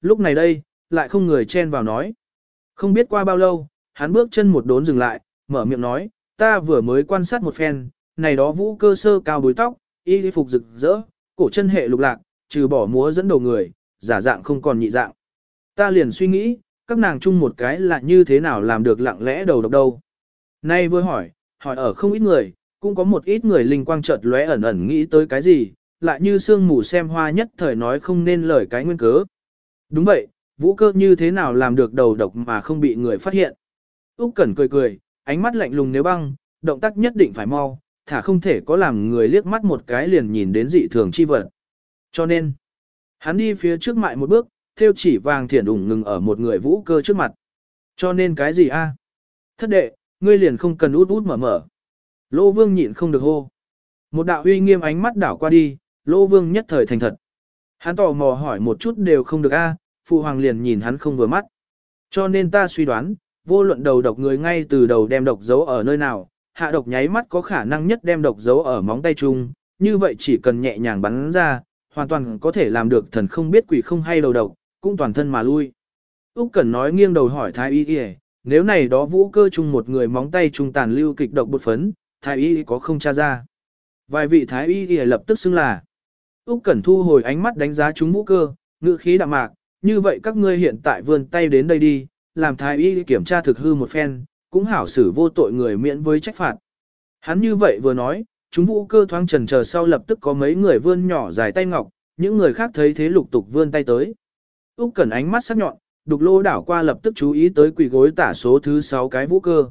lúc này đây, lại không người chen vào nói. Không biết qua bao lâu, hắn bước chân một đốn dừng lại, mở miệng nói, ta vừa mới quan sát một phen, này đó vũ cơ sơ cao bối tóc, y phục rực rỡ, cổ chân hệ lục lạc, trừ bỏ múa dẫn đầu người, giả dạng không còn nhị dạng. Ta liền suy nghĩ, các nàng chung một cái là như thế nào làm được lặng lẽ đầu độc đâu. Nay vừa hỏi, hỏi ở không ít người, cũng có một ít người linh quang chợt lóe ẩn ẩn nghĩ tới cái gì, lại như sương mù xem hoa nhất thời nói không nên lời cái nguyên cớ. Đúng vậy, vũ cơ như thế nào làm được đầu độc mà không bị người phát hiện. Úc Cẩn cười cười, ánh mắt lạnh lùng nếu băng, động tác nhất định phải mau, thả không thể có làm người liếc mắt một cái liền nhìn đến dị thường chi vật. Cho nên, hắn đi phía trước mại một bước, theo chỉ vàng thiển ủng ngừng ở một người vũ cơ trước mặt. Cho nên cái gì a? À? Thất đệ, ngươi liền không cần út út mở mở. Lô vương nhịn không được hô. Một đạo uy nghiêm ánh mắt đảo qua đi, lô vương nhất thời thành thật. Hắn tò mò hỏi một chút đều không được a, phụ hoàng liền nhìn hắn không vừa mắt. Cho nên ta suy đoán, vô luận đầu độc người ngay từ đầu đem độc giấu ở nơi nào, hạ độc nháy mắt có khả năng nhất đem độc giấu ở móng tay chung, như vậy chỉ cần nhẹ nhàng bắn ra, hoàn toàn có thể làm được thần không biết quỷ không hay đầu độc, cũng toàn thân mà lui. Úc Cẩn nói nghiêng đầu hỏi Thái Y Y, nếu này đó vũ cơ chung một người móng tay trung tàn lưu kịch độc bột phấn, Thái Y có không tra ra. Vài vị Thái Y Y lập tức xưng là. Úc Cẩn thu hồi ánh mắt đánh giá chúng vũ cơ, ngữ khí đạm mạc, như vậy các ngươi hiện tại vươn tay đến đây đi, làm Thái Y kiểm tra thực hư một phen, cũng hảo xử vô tội người miễn với trách phạt. Hắn như vậy vừa nói, chúng vũ cơ thoáng trần chờ sau lập tức có mấy người vươn nhỏ dài tay ngọc, những người khác thấy thế lục tục vươn tay tới. Úc Cẩn ánh mắt sắc nhọn, đục lô đảo qua lập tức chú ý tới quỷ gối tả số thứ 6 cái vũ cơ.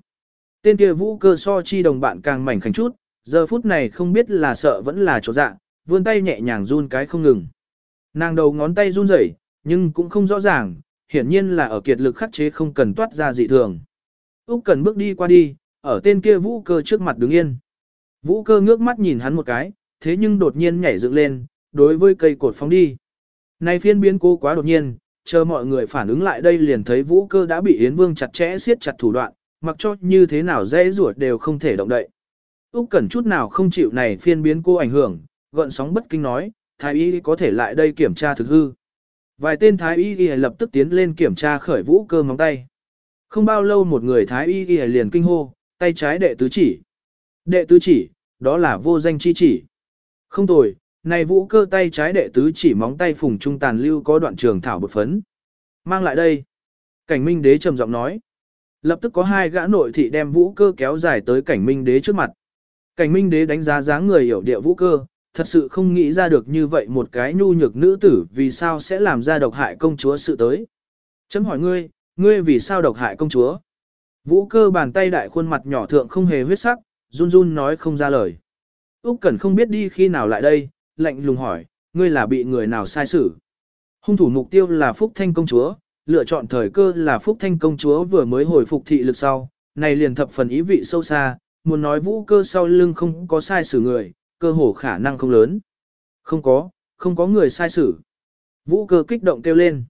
Tên kia vũ cơ so chi đồng bạn càng mảnh khảnh chút, giờ phút này không biết là sợ vẫn là chỗ dạ, vươn tay nhẹ nhàng run cái không ngừng. Nàng đầu ngón tay run rẩy, nhưng cũng không rõ ràng, hiển nhiên là ở kiệt lực khắc chế không cần toát ra dị thường. Úc Cần bước đi qua đi, ở tên kia vũ cơ trước mặt đứng yên. Vũ cơ ngước mắt nhìn hắn một cái, thế nhưng đột nhiên nhảy dựng lên, đối với cây cột phóng đi. Này phiên biến cô quá đột nhiên, chờ mọi người phản ứng lại đây liền thấy vũ cơ đã bị Yến Vương chặt chẽ siết chặt thủ đoạn, mặc cho như thế nào dễ ruột đều không thể động đậy. Úc Cẩn chút nào không chịu này phiên biến cô ảnh hưởng, gợn sóng bất kinh nói, thái y có thể lại đây kiểm tra thực hư. Vài tên thái y lập tức tiến lên kiểm tra khởi vũ cơ móng tay. Không bao lâu một người thái y liền kinh hô, tay trái đệ tứ chỉ. Đệ tứ chỉ, đó là vô danh chi chỉ. Không tồi, này vũ cơ tay trái đệ tứ chỉ móng tay phùng trung tàn lưu có đoạn trường thảo bột phấn. Mang lại đây. Cảnh minh đế trầm giọng nói. Lập tức có hai gã nội thị đem vũ cơ kéo dài tới cảnh minh đế trước mặt. Cảnh minh đế đánh giá dáng người hiểu địa vũ cơ, thật sự không nghĩ ra được như vậy một cái nhu nhược nữ tử vì sao sẽ làm ra độc hại công chúa sự tới. Chấm hỏi ngươi, ngươi vì sao độc hại công chúa? Vũ cơ bàn tay đại khuôn mặt nhỏ thượng không hề huyết sắc, run run nói không ra lời. Úc Cẩn không biết đi khi nào lại đây, lạnh lùng hỏi, ngươi là bị người nào sai xử? Hung thủ mục tiêu là Phúc Thanh công chúa, lựa chọn thời cơ là Phúc Thanh công chúa vừa mới hồi phục thị lực sau, này liền thập phần ý vị sâu xa, muốn nói vũ cơ sau lưng không có sai xử người, cơ hồ khả năng không lớn. Không có, không có người sai xử. Vũ cơ kích động kêu lên.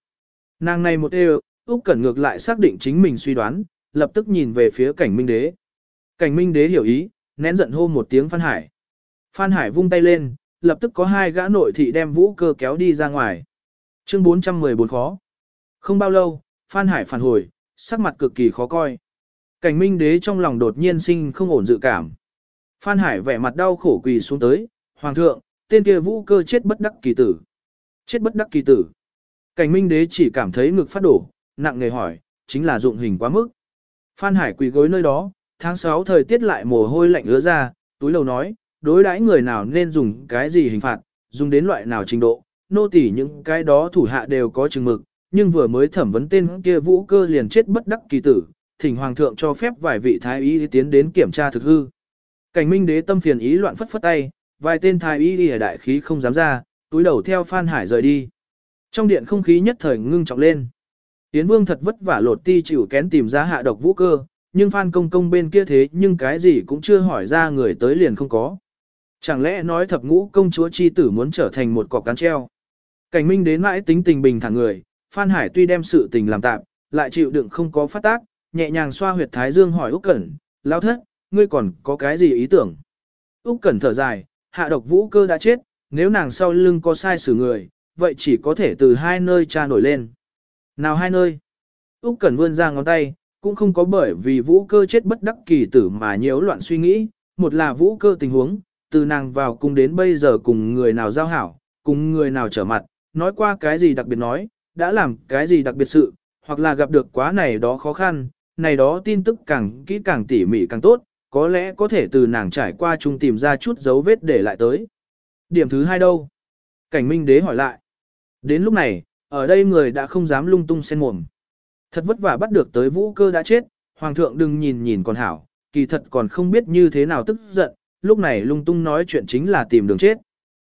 Nàng này một đều, Úc Cẩn ngược lại xác định chính mình suy đoán, lập tức nhìn về phía cảnh minh đế. Cảnh minh đế hiểu ý, nén giận hô một tiếng Phan Hải. Phan Hải vung tay lên, lập tức có hai gã nội thị đem vũ cơ kéo đi ra ngoài. Chương 414 khó. Không bao lâu, Phan Hải phản hồi, sắc mặt cực kỳ khó coi. Cảnh minh đế trong lòng đột nhiên sinh không ổn dự cảm. Phan Hải vẻ mặt đau khổ quỳ xuống tới, Hoàng thượng, tên kia vũ cơ chết bất đắc kỳ tử. Chết bất đắc kỳ tử. Cảnh minh đế chỉ cảm thấy ngực phát đổ, nặng nề hỏi, chính là dụng hình quá mức. Phan Hải quỳ gối nơi đó, tháng 6 thời tiết lại mồ hôi lạnh ứa ra, túi lầu nói, đối đãi người nào nên dùng cái gì hình phạt, dùng đến loại nào trình độ, nô tỳ những cái đó thủ hạ đều có chừng mực, nhưng vừa mới thẩm vấn tên kia vũ cơ liền chết bất đắc kỳ tử, thỉnh hoàng thượng cho phép vài vị thái y tiến đến kiểm tra thực hư. Cảnh minh đế tâm phiền ý loạn phất phất tay, vài tên thái y ở đại khí không dám ra, túi đầu theo Phan Hải rời đi. Trong điện không khí nhất thời ngưng trọng lên. Tiến vương thật vất vả lột ti chịu kén tìm ra hạ độc vũ cơ, nhưng Phan công công bên kia thế nhưng cái gì cũng chưa hỏi ra người tới liền không có. Chẳng lẽ nói thập ngũ công chúa chi tử muốn trở thành một cọc cán treo. Cảnh minh đến mãi tính tình bình thản người, Phan Hải tuy đem sự tình làm tạm, lại chịu đựng không có phát tác, nhẹ nhàng xoa huyệt thái dương hỏi Úc Cẩn, lão thất, ngươi còn có cái gì ý tưởng? Úc Cẩn thở dài, hạ độc vũ cơ đã chết, nếu nàng sau lưng có sai xử người, vậy chỉ có thể từ hai nơi tra nổi lên. Nào hai nơi. Úc Cẩn vươn ra ngón tay, cũng không có bởi vì vũ cơ chết bất đắc kỳ tử mà nhiễu loạn suy nghĩ, một là vũ cơ tình huống, từ nàng vào cung đến bây giờ cùng người nào giao hảo, cùng người nào trở mặt, nói qua cái gì đặc biệt nói, đã làm cái gì đặc biệt sự, hoặc là gặp được quá này đó khó khăn, này đó tin tức càng kỹ càng tỉ mỉ càng tốt, có lẽ có thể từ nàng trải qua chung tìm ra chút dấu vết để lại tới. Điểm thứ hai đâu? Cảnh Minh Đế hỏi lại. Đến lúc này, ở đây người đã không dám lung tung xen mồm. Thật vất vả bắt được tới vũ cơ đã chết, hoàng thượng đừng nhìn nhìn còn hảo, kỳ thật còn không biết như thế nào tức giận, lúc này lung tung nói chuyện chính là tìm đường chết.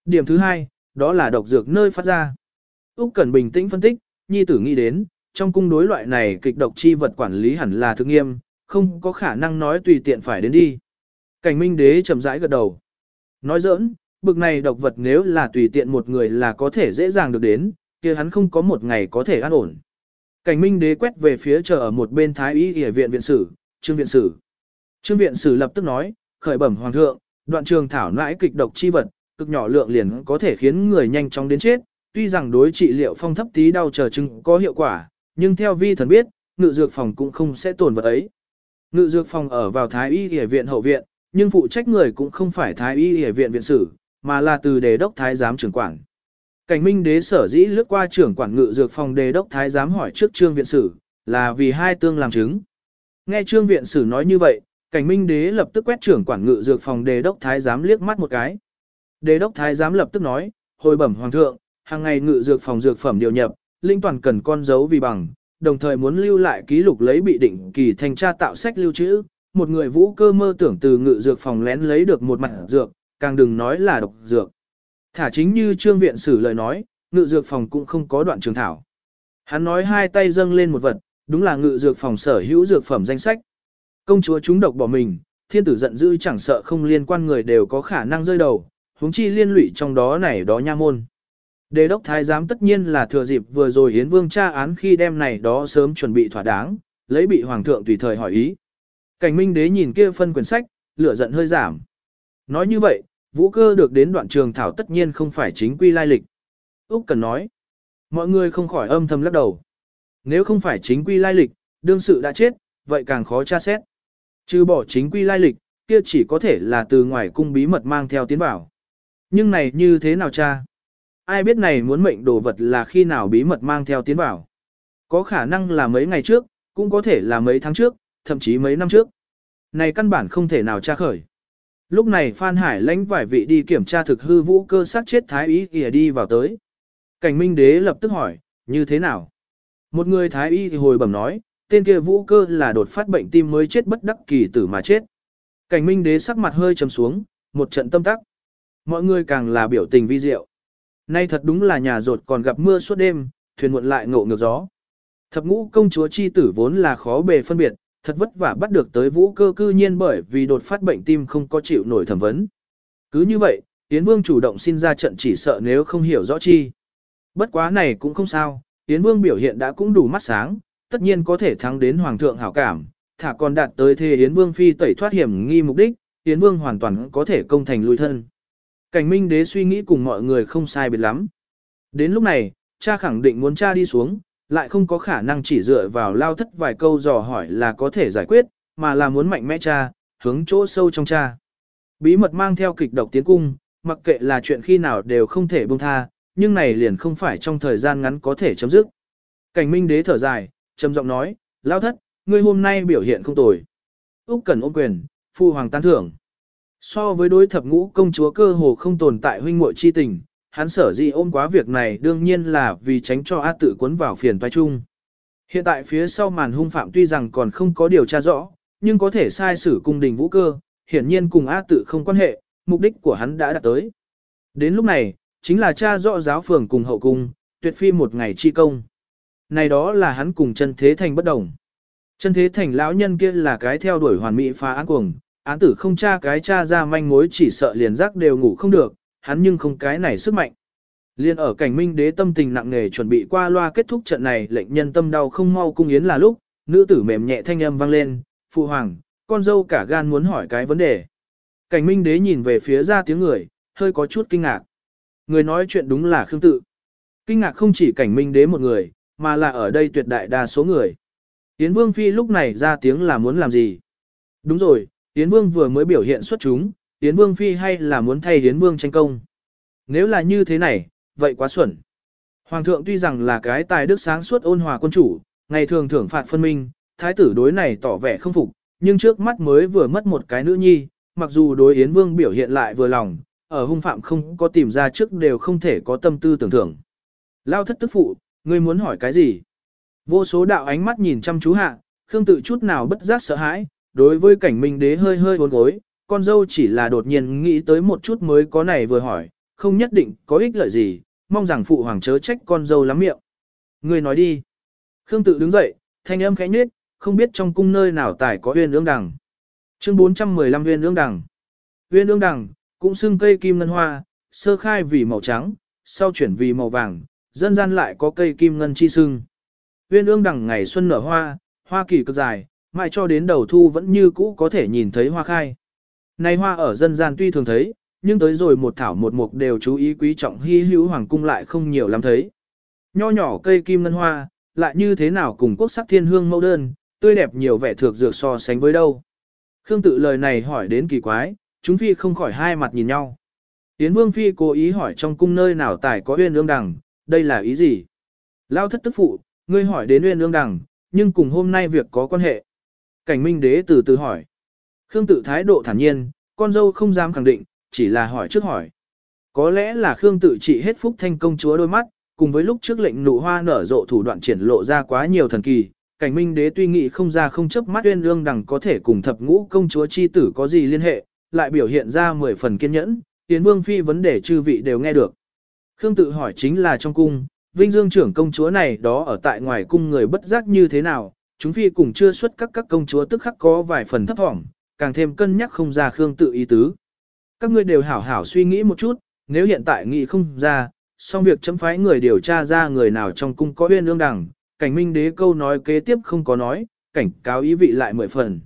Điểm thứ hai, đó là độc dược nơi phát ra. Úc Cẩn bình tĩnh phân tích, nhi tử nghĩ đến, trong cung đối loại này kịch độc chi vật quản lý hẳn là thực nghiêm, không có khả năng nói tùy tiện phải đến đi. Cảnh Minh Đế chậm rãi gật đầu. Nói giỡn, bực này độc vật nếu là tùy tiện một người là có thể dễ dàng được đến, kia hắn không có một ngày có thể an ổn. Cảnh Minh Đế quét về phía chờ ở một bên Thái Y Y viện viện sử, Trương viện sử. Trương viện sử lập tức nói, khởi bẩm hoàng thượng, đoạn trường thảo nãi kịch độc chi vật, cực nhỏ lượng liền có thể khiến người nhanh chóng đến chết, tuy rằng đối trị liệu phong thấp tí đau chờ chứng có hiệu quả, nhưng theo vi thần biết, ngự dược phòng cũng không sẽ tổn vật ấy. Ngự dược phòng ở vào Thái Y Y viện hậu viện, nhưng phụ trách người cũng không phải Thái Y Y viện viện sử, mà là từ đề đốc thái giám trưởng quản. Cảnh Minh đế sở dĩ lướt qua trưởng quản ngự dược phòng đề đốc thái giám hỏi trước trương viện sử, là vì hai tương làm chứng. Nghe trương viện sử nói như vậy, cảnh Minh đế lập tức quét trưởng quản ngự dược phòng đề đốc thái giám liếc mắt một cái. Đề đốc thái giám lập tức nói, hồi bẩm hoàng thượng, hàng ngày ngự dược phòng dược phẩm điều nhập, linh toàn cần con dấu vì bằng, đồng thời muốn lưu lại ký lục lấy bị định kỳ thanh tra tạo sách lưu trữ. Một người vũ cơ mơ tưởng từ ngự dược phòng lén lấy được một mặt dược, càng đừng nói là độc dược. Thả chính như trương viện sử lời nói, ngự dược phòng cũng không có đoạn trường thảo. Hắn nói hai tay dâng lên một vật, đúng là ngự dược phòng sở hữu dược phẩm danh sách. Công chúa chúng độc bỏ mình, thiên tử giận dữ chẳng sợ không liên quan người đều có khả năng rơi đầu, huống chi liên lụy trong đó này đó nha môn. Đề đốc thái giám tất nhiên là thừa dịp vừa rồi Yến Vương tra án khi đem này đó sớm chuẩn bị thỏa đáng, lấy bị hoàng thượng tùy thời hỏi ý. Cảnh Minh đế nhìn kia phân quyển sách, lửa giận hơi giảm. Nói như vậy, vũ cơ được đến đoạn trường thảo tất nhiên không phải chính quy lai lịch. Úc Cần nói, mọi người không khỏi âm thầm lắc đầu. Nếu không phải chính quy lai lịch, đương sự đã chết, vậy càng khó tra xét. Chứ bỏ chính quy lai lịch, kia chỉ có thể là từ ngoài cung bí mật mang theo tiến vào. Nhưng này như thế nào cha? Ai biết này muốn mệnh đồ vật là khi nào bí mật mang theo tiến vào? Có khả năng là mấy ngày trước, cũng có thể là mấy tháng trước, thậm chí mấy năm trước. Này căn bản không thể nào tra khởi. Lúc này Phan Hải lãnh vài vị đi kiểm tra thực hư vũ cơ sát chết thái y kìa đi vào tới. Cảnh Minh Đế lập tức hỏi, như thế nào? Một người thái y thì hồi bẩm nói, tên kia vũ cơ là đột phát bệnh tim mới chết bất đắc kỳ tử mà chết. Cảnh Minh Đế sắc mặt hơi trầm xuống, một trận tâm tắc. Mọi người càng là biểu tình vi diệu. Nay thật đúng là nhà rột còn gặp mưa suốt đêm, thuyền muộn lại ngộ ngược gió. Thập ngũ công chúa chi tử vốn là khó bề phân biệt, thật vất vả bắt được tới vũ cơ cư nhiên bởi vì đột phát bệnh tim không có chịu nổi thẩm vấn. Cứ như vậy, Yến Vương chủ động xin ra trận chỉ sợ nếu không hiểu rõ chi. Bất quá này cũng không sao, Yến Vương biểu hiện đã cũng đủ mắt sáng, tất nhiên có thể thắng đến Hoàng thượng hảo cảm, thả còn đạt tới thề Yến Vương phi tẩy thoát hiểm nghi mục đích, Yến Vương hoàn toàn có thể công thành lui thân. Cảnh Minh Đế suy nghĩ cùng mọi người không sai biệt lắm. Đến lúc này, cha khẳng định muốn cha đi xuống, lại không có khả năng chỉ dựa vào lao thất vài câu dò hỏi là có thể giải quyết, mà là muốn mạnh mẽ cha, hướng chỗ sâu trong cha. Bí mật mang theo kịch độc tiến cung, mặc kệ là chuyện khi nào đều không thể buông tha, nhưng này liền không phải trong thời gian ngắn có thể chấm dứt. Cảnh Minh Đế thở dài, trầm giọng nói, lao thất, ngươi hôm nay biểu hiện không tồi. Úc Cần ôm quyền, phu hoàng tán thưởng. So với đối thập ngũ công chúa cơ hồ không tồn tại huynh muội chi tình, hắn sở dĩ ôm quá việc này đương nhiên là vì tránh cho A tự cuốn vào phiền toái chung. Hiện tại phía sau màn hung phạm tuy rằng còn không có điều tra rõ, nhưng có thể sai xử cung đình vũ cơ, hiển nhiên cùng A tự không quan hệ, mục đích của hắn đã đạt tới. Đến lúc này, chính là cha rõ giáo phường cùng hậu cung, tuyệt phi một ngày chi công. Này đó là hắn cùng chân thế thành bất đồng. Chân thế thành lão nhân kia là cái theo đuổi hoàn mỹ phá án cuồng, án tử không tra cái cha ra manh mối chỉ sợ liền giác đều ngủ không được, hắn nhưng không cái này sức mạnh. Liên ở cảnh minh đế tâm tình nặng nề chuẩn bị qua loa kết thúc trận này lệnh nhân tâm đau không mau cung yến là lúc, nữ tử mềm nhẹ thanh âm vang lên, phụ hoàng, con dâu cả gan muốn hỏi cái vấn đề. Cảnh minh đế nhìn về phía ra tiếng người, hơi có chút kinh ngạc. Người nói chuyện đúng là Khương Tự. Kinh ngạc không chỉ cảnh minh đế một người, mà là ở đây tuyệt đại đa số người. Yến Vương Phi lúc này ra tiếng là muốn làm gì? Đúng rồi, Yến Vương vừa mới biểu hiện xuất chúng, Yến Vương Phi hay là muốn thay Yến Vương tranh công? Nếu là như thế này, vậy quá xuẩn. Hoàng thượng tuy rằng là cái tài đức sáng suốt ôn hòa quân chủ, ngày thường thưởng phạt phân minh, thái tử đối này tỏ vẻ không phục, nhưng trước mắt mới vừa mất một cái nữ nhi, mặc dù đối Yến Vương biểu hiện lại vừa lòng, ở hung phạm không có tìm ra trước đều không thể có tâm tư tưởng thưởng. Lao thất tức phụ, ngươi muốn hỏi cái gì? Vô số đạo ánh mắt nhìn chăm chú hạ, Khương tự chút nào bất giác sợ hãi, đối với cảnh minh đế hơi hơi uốn gối, con dâu chỉ là đột nhiên nghĩ tới một chút mới có này vừa hỏi, không nhất định có ích lợi gì, mong rằng phụ hoàng chớ trách con dâu lắm miệng. người nói đi. Khương tự đứng dậy, thanh âm khẽ nhếch, không biết trong cung nơi nào tài có huyên ương đằng. Chương 415 huyên ương đằng. Huyên ương đằng, cũng xưng cây kim ngân hoa, sơ khai vì màu trắng, sau chuyển vì màu vàng, dân gian lại có cây kim ngân chi xưng. Huyên ương đằng ngày xuân nở hoa, hoa kỳ cực dài, mãi cho đến đầu thu vẫn như cũ có thể nhìn thấy hoa khai. Này hoa ở dân gian tuy thường thấy, nhưng tới rồi một thảo một mục đều chú ý quý trọng hy hữu hoàng cung lại không nhiều lắm thấy. Nho nhỏ cây kim ngân hoa, lại như thế nào cùng quốc sắc thiên hương mẫu đơn, tươi đẹp nhiều vẻ thược dược so sánh với đâu. Khương tự lời này hỏi đến kỳ quái, chúng phi không khỏi hai mặt nhìn nhau. Yến Vương Phi cố ý hỏi trong cung nơi nào tài có uyên ương đằng, đây là ý gì? Lao thất tức phụ, ngươi hỏi đến uyên ương đằng, nhưng cùng hôm nay việc có quan hệ. Cảnh minh đế từ từ hỏi. Khương tự thái độ thản nhiên, con dâu không dám khẳng định, chỉ là hỏi trước hỏi. Có lẽ là Khương tự trị hết phúc thanh công chúa đôi mắt, cùng với lúc trước lệnh nụ hoa nở rộ thủ đoạn triển lộ ra quá nhiều thần kỳ, cảnh minh đế tuy nghĩ không ra không chấp mắt uyên ương đằng có thể cùng thập ngũ công chúa chi tử có gì liên hệ, lại biểu hiện ra mười phần kiên nhẫn, tiến vương phi vấn đề chư vị đều nghe được. Khương tự hỏi chính là trong cung, vinh dương trưởng công chúa này đó ở tại ngoài cung người bất giác như thế nào, chúng phi cùng chưa xuất các các công chúa tức khắc có vài phần thấp thỏm, càng thêm cân nhắc không ra Khương tự ý tứ. Các ngươi đều hảo hảo suy nghĩ một chút, nếu hiện tại nghĩ không ra, xong việc chấm phái người điều tra ra người nào trong cung có uyên ương đẳng. cảnh minh đế câu nói kế tiếp không có nói, cảnh cáo ý vị lại mười phần.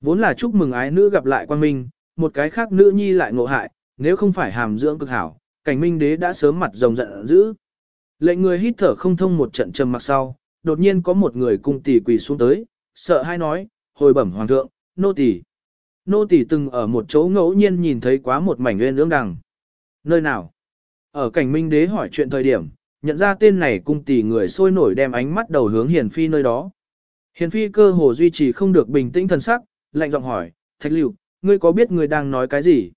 Vốn là chúc mừng ái nữ gặp lại quan minh, một cái khác nữ nhi lại ngộ hại, nếu không phải hàm dưỡng cực hảo, cảnh minh đế đã sớm mặt rồng giận dữ. Lệnh người hít thở không thông một trận trầm mặc sau, đột nhiên có một người cung tỷ quỳ xuống tới, sợ hai nói, hồi bẩm hoàng thượng, nô tỷ. Nô tỷ từng ở một chỗ ngẫu nhiên nhìn thấy quá một mảnh nguyên ương đằng. Nơi nào? Ở cảnh minh đế hỏi chuyện thời điểm, nhận ra tên này cung tỷ người sôi nổi đem ánh mắt đầu hướng hiền phi nơi đó. Hiền phi cơ hồ duy trì không được bình tĩnh thần sắc, lạnh giọng hỏi, thạch liệu, ngươi có biết ngươi đang nói cái gì?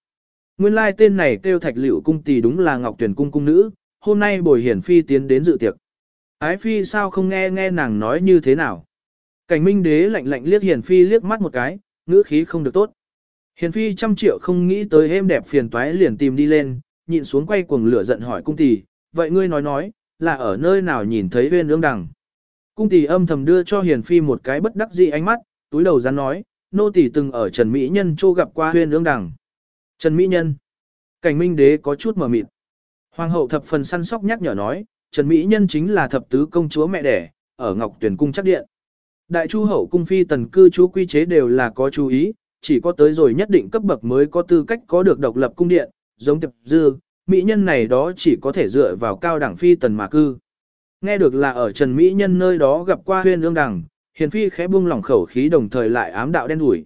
Nguyên lai tên này kêu thạch liệu cung tỷ đúng là ngọc tuyển cung cung nữ, hôm nay bồi hiển phi tiến đến dự tiệc. Ái phi sao không nghe nghe nàng nói như thế nào? Cảnh minh đế lạnh lạnh liếc Hiền phi liếc mắt một cái, ngữ khí không được tốt. Hiền phi trăm triệu không nghĩ tới êm đẹp phiền toái liền tìm đi lên, nhịn xuống quay cuồng lửa giận hỏi cung tỷ, vậy ngươi nói nói, là ở nơi nào nhìn thấy viên ương đằng? Cung tỷ âm thầm đưa cho Hiền phi một cái bất đắc dĩ ánh mắt, túi đầu rắn nói, nô tỷ từng ở Trần Mỹ Nhân chô gặp qua huyên ương đằng. Trần Mỹ Nhân. Cảnh minh đế có chút mở mịt. Hoàng hậu thập phần săn sóc nhắc nhở nói, Trần Mỹ Nhân chính là thập tứ công chúa mẹ đẻ, ở Ngọc Tuyển cung chắc điện. Đại chu hậu cung phi tần cư chúa quy chế đều là có chú ý, chỉ có tới rồi nhất định cấp bậc mới có tư cách có được độc lập cung điện, giống tiệp dư, Mỹ nhân này đó chỉ có thể dựa vào cao đẳng phi tần mà cư. Nghe được là ở Trần Mỹ Nhân nơi đó gặp qua huyên ương đằng, hiền phi khẽ buông lỏng khẩu khí đồng thời lại ám đạo đen đủi.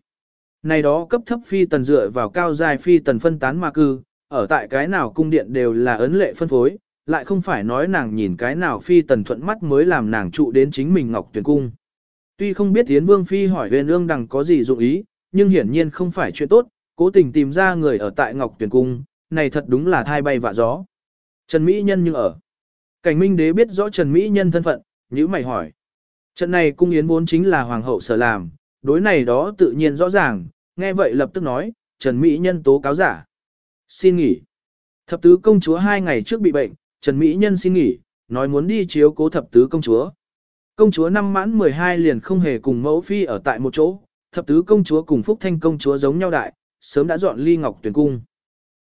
Này đó cấp thấp phi tần dựa vào cao dài phi tần phân tán mà cư, ở tại cái nào cung điện đều là ấn lệ phân phối, lại không phải nói nàng nhìn cái nào phi tần thuận mắt mới làm nàng trụ đến chính mình ngọc tuyển cung. Tuy không biết yến Vương Phi hỏi huyền ương đằng có gì dụng ý, nhưng hiển nhiên không phải chuyện tốt, cố tình tìm ra người ở tại ngọc tuyển cung, này thật đúng là thai bay vạ gió. Trần Mỹ Nhân nhưng ở. Cảnh Minh Đế biết rõ Trần Mỹ Nhân thân phận, nhữ mày hỏi. Trận này cung yến vốn chính là hoàng hậu sở làm, đối này đó tự nhiên rõ ràng, nghe vậy lập tức nói, Trần Mỹ Nhân tố cáo giả. Xin nghỉ. Thập tứ công chúa hai ngày trước bị bệnh, Trần Mỹ Nhân xin nghỉ, nói muốn đi chiếu cố thập tứ công chúa. Công chúa năm mãn 12 liền không hề cùng mẫu phi ở tại một chỗ, thập tứ công chúa cùng Phúc Thanh công chúa giống nhau đại, sớm đã dọn ly ngọc tuyển cung.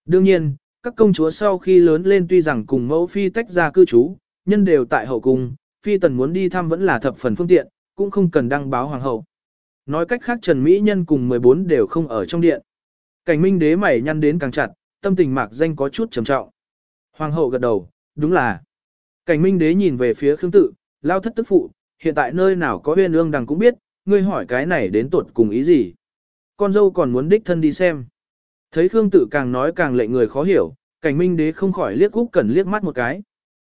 Đương nhiên, các công chúa sau khi lớn lên tuy rằng cùng mẫu phi tách ra cư trú, nhân đều tại hậu cung, phi tần muốn đi thăm vẫn là thập phần phương tiện, cũng không cần đăng báo hoàng hậu. Nói cách khác Trần Mỹ Nhân cùng 14 đều không ở trong điện. Cảnh minh đế mày nhăn đến càng chặt, tâm tình mạc danh có chút trầm trọng. Hoàng hậu gật đầu, đúng là. Cảnh minh đế nhìn về phía Khương Tự, lao thất tức phụ, hiện tại nơi nào có huyên ương đằng cũng biết, ngươi hỏi cái này đến tuột cùng ý gì. Con dâu còn muốn đích thân đi xem. Thấy Khương tự càng nói càng lệ người khó hiểu, cảnh minh đế không khỏi liếc Úc Cẩn liếc mắt một cái.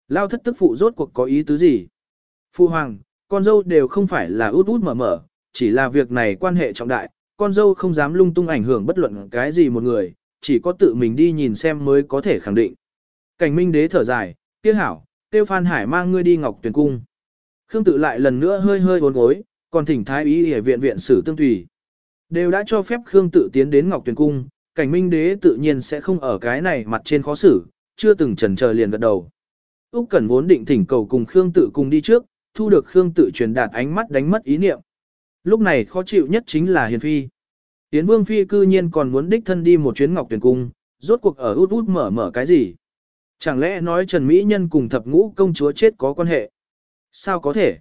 Lao thất tức phụ rốt cuộc có ý tứ gì? Phu hoàng, con dâu đều không phải là út út mở mở, chỉ là việc này quan hệ trọng đại, con dâu không dám lung tung ảnh hưởng bất luận cái gì một người, chỉ có tự mình đi nhìn xem mới có thể khẳng định. Cảnh minh đế thở dài, tiếc hảo, tiêu Phan Hải mang ngươi đi Ngọc Tuyền Cung. Khương tự lại lần nữa hơi hơi uốn gối, còn thỉnh thái ý ở viện viện sử tương tùy. Đều đã cho phép Khương tự tiến đến Ngọc Tuyền Cung, cảnh minh đế tự nhiên sẽ không ở cái này mặt trên khó xử, chưa từng chần chờ liền gật đầu. Úc Cẩn vốn định thỉnh cầu cùng Khương tự cùng đi trước, thu được Khương tự truyền đạt ánh mắt đánh mất ý niệm. Lúc này khó chịu nhất chính là Hiền Phi. Tiến Vương Phi cư nhiên còn muốn đích thân đi một chuyến Ngọc Tuyền Cung, rốt cuộc ở út út mở mở cái gì? Chẳng lẽ nói Trần Mỹ Nhân cùng thập ngũ công chúa chết có quan hệ? Sao có thể?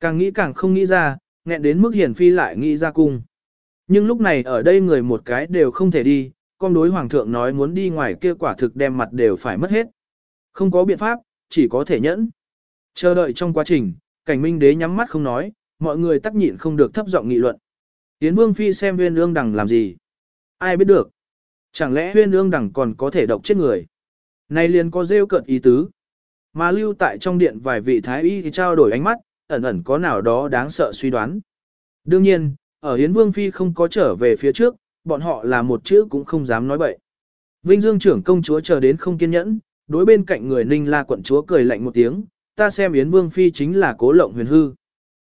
Càng nghĩ càng không nghĩ ra, nghẹn đến mức hiển Phi lại nghĩ ra cung. Nhưng lúc này ở đây người một cái đều không thể đi, con đối hoàng thượng nói muốn đi ngoài kia quả thực đem mặt đều phải mất hết. Không có biện pháp, chỉ có thể nhẫn. Chờ đợi trong quá trình, cảnh minh đế nhắm mắt không nói, mọi người tắc nhịn không được thấp giọng nghị luận. Tiến vương phi xem huyên ương đằng làm gì? Ai biết được? Chẳng lẽ huyên ương đằng còn có thể độc chết người? Này liền có rêu cợt ý tứ. Mà lưu tại trong điện vài vị thái y thì trao đổi ánh mắt, ẩn ẩn có nào đó đáng sợ suy đoán. Đương nhiên, ở Hiến Vương Phi không có trở về phía trước, bọn họ là một chữ cũng không dám nói bậy. Vinh Dương trưởng công chúa chờ đến không kiên nhẫn, đối bên cạnh người Ninh La quận chúa cười lạnh một tiếng, ta xem Yến Vương Phi chính là cố lộng huyền hư.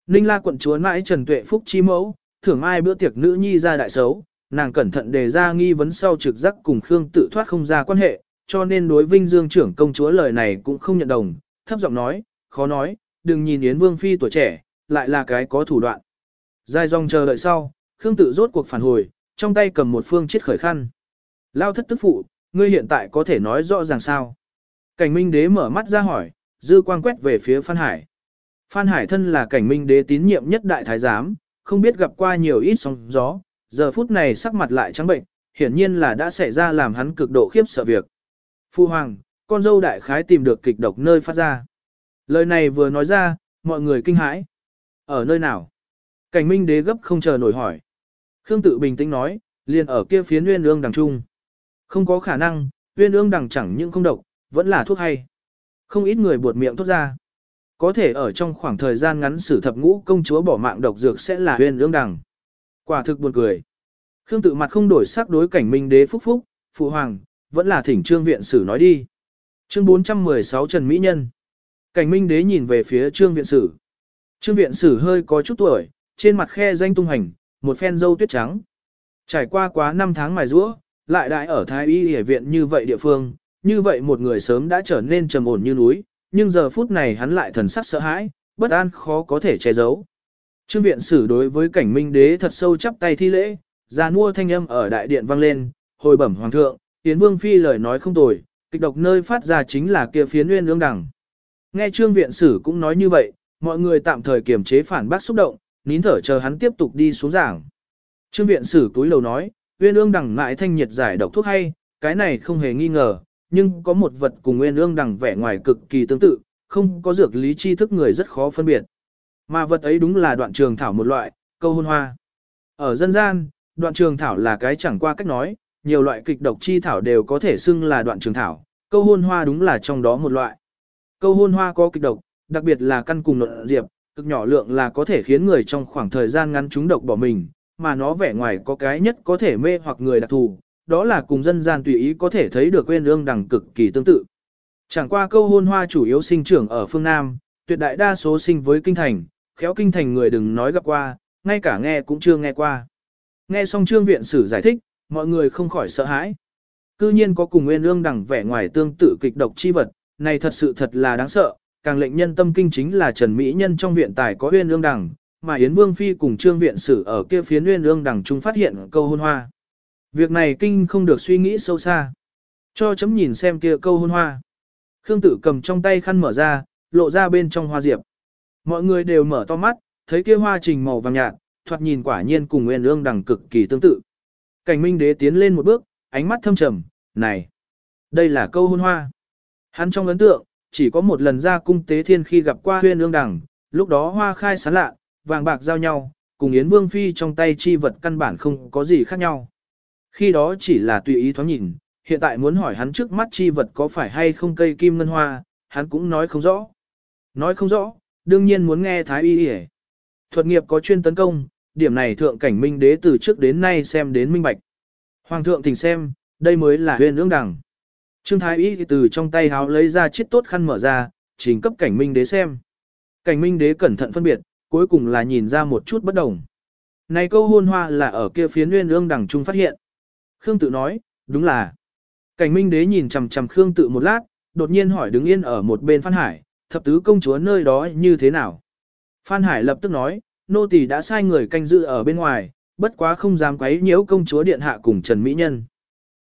Ninh La quận chúa mãi Trần Tuệ Phúc chi mẫu, thưởng ai bữa tiệc nữ nhi ra đại xấu, nàng cẩn thận đề ra nghi vấn sau trực giác cùng Khương tự thoát không ra quan hệ, cho nên đối Vinh Dương trưởng công chúa lời này cũng không nhận đồng, thấp giọng nói, khó nói, đừng nhìn Yến Vương Phi tuổi trẻ, lại là cái có thủ đoạn. Dài dòng chờ đợi sau, Khương tự rốt cuộc phản hồi, trong tay cầm một phương chiết khởi khăn. Lao thất tức phụ, ngươi hiện tại có thể nói rõ ràng sao? Cảnh Minh Đế mở mắt ra hỏi, dư quang quét về phía Phan Hải. Phan Hải thân là cảnh Minh Đế tín nhiệm nhất đại thái giám, không biết gặp qua nhiều ít sóng gió, giờ phút này sắc mặt lại trắng bệnh, hiển nhiên là đã xảy ra làm hắn cực độ khiếp sợ việc. Phu Hoàng, con dâu đại khái tìm được kịch độc nơi phát ra. Lời này vừa nói ra, mọi người kinh hãi. Ở nơi nào? Cảnh Minh Đế gấp không chờ nổi hỏi. Khương tự bình tĩnh nói, liền ở kia phía nguyên ương đằng trung. Không có khả năng, nguyên ương đằng chẳng những không độc, vẫn là thuốc hay. Không ít người buột miệng thốt ra. Có thể ở trong khoảng thời gian ngắn sử thập ngũ công chúa bỏ mạng độc dược sẽ là nguyên ương đằng. Quả thực buồn cười. Khương tự mặt không đổi sắc đối cảnh minh đế phúc phúc, phụ hoàng, vẫn là thỉnh trương viện sử nói đi. Chương 416 Trần Mỹ Nhân. Cảnh minh đế nhìn về phía trương viện sử. Trương viện sử hơi có chút tuổi, trên mặt khe danh tung hành, một phen dâu tuyết trắng. Trải qua quá 5 tháng mài rũa, lại đại ở Thái Y Y viện như vậy địa phương, như vậy một người sớm đã trở nên trầm ổn như núi, nhưng giờ phút này hắn lại thần sắc sợ hãi, bất an khó có thể che giấu. Trương viện sử đối với cảnh minh đế thật sâu chắp tay thi lễ, ra mua thanh âm ở đại điện vang lên, hồi bẩm hoàng thượng, tiến vương phi lời nói không tồi, kịch độc nơi phát ra chính là kia phiến nguyên lương đẳng. Nghe trương viện sử cũng nói như vậy, mọi người tạm thời kiềm chế phản bác xúc động, nín thở chờ hắn tiếp tục đi xuống giảng. Trương viện sử túi lầu nói, nguyên ương đẳng lại thanh nhiệt giải độc thuốc hay, cái này không hề nghi ngờ, nhưng có một vật cùng nguyên ương đằng vẻ ngoài cực kỳ tương tự, không có dược lý tri thức người rất khó phân biệt. Mà vật ấy đúng là đoạn trường thảo một loại, câu hôn hoa. Ở dân gian, đoạn trường thảo là cái chẳng qua cách nói, nhiều loại kịch độc chi thảo đều có thể xưng là đoạn trường thảo, câu hôn hoa đúng là trong đó một loại. Câu hôn hoa có kịch độc, đặc biệt là căn cùng nộn diệp, cực nhỏ lượng là có thể khiến người trong khoảng thời gian ngắn chúng độc bỏ mình, mà nó vẻ ngoài có cái nhất có thể mê hoặc người đặc thù, đó là cùng dân gian tùy ý có thể thấy được quên ương đằng cực kỳ tương tự. Chẳng qua câu hôn hoa chủ yếu sinh trưởng ở phương Nam, tuyệt đại đa số sinh với kinh thành, khéo kinh thành người đừng nói gặp qua, ngay cả nghe cũng chưa nghe qua. Nghe xong trương viện sử giải thích, mọi người không khỏi sợ hãi. Cư nhiên có cùng nguyên ương đẳng vẻ ngoài tương tự kịch độc chi vật, này thật sự thật là đáng sợ, càng lệnh nhân tâm kinh chính là Trần Mỹ Nhân trong viện tài có nguyên ương đẳng, mà Yến Vương Phi cùng trương viện sử ở kia phía nguyên ương đẳng chung phát hiện câu hôn hoa. Việc này kinh không được suy nghĩ sâu xa. Cho chấm nhìn xem kia câu hôn hoa. Khương tử cầm trong tay khăn mở ra, lộ ra bên trong hoa diệp. Mọi người đều mở to mắt, thấy kia hoa trình màu vàng nhạt, thoạt nhìn quả nhiên cùng nguyên ương đẳng cực kỳ tương tự. Cảnh minh đế tiến lên một bước, ánh mắt thâm trầm, này, đây là câu hôn hoa. Hắn trong ấn tượng, chỉ có một lần ra cung tế thiên khi gặp qua huyên ương đằng, lúc đó hoa khai sáng lạ, vàng bạc giao nhau, cùng Yến Vương Phi trong tay chi vật căn bản không có gì khác nhau. Khi đó chỉ là tùy ý thoáng nhìn, hiện tại muốn hỏi hắn trước mắt chi vật có phải hay không cây kim ngân hoa, hắn cũng nói không rõ. Nói không rõ, đương nhiên muốn nghe Thái Y Y Thuật nghiệp có chuyên tấn công, điểm này thượng cảnh minh đế từ trước đến nay xem đến minh bạch. Hoàng thượng thỉnh xem, đây mới là huyền ương đẳng. Trương Thái Y từ trong tay háo lấy ra chiếc tốt khăn mở ra, trình cấp cảnh minh đế xem. Cảnh minh đế cẩn thận phân biệt, cuối cùng là nhìn ra một chút bất đồng. Này câu hôn hoa là ở kia phía nguyên ương đẳng trung phát hiện. Khương tự nói, đúng là. Cảnh minh đế nhìn chằm chằm Khương tự một lát, đột nhiên hỏi đứng yên ở một bên Phan Hải, thập tứ công chúa nơi đó như thế nào. Phan Hải lập tức nói, nô tỳ đã sai người canh giữ ở bên ngoài, bất quá không dám quấy nhiễu công chúa điện hạ cùng Trần Mỹ Nhân.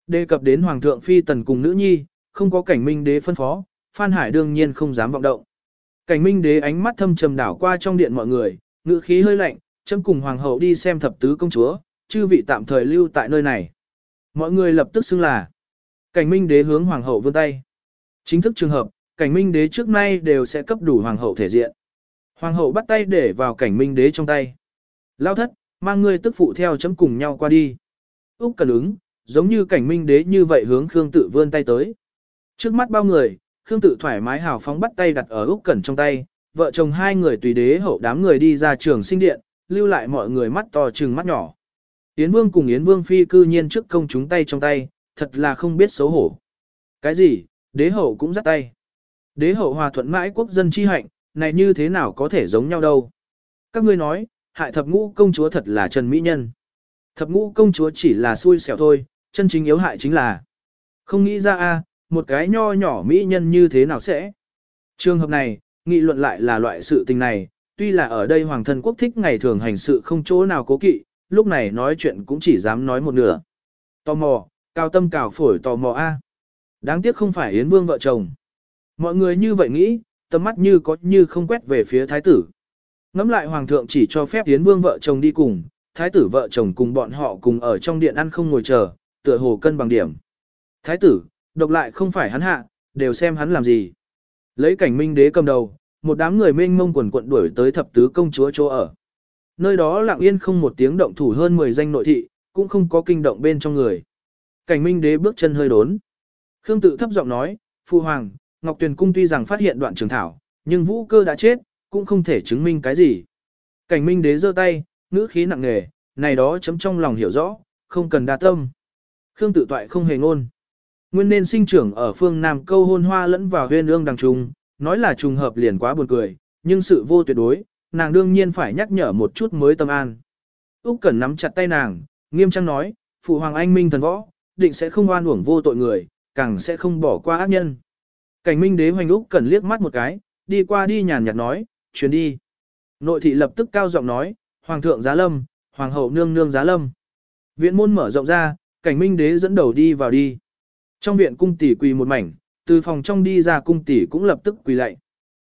Đề cập đến Hoàng thượng Phi Tần cùng nữ nhi, không có cảnh minh đế phân phó, Phan Hải đương nhiên không dám vọng động. Cảnh minh đế ánh mắt thâm trầm đảo qua trong điện mọi người, ngữ khí hơi lạnh, chấm cùng Hoàng hậu đi xem thập tứ công chúa, chư vị tạm thời lưu tại nơi này. Mọi người lập tức xưng là. Cảnh minh đế hướng Hoàng hậu vươn tay. Chính thức trường hợp, cảnh minh đế trước nay đều sẽ cấp đủ Hoàng hậu thể diện. Hoàng hậu bắt tay để vào cảnh minh đế trong tay. Lao thất, mang ngươi tức phụ theo chấm cùng nhau qua đi. Úc cần ứng, giống như cảnh minh đế như vậy hướng Khương tự vươn tay tới. Trước mắt bao người, Khương tự thoải mái hào phóng bắt tay đặt ở Úc Cẩn trong tay, vợ chồng hai người tùy đế hậu đám người đi ra trường sinh điện, lưu lại mọi người mắt to trừng mắt nhỏ. Yến Vương cùng Yến Vương phi cư nhiên trước công chúng tay trong tay, thật là không biết xấu hổ. Cái gì, đế hậu cũng giắt tay. Đế hậu hòa thuận mãi quốc dân chi hạnh, này như thế nào có thể giống nhau đâu. Các ngươi nói, hại thập ngũ công chúa thật là Trần Mỹ Nhân. Thập ngũ công chúa chỉ là xui xẻo thôi, chân chính yếu hại chính là. Không nghĩ ra a, một cái nho nhỏ Mỹ Nhân như thế nào sẽ. Trường hợp này, nghị luận lại là loại sự tình này, tuy là ở đây hoàng thân quốc thích ngày thường hành sự không chỗ nào cố kỵ, lúc này nói chuyện cũng chỉ dám nói một nửa. Tò mò, cao tâm cào phổi tò mò a. Đáng tiếc không phải Yến Vương vợ chồng. Mọi người như vậy nghĩ, tầm mắt như có như không quét về phía thái tử. Ngắm lại hoàng thượng chỉ cho phép tiến Vương vợ chồng đi cùng, thái tử vợ chồng cùng bọn họ cùng ở trong điện ăn không ngồi chờ, tựa hồ cân bằng điểm. Thái tử, độc lại không phải hắn hạ, đều xem hắn làm gì. Lấy cảnh minh đế cầm đầu, một đám người mênh mông quần quận đuổi tới thập tứ công chúa chỗ ở. Nơi đó lặng yên không một tiếng động thủ hơn 10 danh nội thị, cũng không có kinh động bên trong người. Cảnh minh đế bước chân hơi đốn. Khương tự thấp giọng nói, Phu Hoàng, Ngọc Tuyền Cung tuy rằng phát hiện đoạn trường thảo, nhưng vũ cơ đã chết, cũng không thể chứng minh cái gì. Cảnh minh đế giơ tay, ngữ khí nặng nề, này đó chấm trong lòng hiểu rõ, không cần đa tâm. Khương tự toại không hề ngôn. Nguyên nên sinh trưởng ở phương Nam câu hôn hoa lẫn vào huyên ương đằng trùng, nói là trùng hợp liền quá buồn cười, nhưng sự vô tuyệt đối, nàng đương nhiên phải nhắc nhở một chút mới tâm an. Úc Cẩn nắm chặt tay nàng, nghiêm trang nói, phụ hoàng anh minh thần võ, định sẽ không oan uổng vô tội người, càng sẽ không bỏ qua ác nhân. Cảnh Minh đế hoành Úc Cẩn liếc mắt một cái, đi qua đi nhàn nhạt nói, "Truyền đi." Nội thị lập tức cao giọng nói, "Hoàng thượng giá lâm, hoàng hậu nương nương giá lâm." Viện môn mở rộng ra, Cảnh Minh đế dẫn đầu đi vào đi. Trong viện cung tỷ quỳ một mảnh, từ phòng trong đi ra cung tỷ cũng lập tức quỳ lạy.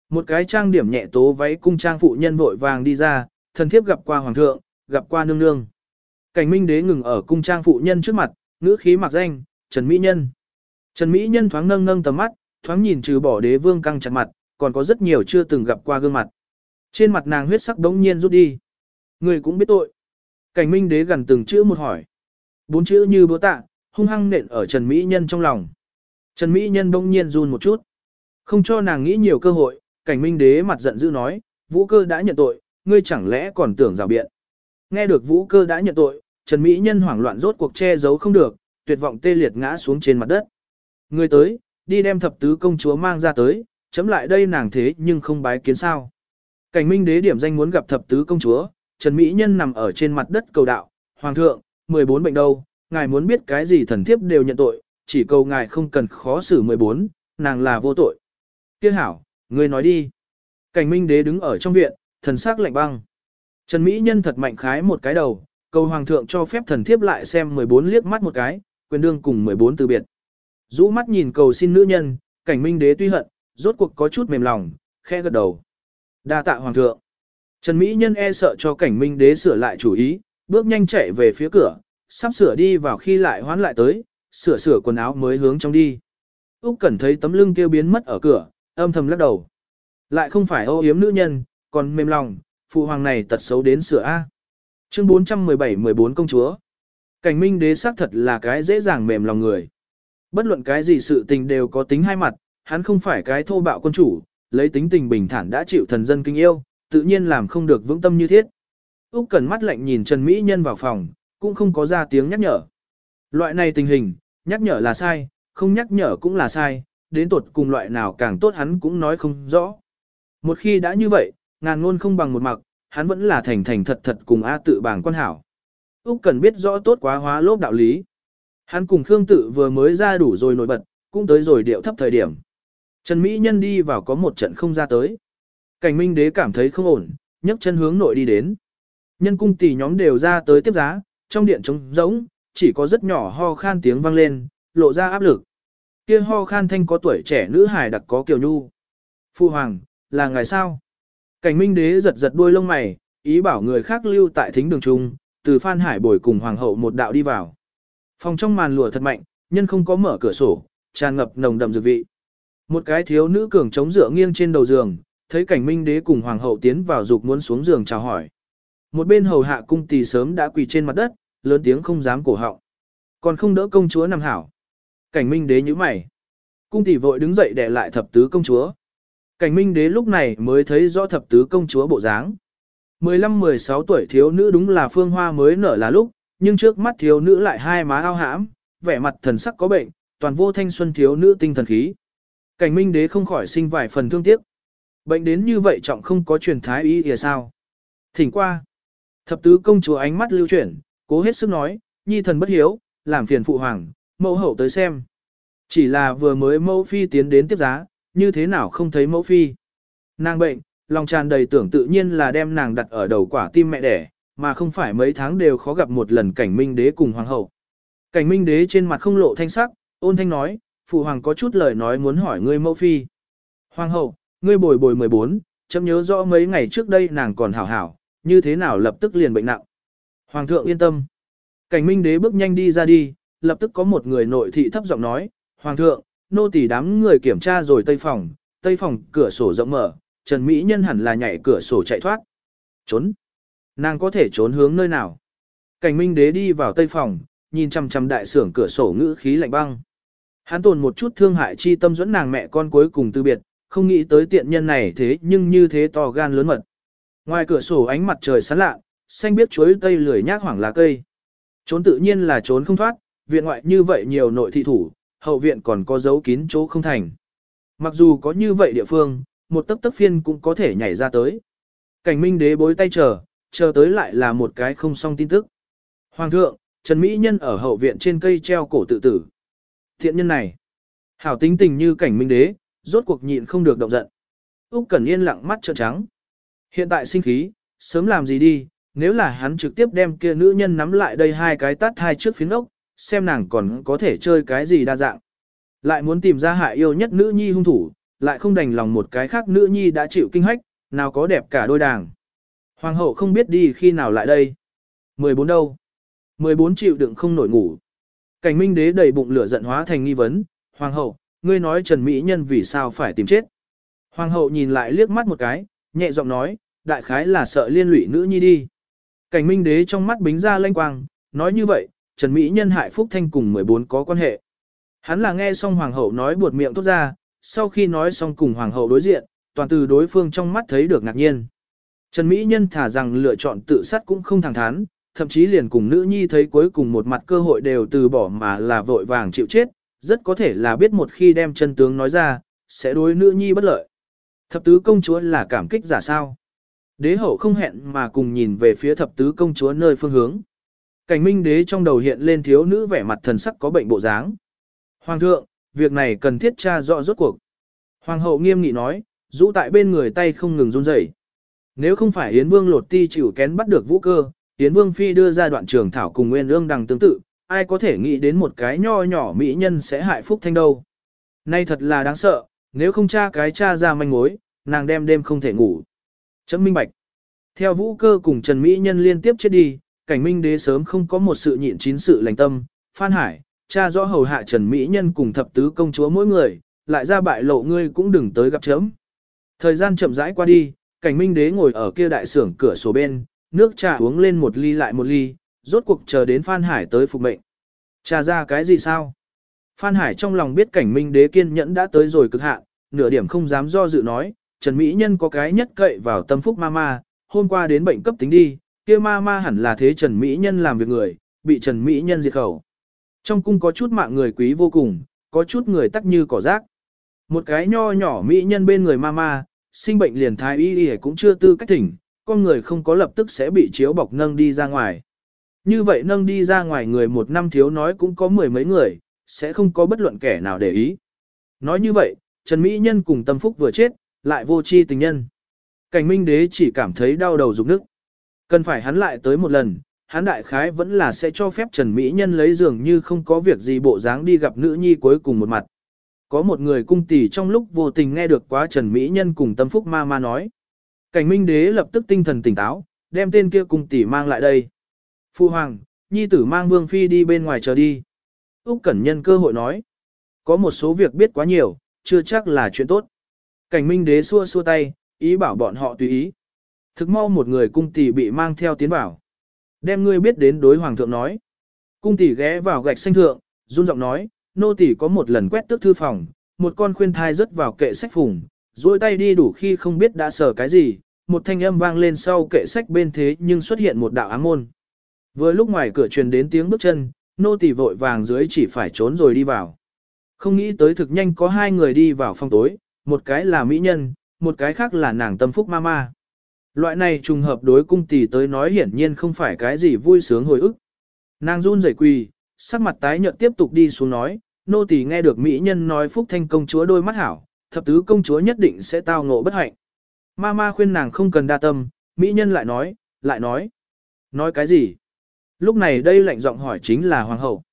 Một cái trang điểm nhẹ tố váy cung trang phụ nhân vội vàng đi ra, thần thiếp gặp qua hoàng thượng, gặp qua nương nương. Cảnh Minh đế ngừng ở cung trang phụ nhân trước mặt, ngữ khí mặc danh, Trần Mỹ Nhân. Trần Mỹ Nhân thoáng nâng nâng tầm mắt, thoáng nhìn trừ bỏ đế vương căng chặt mặt, còn có rất nhiều chưa từng gặp qua gương mặt. Trên mặt nàng huyết sắc đống nhiên rút đi. Người cũng biết tội. Cảnh Minh đế gần từng chữ một hỏi. Bốn chữ như búa tạ, hung hăng nện ở Trần Mỹ Nhân trong lòng. Trần Mỹ Nhân đống nhiên run một chút. Không cho nàng nghĩ nhiều cơ hội, cảnh minh đế mặt giận dữ nói, vũ cơ đã nhận tội, ngươi chẳng lẽ còn tưởng rào biện. Nghe được vũ cơ đã nhận tội, Trần Mỹ Nhân hoảng loạn rốt cuộc che giấu không được, tuyệt vọng tê liệt ngã xuống trên mặt đất. Ngươi tới, đi đem thập tứ công chúa mang ra tới, chấm lại đây nàng thế nhưng không bái kiến sao. Cảnh minh đế điểm danh muốn gặp thập tứ công chúa, Trần Mỹ Nhân nằm ở trên mặt đất cầu đạo, Hoàng thượng, 14 bệnh đâu, ngài muốn biết cái gì thần thiếp đều nhận tội, chỉ cầu ngài không cần khó xử 14, nàng là vô tội. Kiếc hảo, ngươi nói đi. Cảnh minh đế đứng ở trong viện, thần sắc lạnh băng. Trần Mỹ Nhân thật mạnh khái một cái đầu, cầu hoàng thượng cho phép thần thiếp lại xem 14 liếc mắt một cái, quyền đương cùng 14 từ biệt. Rũ mắt nhìn cầu xin nữ nhân, cảnh minh đế tuy hận, rốt cuộc có chút mềm lòng, khẽ gật đầu. đa tạ hoàng thượng. Trần Mỹ Nhân e sợ cho cảnh minh đế sửa lại chủ ý, bước nhanh chạy về phía cửa, sắp sửa đi vào khi lại hoán lại tới, sửa sửa quần áo mới hướng trong đi. Úc Cẩn thấy tấm lưng kêu biến mất ở cửa, Âm thầm lắc đầu. Lại không phải ô yếm nữ nhân, còn mềm lòng, phụ hoàng này tật xấu đến sửa A. Chương 417-14 công chúa. Cảnh minh đế xác thật là cái dễ dàng mềm lòng người. Bất luận cái gì sự tình đều có tính hai mặt, hắn không phải cái thô bạo quân chủ, lấy tính tình bình thản đã chịu thần dân kinh yêu, tự nhiên làm không được vững tâm như thiết. Úc Cẩn mắt lạnh nhìn Trần Mỹ Nhân vào phòng, cũng không có ra tiếng nhắc nhở. Loại này tình hình, nhắc nhở là sai, không nhắc nhở cũng là sai, đến tột cùng loại nào càng tốt hắn cũng nói không rõ. Một khi đã như vậy, ngàn ngôn không bằng một mặc, hắn vẫn là thành thành thật thật cùng A tự bảng quan hảo. Úc Cẩn biết rõ tốt quá hóa lốp đạo lý. Hắn cùng Khương Tự vừa mới ra đủ rồi nổi bật, cũng tới rồi điệu thấp thời điểm. Trần Mỹ Nhân đi vào có một trận không ra tới. Cảnh Minh Đế cảm thấy không ổn, nhấc chân hướng nội đi đến. Nhân cung tỷ nhóm đều ra tới tiếp giá, trong điện trống rỗng, chỉ có rất nhỏ ho khan tiếng vang lên, lộ ra áp lực. Kia ho khan thanh có tuổi trẻ nữ hài đặc có kiều nhu. Phu hoàng, là ngài sao? Cảnh Minh Đế giật giật đuôi lông mày, ý bảo người khác lưu tại thính đường trung, từ Phan Hải bồi cùng hoàng hậu một đạo đi vào. Phòng trong màn lụa thật mạnh, nhân không có mở cửa sổ, tràn ngập nồng đậm dược vị. Một cái thiếu nữ cường chống dựa nghiêng trên đầu giường, thấy cảnh minh đế cùng hoàng hậu tiến vào dục muốn xuống giường chào hỏi. Một bên hầu hạ cung tỳ sớm đã quỳ trên mặt đất, lớn tiếng không dám cổ họng. Còn không đỡ công chúa nằm hảo. Cảnh minh đế như mày. Cung tỷ vội đứng dậy để lại thập tứ công chúa. Cảnh minh đế lúc này mới thấy rõ thập tứ công chúa bộ dáng. 15-16 tuổi thiếu nữ đúng là phương hoa mới nở là lúc, nhưng trước mắt thiếu nữ lại hai má ao hãm, vẻ mặt thần sắc có bệnh, toàn vô thanh xuân thiếu nữ tinh thần khí. Cảnh minh đế không khỏi sinh vài phần thương tiếc. Bệnh đến như vậy trọng không có truyền thái ý thì sao? Thỉnh qua. Thập tứ công chúa ánh mắt lưu chuyển, cố hết sức nói, nhi thần bất hiếu, làm phiền phụ hoàng, mẫu hậu tới xem. Chỉ là vừa mới mẫu phi tiến đến tiếp giá, như thế nào không thấy mẫu phi. Nàng bệnh, lòng tràn đầy tưởng tự nhiên là đem nàng đặt ở đầu quả tim mẹ đẻ, mà không phải mấy tháng đều khó gặp một lần cảnh minh đế cùng hoàng hậu. Cảnh minh đế trên mặt không lộ thanh sắc, ôn thanh nói, phụ hoàng có chút lời nói muốn hỏi ngươi mẫu phi. Hoàng hậu, ngươi bồi bồi 14, chấm nhớ rõ mấy ngày trước đây nàng còn hảo hảo, như thế nào lập tức liền bệnh nặng. Hoàng thượng yên tâm. Cảnh minh đế bước nhanh đi ra đi, lập tức có một người nội thị thấp giọng nói, Hoàng thượng, nô tỳ đám người kiểm tra rồi tây phòng, tây phòng cửa sổ rộng mở, Trần Mỹ Nhân hẳn là nhảy cửa sổ chạy thoát. Trốn. Nàng có thể trốn hướng nơi nào? Cảnh minh đế đi vào tây phòng, nhìn chằm chằm đại sưởng cửa sổ ngữ khí lạnh băng. Hắn tồn một chút thương hại chi tâm dẫn nàng mẹ con cuối cùng từ biệt, không nghĩ tới tiện nhân này thế nhưng như thế to gan lớn mật. Ngoài cửa sổ ánh mặt trời sáng lạ, xanh biết chuối tây lười nhác hoảng lá cây. Trốn tự nhiên là trốn không thoát, viện ngoại như vậy nhiều nội thị thủ, hậu viện còn có dấu kín chỗ không thành. Mặc dù có như vậy địa phương, một tấc tấc phiên cũng có thể nhảy ra tới. Cảnh minh đế bối tay chờ, chờ tới lại là một cái không xong tin tức. Hoàng thượng, Trần Mỹ Nhân ở hậu viện trên cây treo cổ tự tử. Thiện nhân này, hảo tính tình như cảnh minh đế, rốt cuộc nhịn không được động giận. Úc Cẩn yên lặng mắt trợn trắng. Hiện tại sinh khí, sớm làm gì đi, nếu là hắn trực tiếp đem kia nữ nhân nắm lại đây hai cái tát hai trước phiến ốc, xem nàng còn có thể chơi cái gì đa dạng. Lại muốn tìm ra hại yêu nhất nữ nhi hung thủ, lại không đành lòng một cái khác nữ nhi đã chịu kinh hách, nào có đẹp cả đôi đàng. Hoàng hậu không biết đi khi nào lại đây. 14 đâu? 14 chịu đựng không nổi ngủ. Cảnh minh đế đầy bụng lửa giận hóa thành nghi vấn. Hoàng hậu, ngươi nói Trần Mỹ Nhân vì sao phải tìm chết. Hoàng hậu nhìn lại liếc mắt một cái, nhẹ giọng nói, đại khái là sợ liên lụy nữ nhi đi. Cảnh minh đế trong mắt bính ra lanh quang, nói như vậy, Trần Mỹ Nhân hại Phúc Thanh cùng 14 có quan hệ. Hắn là nghe xong Hoàng hậu nói buột miệng tốt ra, sau khi nói xong cùng Hoàng hậu đối diện, toàn từ đối phương trong mắt thấy được ngạc nhiên. Trần Mỹ Nhân thả rằng lựa chọn tự sát cũng không thẳng thắn, thậm chí liền cùng nữ nhi thấy cuối cùng một mặt cơ hội đều từ bỏ mà là vội vàng chịu chết, rất có thể là biết một khi đem chân tướng nói ra, sẽ đối nữ nhi bất lợi. Thập tứ công chúa là cảm kích giả sao. Đế hậu không hẹn mà cùng nhìn về phía thập tứ công chúa nơi phương hướng. Cảnh minh đế trong đầu hiện lên thiếu nữ vẻ mặt thần sắc có bệnh bộ dáng. Hoàng thượng, việc này cần thiết tra rõ rốt cuộc. Hoàng hậu nghiêm nghị nói, rũ tại bên người tay không ngừng run rẩy. Nếu không phải Yến Vương lột ti chịu kén bắt được vũ cơ, Yến Vương Phi đưa ra đoạn trường thảo cùng Nguyên Ương đằng tương tự, ai có thể nghĩ đến một cái nho nhỏ mỹ nhân sẽ hại Phúc Thanh đâu. Nay thật là đáng sợ, nếu không tra cái cha ra manh mối, nàng đêm đêm không thể ngủ. Chấm minh bạch. Theo vũ cơ cùng Trần Mỹ Nhân liên tiếp chết đi, cảnh minh đế sớm không có một sự nhịn chín sự lành tâm, Phan Hải, cha rõ hầu hạ Trần Mỹ Nhân cùng thập tứ công chúa mỗi người, lại ra bại lộ ngươi cũng đừng tới gặp chấm. Thời gian chậm rãi qua đi, cảnh minh đế ngồi ở kia đại sưởng cửa sổ bên, nước trà uống lên một ly lại một ly, rốt cuộc chờ đến Phan Hải tới phục mệnh. Trà ra cái gì sao? Phan Hải trong lòng biết cảnh minh đế kiên nhẫn đã tới rồi cực hạn, nửa điểm không dám do dự nói, Trần Mỹ Nhân có cái nhất cậy vào tâm phúc ma ma, hôm qua đến bệnh cấp tính đi, kia ma ma hẳn là thế Trần Mỹ Nhân làm việc người, bị Trần Mỹ Nhân diệt khẩu. Trong cung có chút mạng người quý vô cùng, có chút người tắc như cỏ rác. Một cái nho nhỏ Mỹ Nhân bên người ma ma, sinh bệnh liền thái y y cũng chưa tư cách thỉnh, con người không có lập tức sẽ bị chiếu bọc nâng đi ra ngoài. Như vậy nâng đi ra ngoài người một năm thiếu nói cũng có mười mấy người, sẽ không có bất luận kẻ nào để ý. Nói như vậy, Trần Mỹ Nhân cùng tâm phúc vừa chết, lại vô chi tình nhân. Cảnh minh đế chỉ cảm thấy đau đầu rụng nước. Cần phải hắn lại tới một lần, hắn đại khái vẫn là sẽ cho phép Trần Mỹ Nhân lấy giường như không có việc gì bộ dáng đi gặp nữ nhi cuối cùng một mặt. Có một người cung tỷ trong lúc vô tình nghe được quá Trần Mỹ Nhân cùng tâm phúc ma ma nói. Cảnh minh đế lập tức tinh thần tỉnh táo, đem tên kia cung tỷ mang lại đây. Phu hoàng, nhi tử mang vương phi đi bên ngoài chờ đi. Úc Cẩn Nhân cơ hội nói. Có một số việc biết quá nhiều, chưa chắc là chuyện tốt. Cảnh minh đế xua xua tay, ý bảo bọn họ tùy ý. Thực mau một người cung tỷ bị mang theo tiến vào. Đem ngươi biết đến đối hoàng thượng nói. Cung tỷ ghé vào gạch xanh thượng, run giọng nói, nô tỷ có một lần quét tước thư phòng, một con khuyên thai rớt vào kệ sách phùng, duỗi tay đi đủ khi không biết đã sở cái gì, một thanh âm vang lên sau kệ sách bên thế nhưng xuất hiện một đạo ám môn. Vừa lúc ngoài cửa truyền đến tiếng bước chân, nô tỳ vội vàng dưới chỉ phải trốn rồi đi vào. Không nghĩ tới thực nhanh có hai người đi vào phòng tối, một cái là mỹ nhân, một cái khác là nàng tâm phúc mama. Loại này trùng hợp đối cung tỷ tới nói hiển nhiên không phải cái gì vui sướng hồi ức. Nàng run rẩy quỳ, sắc mặt tái nhợt tiếp tục đi xuống nói, nô tỳ nghe được mỹ nhân nói phúc thanh công chúa đôi mắt hảo, thập tứ công chúa nhất định sẽ tao ngộ bất hạnh. ma ma khuyên nàng không cần đa tâm, mỹ nhân lại nói, lại nói. Nói cái gì? Lúc này đây lạnh giọng hỏi chính là hoàng hậu.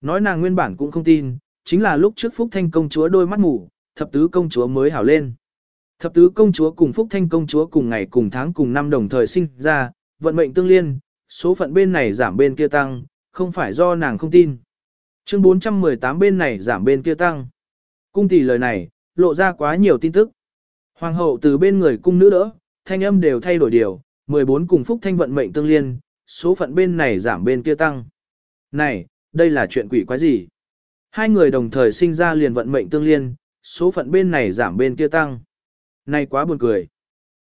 Nói nàng nguyên bản cũng không tin, chính là lúc trước Phúc Thanh công chúa đôi mắt mù, thập tứ công chúa mới hảo lên. Thập tứ công chúa cùng Phúc Thanh công chúa cùng ngày cùng tháng cùng năm đồng thời sinh ra, vận mệnh tương liên, số phận bên này giảm bên kia tăng, không phải do nàng không tin. Chương 418 bên này giảm bên kia tăng. Cung tỷ lời này, lộ ra quá nhiều tin tức. Hoàng hậu từ bên người cung nữ đỡ, thanh âm đều thay đổi điều, 14 cùng Phúc Thanh vận mệnh tương liên, số phận bên này giảm bên kia tăng. Này, đây là chuyện quỷ quái gì? Hai người đồng thời sinh ra liền vận mệnh tương liên, số phận bên này giảm bên kia tăng. Này quá buồn cười.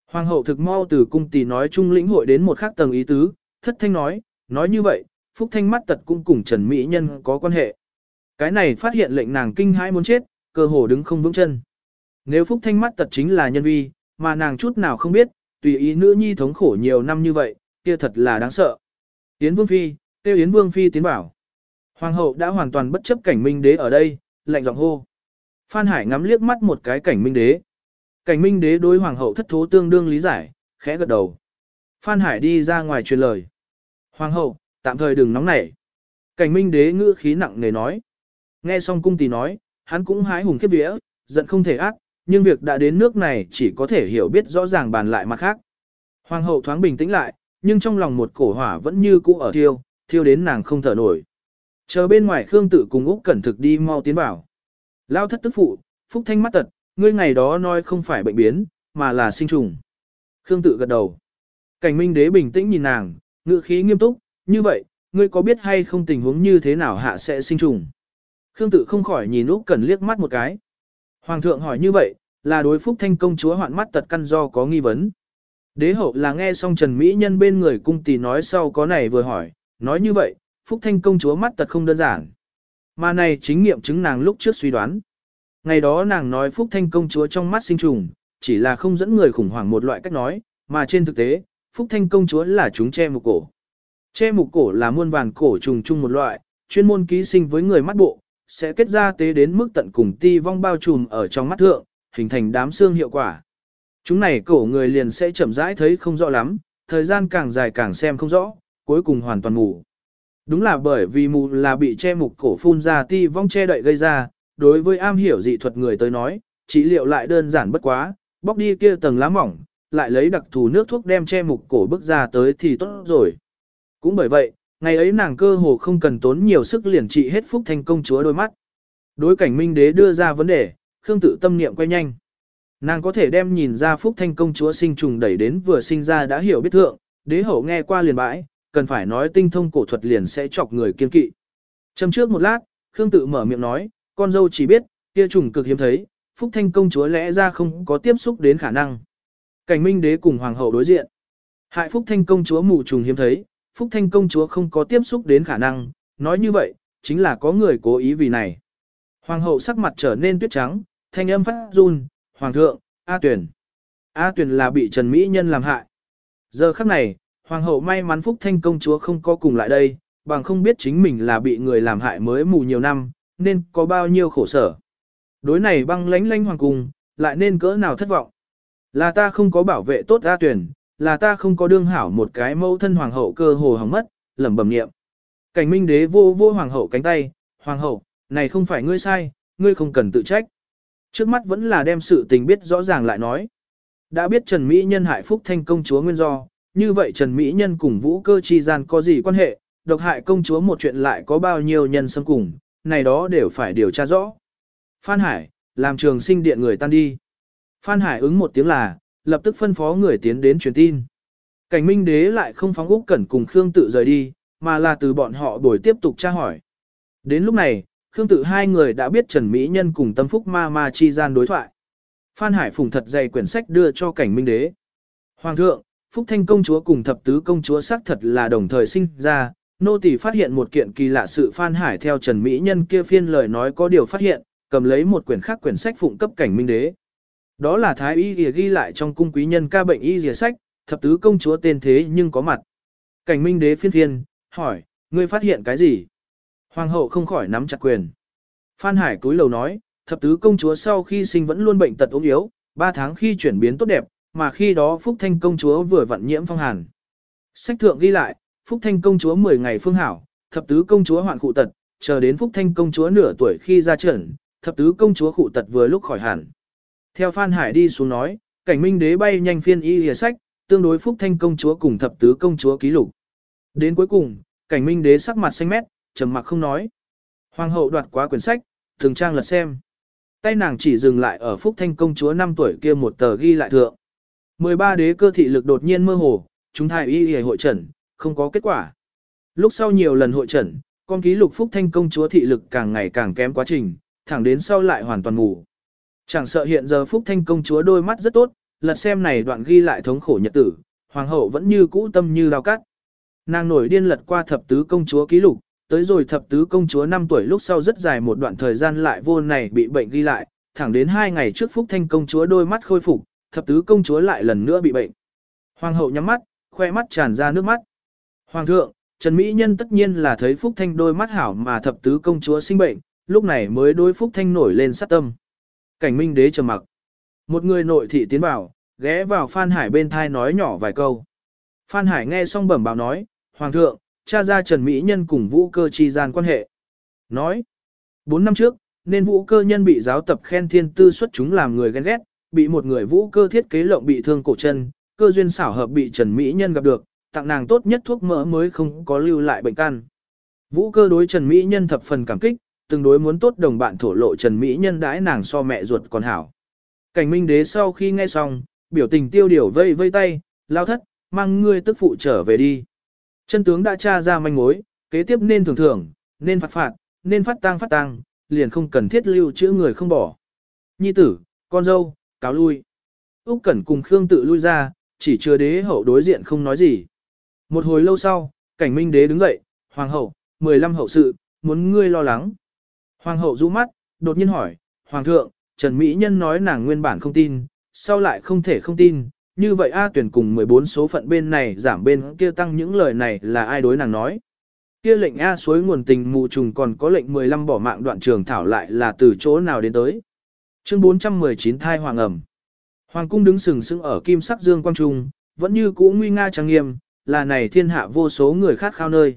Hoàng hậu thực mau từ cung tỷ nói chung lĩnh hội đến một khác tầng ý tứ, thất thanh nói, nói như vậy, phúc thanh mắt tật cũng cùng Trần Mỹ Nhân có quan hệ. Cái này phát hiện lệnh nàng kinh hãi muốn chết, cơ hồ đứng không vững chân. Nếu phúc thanh mắt tật chính là nhân vi, mà nàng chút nào không biết, tùy ý nữ nhi thống khổ nhiều năm như vậy, kia thật là đáng sợ. Yến Vương Phi, tiêu Yến Vương Phi tiến bảo. Hoàng hậu đã hoàn toàn bất chấp cảnh minh đế ở đây, lạnh giọng hô. Phan Hải ngắm liếc mắt một cái cảnh minh đế. Cảnh minh đế đối hoàng hậu thất thố tương đương lý giải, khẽ gật đầu. Phan Hải đi ra ngoài truyền lời. Hoàng hậu, tạm thời đừng nóng nảy. Cảnh minh đế ngữ khí nặng nề nói. Nghe xong cung tỷ nói, hắn cũng hái hùng khiếp vía, giận không thể ác, nhưng việc đã đến nước này chỉ có thể hiểu biết rõ ràng bàn lại mặt khác. Hoàng hậu thoáng bình tĩnh lại, nhưng trong lòng một cổ hỏa vẫn như cũ ở thiêu, thiêu đến nàng không thở nổi. Chờ bên ngoài Khương Tử cùng Úc Cẩn Thực đi mau tiến vào. Lao thất tức phụ, Phúc Thanh mắt tật, ngươi ngày đó nói không phải bệnh biến, mà là sinh trùng. Khương Tử gật đầu. Cảnh Minh Đế bình tĩnh nhìn nàng, ngữ khí nghiêm túc, như vậy, ngươi có biết hay không tình huống như thế nào hạ sẽ sinh trùng? Khương Tự không khỏi nhìn Úc Cẩn liếc mắt một cái. Hoàng thượng hỏi như vậy, là đối Phúc Thanh công chúa hoạn mắt tật căn do có nghi vấn. Đế hậu là nghe xong Trần Mỹ Nhân bên người cung tỷ nói sau có này vừa hỏi, nói như vậy, Phúc Thanh công chúa mắt tật không đơn giản. Mà này chính nghiệm chứng nàng lúc trước suy đoán. Ngày đó nàng nói Phúc Thanh công chúa trong mắt sinh trùng, chỉ là không dẫn người khủng hoảng một loại cách nói, mà trên thực tế, Phúc Thanh công chúa là chúng che một cổ. Che mục cổ là muôn vàn cổ trùng chung một loại, chuyên môn ký sinh với người mắt bộ, sẽ kết ra tế đến mức tận cùng ti vong bao trùm ở trong mắt thượng, hình thành đám xương hiệu quả. Chúng này cổ người liền sẽ chậm rãi thấy không rõ lắm, thời gian càng dài càng xem không rõ, cuối cùng hoàn toàn mù. Đúng là bởi vì mù là bị che mục cổ phun ra ti vong che đậy gây ra, đối với am hiểu dị thuật người tới nói, trị liệu lại đơn giản bất quá, bóc đi kia tầng lá mỏng, lại lấy đặc thù nước thuốc đem che mục cổ bức ra tới thì tốt rồi. Cũng bởi vậy, ngày ấy nàng cơ hồ không cần tốn nhiều sức liền trị hết phúc thanh công chúa đôi mắt. Đối cảnh minh đế đưa ra vấn đề, Khương tự tâm niệm quay nhanh. Nàng có thể đem nhìn ra Phúc Thanh công chúa sinh trùng đẩy đến vừa sinh ra đã hiểu biết thượng, đế hậu nghe qua liền bãi, cần phải nói tinh thông cổ thuật liền sẽ chọc người kiên kỵ. Châm trước một lát, Khương tự mở miệng nói, con dâu chỉ biết, kia trùng cực hiếm thấy, Phúc Thanh công chúa lẽ ra không có tiếp xúc đến khả năng. Cảnh Minh đế cùng hoàng hậu đối diện. Hại Phúc Thanh công chúa mù trùng hiếm thấy, Phúc Thanh công chúa không có tiếp xúc đến khả năng, nói như vậy, chính là có người cố ý vì này. Hoàng hậu sắc mặt trở nên tuyết trắng, thanh âm phát run, Hoàng thượng, A Tuyền, A Tuyền là bị Trần Mỹ Nhân làm hại. Giờ khắc này, Hoàng hậu may mắn Phúc Thanh công chúa không có cùng lại đây, bằng không biết chính mình là bị người làm hại mới mù nhiều năm, nên có bao nhiêu khổ sở. Đối này băng lánh lánh hoàng cung, lại nên cỡ nào thất vọng. Là ta không có bảo vệ tốt A Tuyền là ta không có đương hảo một cái mẫu thân hoàng hậu cơ hồ hỏng mất, lẩm bẩm niệm. Cảnh minh đế vô vô hoàng hậu cánh tay, hoàng hậu, này không phải ngươi sai, ngươi không cần tự trách. Trước mắt vẫn là đem sự tình biết rõ ràng lại nói. Đã biết Trần Mỹ Nhân hại Phúc Thanh công chúa nguyên do, như vậy Trần Mỹ Nhân cùng Vũ Cơ chi gian có gì quan hệ, độc hại công chúa một chuyện lại có bao nhiêu nhân xâm cùng, này đó đều phải điều tra rõ. Phan Hải, làm trường sinh điện người tan đi. Phan Hải ứng một tiếng là, lập tức phân phó người tiến đến truyền tin. Cảnh Minh Đế lại không phóng Úc Cẩn cùng Khương Tự rời đi, mà là từ bọn họ đổi tiếp tục tra hỏi. Đến lúc này, Khương Tự hai người đã biết Trần Mỹ Nhân cùng Tâm Phúc Ma Ma chi gian đối thoại. Phan Hải phùng thật dày quyển sách đưa cho Cảnh Minh Đế. Hoàng thượng, Phúc Thanh công chúa cùng thập tứ công chúa xác thật là đồng thời sinh ra, nô tỳ phát hiện một kiện kỳ lạ sự Phan Hải theo Trần Mỹ Nhân kia phiên lời nói có điều phát hiện, cầm lấy một quyển khác quyển sách phụng cấp Cảnh Minh Đế. Đó là Thái Y Ghi ghi lại trong cung quý nhân ca bệnh y dìa sách, thập tứ công chúa tên thế nhưng có mặt. Cảnh minh đế phiên phiên, hỏi, ngươi phát hiện cái gì? Hoàng hậu không khỏi nắm chặt quyền. Phan Hải cúi lầu nói, thập tứ công chúa sau khi sinh vẫn luôn bệnh tật ốm yếu, ba tháng khi chuyển biến tốt đẹp, mà khi đó Phúc Thanh công chúa vừa vận nhiễm phong hàn. Sách thượng ghi lại, Phúc Thanh công chúa 10 ngày phương hảo, thập tứ công chúa hoạn cụ tật, chờ đến Phúc Thanh công chúa nửa tuổi khi ra trận, thập tứ công chúa cụ tật vừa lúc khỏi hẳn. Theo Phan Hải đi xuống nói, cảnh minh đế bay nhanh phiên y lìa sách, tương đối phúc thanh công chúa cùng thập tứ công chúa ký lục. Đến cuối cùng, cảnh minh đế sắc mặt xanh mét, trầm mặc không nói. Hoàng hậu đoạt quá quyển sách, thường trang lật xem. Tay nàng chỉ dừng lại ở phúc thanh công chúa 5 tuổi kia một tờ ghi lại thượng. 13 đế cơ thị lực đột nhiên mơ hồ, chúng thai y y hội trần, không có kết quả. Lúc sau nhiều lần hội trần, con ký lục phúc thanh công chúa thị lực càng ngày càng kém quá trình, thẳng đến sau lại hoàn toàn ngủ. Chẳng sợ hiện giờ Phúc Thanh công chúa đôi mắt rất tốt, lật xem này đoạn ghi lại thống khổ nhật tử, hoàng hậu vẫn như cũ tâm như lao cắt. Nàng nổi điên lật qua thập tứ công chúa ký lục, tới rồi thập tứ công chúa 5 tuổi lúc sau rất dài một đoạn thời gian lại vô này bị bệnh ghi lại, thẳng đến 2 ngày trước Phúc Thanh công chúa đôi mắt khôi phục, thập tứ công chúa lại lần nữa bị bệnh. Hoàng hậu nhắm mắt, khoe mắt tràn ra nước mắt. Hoàng thượng, Trần Mỹ Nhân tất nhiên là thấy Phúc Thanh đôi mắt hảo mà thập tứ công chúa sinh bệnh, lúc này mới đối Phúc Thanh nổi lên sát tâm. Cảnh minh đế trầm mặc. Một người nội thị tiến vào, ghé vào Phan Hải bên thai nói nhỏ vài câu. Phan Hải nghe xong bẩm báo nói, Hoàng thượng, cha ra Trần Mỹ Nhân cùng vũ cơ chi gian quan hệ. Nói, bốn năm trước, nên vũ cơ nhân bị giáo tập khen thiên tư xuất chúng làm người ghen ghét, bị một người vũ cơ thiết kế lộng bị thương cổ chân, cơ duyên xảo hợp bị Trần Mỹ Nhân gặp được, tặng nàng tốt nhất thuốc mỡ mới không có lưu lại bệnh căn. Vũ cơ đối Trần Mỹ Nhân thập phần cảm kích, từng đối muốn tốt đồng bạn thổ lộ Trần Mỹ nhân đãi nàng so mẹ ruột còn hảo. Cảnh minh đế sau khi nghe xong, biểu tình tiêu điều vây vây tay, lao thất, mang ngươi tức phụ trở về đi. Chân tướng đã tra ra manh mối, kế tiếp nên thường thưởng, nên phạt phạt, nên phát tang phát tang, liền không cần thiết lưu chữ người không bỏ. Nhi tử, con dâu, cáo lui. Úc Cẩn cùng Khương tự lui ra, chỉ chưa đế hậu đối diện không nói gì. Một hồi lâu sau, cảnh minh đế đứng dậy, hoàng hậu, 15 hậu sự, muốn ngươi lo lắng. Hoàng hậu rũ mắt, đột nhiên hỏi, Hoàng thượng, Trần Mỹ Nhân nói nàng nguyên bản không tin, sau lại không thể không tin, như vậy A tuyển cùng 14 số phận bên này giảm bên kia tăng những lời này là ai đối nàng nói. Kia lệnh A suối nguồn tình mù trùng còn có lệnh 15 bỏ mạng đoạn trường thảo lại là từ chỗ nào đến tới. Chương 419 thai hoàng ẩm. Hoàng cung đứng sừng sững ở kim sắc dương quang trung, vẫn như cũ nguy nga trang nghiêm, là này thiên hạ vô số người khát khao nơi.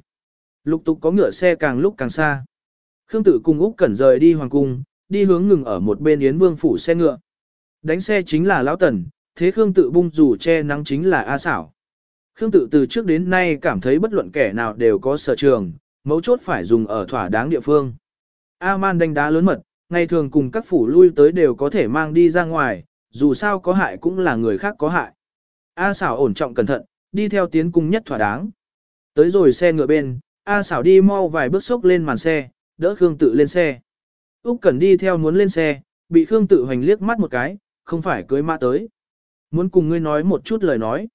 Lục tục có ngựa xe càng lúc càng xa. Khương Tử cùng Úc Cẩn rời đi hoàng cung, đi hướng ngừng ở một bên Yến Vương phủ xe ngựa. Đánh xe chính là lão Tần, thế Khương Tự bung dù che nắng chính là A Sảo. Khương Tự từ trước đến nay cảm thấy bất luận kẻ nào đều có sở trường, mấu chốt phải dùng ở thỏa đáng địa phương. A Man đánh đá lớn mật, ngày thường cùng các phủ lui tới đều có thể mang đi ra ngoài, dù sao có hại cũng là người khác có hại. A Sảo ổn trọng cẩn thận, đi theo tiến cung nhất thỏa đáng. Tới rồi xe ngựa bên, A Sảo đi mau vài bước xốc lên màn xe, đỡ Khương tự lên xe. Úc Cẩn đi theo muốn lên xe, bị Khương tự hoành liếc mắt một cái, không phải cưới mã tới. Muốn cùng ngươi nói một chút lời nói.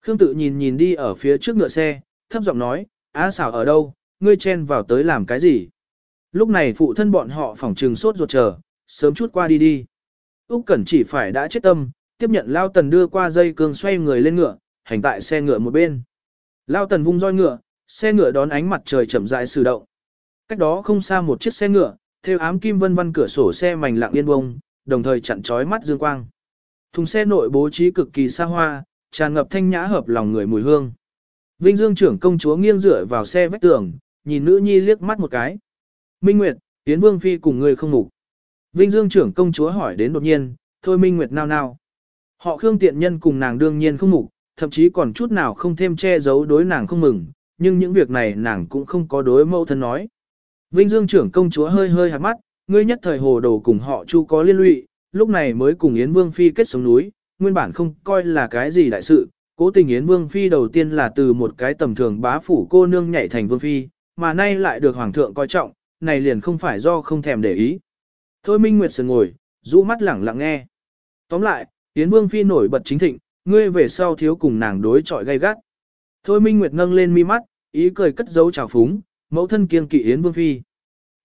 Khương tự nhìn nhìn đi ở phía trước ngựa xe, thấp giọng nói, "Á xảo ở đâu, ngươi chen vào tới làm cái gì? Lúc này phụ thân bọn họ phỏng trừng sốt ruột chờ, sớm chút qua đi đi. Úc Cẩn chỉ phải đã chết tâm, tiếp nhận Lao Tần đưa qua dây cương xoay người lên ngựa, hành tại xe ngựa một bên. Lao Tần vung roi ngựa, xe ngựa đón ánh mặt trời chậm rãi sử động. Cách đó không xa một chiếc xe ngựa, theo ám kim vân vân cửa sổ xe mảnh lặng yên bông, đồng thời chặn chói mắt dương quang. Thùng xe nội bố trí cực kỳ xa hoa, tràn ngập thanh nhã hợp lòng người mùi hương. Vinh Dương trưởng công chúa nghiêng dựa vào xe vách tường, nhìn nữ nhi liếc mắt một cái. Minh Nguyệt, Yến Vương Phi cùng người không ngủ. Vinh Dương trưởng công chúa hỏi đến đột nhiên, thôi Minh Nguyệt nao nao. Họ Khương tiện nhân cùng nàng đương nhiên không ngủ, thậm chí còn chút nào không thêm che giấu đối nàng không mừng, nhưng những việc này nàng cũng không có đối mẫu thân nói. Vinh Dương trưởng công chúa hơi hơi hạt mắt, ngươi nhất thời hồ đồ cùng họ Chu có liên lụy, lúc này mới cùng Yến Vương Phi kết sống núi, nguyên bản không coi là cái gì đại sự, cố tình Yến Vương Phi đầu tiên là từ một cái tầm thường bá phủ cô nương nhảy thành Vương Phi, mà nay lại được Hoàng thượng coi trọng, này liền không phải do không thèm để ý. Thôi Minh Nguyệt sườn ngồi, rũ mắt lẳng lặng nghe. Tóm lại, Yến Vương Phi nổi bật chính thịnh, ngươi về sau thiếu cùng nàng đối chọi gay gắt. Thôi Minh Nguyệt nâng lên mi mắt, ý cười cất giấu trào phúng, mẫu thân kiên kỵ Yến Vương Phi.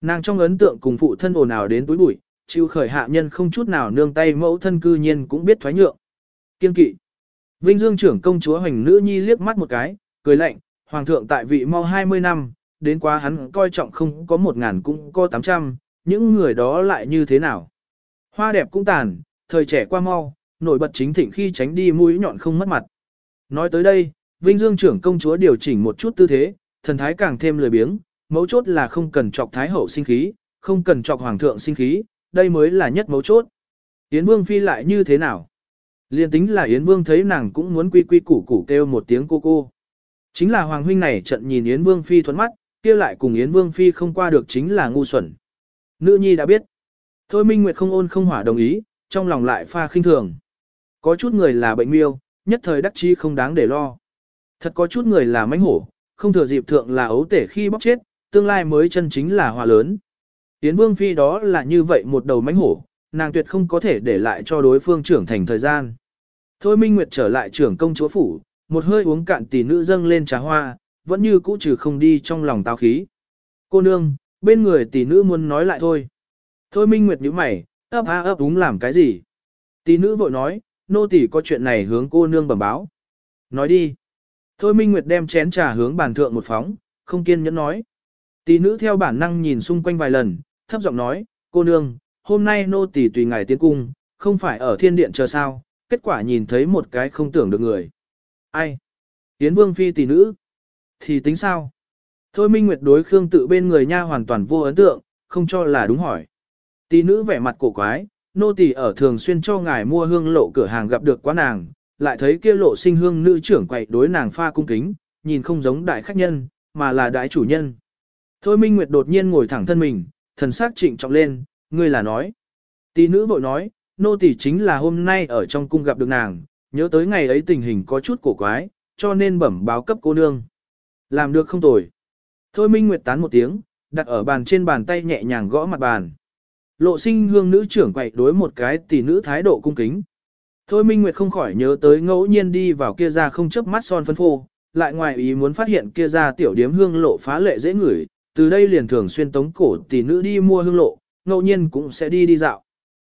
Nàng trong ấn tượng cùng phụ thân ồn ào đến túi bụi, chịu khởi hạ nhân không chút nào nương tay mẫu thân cư nhiên cũng biết thoái nhượng. kiên kỵ. Vinh Dương trưởng công chúa hoành nữ nhi liếc mắt một cái, cười lạnh, hoàng thượng tại vị mau 20 năm, đến quá hắn coi trọng không có một ngàn cũng có 800, những người đó lại như thế nào. Hoa đẹp cũng tàn, thời trẻ qua mau, nổi bật chính thịnh khi tránh đi mũi nhọn không mất mặt. Nói tới đây, Vinh Dương trưởng công chúa điều chỉnh một chút tư thế, thần thái càng thêm lười biếng, mấu chốt là không cần chọc thái hậu sinh khí, không cần chọc hoàng thượng sinh khí, đây mới là nhất mấu chốt. Yến Vương phi lại như thế nào? Liên tính là Yến Vương thấy nàng cũng muốn quy quy củ củ kêu một tiếng cô cô. Chính là Hoàng huynh này trận nhìn Yến Vương phi thuẫn mắt, kia lại cùng Yến Vương phi không qua được chính là ngu xuẩn. Nữ nhi đã biết. Thôi Minh Nguyệt không ôn không hỏa đồng ý, trong lòng lại pha khinh thường. Có chút người là bệnh miêu, nhất thời đắc chi không đáng để lo. Thật có chút người là mánh hổ, không thừa dịp thượng là ấu tể khi bóc chết, tương lai mới chân chính là hòa lớn. Yến Vương Phi đó là như vậy một đầu mánh hổ, nàng tuyệt không có thể để lại cho đối phương trưởng thành thời gian. Thôi Minh Nguyệt trở lại trưởng công chúa phủ, một hơi uống cạn tỷ nữ dâng lên trà hoa, vẫn như cũ trừ không đi trong lòng tao khí. Cô nương, bên người tỷ nữ muốn nói lại thôi. Thôi Minh Nguyệt nhíu mày, ấp a ấp đúng làm cái gì? Tỷ nữ vội nói, nô tỷ có chuyện này hướng cô nương bẩm báo. Nói đi. Thôi Minh Nguyệt đem chén trà hướng bàn thượng một phóng, không kiên nhẫn nói. Tỷ nữ theo bản năng nhìn xung quanh vài lần, thấp giọng nói, cô nương, hôm nay nô tỷ tùy ngài tiến cung, không phải ở thiên điện chờ sao, kết quả nhìn thấy một cái không tưởng được người. Ai? Tiến vương phi tỷ nữ. Thì tính sao? Thôi Minh Nguyệt đối Khương tự bên người nha hoàn toàn vô ấn tượng, không cho là đúng hỏi. Tỷ nữ vẻ mặt cổ quái, nô tỳ ở thường xuyên cho ngài mua hương lộ cửa hàng gặp được quá nàng, lại thấy kia lộ sinh hương nữ trưởng quậy đối nàng pha cung kính, nhìn không giống đại khách nhân, mà là đại chủ nhân. Thôi Minh Nguyệt đột nhiên ngồi thẳng thân mình, thần sắc trịnh trọng lên, ngươi là nói. Tỷ nữ vội nói, nô tỷ chính là hôm nay ở trong cung gặp được nàng, nhớ tới ngày ấy tình hình có chút cổ quái, cho nên bẩm báo cấp cô nương. Làm được không tồi. Thôi Minh Nguyệt tán một tiếng, đặt ở bàn trên bàn tay nhẹ nhàng gõ mặt bàn. Lộ sinh hương nữ trưởng quậy đối một cái tỷ nữ thái độ cung kính. Thôi Minh Nguyệt không khỏi nhớ tới ngẫu nhiên đi vào kia ra không chớp mắt son phấn phô, lại ngoài ý muốn phát hiện kia ra tiểu điếm hương lộ phá lệ dễ ngửi, từ đây liền thường xuyên tống cổ tỷ nữ đi mua hương lộ, ngẫu nhiên cũng sẽ đi đi dạo.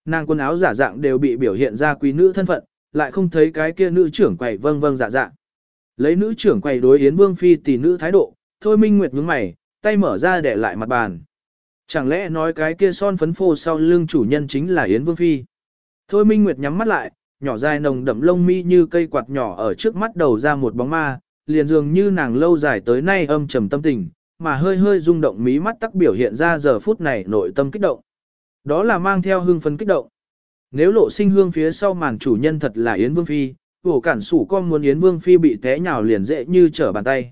Nàng quần áo giả dạng đều bị biểu hiện ra quý nữ thân phận, lại không thấy cái kia nữ trưởng quầy vâng vâng dạ dạng. Lấy nữ trưởng quầy đối Yến Vương Phi tỷ nữ thái độ, thôi Minh Nguyệt nhướng mày, tay mở ra để lại mặt bàn. Chẳng lẽ nói cái kia son phấn phô sau lưng chủ nhân chính là Yến Vương Phi? Thôi Minh Nguyệt nhắm mắt lại, nhỏ dài nồng đậm lông mi như cây quạt nhỏ ở trước mắt đầu ra một bóng ma, liền dường như nàng lâu dài tới nay âm trầm tâm tình, mà hơi hơi rung động mí mắt tắc biểu hiện ra giờ phút này nội tâm kích động. Đó là mang theo hương phấn kích động. Nếu lộ sinh hương phía sau màn chủ nhân thật là Yến Vương Phi, vổ cản sủ con muốn Yến Vương Phi bị té nhào liền dễ như trở bàn tay.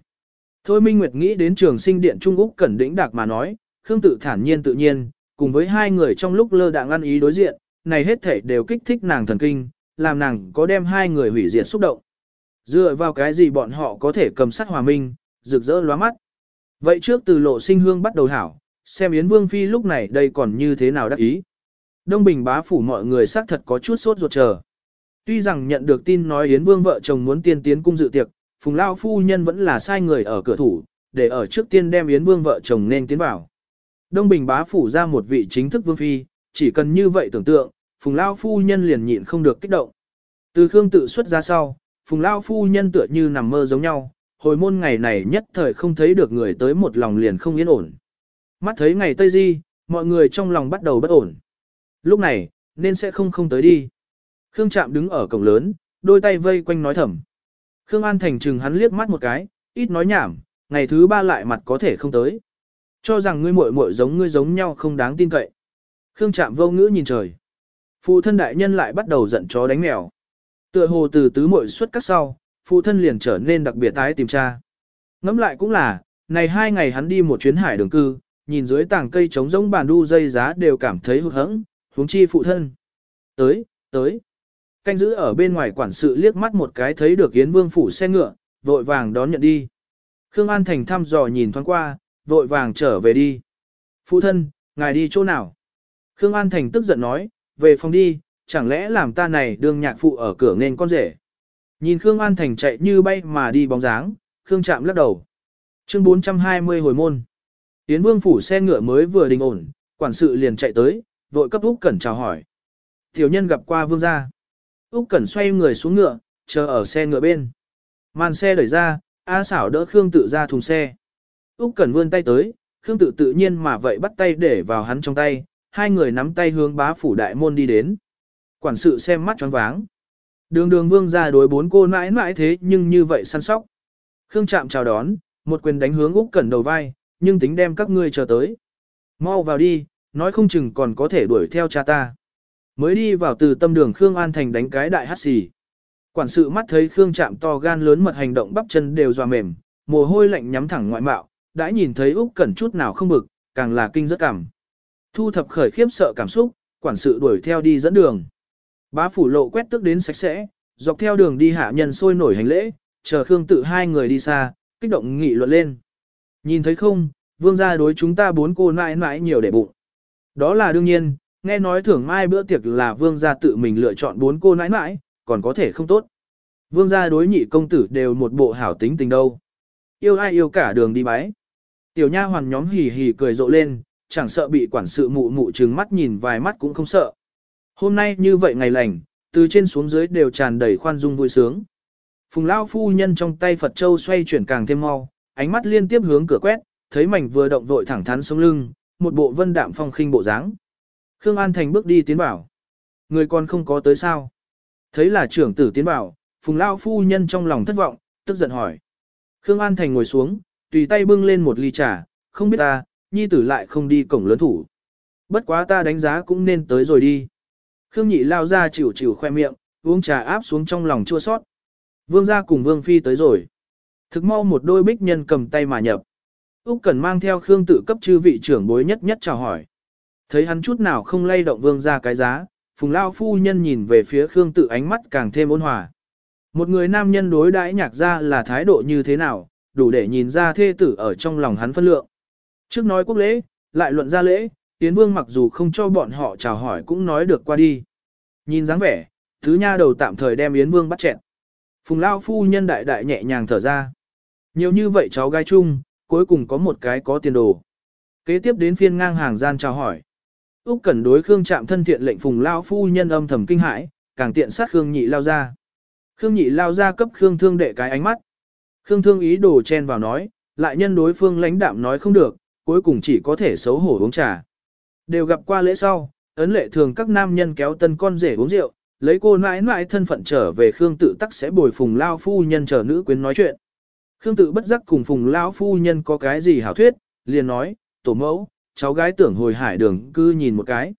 Thôi Minh Nguyệt nghĩ đến trường sinh điện Trung Úc Cẩn Đĩnh Đạc mà nói, Khương tự thản nhiên tự nhiên, cùng với hai người trong lúc lơ đạng ăn ý đối diện, này hết thể đều kích thích nàng thần kinh, làm nàng có đem hai người hủy diệt xúc động. Dựa vào cái gì bọn họ có thể cầm sắt hòa minh, rực rỡ lóa mắt. Vậy trước từ lộ sinh hương bắt đầu hảo, xem Yến Vương Phi lúc này đây còn như thế nào đắc ý. Đông Bình bá phủ mọi người xác thật có chút sốt ruột chờ. Tuy rằng nhận được tin nói Yến Vương vợ chồng muốn tiên tiến cung dự tiệc, Phùng Lao phu nhân vẫn là sai người ở cửa thủ, để ở trước tiên đem Yến Vương vợ chồng nên tiến vào. Đông Bình bá phủ ra một vị chính thức Vương Phi, chỉ cần như vậy tưởng tượng, Phùng Lao phu nhân liền nhịn không được kích động. Từ Khương tự xuất ra sau, Phùng Lao phu nhân tựa như nằm mơ giống nhau, hồi môn ngày này nhất thời không thấy được người tới một lòng liền không yên ổn. Mắt thấy ngày Tây Di, mọi người trong lòng bắt đầu bất ổn. Lúc này, nên sẽ không không tới đi. Khương Trạm đứng ở cổng lớn, đôi tay vây quanh nói thầm. Khương An Thành chừng hắn liếc mắt một cái, ít nói nhảm, ngày thứ ba lại mặt có thể không tới. Cho rằng ngươi muội muội giống ngươi giống nhau không đáng tin cậy. Khương Trạm vô ngữ nhìn trời. Phụ thân đại nhân lại bắt đầu giận chó đánh mèo. Tựa hồ từ tứ muội xuất các sau, phụ thân liền trở nên đặc biệt tái tìm tra. Ngẫm lại cũng là, này hai ngày hắn đi một chuyến hải đường cư, nhìn dưới tảng cây trống rỗng bàn đu dây giá đều cảm thấy hụt hẫng, huống chi phụ thân. Tới, tới. Canh giữ ở bên ngoài quản sự liếc mắt một cái thấy được Yến Vương phủ xe ngựa, vội vàng đón nhận đi. Khương An Thành thăm dò nhìn thoáng qua, vội vàng trở về đi. Phụ thân, ngài đi chỗ nào? Khương An Thành tức giận nói, về phòng đi, chẳng lẽ làm ta này đương nhạc phụ ở cửa nên con rể. Nhìn Khương An Thành chạy như bay mà đi bóng dáng, Khương chạm lắc đầu. Chương 420 hồi môn. Tiến vương phủ xe ngựa mới vừa đình ổn, quản sự liền chạy tới, vội cấp Úc Cẩn chào hỏi. Tiểu nhân gặp qua vương gia. Úc Cẩn xoay người xuống ngựa, chờ ở xe ngựa bên. Màn xe đẩy ra, A xảo đỡ Khương tự ra thùng xe. Úc Cẩn vươn tay tới, Khương tự tự nhiên mà vậy bắt tay để vào hắn trong tay, hai người nắm tay hướng bá phủ đại môn đi đến. Quản sự xem mắt choáng váng. Đường đường vương ra đối bốn cô mãi mãi thế nhưng như vậy săn sóc. Khương chạm chào đón, một quyền đánh hướng Úc Cẩn đầu vai, nhưng tính đem các ngươi chờ tới. Mau vào đi, nói không chừng còn có thể đuổi theo cha ta. Mới đi vào từ tâm đường Khương An Thành đánh cái đại hát xì. Quản sự mắt thấy Khương chạm to gan lớn mật hành động bắp chân đều dòa mềm, mồ hôi lạnh nhắm thẳng ngoại mạo, đã nhìn thấy Úc Cẩn chút nào không bực, càng là kinh rất cảm. Thu thập khởi khiếp sợ cảm xúc, quản sự đuổi theo đi dẫn đường. Bá phủ lộ quét tức đến sạch sẽ, dọc theo đường đi hạ nhân sôi nổi hành lễ, chờ Khương tự hai người đi xa, kích động nghị luận lên. Nhìn thấy không, vương gia đối chúng ta bốn cô nãi nãi nhiều để bụng. Đó là đương nhiên, nghe nói thưởng mai bữa tiệc là vương gia tự mình lựa chọn bốn cô nãi nãi, còn có thể không tốt. Vương gia đối nhị công tử đều một bộ hảo tính tình đâu. Yêu ai yêu cả đường đi bái. Tiểu nha hoàn nhóm hì hì cười rộ lên, chẳng sợ bị quản sự mụ mụ trừng mắt nhìn vài mắt cũng không sợ. Hôm nay như vậy ngày lành, từ trên xuống dưới đều tràn đầy khoan dung vui sướng. Phùng lão phu nhân trong tay Phật Châu xoay chuyển càng thêm mau, ánh mắt liên tiếp hướng cửa quét, thấy mảnh vừa động vội thẳng thắn sống lưng, một bộ vân đạm phong khinh bộ dáng. Khương An Thành bước đi tiến bảo. Người còn không có tới sao? Thấy là trưởng tử tiến bảo, Phùng lão phu nhân trong lòng thất vọng, tức giận hỏi. Khương An Thành ngồi xuống, tùy tay bưng lên một ly trà, không biết ta, nhi tử lại không đi cổng lớn thủ. Bất quá ta đánh giá cũng nên tới rồi đi. Khương nhị lao ra chịu chịu khoe miệng, uống trà áp xuống trong lòng chua sót. Vương gia cùng vương phi tới rồi. Thực mau một đôi bích nhân cầm tay mà nhập. Úc Cẩn mang theo Khương tự cấp chư vị trưởng bối nhất nhất chào hỏi. Thấy hắn chút nào không lay động vương gia cái giá, Phùng Lao phu nhân nhìn về phía Khương tự ánh mắt càng thêm ôn hòa. Một người nam nhân đối đãi nhạc gia là thái độ như thế nào, đủ để nhìn ra thê tử ở trong lòng hắn phân lượng. Trước nói quốc lễ, lại luận ra lễ, Tiến Vương mặc dù không cho bọn họ chào hỏi cũng nói được qua đi. Nhìn dáng vẻ, thứ nha đầu tạm thời đem Yến Vương bắt chẹn. Phùng Lao phu nhân đại đại nhẹ nhàng thở ra. Nhiều như vậy cháu gái chung, cuối cùng có một cái có tiền đồ. Kế tiếp đến phiên ngang hàng gian chào hỏi. Úc Cẩn đối Khương Trạm thân thiện lệnh Phùng Lao phu nhân âm thầm kinh hãi, càng tiện sát Khương Nhị lao ra. Khương Nhị lao ra cấp Khương Thương đệ cái ánh mắt. Khương Thương ý đồ chen vào nói, lại nhân đối phương lãnh đạm nói không được, cuối cùng chỉ có thể xấu hổ uống trà. Đều gặp qua lễ sau, ấn lệ thường các nam nhân kéo tân con rể uống rượu, lấy cô nãi nãi thân phận trở về Khương tự tắc sẽ bồi phùng lao phu nhân chờ nữ quyến nói chuyện. Khương tự bất giác cùng phùng lao phu nhân có cái gì hảo thuyết, liền nói, tổ mẫu, cháu gái tưởng hồi hải đường cư nhìn một cái.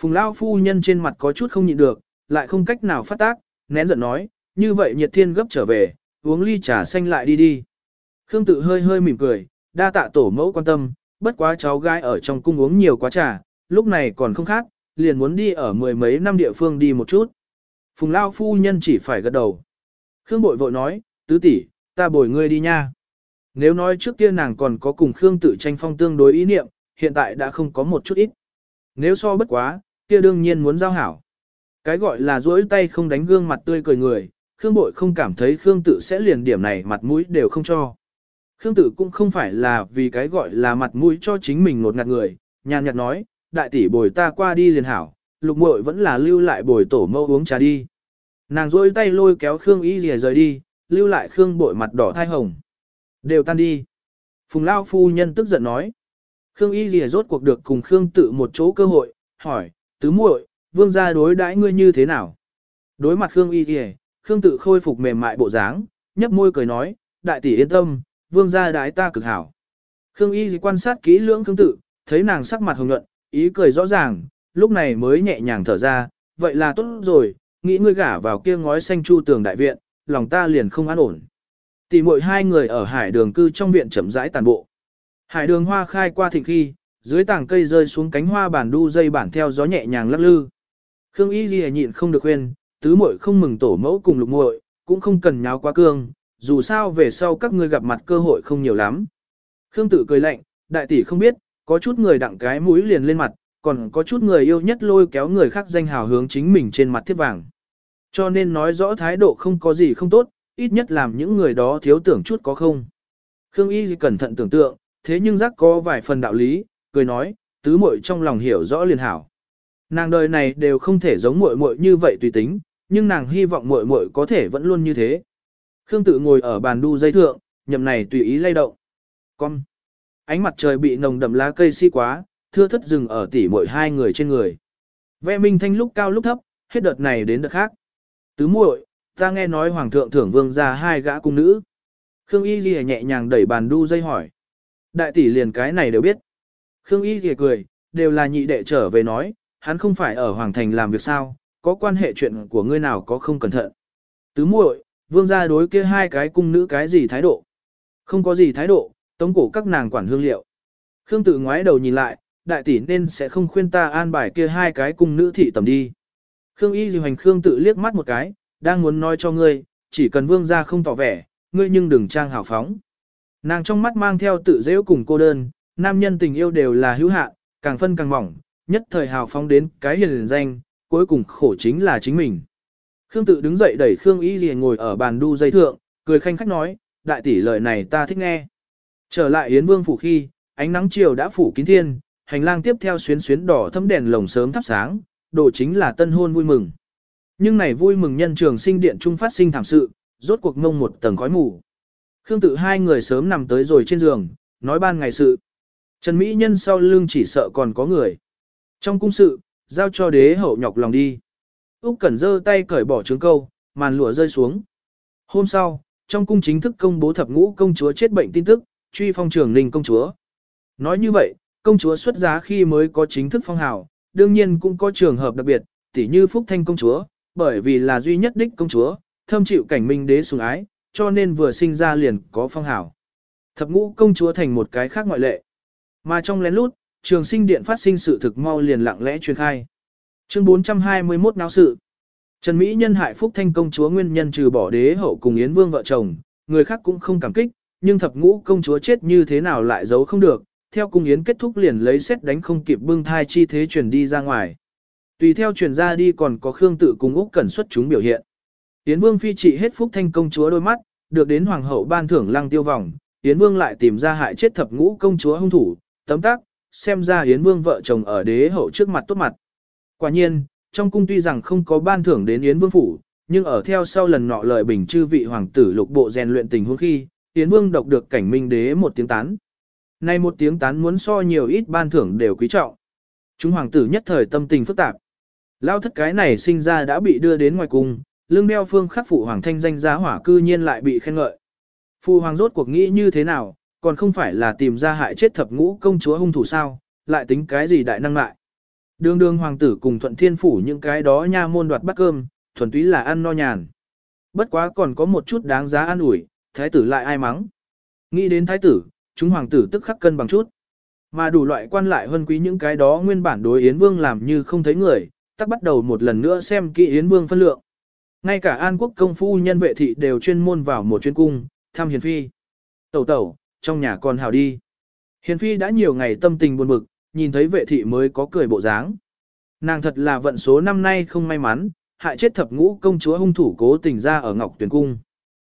Phùng lao phu nhân trên mặt có chút không nhịn được, lại không cách nào phát tác, nén giận nói, như vậy nhiệt thiên gấp trở về, uống ly trà xanh lại đi đi. Khương tự hơi hơi mỉm cười, đa tạ tổ mẫu quan tâm, bất quá cháu gái ở trong cung uống nhiều quá trà, lúc này còn không khác, liền muốn đi ở mười mấy năm địa phương đi một chút. Phùng Lao phu nhân chỉ phải gật đầu. Khương bội vội nói, tứ tỷ, ta bồi ngươi đi nha. Nếu nói trước kia nàng còn có cùng Khương tự tranh phong tương đối ý niệm, hiện tại đã không có một chút ít. Nếu so bất quá, kia đương nhiên muốn giao hảo. Cái gọi là duỗi tay không đánh gương mặt tươi cười người, Khương bội không cảm thấy Khương tự sẽ liền điểm này mặt mũi đều không cho. Khương Tử cũng không phải là vì cái gọi là mặt mũi cho chính mình ngột ngạt người, nhàn nhạt nói, đại tỷ bồi ta qua đi liền hảo, lục muội vẫn là lưu lại bồi tổ mâu uống trà đi. Nàng rôi tay lôi kéo Khương y rìa rời đi, lưu lại Khương bội mặt đỏ thai hồng. Đều tan đi. Phùng Lao phu nhân tức giận nói. Khương y rìa rốt cuộc được cùng Khương tự một chỗ cơ hội, hỏi, tứ muội, vương gia đối đãi ngươi như thế nào? Đối mặt Khương y rìa, Khương tự khôi phục mềm mại bộ dáng, nhấp môi cười nói, đại tỷ yên tâm, vương gia đái ta cực hảo. Khương y quan sát kỹ lưỡng Khương tự, thấy nàng sắc mặt hồng nhuận, ý cười rõ ràng, lúc này mới nhẹ nhàng thở ra, vậy là tốt rồi, nghĩ ngươi gả vào kia ngói xanh chu tường đại viện, lòng ta liền không an ổn. Tỷ muội hai người ở hải đường cư trong viện chậm rãi tàn bộ. Hải đường hoa khai qua thịnh khi, dưới tảng cây rơi xuống cánh hoa bản đu dây bản theo gió nhẹ nhàng lắc lư. Khương Y Ghi nhịn không được khuyên, tứ muội không mừng tổ mẫu cùng lục muội, cũng không cần nháo quá cương, dù sao về sau các ngươi gặp mặt cơ hội không nhiều lắm. Khương tự cười lạnh, đại tỷ không biết, có chút người đặng cái mũi liền lên mặt, còn có chút người yêu nhất lôi kéo người khác danh hào hướng chính mình trên mặt thiết vàng. Cho nên nói rõ thái độ không có gì không tốt, ít nhất làm những người đó thiếu tưởng chút có không. Khương Y cẩn thận tưởng tượng, thế nhưng giác có vài phần đạo lý, cười nói, tứ muội trong lòng hiểu rõ liền hảo. Nàng đời này đều không thể giống muội muội như vậy tùy tính, nhưng nàng hy vọng muội muội có thể vẫn luôn như thế. Khương tự ngồi ở bàn đu dây thượng, nhậm này tùy ý lay động. Con. Ánh mặt trời bị nồng đậm lá cây si quá, thưa thất rừng ở tỉ mỗi hai người trên người. Ve minh thanh lúc cao lúc thấp, hết đợt này đến đợt khác. Tứ muội, ta nghe nói hoàng thượng thưởng vương ra hai gã cung nữ. Khương Y Ghi nhẹ nhàng đẩy bàn đu dây hỏi. Đại tỷ liền cái này đều biết. Khương Y Ghi cười, đều là nhị đệ trở về nói, hắn không phải ở hoàng thành làm việc sao, có quan hệ chuyện của ngươi nào có không cẩn thận. Tứ muội, vương gia đối kia hai cái cung nữ cái gì thái độ? Không có gì thái độ, tống cổ các nàng quản hương liệu. Khương tự ngoái đầu nhìn lại, đại tỷ nên sẽ không khuyên ta an bài kia hai cái cung nữ thị tầm đi. Khương y dì hành Khương tự liếc mắt một cái, đang muốn nói cho ngươi, chỉ cần vương gia không tỏ vẻ, ngươi nhưng đừng trang hào phóng. Nàng trong mắt mang theo tự dễ cùng cô đơn, nam nhân tình yêu đều là hữu hạn, càng phân càng mỏng, nhất thời hào phóng đến cái hiền danh, cuối cùng khổ chính là chính mình. Khương tự đứng dậy đẩy Khương Y Lìa ngồi ở bàn đu dây thượng, cười khanh khách nói, đại tỷ lời này ta thích nghe. Trở lại Yến Vương phủ khi, ánh nắng chiều đã phủ kín thiên, hành lang tiếp theo xuyến xuyến đỏ thấm đèn lồng sớm thắp sáng, đồ chính là tân hôn vui mừng. Nhưng này vui mừng nhân trường sinh điện trung phát sinh thảm sự, rốt cuộc mông một tầng khói mù. Khương tự hai người sớm nằm tới rồi trên giường, nói ban ngày sự. Trần Mỹ Nhân sau lưng chỉ sợ còn có người. Trong cung sự, giao cho đế hậu nhọc lòng đi. Úc Cẩn giơ tay cởi bỏ trứng câu, màn lụa rơi xuống. Hôm sau, trong cung chính thức công bố thập ngũ công chúa chết bệnh tin tức, truy phong trưởng Ninh công chúa. Nói như vậy, công chúa xuất giá khi mới có chính thức phong hào, đương nhiên cũng có trường hợp đặc biệt, tỉ như Phúc Thanh công chúa, bởi vì là duy nhất đích công chúa, thâm chịu cảnh minh đế sủng ái, cho nên vừa sinh ra liền có phong hào. Thập ngũ công chúa thành một cái khác ngoại lệ. Mà trong lén lút, trường sinh điện phát sinh sự thực mau liền lặng lẽ truyền khai. Chương 421 náo sự. Trần Mỹ nhân hại Phúc Thanh công chúa nguyên nhân trừ bỏ đế hậu cùng Yến Vương vợ chồng, người khác cũng không cảm kích, nhưng thập ngũ công chúa chết như thế nào lại giấu không được, theo cung Yến kết thúc liền lấy xét đánh không kịp bưng thai chi thế truyền đi ra ngoài. Tùy theo truyền ra đi còn có Khương tự cùng Úc Cẩn xuất chúng biểu hiện. Yến Vương phi trị hết Phúc Thanh công chúa đôi mắt, được đến hoàng hậu ban thưởng lăng tiêu vòng, Yến Vương lại tìm ra hại chết thập ngũ công chúa hung thủ, tấm tắc, xem ra Yến Vương vợ chồng ở đế hậu trước mặt tốt mặt. Quả nhiên, trong cung tuy rằng không có ban thưởng đến Yến Vương phủ, nhưng ở theo sau lần nọ lời bình chư vị hoàng tử lục bộ rèn luyện tình huống khi, Yến Vương đọc được cảnh minh đế một tiếng tán. Nay một tiếng tán muốn so nhiều ít ban thưởng đều quý trọng. Chúng hoàng tử nhất thời tâm tình phức tạp. Lao thất cái này sinh ra đã bị đưa đến ngoài cung, lương đeo phương khắc phụ hoàng thanh danh giá hỏa cư nhiên lại bị khen ngợi. Phụ hoàng rốt cuộc nghĩ như thế nào, còn không phải là tìm ra hại chết thập ngũ công chúa hung thủ sao, lại tính cái gì đại năng lại. Đường đường hoàng tử cùng thuận thiên phủ những cái đó nha môn đoạt bắt cơm, thuần túy là ăn no nhàn. Bất quá còn có một chút đáng giá ăn ủi, thái tử lại ai mắng. Nghĩ đến thái tử, chúng hoàng tử tức khắc cân bằng chút. Mà đủ loại quan lại hơn quý những cái đó nguyên bản đối Yến Vương làm như không thấy người, tắc bắt đầu một lần nữa xem kỹ Yến Vương phân lượng. Ngay cả An Quốc công phu nhân vệ thị đều chuyên môn vào một chuyên cung, thăm Hiền Phi. Tẩu tẩu, trong nhà còn hào đi. Hiền Phi đã nhiều ngày tâm tình buồn bực, nhìn thấy vệ thị mới có cười bộ dáng. Nàng thật là vận số năm nay không may mắn, hại chết thập ngũ công chúa hung thủ cố tình ra ở Ngọc Tuyền Cung.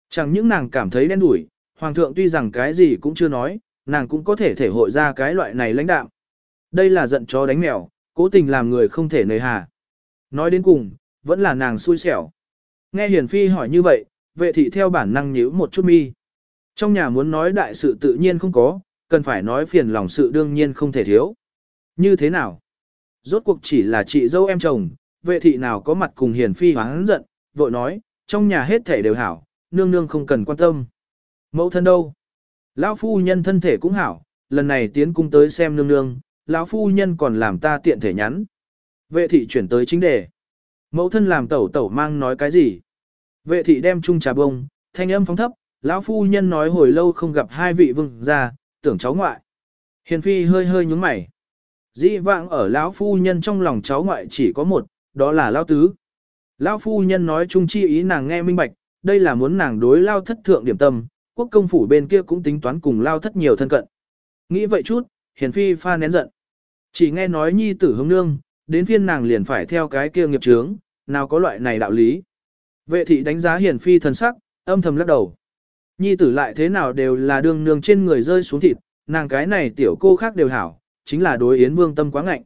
Chẳng những nàng cảm thấy đen đủi, Hoàng thượng tuy rằng cái gì cũng chưa nói, nàng cũng có thể thể hội ra cái loại này lãnh đạm Đây là giận chó đánh mèo, cố tình làm người không thể nề hà. Nói đến cùng, vẫn là nàng xui xẻo. Nghe Hiền Phi hỏi như vậy, vệ thị theo bản năng nhíu một chút mi. Trong nhà muốn nói đại sự tự nhiên không có, cần phải nói phiền lòng sự đương nhiên không thể thiếu. Như thế nào? Rốt cuộc chỉ là chị dâu em chồng, vệ thị nào có mặt cùng Hiền Phi hoáng giận, vội nói, trong nhà hết thể đều hảo, nương nương không cần quan tâm. Mẫu thân đâu? Lão phu nhân thân thể cũng hảo, lần này tiến cung tới xem nương nương, lão phu nhân còn làm ta tiện thể nhắn. Vệ thị chuyển tới chính đề. Mẫu thân làm tẩu tẩu mang nói cái gì? Vệ thị đem chung trà bông, thanh âm phóng thấp, lão phu nhân nói hồi lâu không gặp hai vị vương gia, tưởng cháu ngoại. Hiền phi hơi hơi nhúng mày. Dĩ vãng ở lão phu nhân trong lòng cháu ngoại chỉ có một, đó là lão tứ. Lão phu nhân nói chung chi ý nàng nghe minh bạch, đây là muốn nàng đối lao thất thượng điểm tâm, quốc công phủ bên kia cũng tính toán cùng lao thất nhiều thân cận. Nghĩ vậy chút, hiền phi pha nén giận. Chỉ nghe nói nhi tử hướng nương, đến phiên nàng liền phải theo cái kia nghiệp trướng, nào có loại này đạo lý. Vệ thị đánh giá hiền phi thần sắc, âm thầm lắc đầu. Nhi tử lại thế nào đều là đường nương trên người rơi xuống thịt, nàng cái này tiểu cô khác đều hảo, chính là đối yến vương tâm quá ngạnh.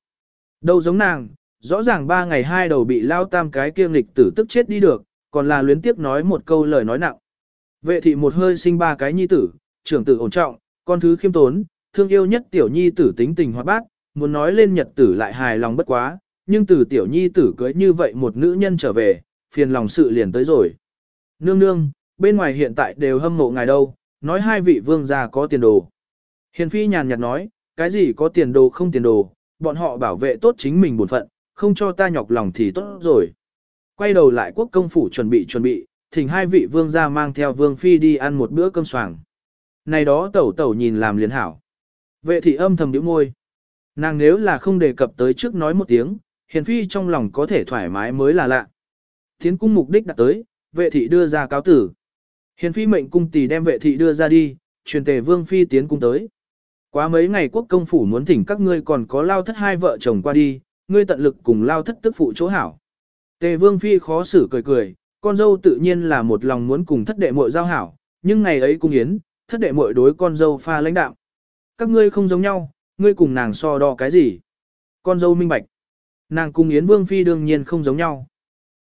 Đâu giống nàng, rõ ràng ba ngày hai đầu bị lao tam cái kia nghịch tử tức chết đi được, còn là luyến tiếp nói một câu lời nói nặng. Vệ thị một hơi sinh ba cái nhi tử, trưởng tử ổn trọng, con thứ khiêm tốn, thương yêu nhất tiểu nhi tử tính tình hoạt bát, muốn nói lên nhật tử lại hài lòng bất quá, nhưng từ tiểu nhi tử cưới như vậy một nữ nhân trở về, phiền lòng sự liền tới rồi. Nương nương, bên ngoài hiện tại đều hâm mộ ngài đâu, nói hai vị vương gia có tiền đồ. Hiền phi nhàn nhạt nói, cái gì có tiền đồ không tiền đồ, bọn họ bảo vệ tốt chính mình bổn phận, không cho ta nhọc lòng thì tốt rồi. Quay đầu lại quốc công phủ chuẩn bị chuẩn bị, thỉnh hai vị vương gia mang theo vương phi đi ăn một bữa cơm soảng. Này đó tẩu tẩu nhìn làm liền hảo. Vệ thị âm thầm điểm môi. Nàng nếu là không đề cập tới trước nói một tiếng, hiền phi trong lòng có thể thoải mái mới là lạ. Tiến cung mục đích đặt tới, vệ thị đưa ra cáo tử. Hiền phi mệnh cung tỷ đem vệ thị đưa ra đi, truyền tề vương phi tiến cung tới. Quá mấy ngày quốc công phủ muốn thỉnh các ngươi còn có lao thất hai vợ chồng qua đi, ngươi tận lực cùng lao thất tức phụ chỗ hảo. Tề vương phi khó xử cười cười, con dâu tự nhiên là một lòng muốn cùng thất đệ muội giao hảo, nhưng ngày ấy cung yến, thất đệ muội đối con dâu pha lãnh đạo. Các ngươi không giống nhau, ngươi cùng nàng so đo cái gì? Con dâu minh bạch. Nàng cùng yến vương phi đương nhiên không giống nhau.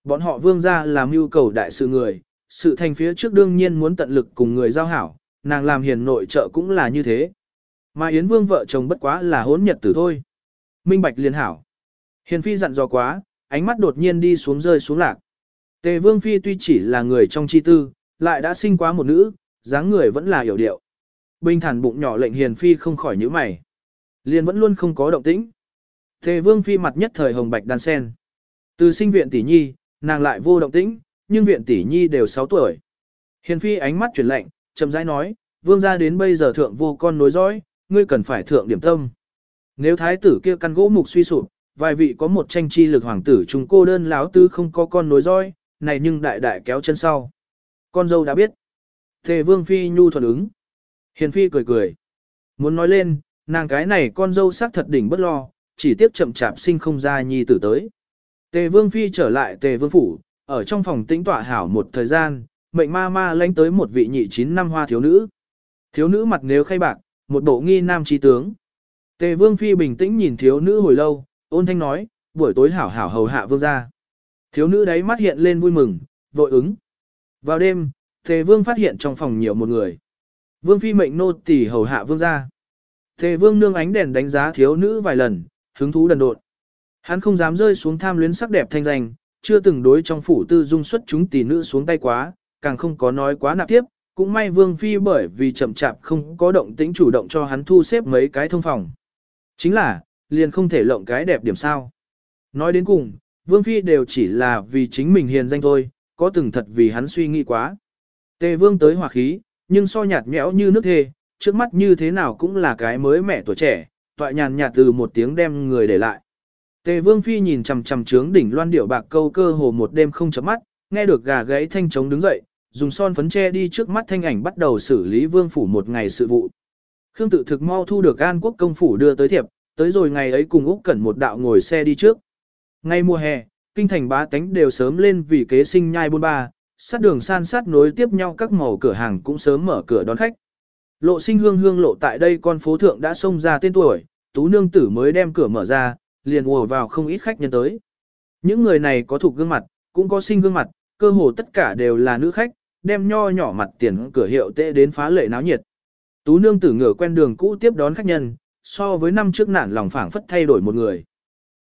Bọn họ vương gia làm mưu cầu đại sự người, sự thành phía trước đương nhiên muốn tận lực cùng người giao hảo, nàng làm hiền nội trợ cũng là như thế. Mà Yến Vương vợ chồng bất quá là hỗn nhật tử thôi. Minh Bạch liên hảo. Hiền Phi dặn dò quá, ánh mắt đột nhiên đi xuống rơi xuống lạc. Tề Vương Phi tuy chỉ là người trong chi tư, lại đã sinh quá một nữ, dáng người vẫn là hiểu điệu. Bình thản bụng nhỏ lệnh Hiền Phi không khỏi nhíu mày. Liền vẫn luôn không có động tĩnh. Tề Vương Phi mặt nhất thời hồng bạch đan sen. Từ sinh viện tỷ nhi, nàng lại vô động tĩnh, nhưng viện tỷ nhi đều 6 tuổi. Hiền Phi ánh mắt chuyển lạnh chậm rãi nói, vương gia đến bây giờ thượng vô con nối dõi, ngươi cần phải thượng điểm tâm. Nếu thái tử kia căn gỗ mục suy sụp, vài vị có một tranh chi lực hoàng tử chúng cô đơn láo tư không có con nối dõi, này nhưng đại đại kéo chân sau. Con dâu đã biết. Thề vương phi nhu thuận ứng. Hiền phi cười cười. Muốn nói lên, nàng cái này con dâu xác thật đỉnh bất lo, chỉ tiếp chậm chạp sinh không ra nhi tử tới. Tề vương phi trở lại tề vương phủ, ở trong phòng tĩnh tọa hảo một thời gian, mệnh ma ma lánh tới một vị nhị chín năm hoa thiếu nữ. Thiếu nữ mặt nếu khay bạc, một bộ nghi nam trí tướng. Tề vương phi bình tĩnh nhìn thiếu nữ hồi lâu, ôn thanh nói, buổi tối hảo hảo hầu hạ vương ra. Thiếu nữ đấy mắt hiện lên vui mừng, vội ứng. Vào đêm, tề vương phát hiện trong phòng nhiều một người. Vương phi mệnh nô tỳ hầu hạ vương ra. Tề vương nương ánh đèn đánh giá thiếu nữ vài lần, hứng thú đần độn. Hắn không dám rơi xuống tham luyến sắc đẹp thanh danh, chưa từng đối trong phủ tư dung xuất chúng tỷ nữ xuống tay quá, càng không có nói quá nạp tiếp, cũng may Vương Phi bởi vì chậm chạp không có động tĩnh chủ động cho hắn thu xếp mấy cái thông phòng. Chính là, liền không thể lộng cái đẹp điểm sao. Nói đến cùng, Vương Phi đều chỉ là vì chính mình hiền danh thôi, có từng thật vì hắn suy nghĩ quá. Tề Vương tới hòa khí, nhưng so nhạt nhẽo như nước thề trước mắt như thế nào cũng là cái mới mẻ tuổi trẻ, tọa nhàn nhạt từ một tiếng đem người để lại. Tề Vương Phi nhìn chằm chằm trướng đỉnh loan điệu bạc câu cơ hồ một đêm không chấm mắt, nghe được gà gáy thanh trống đứng dậy, dùng son phấn che đi trước mắt thanh ảnh bắt đầu xử lý vương phủ một ngày sự vụ. Khương tự thực mau thu được An Quốc công phủ đưa tới thiệp, tới rồi ngày ấy cùng Úc Cẩn một đạo ngồi xe đi trước. Ngay mùa hè, kinh thành bá tánh đều sớm lên vì kế sinh nhai bôn ba, sát đường san sát nối tiếp nhau các màu cửa hàng cũng sớm mở cửa đón khách. Lộ sinh hương hương lộ tại đây con phố thượng đã xông ra tên tuổi, tú nương tử mới đem cửa mở ra, liền ùa vào không ít khách nhân tới. Những người này có thuộc gương mặt, cũng có sinh gương mặt, cơ hồ tất cả đều là nữ khách, đem nho nhỏ mặt tiền cửa hiệu tệ đến phá lệ náo nhiệt. Tú nương tử ngửa quen đường cũ tiếp đón khách nhân, so với năm trước nản lòng phảng phất thay đổi một người.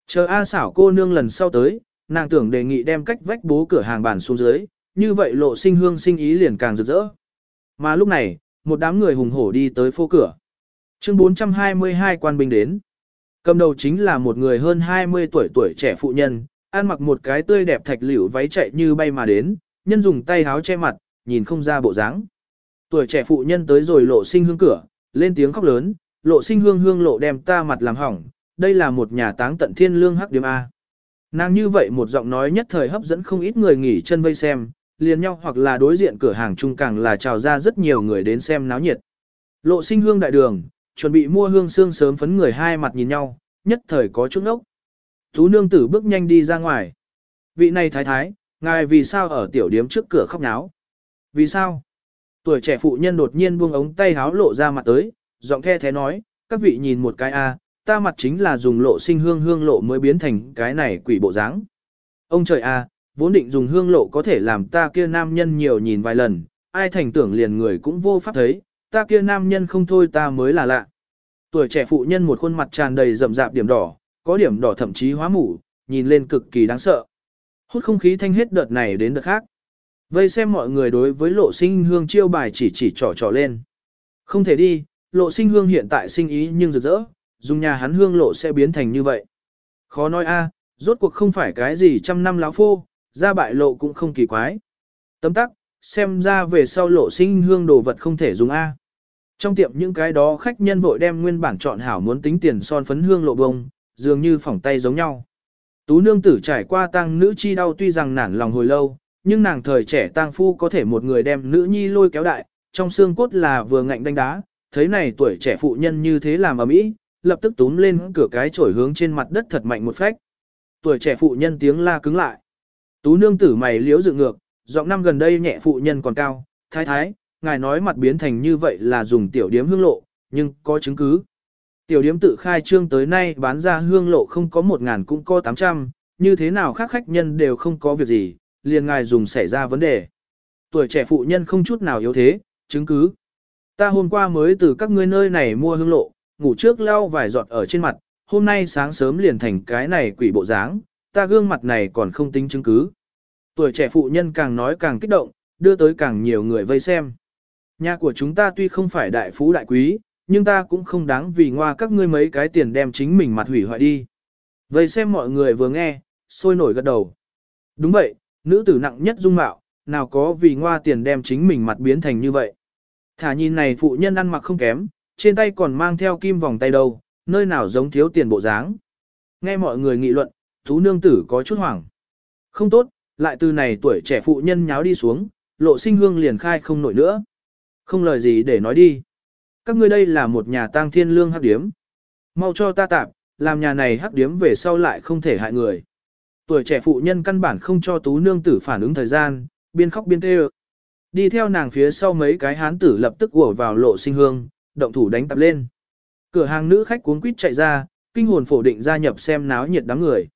Chờ A xảo cô nương lần sau tới, nàng tưởng đề nghị đem cách vách bố cửa hàng bàn xuống dưới, như vậy lộ sinh hương sinh ý liền càng rực rỡ. Mà lúc này, một đám người hùng hổ đi tới phố cửa. Chương 422 quan binh đến. Cầm đầu chính là một người hơn 20 tuổi tuổi trẻ phụ nhân, ăn mặc một cái tươi đẹp thạch liễu váy chạy như bay mà đến, nhân dùng tay háo che mặt, nhìn không ra bộ dáng. Tuổi trẻ phụ nhân tới rồi lộ sinh hương cửa, lên tiếng khóc lớn, lộ sinh hương hương lộ đem ta mặt làm hỏng, đây là một nhà táng tận thiên lương hắc điểm A. Nàng như vậy một giọng nói nhất thời hấp dẫn không ít người nghỉ chân vây xem, liền nhau hoặc là đối diện cửa hàng chung càng là chào ra rất nhiều người đến xem náo nhiệt. Lộ sinh hương đại đường, chuẩn bị mua hương xương sớm phấn người hai mặt nhìn nhau, nhất thời có chút ốc. Tú nương tử bước nhanh đi ra ngoài. Vị này thái thái, ngài vì sao ở tiểu điếm trước cửa khóc náo? Vì sao? Tuổi trẻ phụ nhân đột nhiên buông ống tay háo lộ ra mặt tới, giọng the thế nói, các vị nhìn một cái a, ta mặt chính là dùng lộ sinh hương hương lộ mới biến thành cái này quỷ bộ dáng. Ông trời a, vốn định dùng hương lộ có thể làm ta kia nam nhân nhiều nhìn vài lần, ai thành tưởng liền người cũng vô pháp thấy, ta kia nam nhân không thôi ta mới là lạ. Tuổi trẻ phụ nhân một khuôn mặt tràn đầy rậm rạp điểm đỏ, có điểm đỏ thậm chí hóa mủ, nhìn lên cực kỳ đáng sợ. Hút không khí thanh hết đợt này đến đợt khác. Vây xem mọi người đối với lộ sinh hương chiêu bài chỉ chỉ trỏ trỏ lên. Không thể đi, lộ sinh hương hiện tại sinh ý nhưng rực rỡ, dùng nhà hắn hương lộ sẽ biến thành như vậy. Khó nói a, rốt cuộc không phải cái gì trăm năm lão phô, ra bại lộ cũng không kỳ quái. Tấm tắc, xem ra về sau lộ sinh hương đồ vật không thể dùng A. Trong tiệm những cái đó khách nhân vội đem nguyên bản chọn hảo muốn tính tiền son phấn hương lộ bông, dường như phỏng tay giống nhau. Tú nương tử trải qua tang nữ chi đau tuy rằng nản lòng hồi lâu, nhưng nàng thời trẻ tang phu có thể một người đem nữ nhi lôi kéo đại, trong xương cốt là vừa ngạnh đánh đá, thấy này tuổi trẻ phụ nhân như thế làm ở mỹ, lập tức túm lên cửa cái chổi hướng trên mặt đất thật mạnh một phách. Tuổi trẻ phụ nhân tiếng la cứng lại. Tú nương tử mày liễu dựng ngược, giọng năm gần đây nhẹ phụ nhân còn cao, thái thái, ngài nói mặt biến thành như vậy là dùng tiểu điếm hương lộ, nhưng có chứng cứ. Tiểu điếm tự khai trương tới nay bán ra hương lộ không có một ngàn cũng có tám trăm, như thế nào khác khách nhân đều không có việc gì, liền ngài dùng xảy ra vấn đề. Tuổi trẻ phụ nhân không chút nào yếu thế, chứng cứ. Ta hôm qua mới từ các ngươi nơi này mua hương lộ, ngủ trước lau vài giọt ở trên mặt, hôm nay sáng sớm liền thành cái này quỷ bộ dáng, ta gương mặt này còn không tính chứng cứ. Tuổi trẻ phụ nhân càng nói càng kích động, đưa tới càng nhiều người vây xem. Nhà của chúng ta tuy không phải đại phú đại quý, nhưng ta cũng không đáng vì ngoa các ngươi mấy cái tiền đem chính mình mặt hủy hoại đi. Vây xem mọi người vừa nghe, sôi nổi gật đầu. Đúng vậy, nữ tử nặng nhất dung mạo, nào có vì ngoa tiền đem chính mình mặt biến thành như vậy. Thả nhìn này phụ nhân ăn mặc không kém, trên tay còn mang theo kim vòng tay đâu, nơi nào giống thiếu tiền bộ dáng. Nghe mọi người nghị luận, thú nương tử có chút hoảng. Không tốt, lại từ này tuổi trẻ phụ nhân nháo đi xuống, lộ sinh hương liền khai không nổi nữa. Không lời gì để nói đi. Các ngươi đây là một nhà tang thiên lương hắc điếm. Mau cho ta tạp, làm nhà này hắc điếm về sau lại không thể hại người. Tuổi trẻ phụ nhân căn bản không cho tú nương tử phản ứng thời gian, biên khóc biên tê Đi theo nàng phía sau mấy cái hán tử lập tức ùa vào lộ sinh hương, động thủ đánh tập lên. Cửa hàng nữ khách cuốn quýt chạy ra, kinh hồn phổ định gia nhập xem náo nhiệt đám người.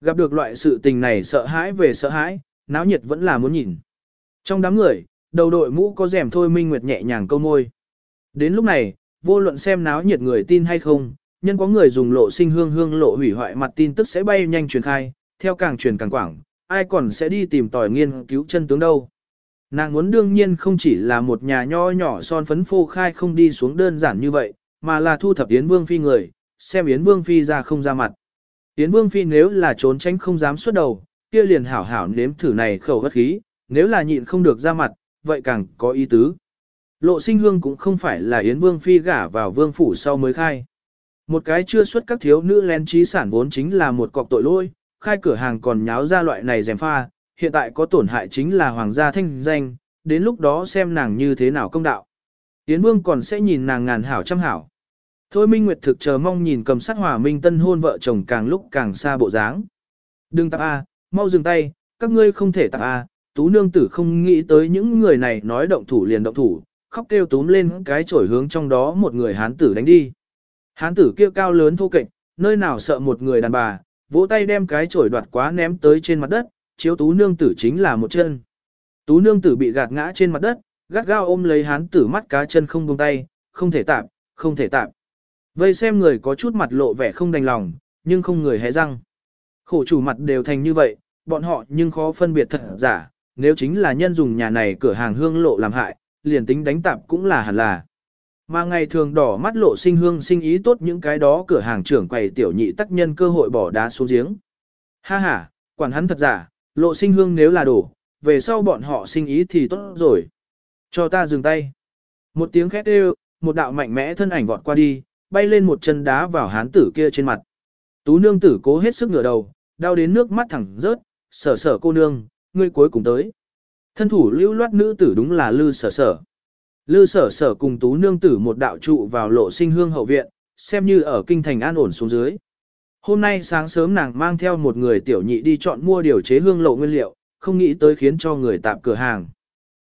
Gặp được loại sự tình này sợ hãi về sợ hãi, náo nhiệt vẫn là muốn nhìn. Trong đám người, đầu đội mũ có rèm thôi Minh Nguyệt nhẹ nhàng câu môi. Đến lúc này, vô luận xem náo nhiệt người tin hay không, nhân có người dùng lộ sinh hương hương lộ hủy hoại mặt tin tức sẽ bay nhanh truyền khai, theo càng truyền càng quảng, ai còn sẽ đi tìm tòi nghiên cứu chân tướng đâu. Nàng muốn đương nhiên không chỉ là một nhà nho nhỏ son phấn phô khai không đi xuống đơn giản như vậy, mà là thu thập Yến Vương Phi người, xem Yến Vương Phi ra không ra mặt. Yến Vương Phi nếu là trốn tránh không dám xuất đầu, kia liền hảo hảo nếm thử này khẩu bất khí, nếu là nhịn không được ra mặt, vậy càng có ý tứ. Lộ sinh hương cũng không phải là Yến Vương Phi gả vào Vương Phủ sau mới khai. Một cái chưa xuất các thiếu nữ lén trí sản vốn chính là một cọc tội lỗi, khai cửa hàng còn nháo ra loại này dèm pha, hiện tại có tổn hại chính là hoàng gia thanh danh, đến lúc đó xem nàng như thế nào công đạo. Yến Vương còn sẽ nhìn nàng ngàn hảo trăm hảo. Thôi Minh Nguyệt thực chờ mong nhìn cầm sát hòa minh tân hôn vợ chồng càng lúc càng xa bộ dáng. Đừng tạp A, mau dừng tay, các ngươi không thể tạp A, tú nương tử không nghĩ tới những người này nói động thủ liền động thủ, khóc kêu túm lên cái chổi hướng trong đó một người hán tử đánh đi. Hán tử kia cao lớn thô kệch, nơi nào sợ một người đàn bà, vỗ tay đem cái chổi đoạt quá ném tới trên mặt đất, chiếu tú nương tử chính là một chân. Tú nương tử bị gạt ngã trên mặt đất, gắt gao ôm lấy hán tử mắt cá chân không buông tay, không thể tạm, không thể tạm. Vây xem người có chút mặt lộ vẻ không đành lòng, nhưng không người hé răng. Khổ chủ mặt đều thành như vậy, bọn họ nhưng khó phân biệt thật giả, nếu chính là nhân dùng nhà này cửa hàng hương lộ làm hại, liền tính đánh tạp cũng là hẳn là. Mà ngày thường đỏ mắt lộ sinh hương sinh ý tốt những cái đó cửa hàng trưởng quầy tiểu nhị tác nhân cơ hội bỏ đá xuống giếng. Ha ha, quản hắn thật giả, lộ sinh hương nếu là đổ, về sau bọn họ sinh ý thì tốt rồi. Cho ta dừng tay. Một tiếng khét đều, một đạo mạnh mẽ thân ảnh vọt qua đi, bay lên một chân đá vào hán tử kia trên mặt. Tú nương tử cố hết sức ngửa đầu, đau đến nước mắt thẳng rớt, sở sở cô nương, ngươi cuối cùng tới. Thân thủ lưu loát nữ tử đúng là lư sở sở. Lư sở sở cùng tú nương tử một đạo trụ vào lộ sinh hương hậu viện, xem như ở kinh thành an ổn xuống dưới. Hôm nay sáng sớm nàng mang theo một người tiểu nhị đi chọn mua điều chế hương lộ nguyên liệu, không nghĩ tới khiến cho người tạm cửa hàng.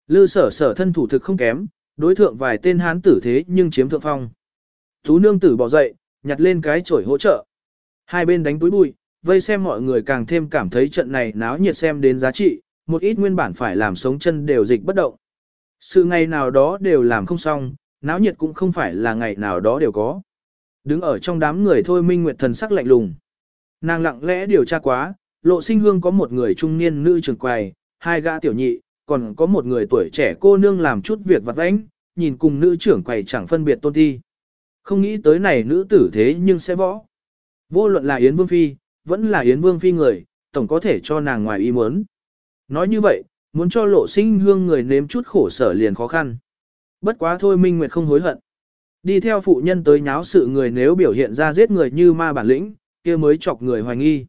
Lư sở sở thân thủ thực không kém, đối thượng vài tên hán tử thế nhưng chiếm thượng phong. Tú nương tử bỏ dậy, nhặt lên cái chổi hỗ trợ. Hai bên đánh túi bụi, vây xem mọi người càng thêm cảm thấy trận này náo nhiệt xem đến giá trị, một ít nguyên bản phải làm sống chân đều dịch bất động. Sự ngày nào đó đều làm không xong, náo nhiệt cũng không phải là ngày nào đó đều có. Đứng ở trong đám người thôi Minh Nguyệt thần sắc lạnh lùng. Nàng lặng lẽ điều tra quá, lộ sinh hương có một người trung niên nữ trường quầy, hai gã tiểu nhị, còn có một người tuổi trẻ cô nương làm chút việc vặt vãnh, nhìn cùng nữ trưởng quầy chẳng phân biệt tôn thi. Không nghĩ tới này nữ tử thế nhưng sẽ võ. Vô luận là Yến Vương Phi, vẫn là Yến Vương Phi người, tổng có thể cho nàng ngoài ý muốn. Nói như vậy, muốn cho lộ sinh hương người nếm chút khổ sở liền khó khăn. Bất quá thôi Minh Nguyệt không hối hận. Đi theo phụ nhân tới nháo sự người nếu biểu hiện ra giết người như ma bản lĩnh, kia mới chọc người hoài nghi.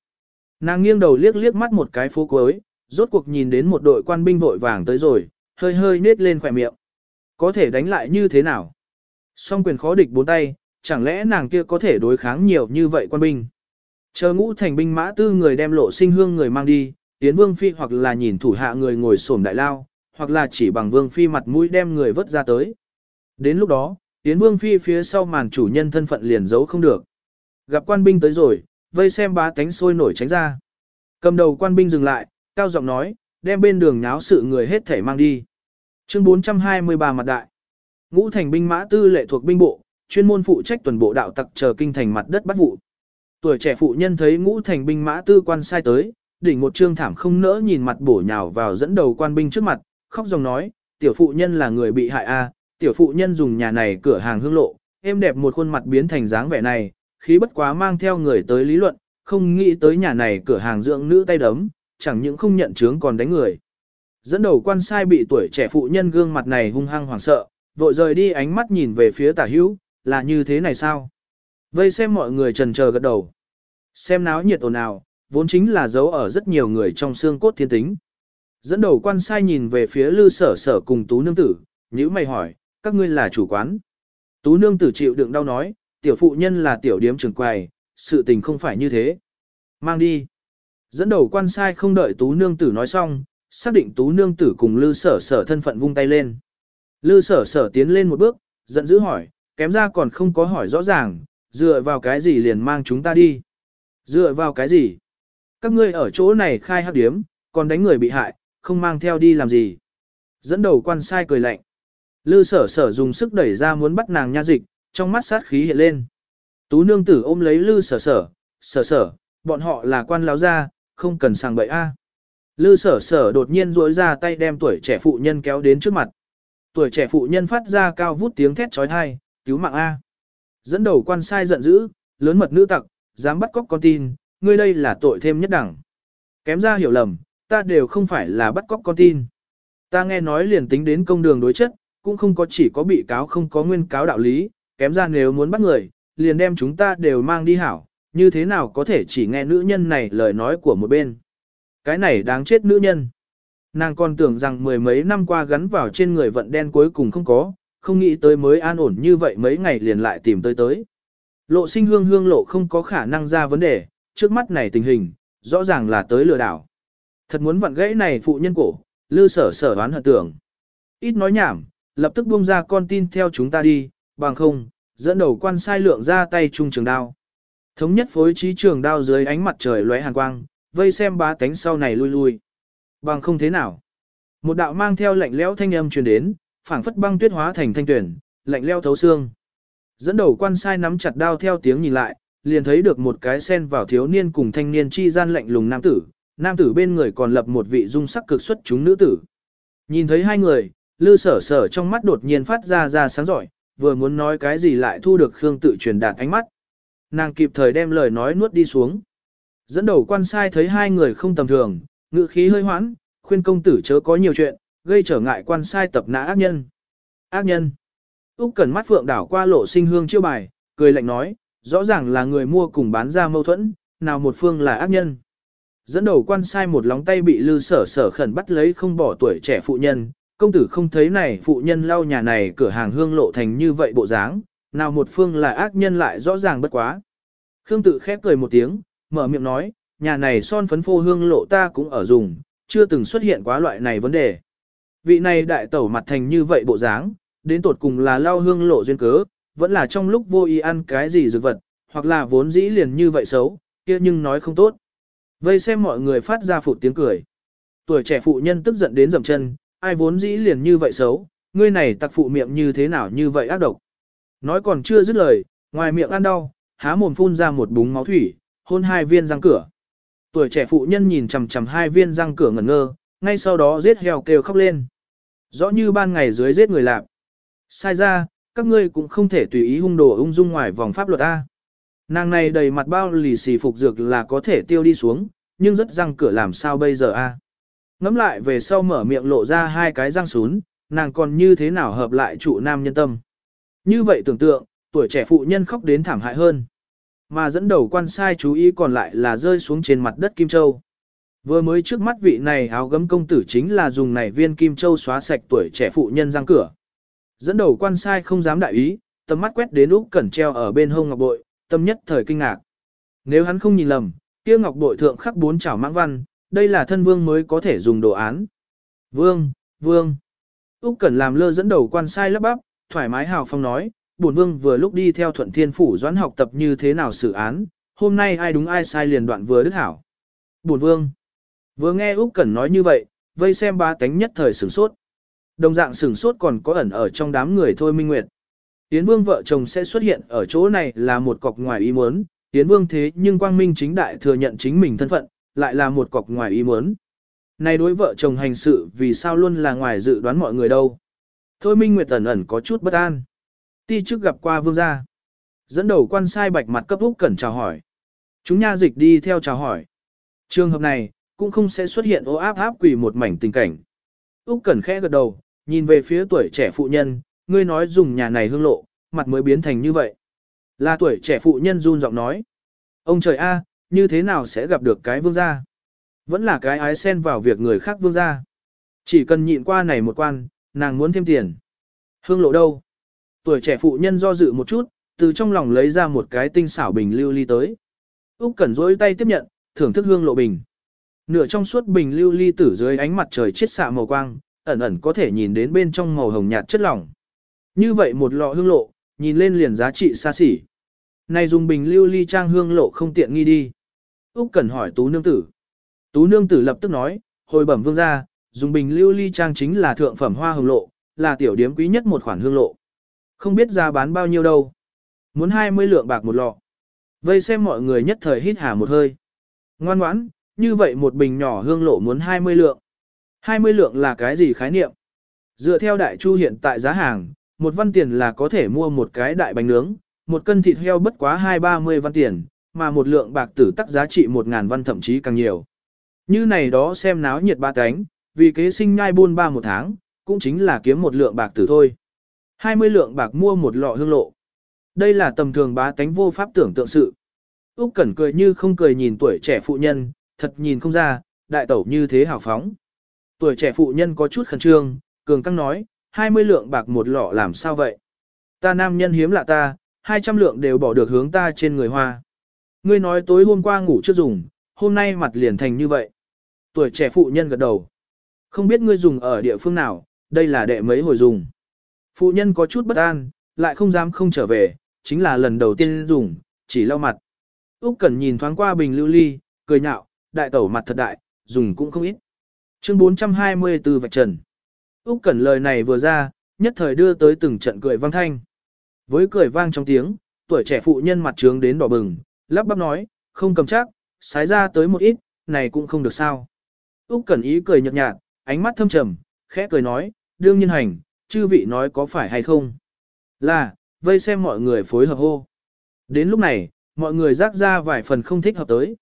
Nàng nghiêng đầu liếc liếc mắt một cái phố cuối, rốt cuộc nhìn đến một đội quan binh vội vàng tới rồi, hơi hơi nết lên khỏe miệng. Có thể đánh lại như thế nào? Song quyền khó địch bốn tay, chẳng lẽ nàng kia có thể đối kháng nhiều như vậy quan binh? Chờ ngũ thành binh mã tư người đem lộ sinh hương người mang đi, tiến vương phi hoặc là nhìn thủ hạ người ngồi xổm đại lao, hoặc là chỉ bằng vương phi mặt mũi đem người vớt ra tới. Đến lúc đó, tiến vương phi phía sau màn chủ nhân thân phận liền giấu không được. Gặp quan binh tới rồi, vây xem ba tánh sôi nổi tránh ra. Cầm đầu quan binh dừng lại, cao giọng nói, đem bên đường nháo sự người hết thể mang đi. Chương 423 mặt đại. Ngũ thành binh mã tư lệ thuộc binh bộ, chuyên môn phụ trách tuần bộ đạo tặc chờ kinh thành mặt đất bắt vụ. Tuổi trẻ phụ nhân thấy ngũ thành binh mã tư quan sai tới, đỉnh một trương thảm không nỡ nhìn mặt bổ nhào vào dẫn đầu quan binh trước mặt, khóc dòng nói, tiểu phụ nhân là người bị hại a, tiểu phụ nhân dùng nhà này cửa hàng hương lộ, em đẹp một khuôn mặt biến thành dáng vẻ này, khí bất quá mang theo người tới lý luận, không nghĩ tới nhà này cửa hàng dưỡng nữ tay đấm, chẳng những không nhận chướng còn đánh người. Dẫn đầu quan sai bị tuổi trẻ phụ nhân gương mặt này hung hăng hoảng sợ, vội rời đi ánh mắt nhìn về phía tả hữu, là như thế này sao? Vây xem mọi người trần chờ gật đầu. Xem náo nhiệt ồn ào, vốn chính là dấu ở rất nhiều người trong xương cốt thiên tính. Dẫn đầu quan sai nhìn về phía lư sở sở cùng tú nương tử, nhữ mày hỏi, các ngươi là chủ quán. Tú nương tử chịu đựng đau nói, tiểu phụ nhân là tiểu điếm trường quầy, sự tình không phải như thế. Mang đi. Dẫn đầu quan sai không đợi tú nương tử nói xong, xác định tú nương tử cùng lư sở sở thân phận vung tay lên. Lư sở sở tiến lên một bước, giận dữ hỏi, kém ra còn không có hỏi rõ ràng, dựa vào cái gì liền mang chúng ta đi. Dựa vào cái gì? Các ngươi ở chỗ này khai hắc điếm, còn đánh người bị hại, không mang theo đi làm gì. Dẫn đầu quan sai cười lạnh. Lư sở sở dùng sức đẩy ra muốn bắt nàng nha dịch, trong mắt sát khí hiện lên. Tú nương tử ôm lấy lư sở sở, sở sở, bọn họ là quan láo gia, không cần sàng bậy a. Lư sở sở đột nhiên duỗi ra tay đem tuổi trẻ phụ nhân kéo đến trước mặt. Tuổi trẻ phụ nhân phát ra cao vút tiếng thét trói thai, cứu mạng A. Dẫn đầu quan sai giận dữ, lớn mật nữ tặc, dám bắt cóc con tin, ngươi đây là tội thêm nhất đẳng. Kém ra hiểu lầm, ta đều không phải là bắt cóc con tin. Ta nghe nói liền tính đến công đường đối chất, cũng không có chỉ có bị cáo không có nguyên cáo đạo lý, kém ra nếu muốn bắt người, liền đem chúng ta đều mang đi hảo, như thế nào có thể chỉ nghe nữ nhân này lời nói của một bên. Cái này đáng chết nữ nhân. Nàng còn tưởng rằng mười mấy năm qua gắn vào trên người vận đen cuối cùng không có, không nghĩ tới mới an ổn như vậy mấy ngày liền lại tìm tới tới. Lộ sinh hương hương lộ không có khả năng ra vấn đề, trước mắt này tình hình, rõ ràng là tới lừa đảo. Thật muốn vặn gãy này phụ nhân cổ, lư sở sở đoán hận tưởng. Ít nói nhảm, lập tức buông ra con tin theo chúng ta đi, bằng không, dẫn đầu quan sai lượng ra tay trung trường đao. Thống nhất phối trí trường đao dưới ánh mặt trời lóe hàn quang, vây xem bá tánh sau này lui lui. Bằng không thế nào. Một đạo mang theo lạnh lẽo thanh âm truyền đến, phảng phất băng tuyết hóa thành thanh tuyển, lạnh lẽo thấu xương. Dẫn đầu quan sai nắm chặt đao theo tiếng nhìn lại, liền thấy được một cái sen vào thiếu niên cùng thanh niên chi gian lạnh lùng nam tử, nam tử bên người còn lập một vị dung sắc cực xuất chúng nữ tử. Nhìn thấy hai người, lư sở sở trong mắt đột nhiên phát ra ra sáng giỏi, vừa muốn nói cái gì lại thu được Khương tự truyền đạt ánh mắt. Nàng kịp thời đem lời nói nuốt đi xuống. Dẫn đầu quan sai thấy hai người không tầm thường, ngự khí hơi hoãn, khuyên công tử chớ có nhiều chuyện, gây trở ngại quan sai tập nã ác nhân. Ác nhân. Úc cần mắt phượng đảo qua lộ sinh hương chiêu bài, cười lạnh nói, rõ ràng là người mua cùng bán ra mâu thuẫn, nào một phương là ác nhân. Dẫn đầu quan sai một lóng tay bị lư sở sở khẩn bắt lấy không bỏ tuổi trẻ phụ nhân, công tử không thấy này phụ nhân lau nhà này cửa hàng hương lộ thành như vậy bộ dáng, nào một phương là ác nhân lại rõ ràng bất quá. Khương tự khép cười một tiếng, mở miệng nói, nhà này son phấn phô hương lộ ta cũng ở dùng, chưa từng xuất hiện quá loại này vấn đề. Vị này đại tẩu mặt thành như vậy bộ dáng, đến tột cùng là lau hương lộ duyên cớ, vẫn là trong lúc vô ý ăn cái gì dược vật, hoặc là vốn dĩ liền như vậy xấu, kia nhưng nói không tốt. Vây xem mọi người phát ra phụ tiếng cười. Tuổi trẻ phụ nhân tức giận đến dầm chân, ai vốn dĩ liền như vậy xấu, ngươi này tặc phụ miệng như thế nào như vậy ác độc. Nói còn chưa dứt lời, ngoài miệng ăn đau, há mồm phun ra một búng máu thủy, hôn hai viên răng cửa. Tuổi trẻ phụ nhân nhìn chằm chằm hai viên răng cửa ngẩn ngơ, ngay sau đó giết heo kêu khóc lên. Rõ như ban ngày dưới giết người lạc. Sai ra, các ngươi cũng không thể tùy ý hung đồ ung dung ngoài vòng pháp luật A. Nàng này đầy mặt bao lì xì phục dược là có thể tiêu đi xuống, nhưng rất răng cửa làm sao bây giờ A. Ngắm lại về sau mở miệng lộ ra hai cái răng sún, nàng còn như thế nào hợp lại trụ nam nhân tâm. Như vậy tưởng tượng, tuổi trẻ phụ nhân khóc đến thảm hại hơn. Mà dẫn đầu quan sai chú ý còn lại là rơi xuống trên mặt đất Kim Châu. Vừa mới trước mắt vị này áo gấm công tử chính là dùng này viên Kim Châu xóa sạch tuổi trẻ phụ nhân răng cửa. Dẫn đầu quan sai không dám đại ý, tầm mắt quét đến Úc Cẩn treo ở bên hông ngọc bội, tâm nhất thời kinh ngạc. Nếu hắn không nhìn lầm, kia ngọc bội thượng khắc bốn chảo mãng văn, đây là thân vương mới có thể dùng đồ án. Vương, vương. Úc Cẩn làm lơ dẫn đầu quan sai lắp bắp, thoải mái hào phong nói, bổn vương vừa lúc đi theo thuận thiên phủ doãn học tập như thế nào xử án, hôm nay ai đúng ai sai liền đoạn vừa đức hảo. Bổn vương. Vừa nghe Úc Cẩn nói như vậy, vây xem ba tánh nhất thời sửng sốt. Đồng dạng sửng sốt còn có ẩn ở trong đám người thôi minh nguyệt. Tiến vương vợ chồng sẽ xuất hiện ở chỗ này là một cọc ngoài ý muốn, Tiến vương thế nhưng quang minh chính đại thừa nhận chính mình thân phận, lại là một cọc ngoài ý muốn. Này đối vợ chồng hành sự vì sao luôn là ngoài dự đoán mọi người đâu. Thôi minh nguyệt ẩn ẩn có chút bất an. Ti trước gặp qua vương gia. Dẫn đầu quan sai bạch mặt cấp Úc Cẩn chào hỏi. Chúng nha dịch đi theo chào hỏi. Trường hợp này, cũng không sẽ xuất hiện ô áp áp quỷ một mảnh tình cảnh. Úc Cẩn khẽ gật đầu, nhìn về phía tuổi trẻ phụ nhân, ngươi nói dùng nhà này hương lộ, mặt mới biến thành như vậy. Là tuổi trẻ phụ nhân run giọng nói. Ông trời a, như thế nào sẽ gặp được cái vương gia? Vẫn là cái ái xen vào việc người khác vương gia. Chỉ cần nhịn qua này một quan, nàng muốn thêm tiền. Hương lộ đâu? Tuổi trẻ phụ nhân do dự một chút, từ trong lòng lấy ra một cái tinh xảo bình lưu ly tới. Úc Cẩn rỗi tay tiếp nhận, thưởng thức hương lộ bình. Nửa trong suốt bình lưu ly tử dưới ánh mặt trời chiết xạ màu quang, ẩn ẩn có thể nhìn đến bên trong màu hồng nhạt chất lỏng. Như vậy một lọ hương lộ, nhìn lên liền giá trị xa xỉ. Này dùng bình lưu ly trang hương lộ không tiện nghi đi. Úc Cẩn hỏi Tú nương tử. Tú nương tử lập tức nói, hồi bẩm vương gia, dùng bình lưu ly trang chính là thượng phẩm hoa hồng lộ, là tiểu điếm quý nhất một khoản hương lộ. Không biết giá bán bao nhiêu đâu. Muốn 20 lượng bạc một lọ. Vây xem mọi người nhất thời hít hà một hơi. Ngoan ngoãn, như vậy một bình nhỏ hương lộ muốn 20 lượng. 20 lượng là cái gì khái niệm? Dựa theo đại chu hiện tại giá hàng, một văn tiền là có thể mua một cái đại bánh nướng, một cân thịt heo bất quá 2-30 văn tiền, mà một lượng bạc tử tắc giá trị 1.000 văn thậm chí càng nhiều. Như này đó xem náo nhiệt ba cánh, vì kế sinh nhai buôn ba một tháng, cũng chính là kiếm một lượng bạc tử thôi. 20 lượng bạc mua một lọ hương lộ. Đây là tầm thường bá tánh vô pháp tưởng tượng sự. Úc Cẩn cười như không cười nhìn tuổi trẻ phụ nhân, thật nhìn không ra, đại tẩu như thế hào phóng. Tuổi trẻ phụ nhân có chút khẩn trương, cường căng nói, 20 lượng bạc một lọ làm sao vậy? Ta nam nhân hiếm lạ ta, 200 lượng đều bỏ được hướng ta trên người hoa. Ngươi nói tối hôm qua ngủ chưa dùng, hôm nay mặt liền thành như vậy. Tuổi trẻ phụ nhân gật đầu. Không biết ngươi dùng ở địa phương nào, đây là đệ mấy hồi dùng. Phụ nhân có chút bất an, lại không dám không trở về, chính là lần đầu tiên dùng, chỉ lau mặt. Úc Cẩn nhìn thoáng qua bình lưu ly, cười nhạo, đại tẩu mặt thật đại, dùng cũng không ít. Chương 424 vạch trần. Úc Cẩn lời này vừa ra, nhất thời đưa tới từng trận cười vang thanh. Với cười vang trong tiếng, tuổi trẻ phụ nhân mặt trướng đến đỏ bừng, lắp bắp nói, không cầm chắc, sái ra tới một ít, này cũng không được sao. Úc Cẩn ý cười nhợt nhạt, ánh mắt thâm trầm, khẽ cười nói, đương nhiên hành, chư vị nói có phải hay không. Là, vây xem mọi người phối hợp hô. Đến lúc này, mọi người rác ra vài phần không thích hợp tới.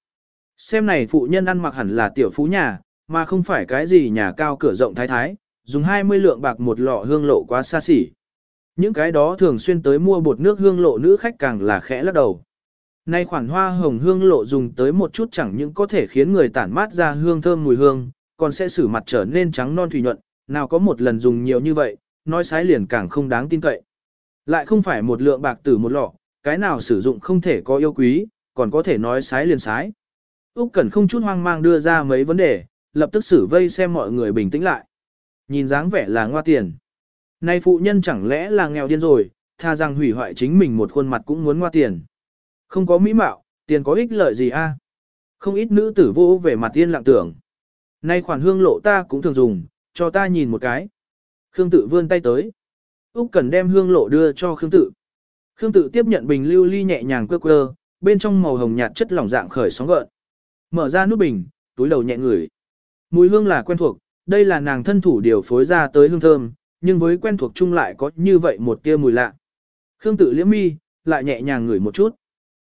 Xem này phụ nhân ăn mặc hẳn là tiểu phú nhà, mà không phải cái gì nhà cao cửa rộng thái thái, dùng 20 lượng bạc một lọ hương lộ quá xa xỉ. Những cái đó thường xuyên tới mua bột nước hương lộ nữ khách càng là khẽ lắc đầu. Nay khoản hoa hồng hương lộ dùng tới một chút chẳng những có thể khiến người tản mát ra hương thơm mùi hương, còn sẽ xử mặt trở nên trắng non thủy nhuận, nào có một lần dùng nhiều như vậy, nói sái liền càng không đáng tin cậy. Lại không phải một lượng bạc tử một lọ, cái nào sử dụng không thể có yêu quý, còn có thể nói sái liền sái. Úc Cẩn không chút hoang mang đưa ra mấy vấn đề, lập tức xử vây xem mọi người bình tĩnh lại. Nhìn dáng vẻ là ngoa tiền. Nay phụ nhân chẳng lẽ là nghèo điên rồi, tha rằng hủy hoại chính mình một khuôn mặt cũng muốn ngoa tiền. Không có mỹ mạo, tiền có ích lợi gì a? Không ít nữ tử vô về mặt tiên lặng tưởng. Nay khoản hương lộ ta cũng thường dùng, cho ta nhìn một cái. Khương tự vươn tay tới. Úc Cần đem hương lộ đưa cho Khương tự. Khương tự tiếp nhận bình lưu ly nhẹ nhàng quơ quơ, bên trong màu hồng nhạt chất lỏng dạng khởi sóng gợn. Mở ra nút bình, túi đầu nhẹ ngửi. Mùi hương là quen thuộc, đây là nàng thân thủ điều phối ra tới hương thơm, nhưng với quen thuộc chung lại có như vậy một tia mùi lạ. Khương tự liễm mi, lại nhẹ nhàng ngửi một chút.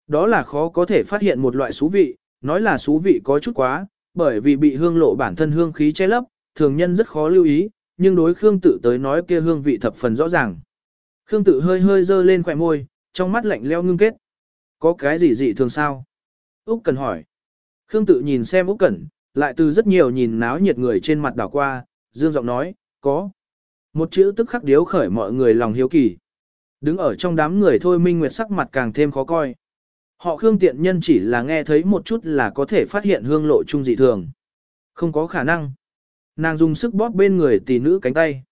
Đó là khó có thể phát hiện một loại xú vị, nói là xú vị có chút quá, bởi vì bị hương lộ bản thân hương khí che lấp, thường nhân rất khó lưu ý, nhưng đối Khương tự tới nói kia hương vị thập phần rõ ràng. Khương tự hơi hơi dơ lên khỏe môi, trong mắt lạnh leo ngưng kết. Có cái gì dị thường sao? Úc Cần hỏi. Khương tự nhìn xem Úc Cẩn, lại từ rất nhiều nhìn náo nhiệt người trên mặt đảo qua, dương giọng nói, có. Một chữ tức khắc điếu khởi mọi người lòng hiếu kỳ. Đứng ở trong đám người thôi Minh Nguyệt sắc mặt càng thêm khó coi. Họ Khương tiện nhân chỉ là nghe thấy một chút là có thể phát hiện hương lộ trung dị thường. Không có khả năng. Nàng dùng sức bóp bên người tỷ nữ cánh tay.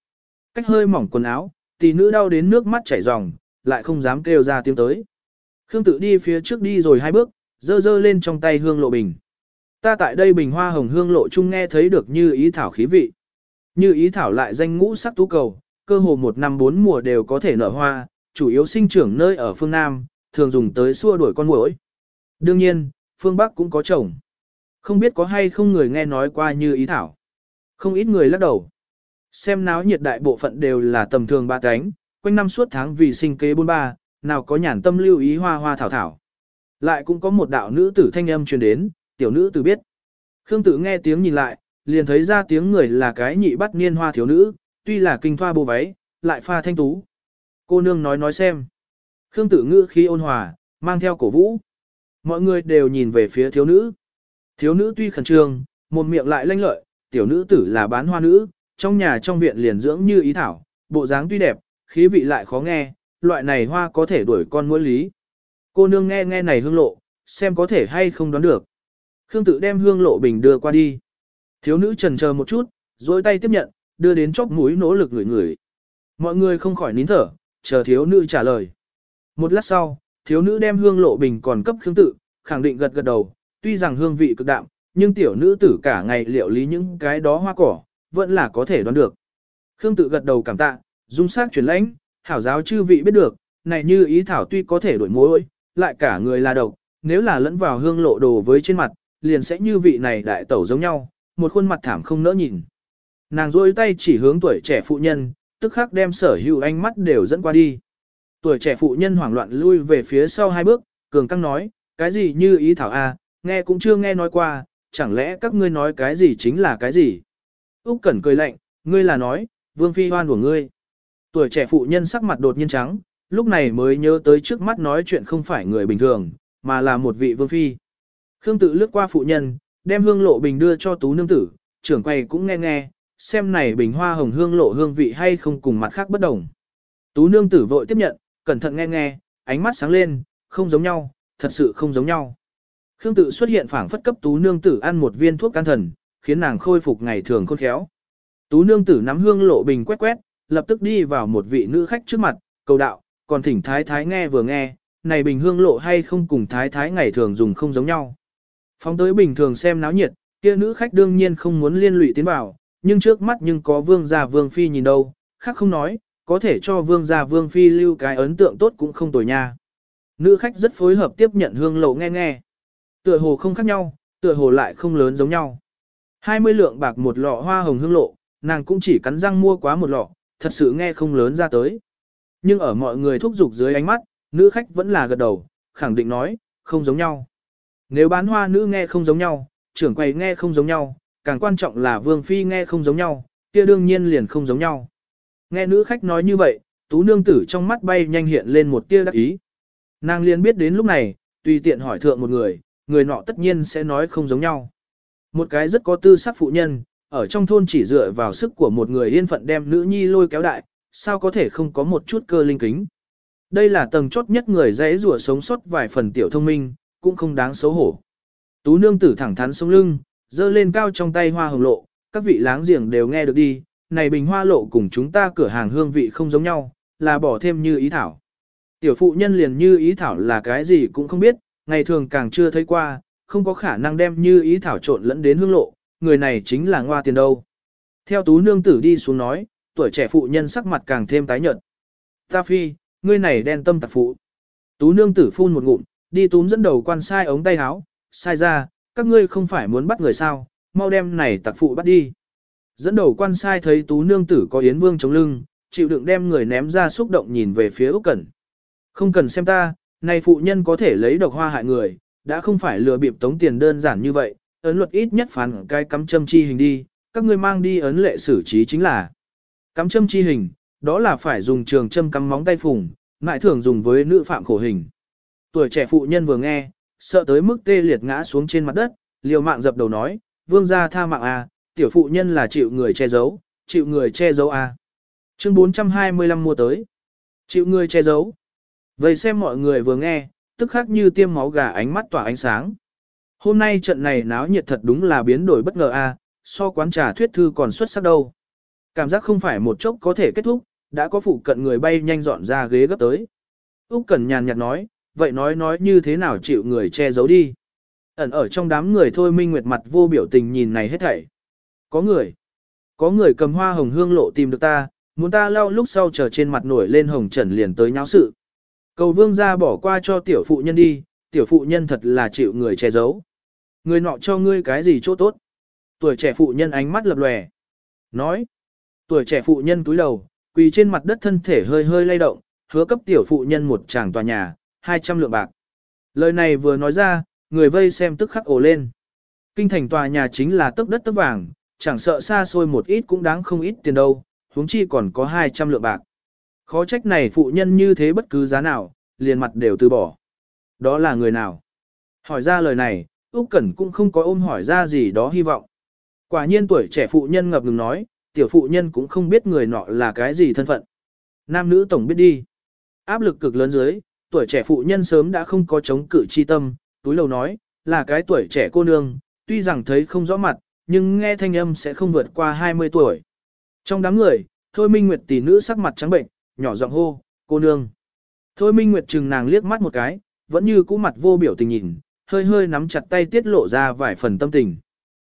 Cách hơi mỏng quần áo, tỷ nữ đau đến nước mắt chảy ròng, lại không dám kêu ra tiếng tới. Khương tự đi phía trước đi rồi hai bước, dơ dơ lên trong tay hương lộ bình. Ta tại đây bình hoa hồng hương lộ chung nghe thấy được như ý thảo khí vị. Như ý thảo lại danh ngũ sắc tú cầu, cơ hồ một năm bốn mùa đều có thể nở hoa, chủ yếu sinh trưởng nơi ở phương Nam, thường dùng tới xua đuổi con muỗi. Đương nhiên, phương Bắc cũng có trồng. Không biết có hay không người nghe nói qua như ý thảo. Không ít người lắc đầu. Xem náo nhiệt đại bộ phận đều là tầm thường ba cánh, quanh năm suốt tháng vì sinh kế bôn ba, nào có nhàn tâm lưu ý hoa hoa thảo thảo. Lại cũng có một đạo nữ tử thanh âm truyền đến, tiểu nữ tử biết. Khương tử nghe tiếng nhìn lại, liền thấy ra tiếng người là cái nhị bắt niên hoa thiếu nữ, tuy là kinh thoa bô váy, lại pha thanh tú. Cô nương nói nói xem. Khương tử ngữ khi ôn hòa, mang theo cổ vũ. Mọi người đều nhìn về phía thiếu nữ. Thiếu nữ tuy khẩn trương, một miệng lại lanh lợi, tiểu nữ tử là bán hoa nữ, trong nhà trong viện liền dưỡng như ý thảo, bộ dáng tuy đẹp, khí vị lại khó nghe, loại này hoa có thể đuổi con mũi lý. Cô nương nghe nghe này hương lộ, xem có thể hay không đoán được. Khương tự đem hương lộ bình đưa qua đi. Thiếu nữ trần chờ một chút, dối tay tiếp nhận, đưa đến chóp mũi nỗ lực ngửi ngửi. Mọi người không khỏi nín thở, chờ thiếu nữ trả lời. Một lát sau, thiếu nữ đem hương lộ bình còn cấp Khương tự, khẳng định gật gật đầu, tuy rằng hương vị cực đạm, nhưng tiểu nữ tử cả ngày liệu lý những cái đó hoa cỏ, vẫn là có thể đoán được. Khương tự gật đầu cảm tạ, dung sắc chuyển lãnh, hảo giáo chư vị biết được, này như ý thảo tuy có thể đổi mối, lại cả người là độc, nếu là lẫn vào hương lộ đồ với trên mặt, liền sẽ như vị này đại tẩu giống nhau, một khuôn mặt thảm không nỡ nhìn. Nàng rôi tay chỉ hướng tuổi trẻ phụ nhân, tức khắc đem sở hữu ánh mắt đều dẫn qua đi. Tuổi trẻ phụ nhân hoảng loạn lui về phía sau hai bước, cường căng nói, cái gì như ý thảo a, nghe cũng chưa nghe nói qua, chẳng lẽ các ngươi nói cái gì chính là cái gì? Úc Cẩn cười lạnh, ngươi là nói, Vương Phi hoan của ngươi. Tuổi trẻ phụ nhân sắc mặt đột nhiên trắng, lúc này mới nhớ tới trước mắt nói chuyện không phải người bình thường, mà là một vị vương phi. Khương tự lướt qua phụ nhân, đem hương lộ bình đưa cho tú nương tử, trưởng quầy cũng nghe nghe, xem này bình hoa hồng hương lộ hương vị hay không cùng mặt khác bất đồng. Tú nương tử vội tiếp nhận, cẩn thận nghe nghe, ánh mắt sáng lên, không giống nhau, thật sự không giống nhau. Khương tự xuất hiện phảng phất cấp tú nương tử ăn một viên thuốc can thần, khiến nàng khôi phục ngày thường khôn khéo. Tú nương tử nắm hương lộ bình quét quét, lập tức đi vào một vị nữ khách trước mặt, cầu đạo, còn thỉnh thái thái nghe vừa nghe, này bình hương lộ hay không cùng thái thái ngày thường dùng không giống nhau. Phóng tới bình thường xem náo nhiệt, kia nữ khách đương nhiên không muốn liên lụy tiến vào, nhưng trước mắt nhưng có vương gia vương phi nhìn đâu, khác không nói, có thể cho vương gia vương phi lưu cái ấn tượng tốt cũng không tồi nha. Nữ khách rất phối hợp tiếp nhận hương lộ nghe nghe. Tựa hồ không khác nhau, tựa hồ lại không lớn giống nhau. 20 lượng bạc một lọ hoa hồng hương lộ, nàng cũng chỉ cắn răng mua quá một lọ, thật sự nghe không lớn ra tới. Nhưng ở mọi người thúc giục dưới ánh mắt, nữ khách vẫn là gật đầu, khẳng định nói, không giống nhau. Nếu bán hoa nữ nghe không giống nhau, trưởng quầy nghe không giống nhau, càng quan trọng là vương phi nghe không giống nhau, kia đương nhiên liền không giống nhau. Nghe nữ khách nói như vậy, tú nương tử trong mắt bay nhanh hiện lên một tia đắc ý. Nàng liền biết đến lúc này, tùy tiện hỏi thượng một người, người nọ tất nhiên sẽ nói không giống nhau. Một cái rất có tư sắc phụ nhân, ở trong thôn chỉ dựa vào sức của một người yên phận đem nữ nhi lôi kéo đại, sao có thể không có một chút cơ linh kính. Đây là tầng chốt nhất người dễ rùa sống sót vài phần tiểu thông minh, cũng không đáng xấu hổ. Tú nương tử thẳng thắn sống lưng, dơ lên cao trong tay hoa hồng lộ, các vị láng giềng đều nghe được đi, này bình hoa lộ cùng chúng ta cửa hàng hương vị không giống nhau, là bỏ thêm như ý thảo. Tiểu phụ nhân liền như ý thảo là cái gì cũng không biết, ngày thường càng chưa thấy qua, không có khả năng đem như ý thảo trộn lẫn đến hương lộ, người này chính là ngoa tiền đâu. Theo tú nương tử đi xuống nói, tuổi trẻ phụ nhân sắc mặt càng thêm tái nhợt. Ta phi, ngươi này đen tâm tạp phụ. Tú nương tử phun một ngụm, đi túm dẫn đầu quan sai ống tay áo, sai ra, các ngươi không phải muốn bắt người sao, mau đem này tặc phụ bắt đi. Dẫn đầu quan sai thấy tú nương tử có yến vương chống lưng, chịu đựng đem người ném ra xúc động nhìn về phía Úc Cẩn. Không cần xem ta, này phụ nhân có thể lấy độc hoa hại người, đã không phải lừa bịp tống tiền đơn giản như vậy, ấn luật ít nhất phán cái cắm châm chi hình đi, các ngươi mang đi ấn lệ xử trí chính là cắm châm chi hình, đó là phải dùng trường châm cắm móng tay phùng, ngại thường dùng với nữ phạm khổ hình. Tuổi trẻ phụ nhân vừa nghe, sợ tới mức tê liệt ngã xuống trên mặt đất, liều mạng dập đầu nói, vương gia tha mạng à, tiểu phụ nhân là chịu người che giấu, chịu người che giấu à. Chương 425 mua tới. Chịu người che giấu. Vậy xem mọi người vừa nghe, tức khắc như tiêm máu gà ánh mắt tỏa ánh sáng. Hôm nay trận này náo nhiệt thật đúng là biến đổi bất ngờ a, à, so quán trà thuyết thư còn xuất sắc đâu. Cảm giác không phải một chốc có thể kết thúc, đã có phụ cận người bay nhanh dọn ra ghế gấp tới. Úc Cẩn nhàn nhạt nói, vậy nói nói như thế nào chịu người che giấu đi. Ẩn ở trong đám người thôi Minh Nguyệt mặt vô biểu tình nhìn này hết thảy. Có người. Có người cầm hoa hồng hương lộ tìm được ta, muốn ta lau lúc sau chờ trên mặt nổi lên hồng trần liền tới nháo sự. Cầu vương ra bỏ qua cho tiểu phụ nhân đi, tiểu phụ nhân thật là chịu người che giấu. Người nọ cho ngươi cái gì chỗ tốt? Tuổi trẻ phụ nhân ánh mắt lập lòe. Nói. Tuổi trẻ phụ nhân túi đầu, quỳ trên mặt đất thân thể hơi hơi lay động, hứa cấp tiểu phụ nhân một tràng tòa nhà, 200 lượng bạc. Lời này vừa nói ra, người vây xem tức khắc ồ lên. Kinh thành tòa nhà chính là tấc đất tấc vàng, chẳng sợ xa xôi một ít cũng đáng không ít tiền đâu, huống chi còn có 200 lượng bạc. Khó trách này phụ nhân như thế bất cứ giá nào, liền mặt đều từ bỏ. Đó là người nào? Hỏi ra lời này, Úc Cẩn cũng không có ôm hỏi ra gì đó hy vọng. Quả nhiên tuổi trẻ phụ nhân ngập ngừng nói, tiểu phụ nhân cũng không biết người nọ là cái gì thân phận. Nam nữ tổng biết đi. Áp lực cực lớn dưới, tuổi trẻ phụ nhân sớm đã không có chống cự chi tâm, túi lầu nói, là cái tuổi trẻ cô nương, tuy rằng thấy không rõ mặt, nhưng nghe thanh âm sẽ không vượt qua 20 tuổi. Trong đám người, Thôi Minh Nguyệt tỷ nữ sắc mặt trắng bệnh, nhỏ giọng hô, cô nương. Thôi Minh Nguyệt chừng nàng liếc mắt một cái, vẫn như cũ mặt vô biểu tình nhìn, hơi hơi nắm chặt tay tiết lộ ra vài phần tâm tình.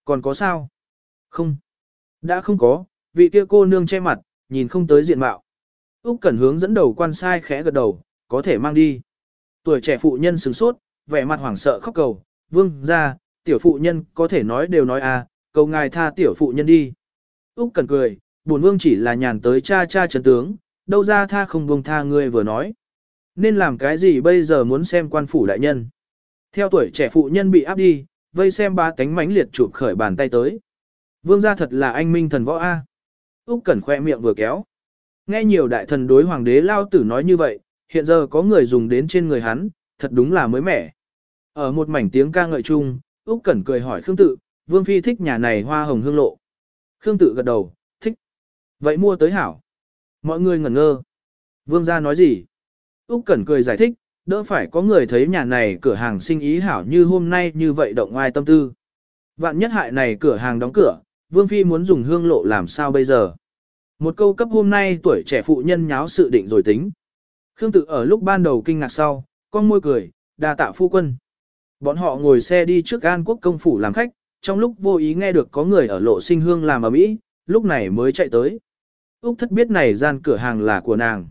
Còn có sao? Không. Đã không có, vị kia cô nương che mặt, nhìn không tới diện mạo. Úc Cẩn hướng dẫn đầu quan sai khẽ gật đầu, có thể mang đi. Tuổi trẻ phụ nhân sửng sốt, vẻ mặt hoảng sợ khóc cầu, vương ra, tiểu phụ nhân có thể nói đều nói à, cầu ngài tha tiểu phụ nhân đi. Úc cần cười, buồn vương chỉ là nhàn tới cha cha chấn tướng, đâu ra tha không buông tha ngươi vừa nói. Nên làm cái gì bây giờ muốn xem quan phủ đại nhân. Theo tuổi trẻ phụ nhân bị áp đi, vây xem ba tánh mãnh liệt chụp khởi bàn tay tới. Vương gia thật là anh minh thần võ A. Úc Cẩn khoe miệng vừa kéo. Nghe nhiều đại thần đối hoàng đế lao tử nói như vậy, hiện giờ có người dùng đến trên người hắn, thật đúng là mới mẻ. Ở một mảnh tiếng ca ngợi chung, Úc Cẩn cười hỏi Khương Tự, Vương Phi thích nhà này hoa hồng hương lộ. Khương Tự gật đầu, thích. Vậy mua tới hảo. Mọi người ngẩn ngơ. Vương gia nói gì? Úc Cẩn cười giải thích, đỡ phải có người thấy nhà này cửa hàng sinh ý hảo như hôm nay như vậy động ai tâm tư. Vạn nhất hại này cửa hàng đóng cửa, Vương Phi muốn dùng hương lộ làm sao bây giờ? Một câu cấp hôm nay tuổi trẻ phụ nhân nháo sự định rồi tính. Khương tự ở lúc ban đầu kinh ngạc sau, con môi cười, đa tạ phu quân. Bọn họ ngồi xe đi trước An Quốc công phủ làm khách, trong lúc vô ý nghe được có người ở lộ sinh hương làm ở mỹ, lúc này mới chạy tới. Úc thất biết này gian cửa hàng là của nàng.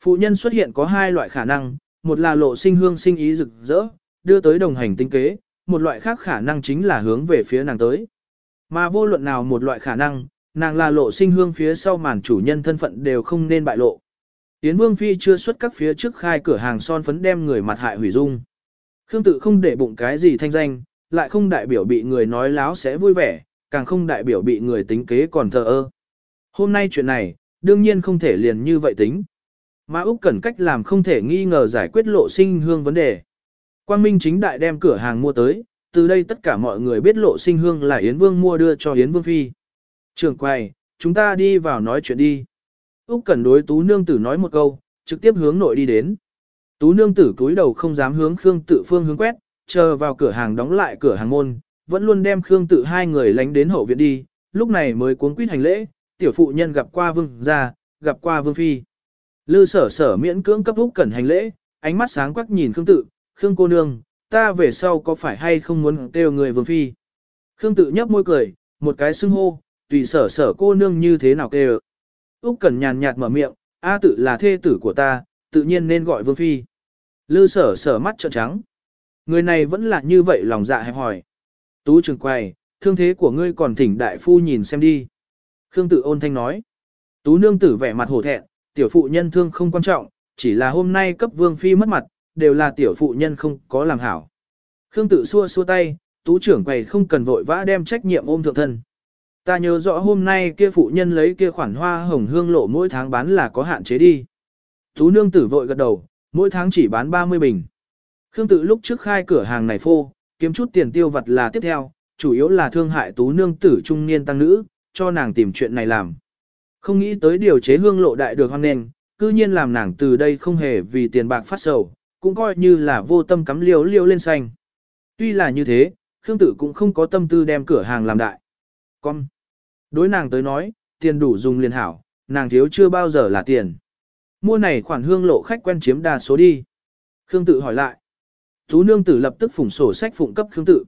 Phụ nhân xuất hiện có hai loại khả năng, một là lộ sinh hương sinh ý rực rỡ, đưa tới đồng hành tinh kế, một loại khác khả năng chính là hướng về phía nàng tới. Mà vô luận nào một loại khả năng, nàng là lộ sinh hương phía sau màn chủ nhân thân phận đều không nên bại lộ. Yến Vương Phi chưa xuất các phía trước khai cửa hàng son phấn đem người mặt hại hủy dung. Khương tự không để bụng cái gì thanh danh, lại không đại biểu bị người nói láo sẽ vui vẻ, càng không đại biểu bị người tính kế còn thờ ơ. Hôm nay chuyện này, đương nhiên không thể liền như vậy tính. Mà Úc Cẩn cách làm không thể nghi ngờ giải quyết lộ sinh hương vấn đề. Quang Minh chính đại đem cửa hàng mua tới, từ đây tất cả mọi người biết lộ sinh hương là Yến Vương mua đưa cho Yến Vương Phi. Trường quầy, chúng ta đi vào nói chuyện đi. Úc Cẩn đối Tú Nương Tử nói một câu, trực tiếp hướng nội đi đến. Tú Nương Tử cúi đầu không dám hướng Khương Tự phương hướng quét, chờ vào cửa hàng đóng lại cửa hàng môn, vẫn luôn đem Khương Tự hai người lánh đến hậu viện đi, lúc này mới cuống quýt hành lễ, tiểu phụ nhân gặp qua vương gia, gặp qua vương phi. Lư sở sở miễn cưỡng cấp Úc Cẩn hành lễ, ánh mắt sáng quắc nhìn Khương Tự, Khương cô nương, ta về sau có phải hay không muốn kêu người vương phi. Khương Tự nhấp môi cười, một cái xưng hô, tùy sở sở cô nương như thế nào kêu. Úc Cẩn nhàn nhạt mở miệng, A tự là thê tử của ta, tự nhiên nên gọi vương phi. Lư sở sở mắt trợn trắng. Người này vẫn là như vậy lòng dạ hẹp hỏi. Tú trường quầy, thương thế của ngươi còn thỉnh đại phu nhìn xem đi. Khương tự ôn thanh nói. Tú nương tử vẻ mặt hổ thẹn, tiểu phụ nhân thương không quan trọng, chỉ là hôm nay cấp vương phi mất mặt, đều là tiểu phụ nhân không có làm hảo. Khương tự xua xua tay, tú trưởng quầy không cần vội vã đem trách nhiệm ôm thượng thân. Ta nhớ rõ hôm nay kia phụ nhân lấy kia khoản hoa hồng hương lộ mỗi tháng bán là có hạn chế đi. Tú nương tử vội gật đầu, mỗi tháng chỉ bán 30 bình. Khương tự lúc trước khai cửa hàng này phô, kiếm chút tiền tiêu vật là tiếp theo, chủ yếu là thương hại tú nương tử trung niên tăng nữ, cho nàng tìm chuyện này làm. Không nghĩ tới điều chế hương lộ đại được hoan nền, cư nhiên làm nàng từ đây không hề vì tiền bạc phát sầu, cũng coi như là vô tâm cắm liều liều lên xanh. Tuy là như thế, Khương Tử cũng không có tâm tư đem cửa hàng làm đại. Con! Đối nàng tới nói, tiền đủ dùng liền hảo, nàng thiếu chưa bao giờ là tiền. Mua này khoản hương lộ khách quen chiếm đa số đi. Khương tự hỏi lại. Tú nương tử lập tức phủng sổ sách phụng cấp Khương tự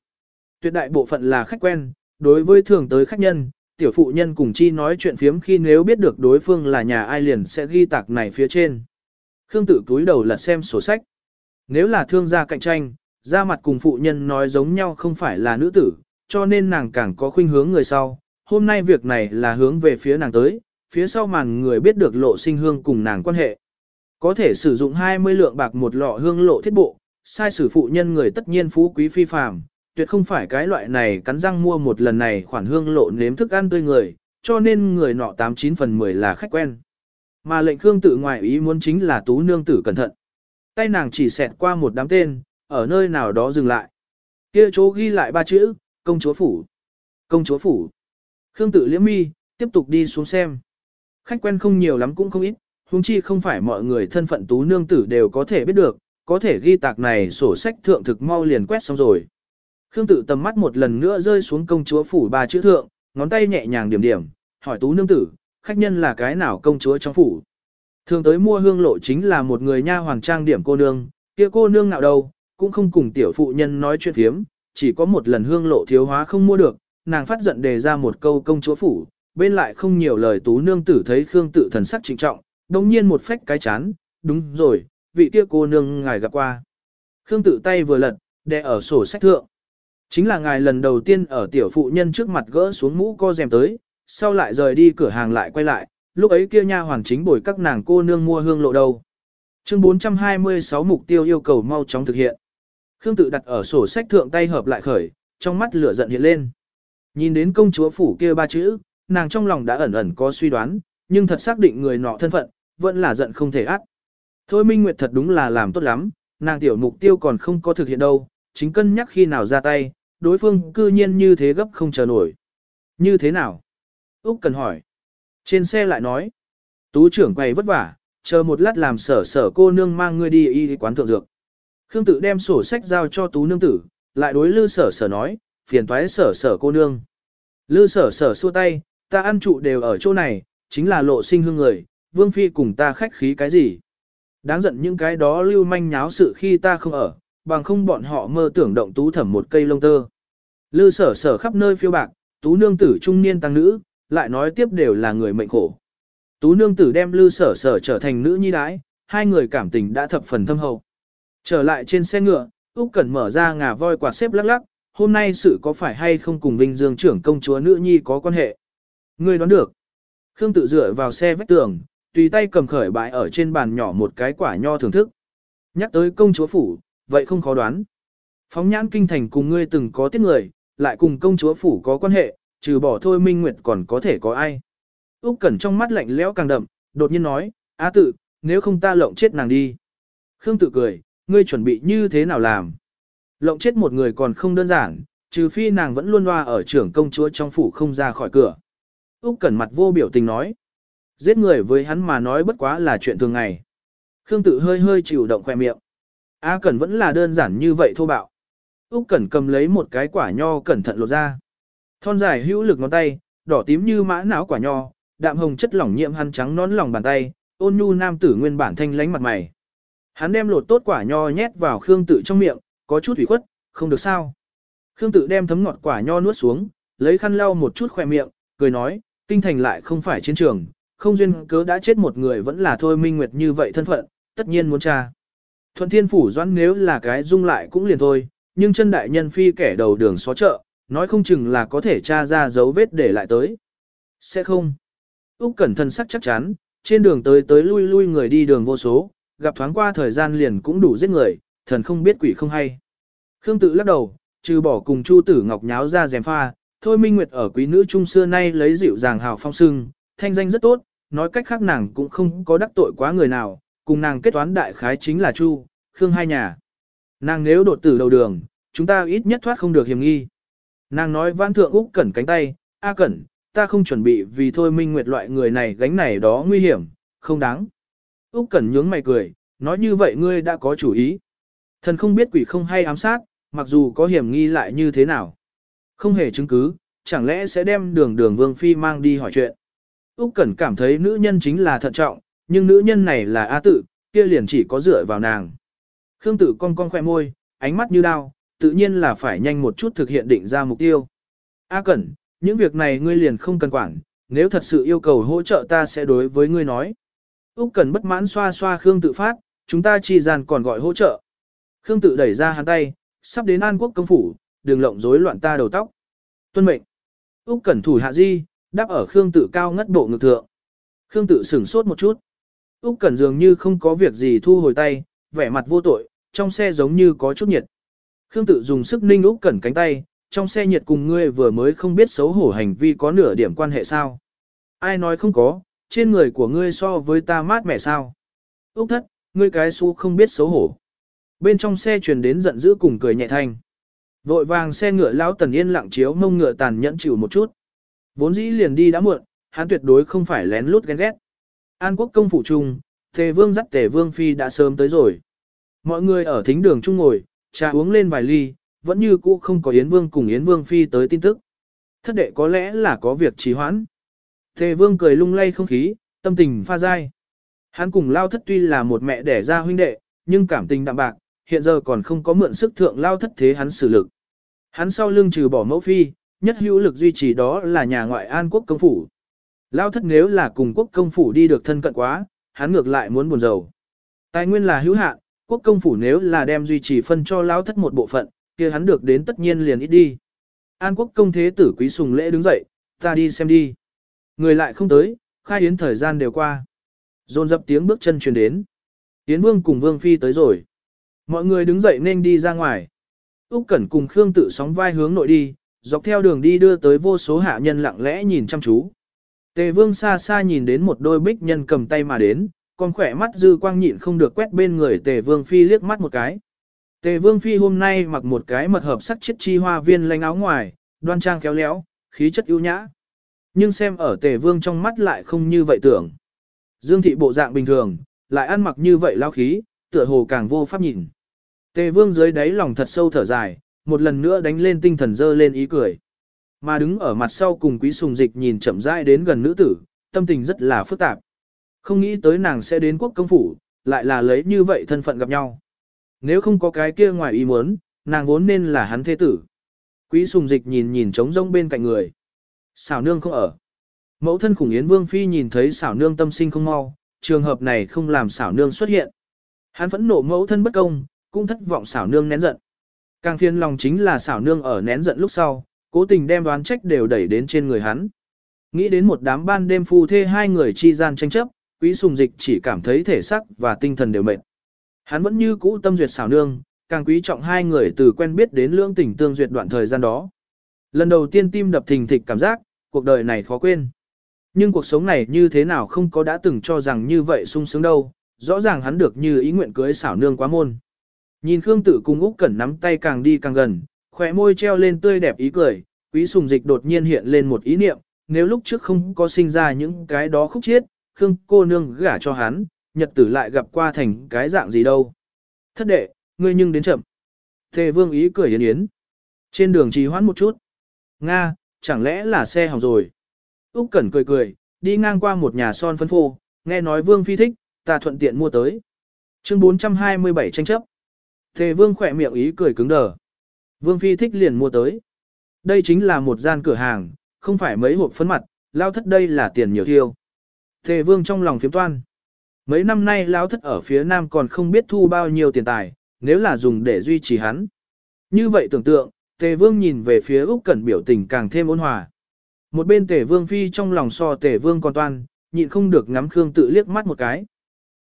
Tuyệt đại bộ phận là khách quen, đối với thường tới khách nhân, tiểu phụ nhân cùng chi nói chuyện phiếm khi nếu biết được đối phương là nhà ai liền sẽ ghi tạc này phía trên. Khương tự cúi đầu lật xem sổ sách. Nếu là thương gia cạnh tranh, ra mặt cùng phụ nhân nói giống nhau không phải là nữ tử, cho nên nàng càng có khuynh hướng người sau. Hôm nay việc này là hướng về phía nàng tới, phía sau màn người biết được lộ sinh hương cùng nàng quan hệ. Có thể sử dụng 20 lượng bạc một lọ hương lộ thiết bộ, sai sử phụ nhân người tất nhiên phú quý phi phàm, tuyệt không phải cái loại này cắn răng mua một lần này khoản hương lộ nếm thức ăn tươi người, cho nên người nọ 89 phần 10 là khách quen. Mà lệnh Khương tự ngoại ý muốn chính là tú nương tử cẩn thận. Tay nàng chỉ xẹt qua một đám tên, ở nơi nào đó dừng lại. Kia chỗ ghi lại ba chữ, công chúa phủ. Công chúa phủ. Khương tự liễm mi, tiếp tục đi xuống xem. Khách quen không nhiều lắm cũng không ít, huống chi không phải mọi người thân phận tú nương tử đều có thể biết được, có thể ghi tạc này sổ sách thượng thực mau liền quét xong rồi. Khương tự tầm mắt một lần nữa rơi xuống công chúa phủ ba chữ thượng, ngón tay nhẹ nhàng điểm điểm, hỏi tú nương tử, khách nhân là cái nào công chúa trong phủ. Thường tới mua hương lộ chính là một người nha hoàng trang điểm cô nương, kia cô nương nào đâu, cũng không cùng tiểu phụ nhân nói chuyện thiếm, chỉ có một lần hương lộ thiếu hóa không mua được, nàng phát giận đề ra một câu công chúa phủ, bên lại không nhiều lời tú nương tử thấy Khương tự thần sắc trịnh trọng, đồng nhiên một phách cái chán, đúng rồi, vị kia cô nương ngài gặp qua. Khương tự tay vừa lật, đè ở sổ sách thượng. Chính là ngài lần đầu tiên ở tiểu phụ nhân trước mặt gỡ xuống mũ co rèm tới, sau lại rời đi cửa hàng lại quay lại, lúc ấy kia nha hoàn chính bồi các nàng cô nương mua hương lộ đầu Chương 426 mục tiêu yêu cầu mau chóng thực hiện. Khương tự đặt ở sổ sách thượng tay hợp lại khởi, trong mắt lửa giận hiện lên. Nhìn đến công chúa phủ kia ba chữ, nàng trong lòng đã ẩn ẩn có suy đoán, nhưng thật xác định người nọ thân phận, vẫn là giận không thể át. Thôi Minh Nguyệt thật đúng là làm tốt lắm, nàng tiểu mục tiêu còn không có thực hiện đâu, chính cân nhắc khi nào ra tay, đối phương cư nhiên như thế gấp không chờ nổi. Như thế nào? Úc cần hỏi. Trên xe lại nói. Tú trưởng quay vất vả, chờ một lát làm sở sở cô nương mang ngươi đi y quán thượng dược. Khương tự đem sổ sách giao cho tú nương tử, lại đối lư sở sở nói, phiền toái sở sở cô nương. Lư sở sở xua tay, ta ăn trụ đều ở chỗ này, chính là lộ sinh hương người, vương phi cùng ta khách khí cái gì. Đáng giận những cái đó lưu manh nháo sự khi ta không ở, bằng không bọn họ mơ tưởng động tú thẩm một cây lông tơ. Lư sở sở khắp nơi phiêu bạc, tú nương tử trung niên tăng nữ, lại nói tiếp đều là người mệnh khổ. Tú nương tử đem lư sở sở trở thành nữ nhi đái, hai người cảm tình đã thập phần thâm hậu. Trở lại trên xe ngựa, Úc Cẩn mở ra ngà voi quạt xếp lắc lắc, hôm nay sự có phải hay không cùng Vinh Dương trưởng công chúa nữ nhi có quan hệ. Ngươi đoán được. Khương tự dựa vào xe vách tường, tùy tay cầm khởi bãi ở trên bàn nhỏ một cái quả nho thưởng thức. Nhắc tới công chúa phủ, vậy không khó đoán. Phóng nhãn kinh thành cùng ngươi từng có tiết người, lại cùng công chúa phủ có quan hệ, trừ bỏ thôi minh nguyệt còn có thể có ai. Úc Cẩn trong mắt lạnh lẽo càng đậm, đột nhiên nói, A tự, nếu không ta lộng chết nàng đi. Khương tự cười, ngươi chuẩn bị như thế nào làm? Lộng chết một người còn không đơn giản, trừ phi nàng vẫn luôn loa ở trưởng công chúa trong phủ không ra khỏi cửa. Úc Cẩn mặt vô biểu tình nói, giết người với hắn mà nói bất quá là chuyện thường ngày. Khương tự hơi hơi chịu động khoe miệng. A Cẩn vẫn là đơn giản như vậy thô bạo. Úc Cẩn cầm lấy một cái quả nho cẩn thận lột ra. Thon dài hữu lực ngón tay, đỏ tím như mã não quả nho, đạm hồng chất lỏng nhiễm hắn trắng nón lòng bàn tay, ôn nhu nam tử nguyên bản thanh lánh mặt mày. Hắn đem lột tốt quả nho nhét vào Khương Tự trong miệng, có chút ủy khuất, không được sao. Khương Tự đem thấm ngọt quả nho nuốt xuống, lấy khăn lau một chút khỏe miệng, cười nói, kinh thành lại không phải chiến trường, không duyên cớ đã chết một người vẫn là thôi minh nguyệt như vậy thân phận, tất nhiên muốn tra. Thuận thiên phủ doãn nếu là cái dung lại cũng liền thôi, nhưng chân đại nhân phi kẻ đầu đường xó chợ, nói không chừng là có thể tra ra dấu vết để lại tới. Sẽ không. Úc Cẩn Thận sắc chắc chắn, trên đường tới tới lui lui người đi đường vô số, gặp thoáng qua thời gian liền cũng đủ giết người, thần không biết quỷ không hay. Khương tự lắc đầu, trừ bỏ cùng Chu Tử Ngọc nháo ra dèm pha, thôi Minh Nguyệt ở quý nữ trung xưa nay lấy dịu dàng hào phong sưng, thanh danh rất tốt, nói cách khác nàng cũng không có đắc tội quá người nào, cùng nàng kết toán đại khái chính là Chu, Khương hai nhà. Nàng nếu đột tử đầu đường, chúng ta ít nhất thoát không được hiểm nghi. Nàng nói vãn thượng Úc Cẩn cánh tay, A Cẩn, ta không chuẩn bị vì thôi Minh Nguyệt loại người này gánh này đó nguy hiểm, không đáng. Úc Cẩn nhướng mày cười, nói như vậy ngươi đã có chủ ý. Thần không biết quỷ không hay ám sát, mặc dù có hiểm nghi lại như thế nào. Không hề chứng cứ, chẳng lẽ sẽ đem đường đường Vương Phi mang đi hỏi chuyện. Úc Cẩn cảm thấy nữ nhân chính là thận trọng, nhưng nữ nhân này là A tự, kia liền chỉ có dựa vào nàng. Khương tự cong cong khóe môi, ánh mắt như đao, tự nhiên là phải nhanh một chút thực hiện định ra mục tiêu. A Cẩn, những việc này ngươi liền không cần quản, nếu thật sự yêu cầu hỗ trợ ta sẽ đối với ngươi nói. Úc Cẩn bất mãn xoa xoa Khương tự phát, chúng ta chi gian còn gọi hỗ trợ. Khương tự đẩy ra hắn tay, sắp đến An Quốc công phủ, đừng lộng rối loạn ta đầu tóc. Tuân mệnh. Úc Cẩn thủ hạ di, đáp ở Khương tự cao ngất bộ ngực thượng. Khương tự sửng sốt một chút. Úc Cẩn dường như không có việc gì thu hồi tay, vẻ mặt vô tội, trong xe giống như có chút nhiệt. Khương tự dùng sức ninh Úc Cẩn cánh tay, trong xe nhiệt cùng ngươi vừa mới không biết xấu hổ hành vi có nửa điểm quan hệ sao. Ai nói không có, trên người của ngươi so với ta mát mẻ sao. Úc thất, ngươi cái xu không biết xấu hổ. Bên trong xe truyền đến giận dữ cùng cười nhẹ thanh. Vội vàng xe ngựa lão tần yên lặng chiếu mông ngựa tàn nhẫn chịu một chút. Vốn dĩ liền đi đã muộn, hắn tuyệt đối không phải lén lút ghen ghét. An quốc công phủ trung, tề vương dắt tề vương phi đã sớm tới rồi. Mọi người ở thính đường chung ngồi, trà uống lên vài ly, vẫn như cũ không có Yến Vương cùng Yến Vương Phi tới tin tức. Thất đệ có lẽ là có việc trì hoãn. Tề Vương cười lung lay không khí, tâm tình pha dai. Hắn cùng Lao Thất tuy là một mẹ đẻ ra huynh đệ, nhưng cảm tình đạm bạc, hiện giờ còn không có mượn sức thượng Lao Thất thế hắn xử lực. Hắn sau lưng trừ bỏ mẫu phi, nhất hữu lực duy trì đó là nhà ngoại an quốc công phủ. Lao Thất nếu là cùng quốc công phủ đi được thân cận quá, hắn ngược lại muốn buồn rầu. Tài nguyên là hữu hạn, quốc công phủ nếu là đem duy trì phân cho Lao Thất một bộ phận, kia hắn được đến tất nhiên liền ít đi. An quốc công thế tử quý sùng lễ đứng dậy, ta đi xem đi. Người lại không tới, khai yến thời gian đều qua. Dồn dập tiếng bước chân truyền đến. Yến vương cùng vương phi tới rồi. Mọi người đứng dậy nên đi ra ngoài. Úc Cẩn cùng Khương tự sóng vai hướng nội đi, dọc theo đường đi đưa tới vô số hạ nhân lặng lẽ nhìn chăm chú. Tề vương xa xa nhìn đến một đôi bích nhân cầm tay mà đến, con khỏe mắt dư quang nhịn không được quét bên người tề vương phi liếc mắt một cái. Tề vương phi hôm nay mặc một cái mật hợp sắc chiết chi hoa viên lanh áo ngoài, đoan trang khéo léo, khí chất ưu nhã. Nhưng xem ở tề vương trong mắt lại không như vậy tưởng. Dương thị bộ dạng bình thường, lại ăn mặc như vậy lao khí, tựa hồ càng vô pháp nhìn. Tề vương dưới đáy lòng thật sâu thở dài, một lần nữa đánh lên tinh thần dơ lên ý cười. Mà đứng ở mặt sau cùng quý sùng dịch nhìn chậm rãi đến gần nữ tử, tâm tình rất là phức tạp. Không nghĩ tới nàng sẽ đến quốc công phủ, lại là lấy như vậy thân phận gặp nhau. Nếu không có cái kia ngoài ý muốn, nàng vốn nên là hắn thế tử. Quý sùng dịch nhìn nhìn trống rông bên cạnh người. Xảo nương không ở. Mẫu thân khủng yến vương phi nhìn thấy xảo nương tâm sinh không mau, trường hợp này không làm xảo nương xuất hiện. Hắn phẫn nộ mẫu thân bất công, cũng thất vọng xảo nương nén giận. Càng phiền lòng chính là xảo nương ở nén giận lúc sau, cố tình đem đoán trách đều đẩy đến trên người hắn. Nghĩ đến một đám ban đêm phu thê hai người chi gian tranh chấp, quý sùng dịch chỉ cảm thấy thể xác và tinh thần đều mệt. Hắn vẫn như cũ tâm duyệt xảo nương, càng quý trọng hai người từ quen biết đến lưỡng tình tương duyệt đoạn thời gian đó. Lần đầu tiên tim đập thình thịch cảm giác, cuộc đời này khó quên. Nhưng cuộc sống này như thế nào không có đã từng cho rằng như vậy sung sướng đâu, rõ ràng hắn được như ý nguyện cưới xảo nương quá môn. Nhìn Khương Tử cùng Úc Cẩn nắm tay càng đi càng gần, khóe môi treo lên tươi đẹp ý cười, Quý Sùng Dịch đột nhiên hiện lên một ý niệm, nếu lúc trước không có sinh ra những cái đó khúc chiết, Khương cô nương gả cho hắn, nhật tử lại gặp qua thành cái dạng gì đâu. Thất đệ, ngươi nhưng đến chậm. Tề Vương ý cười yến yến. Trên đường trì hoãn một chút. Nga, chẳng lẽ là xe hỏng rồi. Úc Cẩn cười cười, đi ngang qua một nhà son phấn phô, nghe nói Vương phi thích, ta thuận tiện mua tới. Chương 427 tranh chấp. Thề Vương khỏe miệng ý cười cứng đờ. Vương phi thích liền mua tới. Đây chính là một gian cửa hàng, không phải mấy hộp phấn mặt, lao thất đây là tiền nhiều thiêu. Thề Vương trong lòng phiếm toan. Mấy năm nay lao thất ở phía nam còn không biết thu bao nhiêu tiền tài, nếu là dùng để duy trì hắn. Như vậy tưởng tượng, Tề Vương nhìn về phía Úc Cẩn biểu tình càng thêm ôn hòa. Một bên Tề Vương phi trong lòng so Tề Vương còn toan, nhịn không được ngắm Khương tự liếc mắt một cái.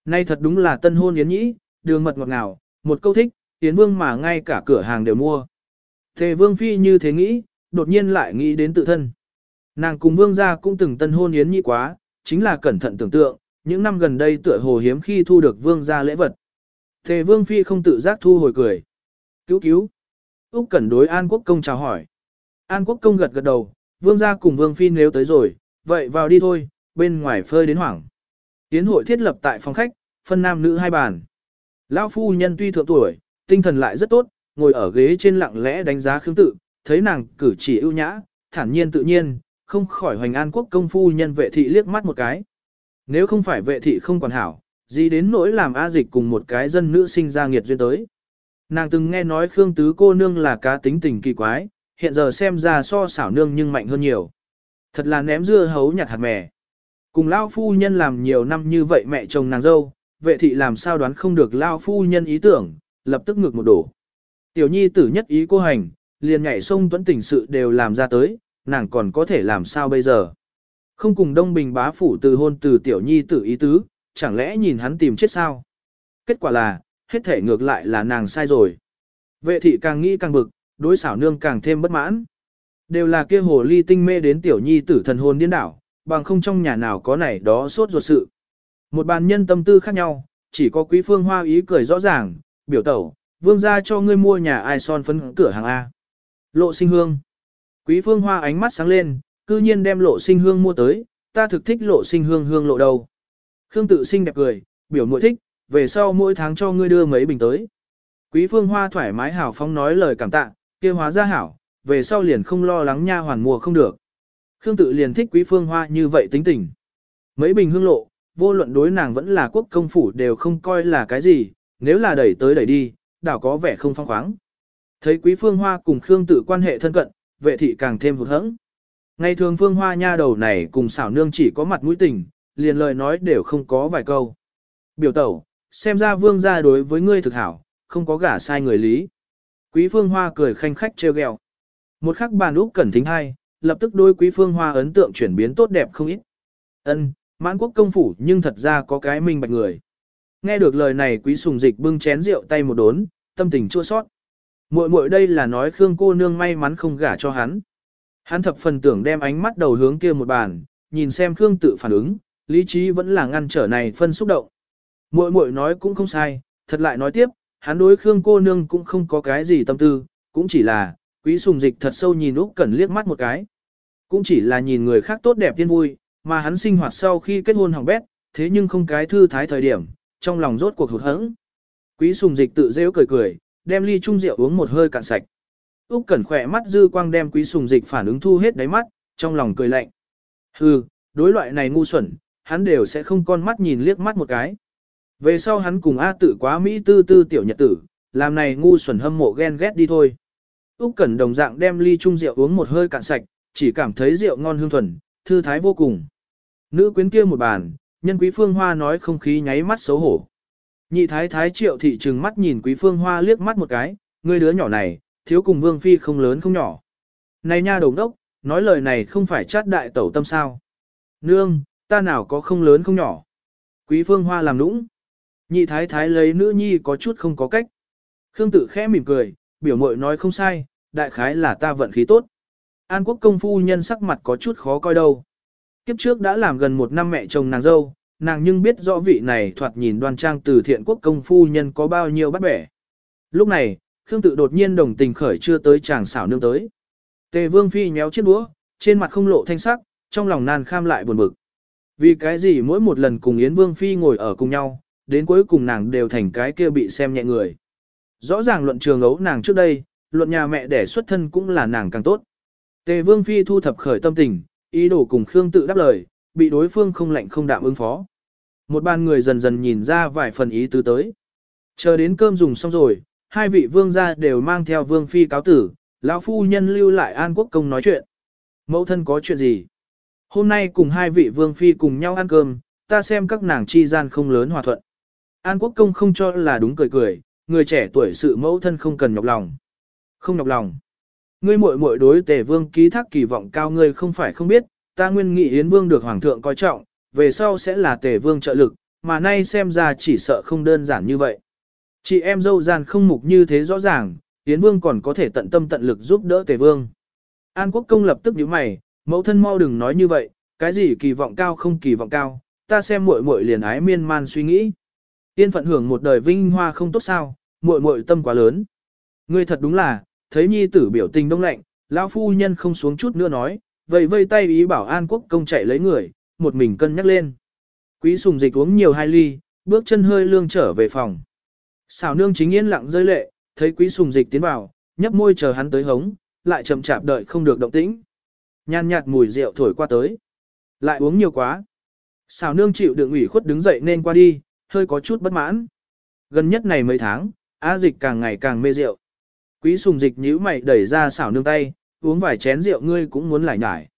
Nay thật đúng là tân hôn yến nhĩ, đường mật ngọt ngào, một câu thích, Yến Vương mà ngay cả cửa hàng đều mua. Tề Vương phi như thế nghĩ, đột nhiên lại nghĩ đến tự thân. Nàng cùng Vương gia cũng từng tân hôn yến nhĩ quá, chính là cẩn thận tưởng tượng, những năm gần đây tựa hồ hiếm khi thu được Vương gia lễ vật. Tề Vương phi không tự giác thu hồi cười. Cứu cứu. Úc Cẩn đối An Quốc công chào hỏi. An Quốc công gật gật đầu, Vương gia cùng Vương phi nếu tới rồi, vậy vào đi thôi, bên ngoài phơi đến hoảng. Yến hội thiết lập tại phòng khách, phân nam nữ hai bàn. Lão phu nhân tuy thượng tuổi, tinh thần lại rất tốt, ngồi ở ghế trên lặng lẽ đánh giá Khương Tự, thấy nàng cử chỉ ưu nhã, thản nhiên tự nhiên, không khỏi hoành an quốc công phu nhân vệ thị liếc mắt một cái. Nếu không phải vệ thị không còn hảo, gì đến nỗi làm A dịch cùng một cái dân nữ sinh ra nghiệt duyên tới. Nàng từng nghe nói Khương Tứ cô nương là cá tính tình kỳ quái, hiện giờ xem ra so xảo nương nhưng mạnh hơn nhiều. Thật là ném dưa hấu nhặt hạt mè. Cùng Lao phu nhân làm nhiều năm như vậy mẹ chồng nàng dâu, vệ thị làm sao đoán không được Lao phu nhân ý tưởng, lập tức ngược một đổ. Tiểu nhi tử nhất ý cô hành, liền nhảy sông tuấn tình sự đều làm ra tới, nàng còn có thể làm sao bây giờ. Không cùng Đông Bình bá phủ từ hôn từ tiểu nhi tử ý tứ, chẳng lẽ nhìn hắn tìm chết sao? Kết quả là, hết thể ngược lại là nàng sai rồi. Vệ thị càng nghĩ càng bực, đối xảo nương càng thêm bất mãn. Đều là kia hồ ly tinh mê đến tiểu nhi tử thần hồn điên đảo, bằng không trong nhà nào có này đó sốt ruột sự. Một bàn nhân tâm tư khác nhau, chỉ có quý phương hoa ý cười rõ ràng, biểu tẩu, vương gia cho ngươi mua nhà ai son phấn cửa hàng A. Lộ sinh hương. Quý phương hoa ánh mắt sáng lên, cư nhiên đem lộ sinh hương mua tới, ta thực thích lộ sinh hương hương lộ đầu. Khương tự sinh đẹp cười, biểu muội thích, về sau mỗi tháng cho ngươi đưa mấy bình tới. Quý phương hoa thoải mái hảo phóng nói lời cảm tạ, kia hóa ra hảo, về sau liền không lo lắng nha hoàn mùa không được. Khương tự liền thích quý phương hoa như vậy tính tình. Mấy bình hương lộ, vô luận đối nàng vẫn là quốc công phủ đều không coi là cái gì, nếu là đẩy tới đẩy đi, đảo có vẻ không phong khoáng. Thấy quý phương hoa cùng Khương tử quan hệ thân cận, vệ thị càng thêm hụt hẫng. Ngày thường phương hoa nha đầu này cùng xảo nương chỉ có mặt mũi tình, liền lời nói đều không có vài câu. Biểu tẩu, xem ra vương gia đối với ngươi thực hảo, không có gả sai người lý. Quý phương hoa cười khanh khách trêu ghẹo. Một khắc bàn úc cẩn thính hai, lập tức đôi quý phương hoa ấn tượng chuyển biến tốt đẹp không ít. Ân, mãn quốc công phủ nhưng thật ra có cái minh bạch người. Nghe được lời này quý sùng dịch bưng chén rượu tay một đốn, tâm tình chua sót. Muội muội đây là nói Khương cô nương may mắn không gả cho hắn. Hắn thập phần tưởng đem ánh mắt đầu hướng kia một bàn, nhìn xem Khương tự phản ứng, lý trí vẫn là ngăn trở này phân xúc động. Muội muội nói cũng không sai, thật lại nói tiếp, hắn đối Khương cô nương cũng không có cái gì tâm tư, cũng chỉ là, quý sùng dịch thật sâu nhìn Úc Cẩn liếc mắt một cái. Cũng chỉ là nhìn người khác tốt đẹp tiên vui, mà hắn sinh hoạt sau khi kết hôn hỏng bét, thế nhưng không cái thư thái thời điểm, trong lòng rốt cuộc hụt hẫng. Quý sùng dịch tự rêu cười cười, đem ly chung rượu uống một hơi cạn sạch. Úc Cẩn khỏe mắt dư quang đem quý sùng dịch phản ứng thu hết đáy mắt, trong lòng cười lạnh. Hừ, đối loại này ngu xuẩn, hắn đều sẽ không con mắt nhìn liếc mắt một cái. Về sau hắn cùng A tử quá Mỹ tư tư tiểu nhật tử, làm này ngu xuẩn hâm mộ ghen ghét đi thôi. Úc Cẩn đồng dạng đem ly chung rượu uống một hơi cạn sạch, chỉ cảm thấy rượu ngon hương thuần, thư thái vô cùng. Nữ quyến kia một bàn, nhân quý phương hoa nói không khí nháy mắt xấu hổ. Nhị thái thái triệu thị trừng mắt nhìn quý phương hoa liếc mắt một cái, ngươi đứa nhỏ này, thiếu cùng vương phi không lớn không nhỏ. Này nha đồng đốc, nói lời này không phải chát đại tẩu tâm sao. Nương, ta nào có không lớn không nhỏ. Quý phương hoa làm nũng. Nhị thái thái lấy nữ nhi có chút không có cách. Khương tự khẽ mỉm cười, biểu mội nói không sai, đại khái là ta vận khí tốt. An quốc công phu nhân sắc mặt có chút khó coi đâu. Kiếp trước đã làm gần một năm mẹ chồng nàng dâu, nàng nhưng biết rõ vị này thoạt nhìn đoan trang từ thiện quốc công phu nhân có bao nhiêu bắt bẻ. Lúc này, Khương tự đột nhiên đồng tình khởi chưa tới chàng xảo nương tới. Tề vương phi nhéo chiếc đũa, trên mặt không lộ thanh sắc, trong lòng nan kham lại buồn bực. Vì cái gì mỗi một lần cùng Yến vương phi ngồi ở cùng nhau, đến cuối cùng nàng đều thành cái kia bị xem nhẹ người. Rõ ràng luận trường ấu nàng trước đây, luận nhà mẹ đẻ xuất thân cũng là nàng càng tốt. Tề vương phi thu thập khởi tâm tình, ý đồ cùng Khương tự đáp lời, bị đối phương không lạnh không đạm ứng phó. Một bàn người dần dần nhìn ra vài phần ý tứ tới. Chờ đến cơm dùng xong rồi, hai vị vương gia đều mang theo vương phi cáo tử, lão phu nhân lưu lại an quốc công nói chuyện. Mẫu thân có chuyện gì? Hôm nay cùng hai vị vương phi cùng nhau ăn cơm, ta xem các nàng chi gian không lớn hòa thuận. An quốc công không cho là đúng cười cười, người trẻ tuổi sự mẫu thân không cần nhọc lòng. Không nhọc lòng. Ngươi muội muội đối tề vương ký thác kỳ vọng cao ngươi không phải không biết, ta nguyên nghị Yến Vương được Hoàng thượng coi trọng, về sau sẽ là tề vương trợ lực, mà nay xem ra chỉ sợ không đơn giản như vậy. Chị em dâu gian không mục như thế rõ ràng, Yến Vương còn có thể tận tâm tận lực giúp đỡ tề vương. An Quốc Công lập tức nhíu mày, mẫu thân mau đừng nói như vậy, cái gì kỳ vọng cao không kỳ vọng cao, ta xem muội muội liền ái miên man suy nghĩ. Tiên phận hưởng một đời vinh hoa không tốt sao, muội muội tâm quá lớn. Ngươi thật đúng là, thấy nhi tử biểu tình đông lạnh, lão phu nhân không xuống chút nữa nói, vậy vây tay ý bảo An Quốc công chạy lấy người, một mình cân nhắc lên. Quý sùng dịch uống nhiều hai ly, bước chân hơi lương trở về phòng. Xào nương chính yên lặng rơi lệ, thấy quý sùng dịch tiến vào, nhấp môi chờ hắn tới hống, lại chậm chạp đợi không được động tĩnh. Nhàn nhạt mùi rượu thổi qua tới. Lại uống nhiều quá. Xào nương chịu đựng ủy khuất đứng dậy nên qua đi, hơi có chút bất mãn. Gần nhất này mấy tháng, A dịch càng ngày càng mê rượu. Quý sùng dịch nhíu mày đẩy ra xảo nương tay, uống vài chén rượu ngươi cũng muốn lại nhải.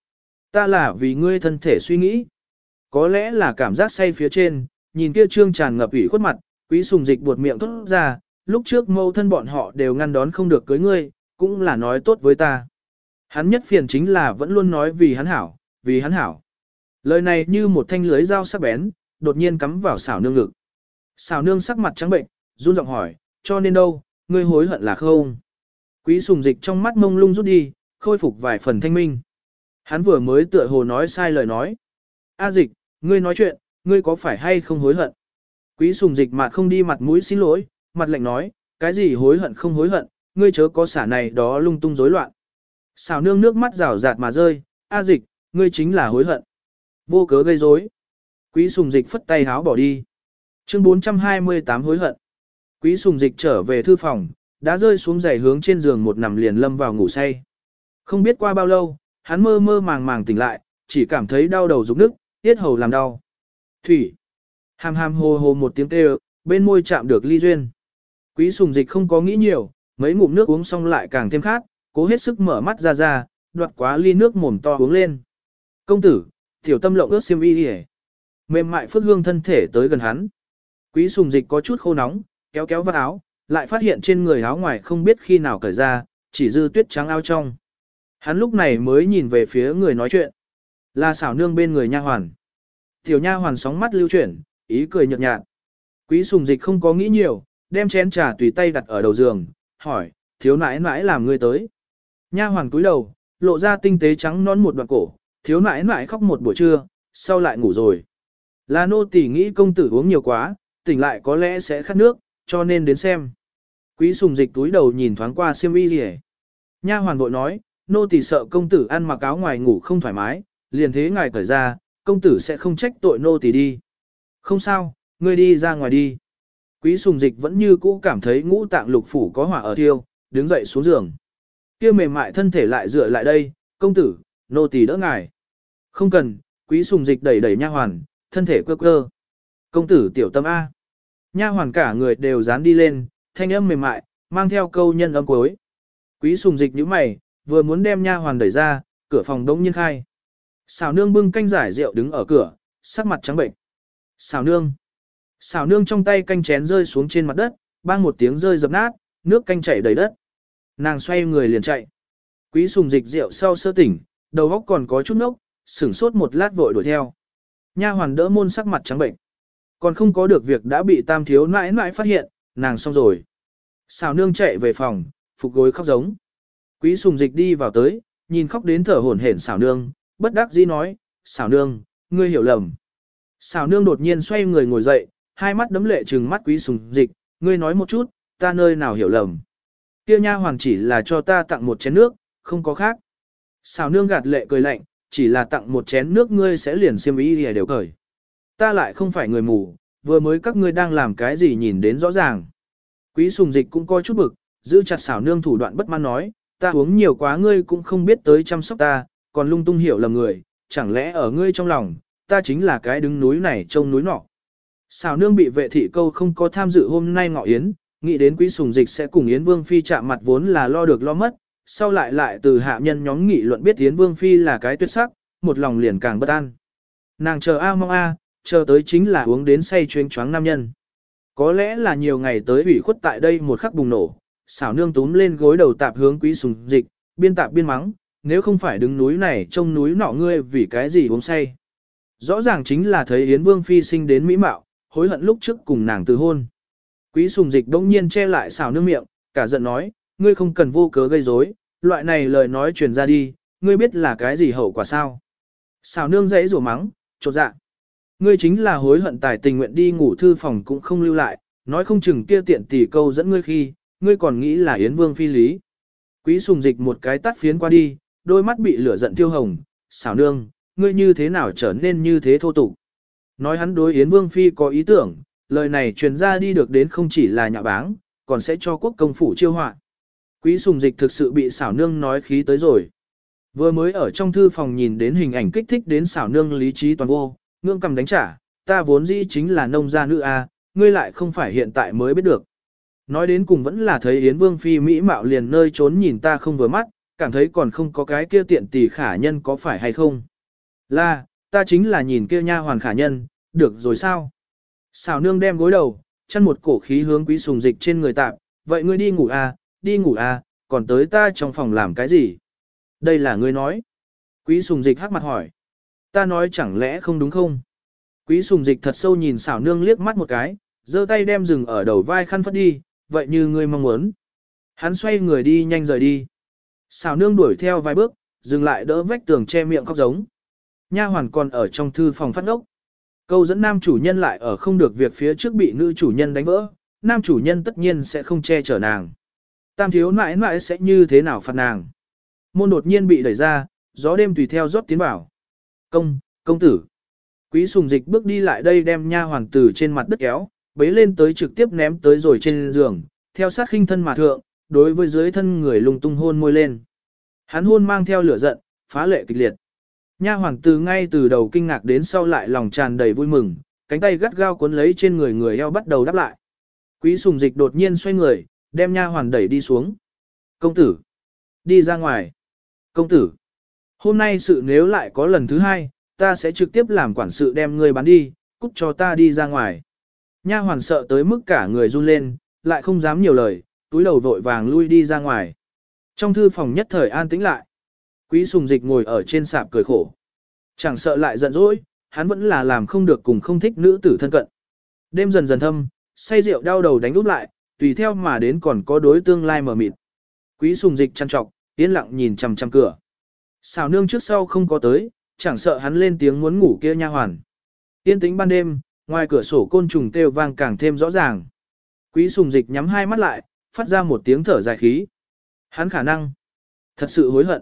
Ta là vì ngươi thân thể suy nghĩ. Có lẽ là cảm giác say phía trên, nhìn kia trương tràn ngập ủy khuất mặt, quý sùng dịch buột miệng thốt ra, lúc trước mâu thân bọn họ đều ngăn đón không được cưới ngươi, cũng là nói tốt với ta. Hắn nhất phiền chính là vẫn luôn nói vì hắn hảo, vì hắn hảo. Lời này như một thanh lưới dao sắc bén, đột nhiên cắm vào xảo nương ngực. Xảo nương sắc mặt trắng bệnh, run giọng hỏi, cho nên đâu, ngươi hối hận là không? Quý sùng dịch trong mắt mông lung rút đi, khôi phục vài phần thanh minh. Hắn vừa mới tựa hồ nói sai lời nói. A dịch, ngươi nói chuyện, ngươi có phải hay không hối hận? Quý sùng dịch mà không đi mặt mũi xin lỗi, mặt lạnh nói, cái gì hối hận không hối hận, ngươi chớ có xả này đó lung tung rối loạn. Xào nương nước mắt rào rạt mà rơi, A dịch, ngươi chính là hối hận. Vô cớ gây rối. Quý sùng dịch phất tay háo bỏ đi. Chương 428 hối hận. Quý sùng dịch trở về thư phòng, đã rơi xuống giày hướng trên giường một nằm liền lâm vào ngủ say. Không biết qua bao lâu, hắn mơ mơ màng màng tỉnh lại, chỉ cảm thấy đau đầu rụng nức, tiết hầu làm đau. Thủy. Hàm hàm hồ hồ một tiếng kêu, bên môi chạm được ly duyên. Quý sùng dịch không có nghĩ nhiều, mấy ngụm nước uống xong lại càng thêm khát, cố hết sức mở mắt ra ra, đoạt quá ly nước mồm to uống lên. Công tử, tiểu tâm lộng ướt xiêm y hề. Mềm mại phước hương thân thể tới gần hắn. Quý sùng dịch có chút khô nóng, kéo kéo vào áo, lại phát hiện trên người áo ngoài không biết khi nào cởi ra, chỉ dư tuyết trắng áo trong. Hắn lúc này mới nhìn về phía người nói chuyện. Là xảo nương bên người nha hoàn. Tiểu nha hoàn sóng mắt lưu chuyển, ý cười nhợt nhạt. Quý sùng dịch không có nghĩ nhiều, đem chén trà tùy tay đặt ở đầu giường, hỏi, thiếu nãi nãi làm ngươi tới. Nha hoàn cúi đầu, lộ ra tinh tế trắng non một đoạn cổ, thiếu nãi nãi khóc một buổi trưa, sau lại ngủ rồi. Là nô tỳ nghĩ công tử uống nhiều quá, tỉnh lại có lẽ sẽ khát nước, cho nên đến xem. Quý sùng dịch túi đầu nhìn thoáng qua siêm y rỉ. Nha hoàn bội nói, nô tỳ sợ công tử ăn mặc áo ngoài ngủ không thoải mái, liền thế ngài cởi ra, công tử sẽ không trách tội nô tỳ đi. Không sao, ngươi đi ra ngoài đi. Quý sùng dịch vẫn như cũ cảm thấy ngũ tạng lục phủ có hỏa ở thiêu, đứng dậy xuống giường. Kia mềm mại thân thể lại dựa lại đây, công tử, nô tỳ đỡ ngài. Không cần, quý sùng dịch đẩy đẩy nha hoàn, thân thể quơ quơ. Công tử tiểu tâm A. Nha hoàn cả người đều dán đi lên, thanh âm mềm mại, mang theo câu nhân âm cuối. Quý sùng dịch nhíu mày, vừa muốn đem nha hoàn đẩy ra, cửa phòng đống nhiên khai. xảo nương bưng canh giải rượu đứng ở cửa, sắc mặt trắng bệnh. xảo nương. xảo nương trong tay canh chén rơi xuống trên mặt đất, bang một tiếng rơi dập nát, nước canh chảy đầy đất. Nàng xoay người liền chạy. Quý sùng dịch rượu sau sơ tỉnh, đầu óc còn có chút nốc, sửng sốt một lát vội đuổi theo. Nha hoàn đỡ môn sắc mặt trắng bệnh. Còn không có được việc đã bị tam thiếu nãi nãi phát hiện, nàng xong rồi. Xào nương chạy về phòng, phục gối khóc giống. Quý sùng dịch đi vào tới, nhìn khóc đến thở hổn hển xảo nương, bất đắc dĩ nói, xảo nương, ngươi hiểu lầm. Xảo nương đột nhiên xoay người ngồi dậy, hai mắt đấm lệ trừng mắt quý sùng dịch, ngươi nói một chút, ta nơi nào hiểu lầm. Kia nha hoàng chỉ là cho ta tặng một chén nước, không có khác. Xảo nương gạt lệ cười lạnh, chỉ là tặng một chén nước ngươi sẽ liền xiêm ý đều cởi. Ta lại không phải người mù, vừa mới các ngươi đang làm cái gì nhìn đến rõ ràng. Quý sùng dịch cũng coi chút bực, giữ chặt xảo nương thủ đoạn bất mãn nói, ta uống nhiều quá ngươi cũng không biết tới chăm sóc ta, còn lung tung hiểu lầm người, chẳng lẽ ở ngươi trong lòng, ta chính là cái đứng núi này trông núi nọ. Xào nương bị vệ thị câu không có tham dự hôm nay ngọ yến, nghĩ đến quý sùng dịch sẽ cùng Yến Vương Phi chạm mặt vốn là lo được lo mất, sau lại lại từ hạ nhân nhóm nghị luận biết Yến Vương Phi là cái tuyệt sắc, một lòng liền càng bất an. Nàng chờ a mong a, chờ tới chính là uống đến say chuyên choáng nam nhân. Có lẽ là nhiều ngày tới ủy khuất tại đây một khắc bùng nổ, xảo nương túm lên gối đầu tạp hướng quý sùng dịch, biên tạp biên mắng, nếu không phải đứng núi này trông núi nọ ngươi vì cái gì uống say. Rõ ràng chính là thấy Yến Vương Phi sinh đến mỹ mạo, hối hận lúc trước cùng nàng từ hôn. Quý sùng dịch đông nhiên che lại xảo nương miệng, cả giận nói, ngươi không cần vô cớ gây rối, loại này lời nói truyền ra đi, ngươi biết là cái gì hậu quả sao. Xảo nương dãy rủa mắng, chột dạ. Ngươi chính là hối hận tài tình nguyện đi ngủ thư phòng cũng không lưu lại, nói không chừng kia tiện tỷ câu dẫn ngươi khi, ngươi còn nghĩ là Yến Vương phi lý. Quý sùng dịch một cái tắt phiến qua đi, đôi mắt bị lửa giận tiêu hồng, xảo nương, ngươi như thế nào trở nên như thế thô tục. Nói hắn đối Yến Vương phi có ý tưởng, lời này truyền ra đi được đến không chỉ là nhạ báng, còn sẽ cho quốc công phủ chiêu họa. Quý sùng dịch thực sự bị xảo nương nói khí tới rồi. Vừa mới ở trong thư phòng nhìn đến hình ảnh kích thích đến xảo nương lý trí toàn vô, ngương cầm đánh trả, ta vốn dĩ chính là nông gia nữ a, ngươi lại không phải hiện tại mới biết được. Nói đến cùng vẫn là thấy Yến Vương Phi Mỹ mạo liền nơi trốn nhìn ta không vừa mắt, cảm thấy còn không có cái kia tiện tỷ khả nhân có phải hay không. Là, ta chính là nhìn kia nha hoàn khả nhân, được rồi sao? Xào nương đem gối đầu, chăn một cổ khí hướng quý sùng dịch trên người tạm, vậy ngươi đi ngủ à, đi ngủ à, còn tới ta trong phòng làm cái gì? Đây là ngươi nói. Quý sùng dịch hắc mặt hỏi. Ta nói chẳng lẽ không đúng không? Quý sùng dịch thật sâu nhìn xảo nương liếc mắt một cái, giơ tay đem rừng ở đầu vai khăn phất đi, vậy như ngươi mong muốn. Hắn xoay người đi nhanh rời đi. Xảo nương đuổi theo vài bước, dừng lại đỡ vách tường che miệng khóc giống. Nha hoàn còn ở trong thư phòng phát ốc. Câu dẫn nam chủ nhân lại ở không được việc phía trước bị nữ chủ nhân đánh vỡ, nam chủ nhân tất nhiên sẽ không che chở nàng. Tam thiếu mãi mãi sẽ như thế nào phạt nàng. Môn đột nhiên bị đẩy ra, gió đêm tùy theo rót tiến vào. Công, công tử. Quý sùng dịch bước đi lại đây đem nha hoàng tử trên mặt đất kéo, bế lên tới trực tiếp ném tới rồi trên giường, theo sát khinh thân mà thượng, đối với dưới thân người lung tung hôn môi lên. Hắn hôn mang theo lửa giận, phá lệ kịch liệt. Nha hoàng từ ngay từ đầu kinh ngạc đến sau lại lòng tràn đầy vui mừng, cánh tay gắt gao cuốn lấy trên người người eo bắt đầu đáp lại. Quý sùng dịch đột nhiên xoay người, đem nha hoàn đẩy đi xuống. Công tử! Đi ra ngoài! Công tử! Hôm nay sự nếu lại có lần thứ hai, ta sẽ trực tiếp làm quản sự đem ngươi bán đi, cút cho ta đi ra ngoài. Nha hoàn sợ tới mức cả người run lên, lại không dám nhiều lời, túi đầu vội vàng lui đi ra ngoài. Trong thư phòng nhất thời an tĩnh lại. Quý sùng dịch ngồi ở trên sạp cười khổ. Chẳng sợ lại giận dỗi, hắn vẫn là làm không được cùng không thích nữ tử thân cận. Đêm dần dần thâm, say rượu đau đầu đánh úp lại, tùy theo mà đến còn có đối tương lai mở mịt. Quý sùng dịch chăn trọc, yên lặng nhìn chằm chằm cửa. Xào nương trước sau không có tới, chẳng sợ hắn lên tiếng muốn ngủ kia nha hoàn. Yên tĩnh ban đêm, ngoài cửa sổ côn trùng kêu vang càng thêm rõ ràng. Quý sùng dịch nhắm hai mắt lại, phát ra một tiếng thở dài khí. Hắn khả năng, thật sự hối hận.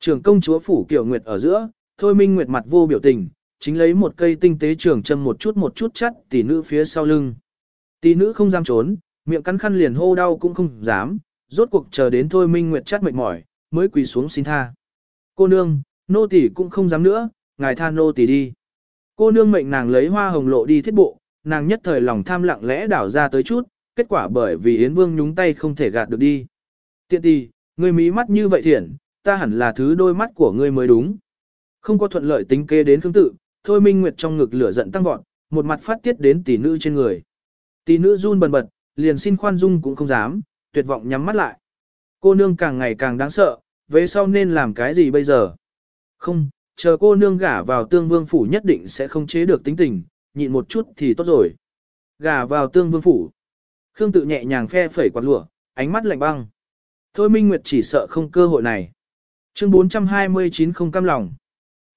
Trường công chúa phủ kiểu nguyệt ở giữa, thôi minh nguyệt mặt vô biểu tình, chính lấy một cây tinh tế trường châm một chút một chút chắt tỷ nữ phía sau lưng. Tỷ nữ không dám trốn, miệng cắn khăn liền hô đau cũng không dám, rốt cuộc chờ đến thôi minh nguyệt chắt mệt mỏi, mới quỳ xuống xin tha. Cô nương, nô tỷ cũng không dám nữa, ngài tha nô tỷ đi. Cô nương mệnh nàng lấy hoa hồng lộ đi thiết bộ, nàng nhất thời lòng tham lặng lẽ đảo ra tới chút, kết quả bởi vì Yến Vương nhúng tay không thể gạt được đi. Tiện tì, ngươi mí mắt như vậy thiện, ta hẳn là thứ đôi mắt của ngươi mới đúng. Không có thuận lợi tính kế đến khương tự, thôi minh nguyệt trong ngực lửa giận tăng vọt, một mặt phát tiết đến tỷ nữ trên người. Tỷ nữ run bần bật, liền xin khoan dung cũng không dám, tuyệt vọng nhắm mắt lại. Cô nương càng ngày càng đáng sợ, về sau nên làm cái gì bây giờ? Không, chờ cô nương gả vào tương vương phủ nhất định sẽ không chế được tính tình, nhịn một chút thì tốt rồi. Gả vào tương vương phủ. Khương tự nhẹ nhàng phe phẩy quạt lụa, ánh mắt lạnh băng. Thôi Minh Nguyệt chỉ sợ không cơ hội này. Chương 429 không cam lòng.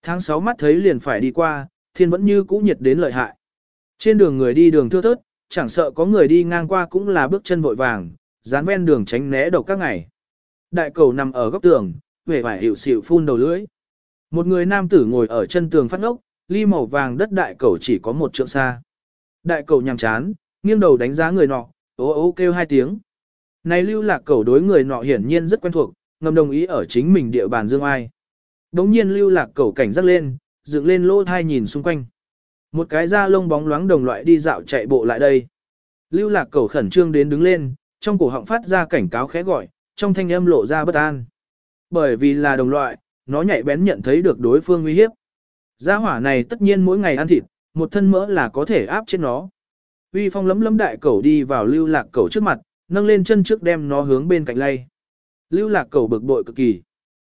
Tháng 6 mắt thấy liền phải đi qua, thiên vẫn như cũ nhiệt đến lợi hại. Trên đường người đi đường thưa thớt, chẳng sợ có người đi ngang qua cũng là bước chân vội vàng, dán ven đường tránh né độc các ngày. Đại cầu nằm ở góc tường, vẻ vải hiệu xịu phun đầu lưỡi. Một người nam tử ngồi ở chân tường phát ngốc, ly màu vàng đất đại cầu chỉ có một trượng xa. Đại cầu nhằm chán, nghiêng đầu đánh giá người nọ, ố ố kêu hai tiếng. Này lưu lạc cầu đối người nọ hiển nhiên rất quen thuộc, ngầm đồng ý ở chính mình địa bàn dương ai. Đống nhiên lưu lạc cầu cảnh giác lên, dựng lên lỗ thai nhìn xung quanh. Một cái da lông bóng loáng đồng loại đi dạo chạy bộ lại đây. Lưu lạc cầu khẩn trương đến đứng lên, trong cổ họng phát ra cảnh cáo khẽ gọi, trong thanh âm lộ ra bất an. Bởi vì là đồng loại, nó nhạy bén nhận thấy được đối phương nguy hiếp. Gia hỏa này tất nhiên mỗi ngày ăn thịt, một thân mỡ là có thể áp chết nó. Uy phong lấm lấm đại cẩu đi vào lưu lạc cẩu trước mặt, nâng lên chân trước đem nó hướng bên cạnh lay. Lưu lạc cẩu bực bội cực kỳ.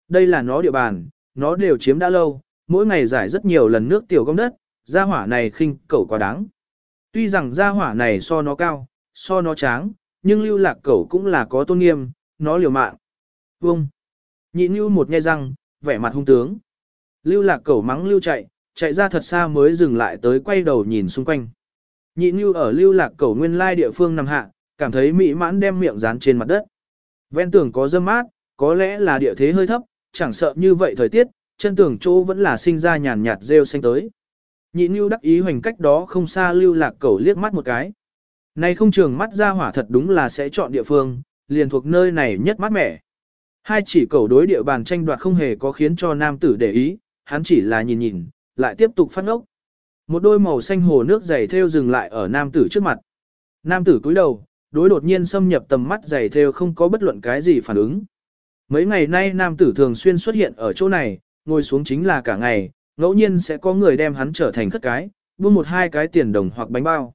Đây là nó địa bàn, nó đều chiếm đã lâu, mỗi ngày giải rất nhiều lần nước tiểu gom đất, gia hỏa này khinh cẩu quá đáng. Tuy rằng gia hỏa này so nó cao, so nó tráng, nhưng lưu lạc cẩu cũng là có tôn nghiêm, nó liều mạng. Vông. Nhị như một nghe răng, vẻ mặt hung tướng. Lưu lạc cẩu mắng lưu chạy, chạy ra thật xa mới dừng lại tới quay đầu nhìn xung quanh. Nhị Nhu ở lưu lạc cẩu nguyên lai địa phương nằm hạ, cảm thấy mỹ mãn đem miệng dán trên mặt đất. Ven tường có dâm mát, có lẽ là địa thế hơi thấp, chẳng sợ như vậy thời tiết, chân tường chỗ vẫn là sinh ra nhàn nhạt rêu xanh tới. Nhị Nhu đắc ý hoành cách đó không xa lưu lạc cẩu liếc mắt một cái. Này không trường mắt ra hỏa thật đúng là sẽ chọn địa phương, liền thuộc nơi này nhất mát mẻ. Hai chỉ cầu đối địa bàn tranh đoạt không hề có khiến cho nam tử để ý, hắn chỉ là nhìn nhìn, lại tiếp tục phát ngốc. Một đôi màu xanh hồ nước dày theo dừng lại ở nam tử trước mặt. Nam tử cúi đầu, đối đột nhiên xâm nhập tầm mắt dày theo không có bất luận cái gì phản ứng. Mấy ngày nay nam tử thường xuyên xuất hiện ở chỗ này, ngồi xuống chính là cả ngày, ngẫu nhiên sẽ có người đem hắn trở thành khất cái, buông một hai cái tiền đồng hoặc bánh bao.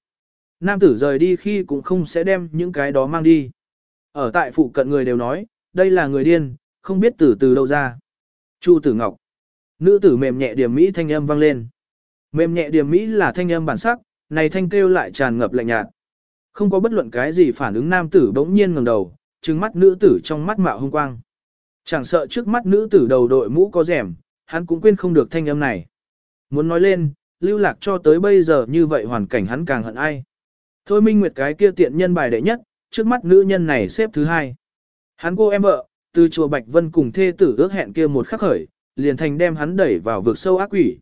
Nam tử rời đi khi cũng không sẽ đem những cái đó mang đi. Ở tại phụ cận người đều nói, đây là người điên, không biết từ từ đâu ra. Chu tử ngọc. Nữ tử mềm nhẹ điểm mỹ thanh âm vang lên. Mềm nhẹ điểm mỹ là thanh âm bản sắc, này thanh kêu lại tràn ngập lạnh nhạt. Không có bất luận cái gì phản ứng nam tử bỗng nhiên ngẩng đầu, trừng mắt nữ tử trong mắt mạo hung quang. Chẳng sợ trước mắt nữ tử đầu đội mũ có rèm, hắn cũng quên không được thanh âm này. Muốn nói lên, lưu lạc cho tới bây giờ như vậy hoàn cảnh hắn càng hận ai. Thôi minh nguyệt cái kia tiện nhân bài đệ nhất, trước mắt nữ nhân này xếp thứ hai. Hắn cô em vợ, từ chùa Bạch Vân cùng thê tử ước hẹn kia một khắc khởi, liền thành đem hắn đẩy vào vực sâu ác quỷ.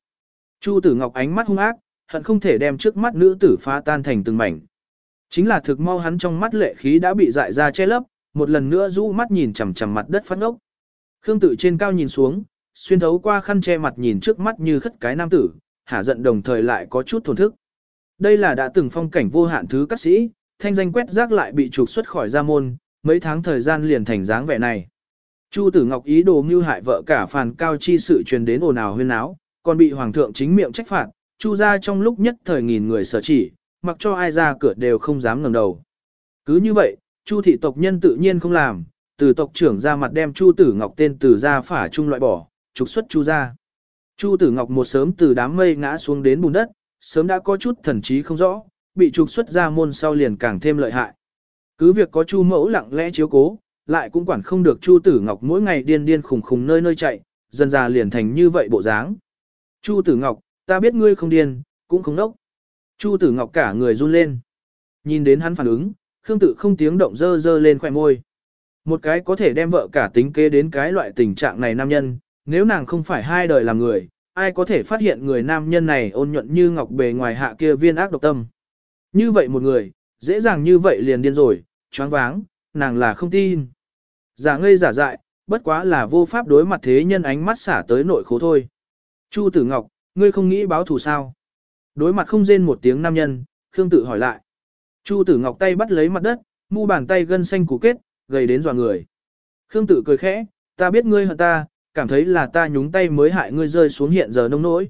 Chu tử ngọc ánh mắt hung ác, hận không thể đem trước mắt nữ tử phá tan thành từng mảnh. Chính là thực mau hắn trong mắt lệ khí đã bị dại ra che lấp, một lần nữa rũ mắt nhìn chằm chằm mặt đất phát ngốc. Khương Tử trên cao nhìn xuống, xuyên thấu qua khăn che mặt nhìn trước mắt như khất cái nam tử, hả giận đồng thời lại có chút thổn thức. Đây là đã từng phong cảnh vô hạn thứ các sĩ, thanh danh quét rác lại bị trục xuất khỏi gia môn, mấy tháng thời gian liền thành dáng vẻ này. Chu Tử Ngọc ý đồ mưu hại vợ cả phàn cao chi sự truyền đến ồn ào huyên áo, còn bị hoàng thượng chính miệng trách phạt, Chu gia trong lúc nhất thời nghìn người sở chỉ, mặc cho ai ra cửa đều không dám ngẩng đầu. Cứ như vậy, Chu thị tộc nhân tự nhiên không làm, từ tộc trưởng ra mặt đem Chu Tử Ngọc tên từ gia phả trung loại bỏ, trục xuất Chu gia. Chu Tử Ngọc một sớm từ đám mây ngã xuống đến bùn đất, sớm đã có chút thần trí không rõ, bị trục xuất ra môn sau liền càng thêm lợi hại. Cứ việc có Chu mẫu lặng lẽ chiếu cố, lại cũng quản không được Chu Tử Ngọc mỗi ngày điên điên khùng khùng nơi nơi chạy, dần già liền thành như vậy bộ dáng. Chu Tử Ngọc, ta biết ngươi không điên, cũng không nốc. Chu Tử Ngọc cả người run lên. Nhìn đến hắn phản ứng, Khương Tự không tiếng động dơ dơ lên khóe môi. Một cái có thể đem vợ cả tính kế đến cái loại tình trạng này nam nhân, nếu nàng không phải hai đời làm người, ai có thể phát hiện người nam nhân này ôn nhuận như ngọc bề ngoài hạ kia viên ác độc tâm. Như vậy một người, dễ dàng như vậy liền điên rồi, choáng váng, nàng là không tin. Giả ngây giả dại, bất quá là vô pháp đối mặt thế nhân ánh mắt xả tới nội khố thôi. Chu Tử Ngọc, ngươi không nghĩ báo thù sao? Đối mặt không rên một tiếng nam nhân, Khương tự hỏi lại. Chu Tử Ngọc tay bắt lấy mặt đất, mu bàn tay gân xanh củ kết, gầy đến dọa người. Khương tự cười khẽ, ta biết ngươi hận ta, cảm thấy là ta nhúng tay mới hại ngươi rơi xuống hiện giờ nông nỗi.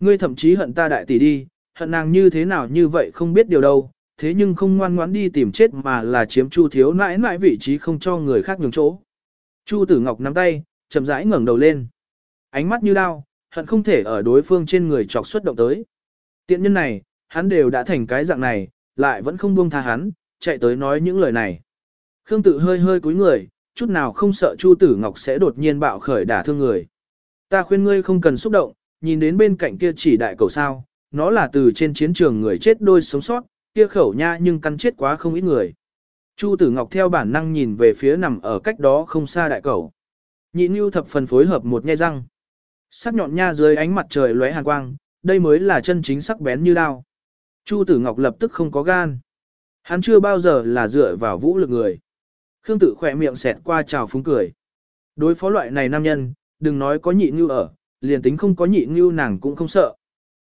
Ngươi thậm chí hận ta đại tỷ đi, hận nàng như thế nào như vậy không biết điều đâu, thế nhưng không ngoan ngoãn đi tìm chết mà là chiếm Chu thiếu nãi nãi vị trí không cho người khác nhường chỗ. Chu Tử Ngọc nắm tay, chậm rãi ngẩng đầu lên. Ánh mắt như đao, hận không thể ở đối phương trên người chọc xuất động tới. Tiện nhân này, hắn đều đã thành cái dạng này, lại vẫn không buông tha hắn, chạy tới nói những lời này. Khương tự hơi hơi cúi người, chút nào không sợ Chu Tử Ngọc sẽ đột nhiên bạo khởi đả thương người. Ta khuyên ngươi không cần xúc động, nhìn đến bên cạnh kia chỉ đại cầu sao, nó là từ trên chiến trường người chết đôi sống sót, kia khẩu nha nhưng căn chết quá không ít người. Chu Tử Ngọc theo bản năng nhìn về phía nằm ở cách đó không xa đại cầu. Nhị Nưu thập phần phối hợp một nhe răng. Sắc nhọn nha dưới ánh mặt trời lóe hàn quang, đây mới là chân chính sắc bén như đao. Chu Tử Ngọc lập tức không có gan. Hắn chưa bao giờ là dựa vào vũ lực người. Khương Tử khỏe miệng xẹt qua trào phúng cười. Đối phó loại này nam nhân, đừng nói có nhị nưu ở, liền tính không có nhị nưu nàng cũng không sợ.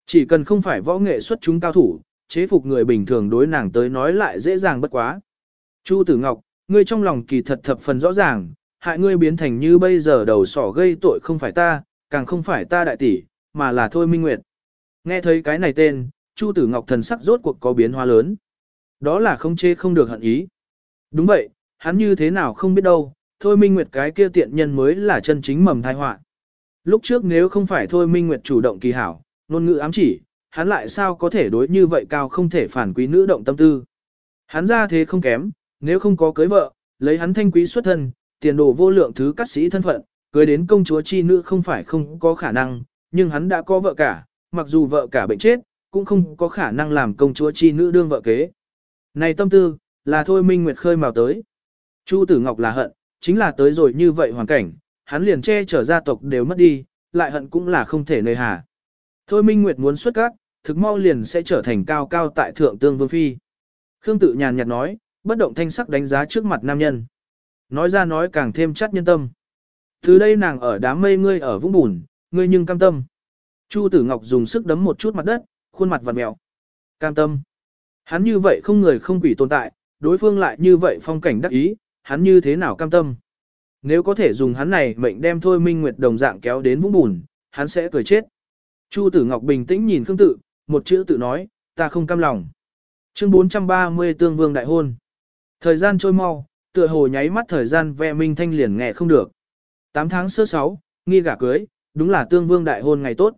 Chỉ cần không phải võ nghệ xuất chúng cao thủ, chế phục người bình thường đối nàng tới nói lại dễ dàng bất quá. Chu Tử Ngọc, ngươi trong lòng kỳ thật thập phần rõ ràng, hại ngươi biến thành như bây giờ đầu sỏ gây tội không phải ta, càng không phải ta đại tỷ, mà là Thôi Minh Nguyệt. Nghe thấy cái này tên, Chu Tử Ngọc thần sắc rốt cuộc có biến hóa lớn. Đó là không chê không được hận ý. Đúng vậy, hắn như thế nào không biết đâu, Thôi Minh Nguyệt cái kia tiện nhân mới là chân chính mầm thai họa. Lúc trước nếu không phải Thôi Minh Nguyệt chủ động kỳ hảo, ngôn ngữ ám chỉ, hắn lại sao có thể đối như vậy cao không thể phản quý nữ động tâm tư. Hắn ra thế không kém, nếu không có cưới vợ, lấy hắn thanh quý xuất thân, tiền đồ vô lượng thứ cắt sĩ thân phận, cưới đến công chúa chi nữ không phải không có khả năng, nhưng hắn đã có vợ cả, mặc dù vợ cả bệnh chết, cũng không có khả năng làm công chúa chi nữ đương vợ kế. Này tâm tư, là thôi Minh Nguyệt khơi mào tới. Chu Tử Ngọc là hận, chính là tới rồi như vậy hoàn cảnh, hắn liền che chở gia tộc đều mất đi, lại hận cũng là không thể nơi hà. Thôi Minh Nguyệt muốn xuất các, thực mau liền sẽ trở thành cao cao tại thượng tương vương phi. Khương tự nhàn nhạt nói, bất động thanh sắc đánh giá trước mặt nam nhân. Nói ra nói càng thêm chắc nhân tâm. Từ đây nàng ở đám mây ngươi ở vũng bùn, ngươi nhưng cam tâm. Chu Tử Ngọc dùng sức đấm một chút mặt đất, khuôn mặt vặn mèo. Cam tâm. Hắn như vậy không người không quỷ tồn tại, đối phương lại như vậy phong cảnh đắc ý, hắn như thế nào cam tâm. Nếu có thể dùng hắn này mệnh đem thôi Minh Nguyệt đồng dạng kéo đến vũng bùn, hắn sẽ cười chết. Chu Tử Ngọc bình tĩnh nhìn Khương Tự, một chữ tự nói, ta không cam lòng. Chương 430 Tương Vương Đại Hôn Thời gian trôi mau, tựa hồ nháy mắt thời gian ve minh thanh liền nghe không được. 8 tháng sơ 6, nghi gả cưới, đúng là Tương Vương Đại Hôn ngày tốt.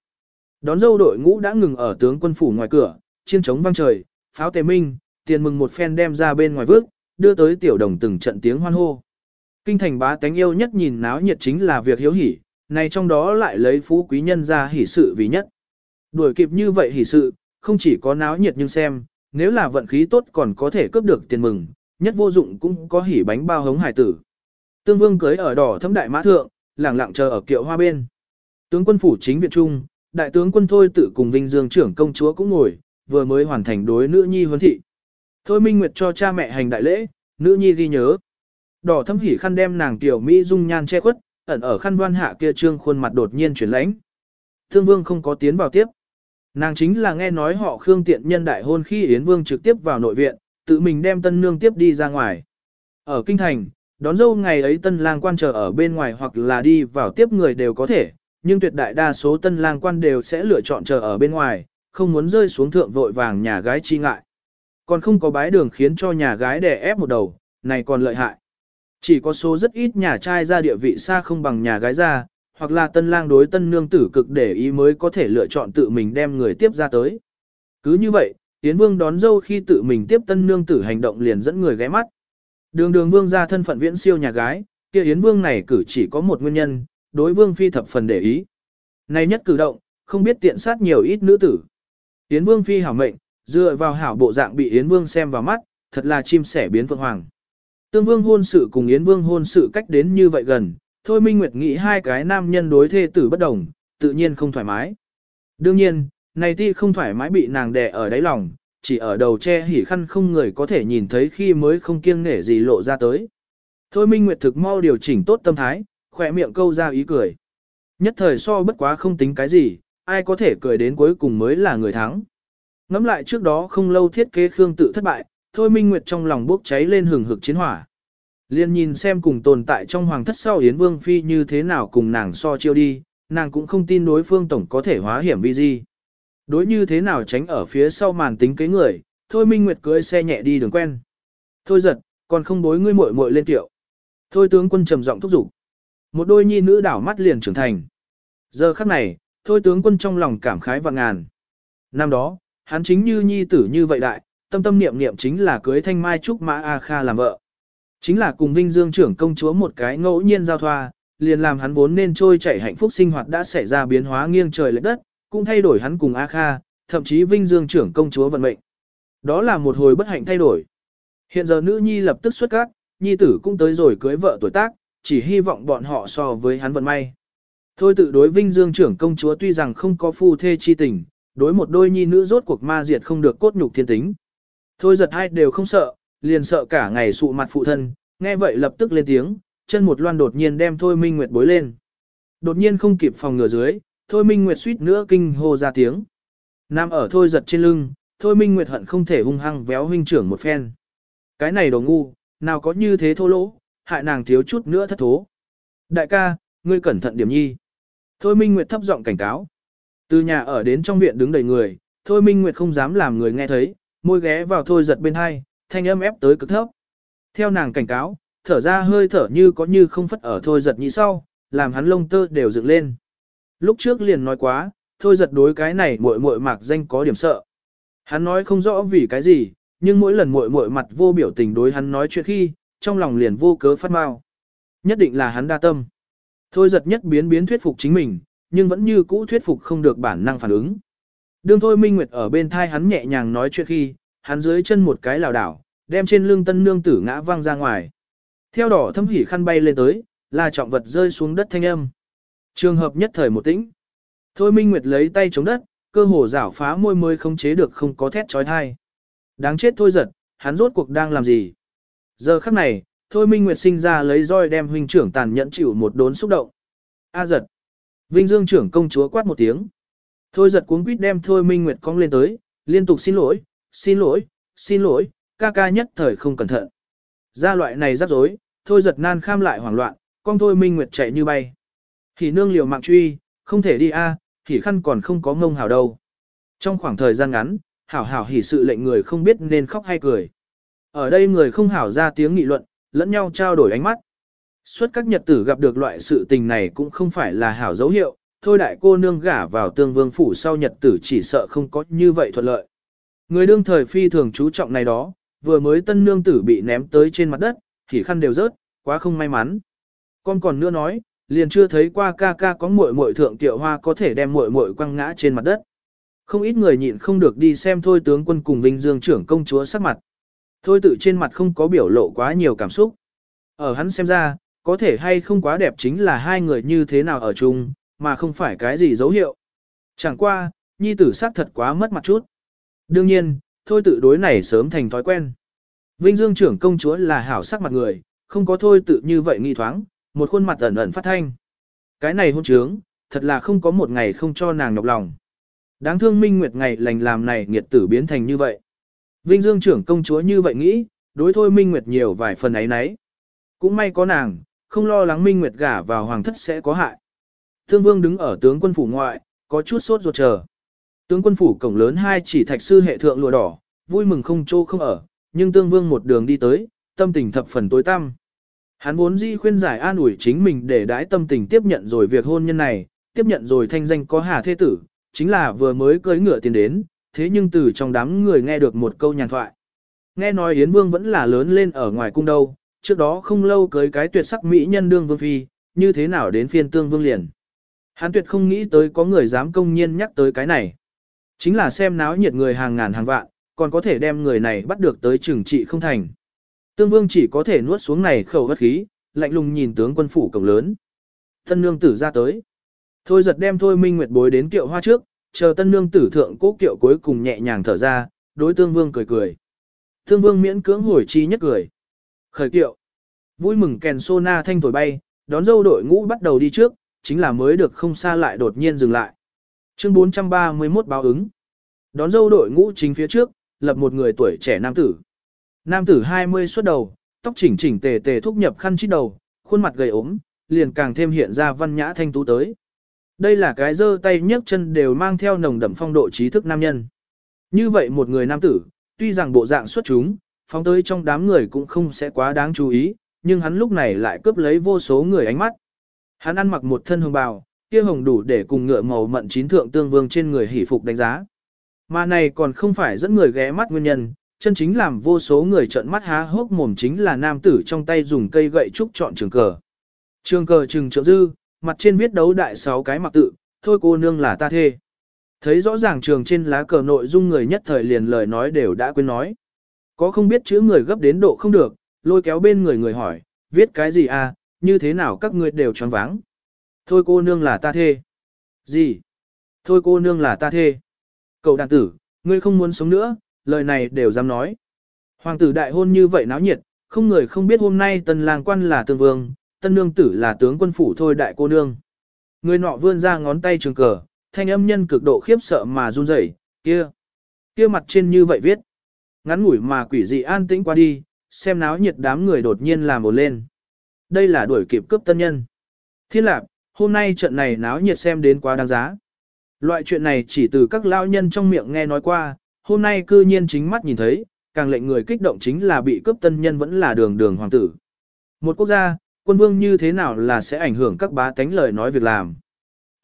Đón dâu đội ngũ đã ngừng ở tướng quân phủ ngoài cửa, chiên trống vang trời, pháo tề minh, tiền mừng một phen đem ra bên ngoài vước, đưa tới tiểu đồng từng trận tiếng hoan hô. Kinh thành bá tánh yêu nhất nhìn náo nhiệt chính là việc hiếu hỉ, này trong đó lại lấy phú quý nhân ra hỉ sự vì nhất. Đuổi kịp như vậy hỉ sự, không chỉ có náo nhiệt nhưng xem, nếu là vận khí tốt còn có thể cướp được tiền mừng, nhất vô dụng cũng có hỉ bánh bao hống hải tử. Tương vương cưới ở đỏ thâm đại mã thượng, lẳng lặng chờ ở kiệu hoa bên. Tướng quân phủ chính viện trung, đại tướng quân thôi tự cùng vinh dương trưởng công chúa cũng ngồi, vừa mới hoàn thành đối nữ nhi huấn thị. Thôi Minh Nguyệt cho cha mẹ hành đại lễ, nữ nhi ghi nhớ. Đỏ thâm hỉ khăn đem nàng tiểu Mỹ dung nhan che khuất, ẩn ở khăn đoan hạ kia trương khuôn mặt đột nhiên chuyển lãnh. Thương Vương không có tiến vào tiếp. Nàng chính là nghe nói họ Khương tiện nhân đại hôn khi Yến Vương trực tiếp vào nội viện, tự mình đem tân nương tiếp đi ra ngoài. Ở kinh thành, đón dâu ngày ấy tân lang quan chờ ở bên ngoài hoặc là đi vào tiếp người đều có thể, nhưng tuyệt đại đa số tân lang quan đều sẽ lựa chọn chờ ở bên ngoài, không muốn rơi xuống thượng vội vàng nhà gái chi ngại. Còn không có bái đường khiến cho nhà gái đè ép một đầu, này còn lợi hại. Chỉ có số rất ít nhà trai ra địa vị xa không bằng nhà gái ra, hoặc là tân lang đối tân nương tử cực để ý mới có thể lựa chọn tự mình đem người tiếp ra tới. Cứ như vậy, Yến Vương đón dâu khi tự mình tiếp tân nương tử hành động liền dẫn người ghé mắt. Đường đường vương ra thân phận viễn siêu nhà gái, kia Yến Vương này cử chỉ có một nguyên nhân, đối vương phi thập phần để ý. Này nhất cử động, không biết tiện sát nhiều ít nữ tử. Yến Vương phi hảo mệnh, Dựa vào hảo bộ dạng bị Yến Vương xem vào mắt, thật là chim sẻ biến phượng hoàng. Tương Vương hôn sự cùng Yến Vương hôn sự cách đến như vậy gần, thôi Minh Nguyệt nghĩ hai cái nam nhân đối thê tử bất đồng, tự nhiên không thoải mái. Đương nhiên, này ti không thoải mái bị nàng đè ở đáy lòng, chỉ ở đầu che hỉ khăn không người có thể nhìn thấy khi mới không kiêng nể gì lộ ra tới. Thôi Minh Nguyệt thực mau điều chỉnh tốt tâm thái, khỏe miệng câu ra ý cười. Nhất thời so bất quá không tính cái gì, ai có thể cười đến cuối cùng mới là người thắng. Ngắm lại trước đó không lâu thiết kế Khương tự thất bại, Thôi Minh Nguyệt trong lòng bốc cháy lên hừng hực chiến hỏa. Liên nhìn xem cùng tồn tại trong hoàng thất sau Yến Vương Phi như thế nào cùng nàng so chiêu đi, nàng cũng không tin đối phương tổng có thể hóa hiểm vi gì. Đối như thế nào tránh ở phía sau màn tính kế người, Thôi Minh Nguyệt cưỡi xe nhẹ đi đường quen. Thôi giật, còn không bối ngươi muội muội lên tiệu. Thôi tướng quân trầm giọng thúc giục. Một đôi nhi nữ đảo mắt liền trưởng thành. Giờ khắc này, thôi tướng quân trong lòng cảm khái và ngàn. Năm đó, hắn chính như nhi tử như vậy đại, tâm tâm niệm niệm chính là cưới thanh mai trúc mã A Kha làm vợ. Chính là cùng Vinh Dương trưởng công chúa một cái ngẫu nhiên giao thoa, liền làm hắn vốn nên trôi chảy hạnh phúc sinh hoạt đã xảy ra biến hóa nghiêng trời lệch đất, cũng thay đổi hắn cùng A Kha, thậm chí Vinh Dương trưởng công chúa vận mệnh. Đó là một hồi bất hạnh thay đổi. Hiện giờ nữ nhi lập tức xuất các, nhi tử cũng tới rồi cưới vợ tuổi tác, chỉ hy vọng bọn họ so với hắn vận may. Thôi tự đối Vinh Dương trưởng công chúa tuy rằng không có phu thê chi tình, đối một đôi nhi nữ rốt cuộc ma diệt không được cốt nhục thiên tính. Thôi giật hai đều không sợ, liền sợ cả ngày sụ mặt phụ thân, nghe vậy lập tức lên tiếng, chân một loan đột nhiên đem Thôi Minh Nguyệt bối lên. Đột nhiên không kịp phòng ngừa dưới, Thôi Minh Nguyệt suýt nữa kinh hô ra tiếng. Nam ở Thôi giật trên lưng, Thôi Minh Nguyệt hận không thể hung hăng véo huynh trưởng một phen. Cái này đồ ngu, nào có như thế thô lỗ, hại nàng thiếu chút nữa thất thố. Đại ca, ngươi cẩn thận điểm nhi. Thôi Minh Nguyệt thấp giọng cảnh cáo. Từ nhà ở đến trong viện đứng đầy người, Thôi Minh Nguyệt không dám làm người nghe thấy, môi ghé vào Thôi giật bên hai, thanh âm ép tới cực thấp. Theo nàng cảnh cáo, thở ra hơi thở như có như không phất ở Thôi giật nhị sau, làm hắn lông tơ đều dựng lên. Lúc trước liền nói quá, Thôi giật đối cái này muội muội mạc danh có điểm sợ. Hắn nói không rõ vì cái gì, nhưng mỗi lần muội muội mặt vô biểu tình đối hắn nói chuyện khi, trong lòng liền vô cớ phát mau. Nhất định là hắn đa tâm. Thôi giật nhất biến biến thuyết phục chính mình, nhưng vẫn như cũ thuyết phục không được bản năng phản ứng. Đương thôi Minh Nguyệt ở bên thai hắn nhẹ nhàng nói chuyện khi, hắn dưới chân một cái lảo đảo, đem trên lưng tân nương tử ngã văng ra ngoài. Theo đỏ thâm hỉ khăn bay lên tới, là trọng vật rơi xuống đất thanh âm. Trường hợp nhất thời một tĩnh. Thôi Minh Nguyệt lấy tay chống đất, cơ hồ rảo phá môi mới không chế được không có thét trói thai. Đáng chết thôi giật, hắn rốt cuộc đang làm gì? Giờ khắc này, thôi Minh Nguyệt sinh ra lấy roi đem huynh trưởng tàn nhẫn chịu một đốn xúc động. A giật. Vinh Dương trưởng công chúa quát một tiếng. Thôi giật cuống quýt đem thôi Minh Nguyệt cong lên tới, liên tục xin lỗi, xin lỗi, xin lỗi, ca ca nhất thời không cẩn thận. Ra loại này rắc rối, thôi giật nan kham lại hoảng loạn, con thôi Minh Nguyệt chạy như bay. Hỉ nương liều mạng truy, không thể đi a, à, hỉ khăn còn không có ngông hào đâu. Trong khoảng thời gian ngắn, hảo hảo hỉ sự lệnh người không biết nên khóc hay cười. Ở đây người không hảo ra tiếng nghị luận, lẫn nhau trao đổi ánh mắt. Suốt các nhật tử gặp được loại sự tình này cũng không phải là hảo dấu hiệu, thôi đại cô nương gả vào tương vương phủ sau nhật tử chỉ sợ không có như vậy thuận lợi. Người đương thời phi thường chú trọng này đó, vừa mới tân nương tử bị ném tới trên mặt đất, thì khăn đều rớt, quá không may mắn. Con còn nữa nói, liền chưa thấy qua ca ca có muội muội thượng tiệu hoa có thể đem muội muội quăng ngã trên mặt đất. Không ít người nhịn không được đi xem thôi tướng quân cùng Vinh Dương trưởng công chúa sắc mặt. Thôi tự trên mặt không có biểu lộ quá nhiều cảm xúc. Ở hắn xem ra, có thể hay không quá đẹp chính là hai người như thế nào ở chung, mà không phải cái gì dấu hiệu. Chẳng qua, nhi tử sắc thật quá mất mặt chút. Đương nhiên, thôi tự đối này sớm thành thói quen. Vinh Dương trưởng công chúa là hảo sắc mặt người, không có thôi tự như vậy nghi thoáng, một khuôn mặt ẩn ẩn phát thanh. Cái này hôn trướng, thật là không có một ngày không cho nàng nhọc lòng. Đáng thương minh nguyệt ngày lành làm này nghiệt tử biến thành như vậy. Vinh Dương trưởng công chúa như vậy nghĩ, đối thôi minh nguyệt nhiều vài phần ấy nấy. Cũng may có nàng, không lo lắng minh nguyệt gả vào hoàng thất sẽ có hại. Thương vương đứng ở tướng quân phủ ngoại, có chút sốt ruột chờ. Tướng quân phủ cổng lớn hai chỉ thạch sư hệ thượng lụa đỏ, vui mừng không trô không ở, nhưng tương vương một đường đi tới, tâm tình thập phần tối tăm. Hắn vốn dĩ khuyên giải an ủi chính mình để đãi tâm tình tiếp nhận rồi việc hôn nhân này, tiếp nhận rồi thanh danh có hà thế tử, chính là vừa mới cưới ngựa tiền đến, thế nhưng từ trong đám người nghe được một câu nhàn thoại. Nghe nói Yến Vương vẫn là lớn lên ở ngoài cung đâu, trước đó không lâu cưới cái tuyệt sắc mỹ nhân đương vương phi, như thế nào đến phiên tương vương liền. Hắn tuyệt không nghĩ tới có người dám công nhiên nhắc tới cái này. Chính là xem náo nhiệt người hàng ngàn hàng vạn, còn có thể đem người này bắt được tới trừng trị không thành. Tương vương chỉ có thể nuốt xuống này khẩu hất khí, lạnh lùng nhìn tướng quân phủ cổng lớn. Tân nương tử ra tới. Thôi giật đem thôi minh nguyệt bối đến kiệu hoa trước, chờ tân nương tử thượng cố kiệu cuối cùng nhẹ nhàng thở ra, đối tương vương cười cười. Tương vương miễn cưỡng hồi chi nhất cười. Khởi kiệu. Vui mừng kèn sô na thanh thổi bay, đón dâu đội ngũ bắt đầu đi trước, chính là mới được không xa lại đột nhiên dừng lại. Chương 431 báo ứng. Đón dâu đội ngũ chính phía trước, lập một người tuổi trẻ nam tử. Nam tử 20 xuất đầu, tóc chỉnh chỉnh tề tề thúc nhập khăn chít đầu, khuôn mặt gầy ốm, liền càng thêm hiện ra văn nhã thanh tú tới. Đây là cái dơ tay nhấc chân đều mang theo nồng đậm phong độ trí thức nam nhân. Như vậy một người nam tử, tuy rằng bộ dạng xuất chúng, phóng tới trong đám người cũng không sẽ quá đáng chú ý, nhưng hắn lúc này lại cướp lấy vô số người ánh mắt. Hắn ăn mặc một thân hồng bào, kia hồng đủ để cùng ngựa màu mận chín thượng tương vương trên người hỷ phục đánh giá. Mà này còn không phải dẫn người ghé mắt nguyên nhân, chân chính làm vô số người trợn mắt há hốc mồm chính là nam tử trong tay dùng cây gậy trúc chọn trường cờ. Trường cờ trừng trợ dư, mặt trên viết đấu đại sáu cái mặc tự, thôi cô nương là ta thê. Thấy rõ ràng trường trên lá cờ nội dung người nhất thời liền lời nói đều đã quên nói. Có không biết chữ người gấp đến độ không được, lôi kéo bên người người hỏi, viết cái gì à, như thế nào các ngươi đều choáng váng. Thôi cô nương là ta thê. Gì? Thôi cô nương là ta thê. Cậu đàn tử, ngươi không muốn sống nữa, lời này đều dám nói. Hoàng tử đại hôn như vậy náo nhiệt, không người không biết hôm nay tân lang quan là tương vương, tân nương tử là tướng quân phủ thôi đại cô nương. Người nọ vươn ra ngón tay trường cờ, thanh âm nhân cực độ khiếp sợ mà run rẩy, kia, kia mặt trên như vậy viết. Ngắn ngủi mà quỷ dị an tĩnh qua đi, xem náo nhiệt đám người đột nhiên làm ồn lên. Đây là đuổi kịp cướp tân nhân. Thiên lạc, hôm nay trận này náo nhiệt xem đến quá đáng giá. Loại chuyện này chỉ từ các lao nhân trong miệng nghe nói qua, hôm nay cư nhiên chính mắt nhìn thấy, càng lệnh người kích động chính là bị cướp tân nhân vẫn là đường đường hoàng tử. Một quốc gia, quân vương như thế nào là sẽ ảnh hưởng các bá tánh lời nói việc làm.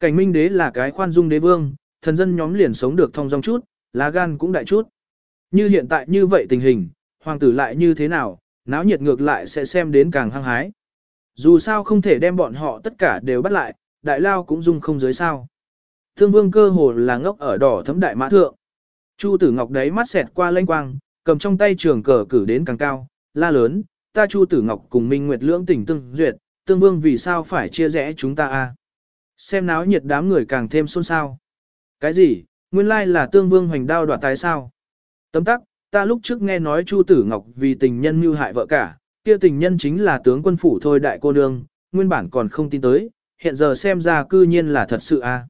Cảnh minh đế là cái khoan dung đế vương, thần dân nhóm liền sống được thông dong chút, lá gan cũng đại chút. Như hiện tại như vậy tình hình, hoàng tử lại như thế nào, náo nhiệt ngược lại sẽ xem đến càng hăng hái. Dù sao không thể đem bọn họ tất cả đều bắt lại, đại lao cũng dung không dưới sao. Thương vương cơ hồ là ngốc ở đỏ thấm đại mã thượng. Chu tử ngọc đấy mắt xẹt qua lanh quang, cầm trong tay trường cờ cử đến càng cao, la lớn, ta Chu tử ngọc cùng Minh Nguyệt lưỡng tình tương duyệt, tương vương vì sao phải chia rẽ chúng ta a? Xem náo nhiệt đám người càng thêm xôn xao. Cái gì, nguyên lai là tương vương hoành đao đoạt tái sao? Tấm tắc, ta lúc trước nghe nói Chu tử ngọc vì tình nhân mưu hại vợ cả, kia tình nhân chính là tướng quân phủ thôi đại cô nương, nguyên bản còn không tin tới, hiện giờ xem ra cư nhiên là thật sự a.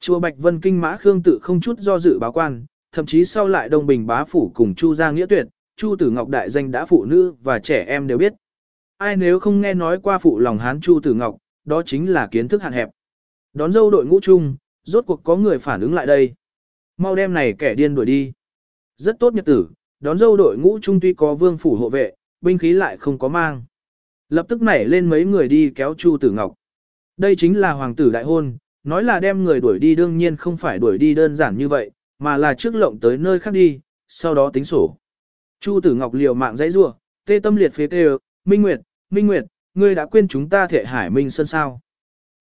Chùa Bạch Vân Kinh Mã Khương tự không chút do dự báo quan, thậm chí sau lại Đông Bình bá phủ cùng Chu gia nghĩa tuyệt, Chu Tử Ngọc đại danh đã phụ nữ và trẻ em đều biết. Ai nếu không nghe nói qua phụ lòng hán Chu Tử Ngọc, đó chính là kiến thức hạn hẹp. Đón dâu đội ngũ chung, rốt cuộc có người phản ứng lại đây. Mau đem này kẻ điên đuổi đi. Rất tốt nhật tử, đón dâu đội ngũ chung tuy có vương phủ hộ vệ, binh khí lại không có mang. Lập tức nảy lên mấy người đi kéo Chu Tử Ngọc. Đây chính là hoàng tử đại hôn, nói là đem người đuổi đi đương nhiên không phải đuổi đi đơn giản như vậy, mà là trước lộng tới nơi khác đi, sau đó tính sổ. Chu Tử Ngọc liều mạng dãy rủa, tê tâm liệt phế tê Minh Nguyệt, Minh Nguyệt, ngươi đã quên chúng ta thể hải minh Sơn sao.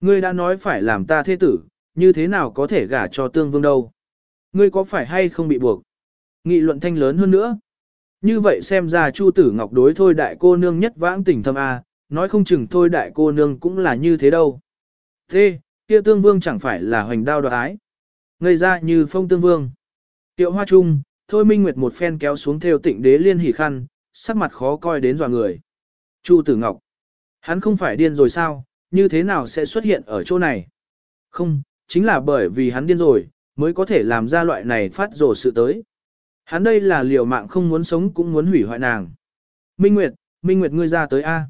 Ngươi đã nói phải làm ta thế tử, như thế nào có thể gả cho tương vương đâu. Ngươi có phải hay không bị buộc? Nghị luận thanh lớn hơn nữa. Như vậy xem ra Chu Tử Ngọc đối thôi đại cô nương nhất vãng tình thâm A, nói không chừng thôi đại cô nương cũng là như thế đâu. Thế, kia tương vương chẳng phải là hoành đao đoạt ái. Ngây ra như phong tương vương. Tiệu hoa trung, thôi minh nguyệt một phen kéo xuống theo tịnh đế liên hỉ khăn, sắc mặt khó coi đến dò người. Chu tử ngọc. Hắn không phải điên rồi sao, như thế nào sẽ xuất hiện ở chỗ này? Không, chính là bởi vì hắn điên rồi, mới có thể làm ra loại này phát rồ sự tới. Hắn đây là liều mạng không muốn sống cũng muốn hủy hoại nàng. Minh Nguyệt, Minh Nguyệt ngươi ra tới A.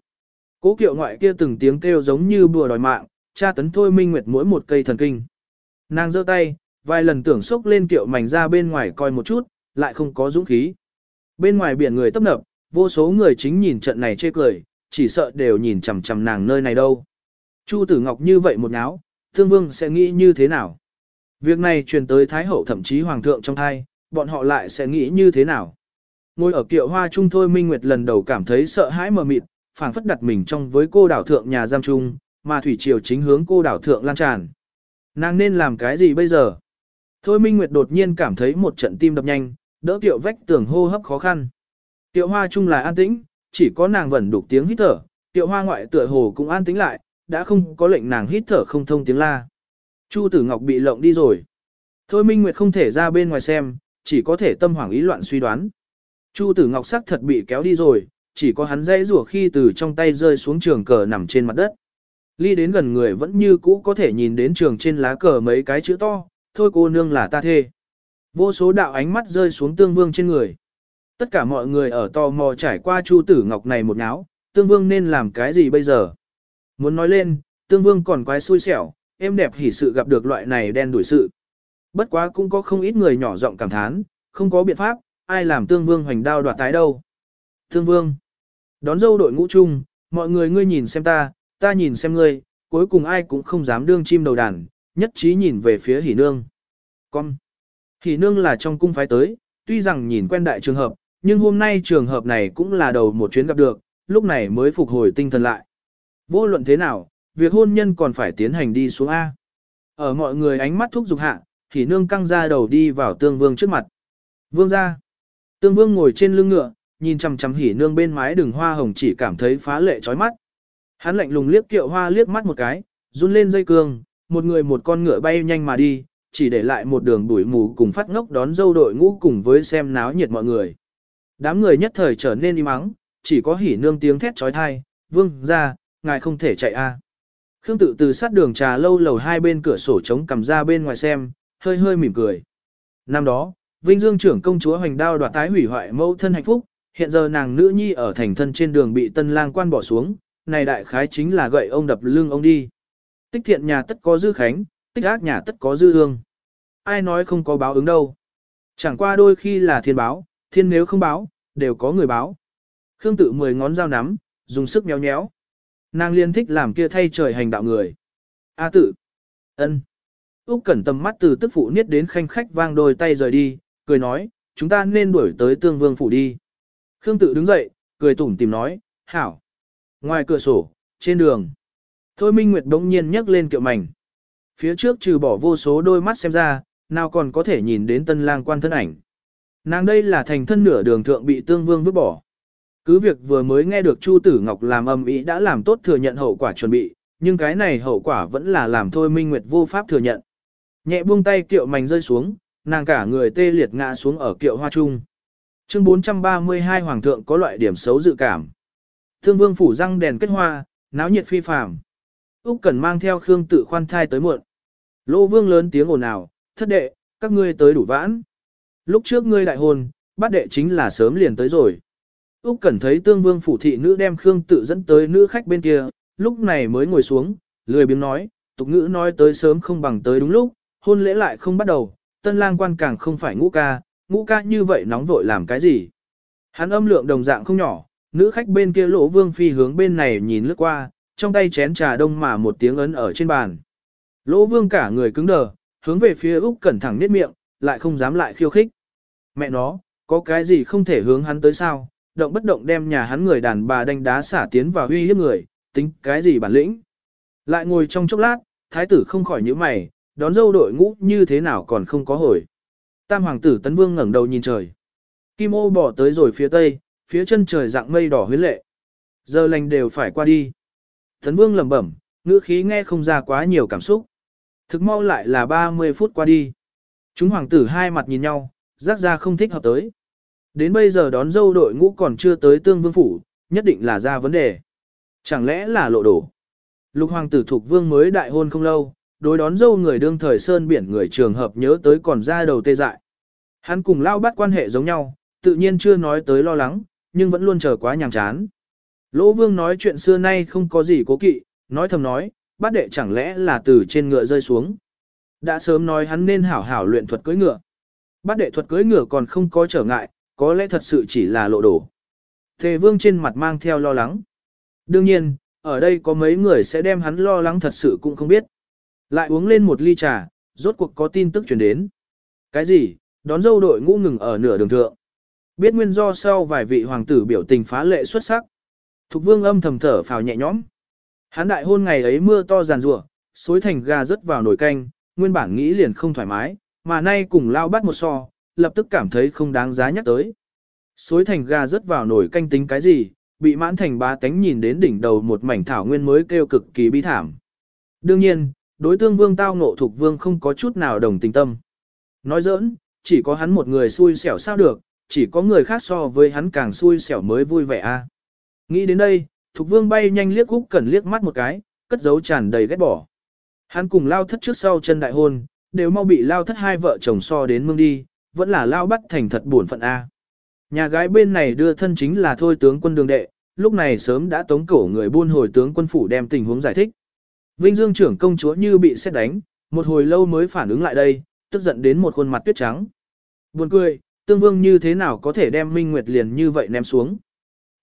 Cố kiệu ngoại kia từng tiếng kêu giống như bùa đòi mạng, tra tấn thôi Minh Nguyệt mỗi một cây thần kinh. Nàng giơ tay, vài lần tưởng sốc lên kiệu mảnh ra bên ngoài coi một chút, lại không có dũng khí. Bên ngoài biển người tấp nập, vô số người chính nhìn trận này chê cười, chỉ sợ đều nhìn chằm chằm nàng nơi này đâu. Chu Tử Ngọc như vậy một náo, Thương Vương sẽ nghĩ như thế nào? Việc này truyền tới Thái Hậu thậm chí Hoàng thượng trong thai, bọn họ lại sẽ nghĩ như thế nào? Ngồi ở kiệu hoa trung thôi Minh Nguyệt lần đầu cảm thấy sợ hãi mờ mịt, phảng phất đặt mình trong với cô đảo thượng nhà giam trung, mà thủy triều chính hướng cô đảo thượng lan tràn. Nàng nên làm cái gì bây giờ? Thôi Minh Nguyệt đột nhiên cảm thấy một trận tim đập nhanh, đỡ kiệu vách tường hô hấp khó khăn. Kiệu hoa chung là an tĩnh, chỉ có nàng vẫn đục tiếng hít thở, kiệu hoa ngoại tựa hồ cũng an tĩnh lại, đã không có lệnh nàng hít thở không thông tiếng la. Chu Tử Ngọc bị lộng đi rồi. Thôi Minh Nguyệt không thể ra bên ngoài xem, chỉ có thể tâm hoảng ý loạn suy đoán. Chu Tử Ngọc sắc thật bị kéo đi rồi, chỉ có hắn dây rủa khi từ trong tay rơi xuống trường cờ nằm trên mặt đất. Ly đến gần người vẫn như cũ có thể nhìn đến trường trên lá cờ mấy cái chữ to, thôi cô nương là ta thê. Vô số đạo ánh mắt rơi xuống tương vương trên người. Tất cả mọi người ở tò mò trải qua Chu Tử Ngọc này một náo, tương vương nên làm cái gì bây giờ? Muốn nói lên, tương vương còn quái xui xẻo, em đẹp hỉ sự gặp được loại này đen đuổi sự. Bất quá cũng có không ít người nhỏ giọng cảm thán, không có biện pháp, ai làm tương vương hoành đao đoạt tái đâu. Tương vương, đón dâu đội ngũ chung, mọi người ngươi nhìn xem ta, ta nhìn xem ngươi, cuối cùng ai cũng không dám đương chim đầu đàn, nhất trí nhìn về phía hỉ nương. Con, hỉ nương là trong cung phái tới, tuy rằng nhìn quen đại trường hợp, nhưng hôm nay trường hợp này cũng là đầu một chuyến gặp được, lúc này mới phục hồi tinh thần lại. Vô luận thế nào, việc hôn nhân còn phải tiến hành đi xuống A. Ở mọi người ánh mắt thúc giục hạ, hỉ nương căng ra đầu đi vào tương vương trước mặt. Vương ra. Tương vương ngồi trên lưng ngựa, nhìn chằm chằm hỉ nương bên mái đường hoa hồng chỉ cảm thấy phá lệ chói mắt. Hắn lạnh lùng liếc kiệu hoa liếc mắt một cái, run lên dây cương, một người một con ngựa bay nhanh mà đi, chỉ để lại một đường bụi mù cùng phát ngốc đón dâu đội ngũ cùng với xem náo nhiệt mọi người. Đám người nhất thời trở nên im mắng, chỉ có hỉ nương tiếng thét trói thai, vương ra, ngài không thể chạy a. Khương tự từ sát đường trà lâu lầu hai bên cửa sổ trống cầm ra bên ngoài xem, hơi hơi mỉm cười. Năm đó, Vinh Dương trưởng công chúa hoành đao đoạt tái hủy hoại mẫu thân hạnh phúc, hiện giờ nàng nữ nhi ở thành thân trên đường bị tân lang quan bỏ xuống, này đại khái chính là gậy ông đập lưng ông đi. Tích thiện nhà tất có dư khánh, tích ác nhà tất có dư hương. Ai nói không có báo ứng đâu. Chẳng qua đôi khi là thiên báo, thiên nếu không báo, đều có người báo. Khương tự mười ngón dao nắm, dùng sức nhéo nhéo. Nàng liên thích làm kia thay trời hành đạo người. A tự. ân. Úc cẩn tầm mắt từ tức phụ niết đến khanh khách vang đôi tay rời đi, cười nói, chúng ta nên đuổi tới tương vương phủ đi. Khương tự đứng dậy, cười tủm tìm nói, hảo. Ngoài cửa sổ, trên đường. Thôi Minh Nguyệt đống nhiên nhấc lên kiệu mảnh. Phía trước trừ bỏ vô số đôi mắt xem ra, nào còn có thể nhìn đến tân lang quan thân ảnh. Nàng đây là thành thân nửa đường thượng bị tương vương vứt bỏ. Cứ việc vừa mới nghe được Chu Tử Ngọc làm âm ý đã làm tốt thừa nhận hậu quả chuẩn bị, nhưng cái này hậu quả vẫn là làm thôi Minh Nguyệt vô pháp thừa nhận. Nhẹ buông tay kiệu mảnh rơi xuống, nàng cả người tê liệt ngã xuống ở kiệu hoa trung. Chương 432 Hoàng thượng có loại điểm xấu dự cảm. Thương vương phủ răng đèn kết hoa, náo nhiệt phi phàm. Úc Cẩn mang theo Khương Tự khoan thai tới muộn. Lô Vương lớn tiếng ồn ào, "Thất đệ, các ngươi tới đủ vãn. Lúc trước ngươi đại hôn, bát đệ chính là sớm liền tới rồi." Úc Cẩn thấy Tương Vương phủ thị nữ đem Khương Tự dẫn tới nữ khách bên kia, lúc này mới ngồi xuống, lười biếng nói, tục ngữ nói tới sớm không bằng tới đúng lúc, hôn lễ lại không bắt đầu, tân lang quan càng không phải ngũ ca, ngũ ca như vậy nóng vội làm cái gì. Hắn âm lượng đồng dạng không nhỏ, nữ khách bên kia lỗ vương phi hướng bên này nhìn lướt qua, trong tay chén trà đông mà một tiếng ấn ở trên bàn. Lỗ vương cả người cứng đờ, hướng về phía Úc Cẩn thẳng nết miệng, lại không dám lại khiêu khích. Mẹ nó, có cái gì không thể hướng hắn tới sao, động bất động đem nhà hắn người đàn bà đánh đá xả tiến vào huy hiếp người, tính cái gì bản lĩnh. Lại ngồi trong chốc lát, thái tử không khỏi nhíu mày, đón dâu đội ngũ như thế nào còn không có hồi. Tam hoàng tử Tấn Vương ngẩng đầu nhìn trời. Kim ô bỏ tới rồi phía tây, phía chân trời dạng mây đỏ huyến lệ. Giờ lành đều phải qua đi. Tấn Vương lẩm bẩm, ngữ khí nghe không ra quá nhiều cảm xúc. Thực mau lại là 30 phút qua đi. Chúng hoàng tử hai mặt nhìn nhau, rắc ra không thích hợp tới. Đến bây giờ đón dâu đội ngũ còn chưa tới tương vương phủ, nhất định là ra vấn đề. Chẳng lẽ là lộ đổ? Lục hoàng tử thuộc vương mới đại hôn không lâu, đối đón dâu người đương thời sơn biển người trường hợp nhớ tới còn ra đầu tê dại. Hắn cùng lao bắt quan hệ giống nhau, tự nhiên chưa nói tới lo lắng, nhưng vẫn luôn chờ quá nhàm chán. Lỗ vương nói chuyện xưa nay không có gì cố kỵ, nói thầm nói, bát đệ chẳng lẽ là từ trên ngựa rơi xuống. Đã sớm nói hắn nên hảo hảo luyện thuật cưỡi ngựa. Bát đệ thuật cưỡi ngựa còn không có trở ngại, có lẽ thật sự chỉ là lộ đổ. Thề vương trên mặt mang theo lo lắng. Đương nhiên, ở đây có mấy người sẽ đem hắn lo lắng thật sự cũng không biết. Lại uống lên một ly trà, rốt cuộc có tin tức truyền đến. Cái gì, đón dâu đội ngũ ngừng ở nửa đường thượng. Biết nguyên do sau vài vị hoàng tử biểu tình phá lệ xuất sắc. Thục vương âm thầm thở phào nhẹ nhõm. Hán đại hôn ngày ấy mưa to giàn rủa, xối thành gà rớt vào nồi canh, nguyên bản nghĩ liền không thoải mái, mà nay cùng lao bắt một so, lập tức cảm thấy không đáng giá nhắc tới. Xối thành gà rớt vào nồi canh tính cái gì, bị mãn thành ba tánh nhìn đến đỉnh đầu một mảnh thảo nguyên mới kêu cực kỳ bi thảm. Đương nhiên, đối tương vương tao ngộ thuộc vương không có chút nào đồng tình tâm. Nói giỡn, chỉ có hắn một người xui xẻo sao được, chỉ có người khác so với hắn càng xui xẻo mới vui vẻ a. Nghĩ đến đây, Thục Vương bay nhanh liếc Úc Cẩn liếc mắt một cái, cất giấu tràn đầy ghét bỏ. Hắn cùng Lao Thất trước sau chân đại hôn, đều mau bị Lao Thất hai vợ chồng so đến mương đi, vẫn là Lao bắt thành thật buồn phận a. Nhà gái bên này đưa thân chính là thôi tướng quân đường đệ, lúc này sớm đã tống cổ người buôn hồi tướng quân phủ đem tình huống giải thích. Vinh Dương trưởng công chúa như bị xét đánh, một hồi lâu mới phản ứng lại đây, tức giận đến một khuôn mặt tuyết trắng. Buồn cười, tương vương như thế nào có thể đem Minh Nguyệt liền như vậy ném xuống.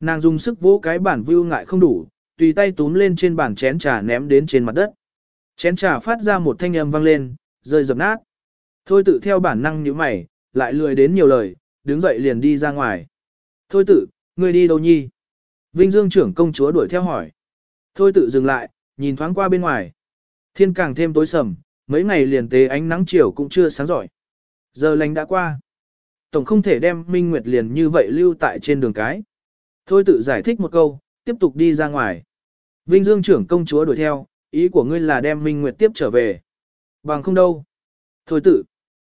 Nàng dùng sức vỗ cái bản view ngại không đủ, tùy tay túm lên trên bàn chén trà ném đến trên mặt đất. Chén trà phát ra một thanh âm vang lên, rơi dập nát. Thôi tự theo bản năng như mày, lại lười đến nhiều lời, đứng dậy liền đi ra ngoài. Thôi tự, ngươi đi đâu nhi? Vinh Dương trưởng công chúa đuổi theo hỏi. Thôi tự dừng lại, nhìn thoáng qua bên ngoài. Thiên càng thêm tối sầm, mấy ngày liền tế ánh nắng chiều cũng chưa sáng giỏi. Giờ lành đã qua. Tổng không thể đem Minh Nguyệt liền như vậy lưu tại trên đường cái. Thôi tự giải thích một câu, tiếp tục đi ra ngoài. Vinh Dương trưởng công chúa đuổi theo, ý của ngươi là đem Minh Nguyệt tiếp trở về. Bằng không đâu. Thôi tự.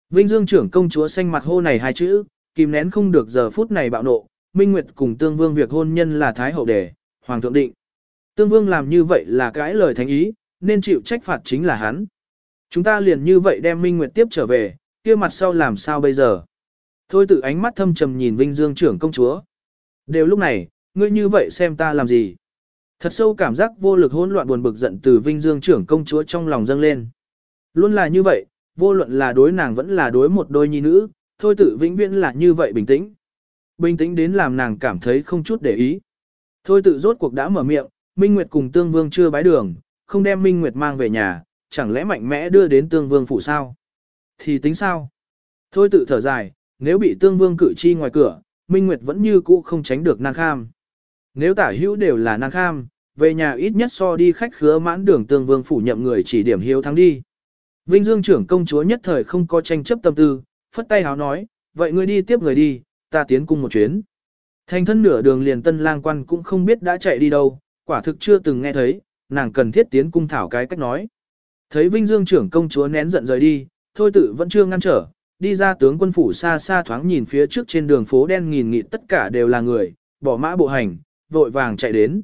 Vinh Dương trưởng công chúa xanh mặt hô này hai chữ, kìm nén không được giờ phút này bạo nộ. Minh Nguyệt cùng Tương Vương việc hôn nhân là Thái Hậu Đề, Hoàng thượng định. Tương Vương làm như vậy là cái lời thánh ý, nên chịu trách phạt chính là hắn. Chúng ta liền như vậy đem Minh Nguyệt tiếp trở về, kia mặt sau làm sao bây giờ? Thôi tự ánh mắt thâm trầm nhìn Vinh Dương trưởng công chúa. Đều lúc này, ngươi như vậy xem ta làm gì? Thật sâu cảm giác vô lực hỗn loạn buồn bực giận từ Vinh Dương trưởng công chúa trong lòng dâng lên. Luôn là như vậy, vô luận là đối nàng vẫn là đối một đôi nhi nữ, thôi tự vĩnh viễn là như vậy bình tĩnh. Bình tĩnh đến làm nàng cảm thấy không chút để ý. Thôi tự rốt cuộc đã mở miệng, Minh Nguyệt cùng Tương Vương chưa bái đường, không đem Minh Nguyệt mang về nhà, chẳng lẽ mạnh mẽ đưa đến Tương Vương phủ sao? Thì tính sao? Thôi tự thở dài, nếu bị Tương Vương cử chi ngoài cửa, Minh Nguyệt vẫn như cũ không tránh được nan kham. Nếu tả hữu đều là nan kham, về nhà ít nhất so đi khách khứa mãn đường Tương Vương phủ nhậm người chỉ điểm hiếu thắng đi. Vinh Dương trưởng công chúa nhất thời không có tranh chấp tâm tư, phất tay háo nói, vậy ngươi đi tiếp người đi, ta tiến cung một chuyến. Thành thân nửa đường liền tân lang quan cũng không biết đã chạy đi đâu, quả thực chưa từng nghe thấy, nàng cần thiết tiến cung thảo cái cách nói. Thấy Vinh Dương trưởng công chúa nén giận rời đi, thôi tự vẫn chưa ngăn trở, đi ra tướng quân phủ xa xa thoáng nhìn phía trước trên đường phố đen nghìn nghị tất cả đều là người, bỏ mã bộ hành, vội vàng chạy đến.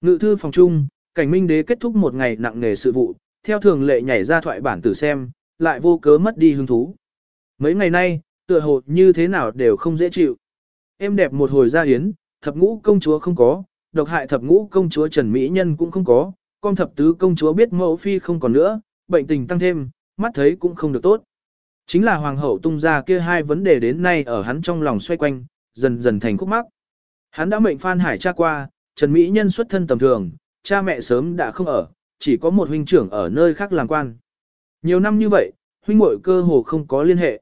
Ngự thư phòng trung, cảnh minh đế kết thúc một ngày nặng nề sự vụ, theo thường lệ nhảy ra thoại bản tử xem, lại vô cớ mất đi hứng thú. Mấy ngày nay, tựa hồ như thế nào đều không dễ chịu. Em đẹp một hồi ra hiến, thập ngũ công chúa không có, độc hại thập ngũ công chúa Trần Mỹ Nhân cũng không có, con thập tứ công chúa biết mẫu phi không còn nữa, bệnh tình tăng thêm, mắt thấy cũng không được tốt. Chính là hoàng hậu tung ra kia hai vấn đề đến nay ở hắn trong lòng xoay quanh, dần dần thành khúc mắc. Hắn đã mệnh Phan Hải cha qua, Trần Mỹ Nhân xuất thân tầm thường, cha mẹ sớm đã không ở, chỉ có một huynh trưởng ở nơi khác làm quan. Nhiều năm như vậy, huynh muội cơ hồ không có liên hệ.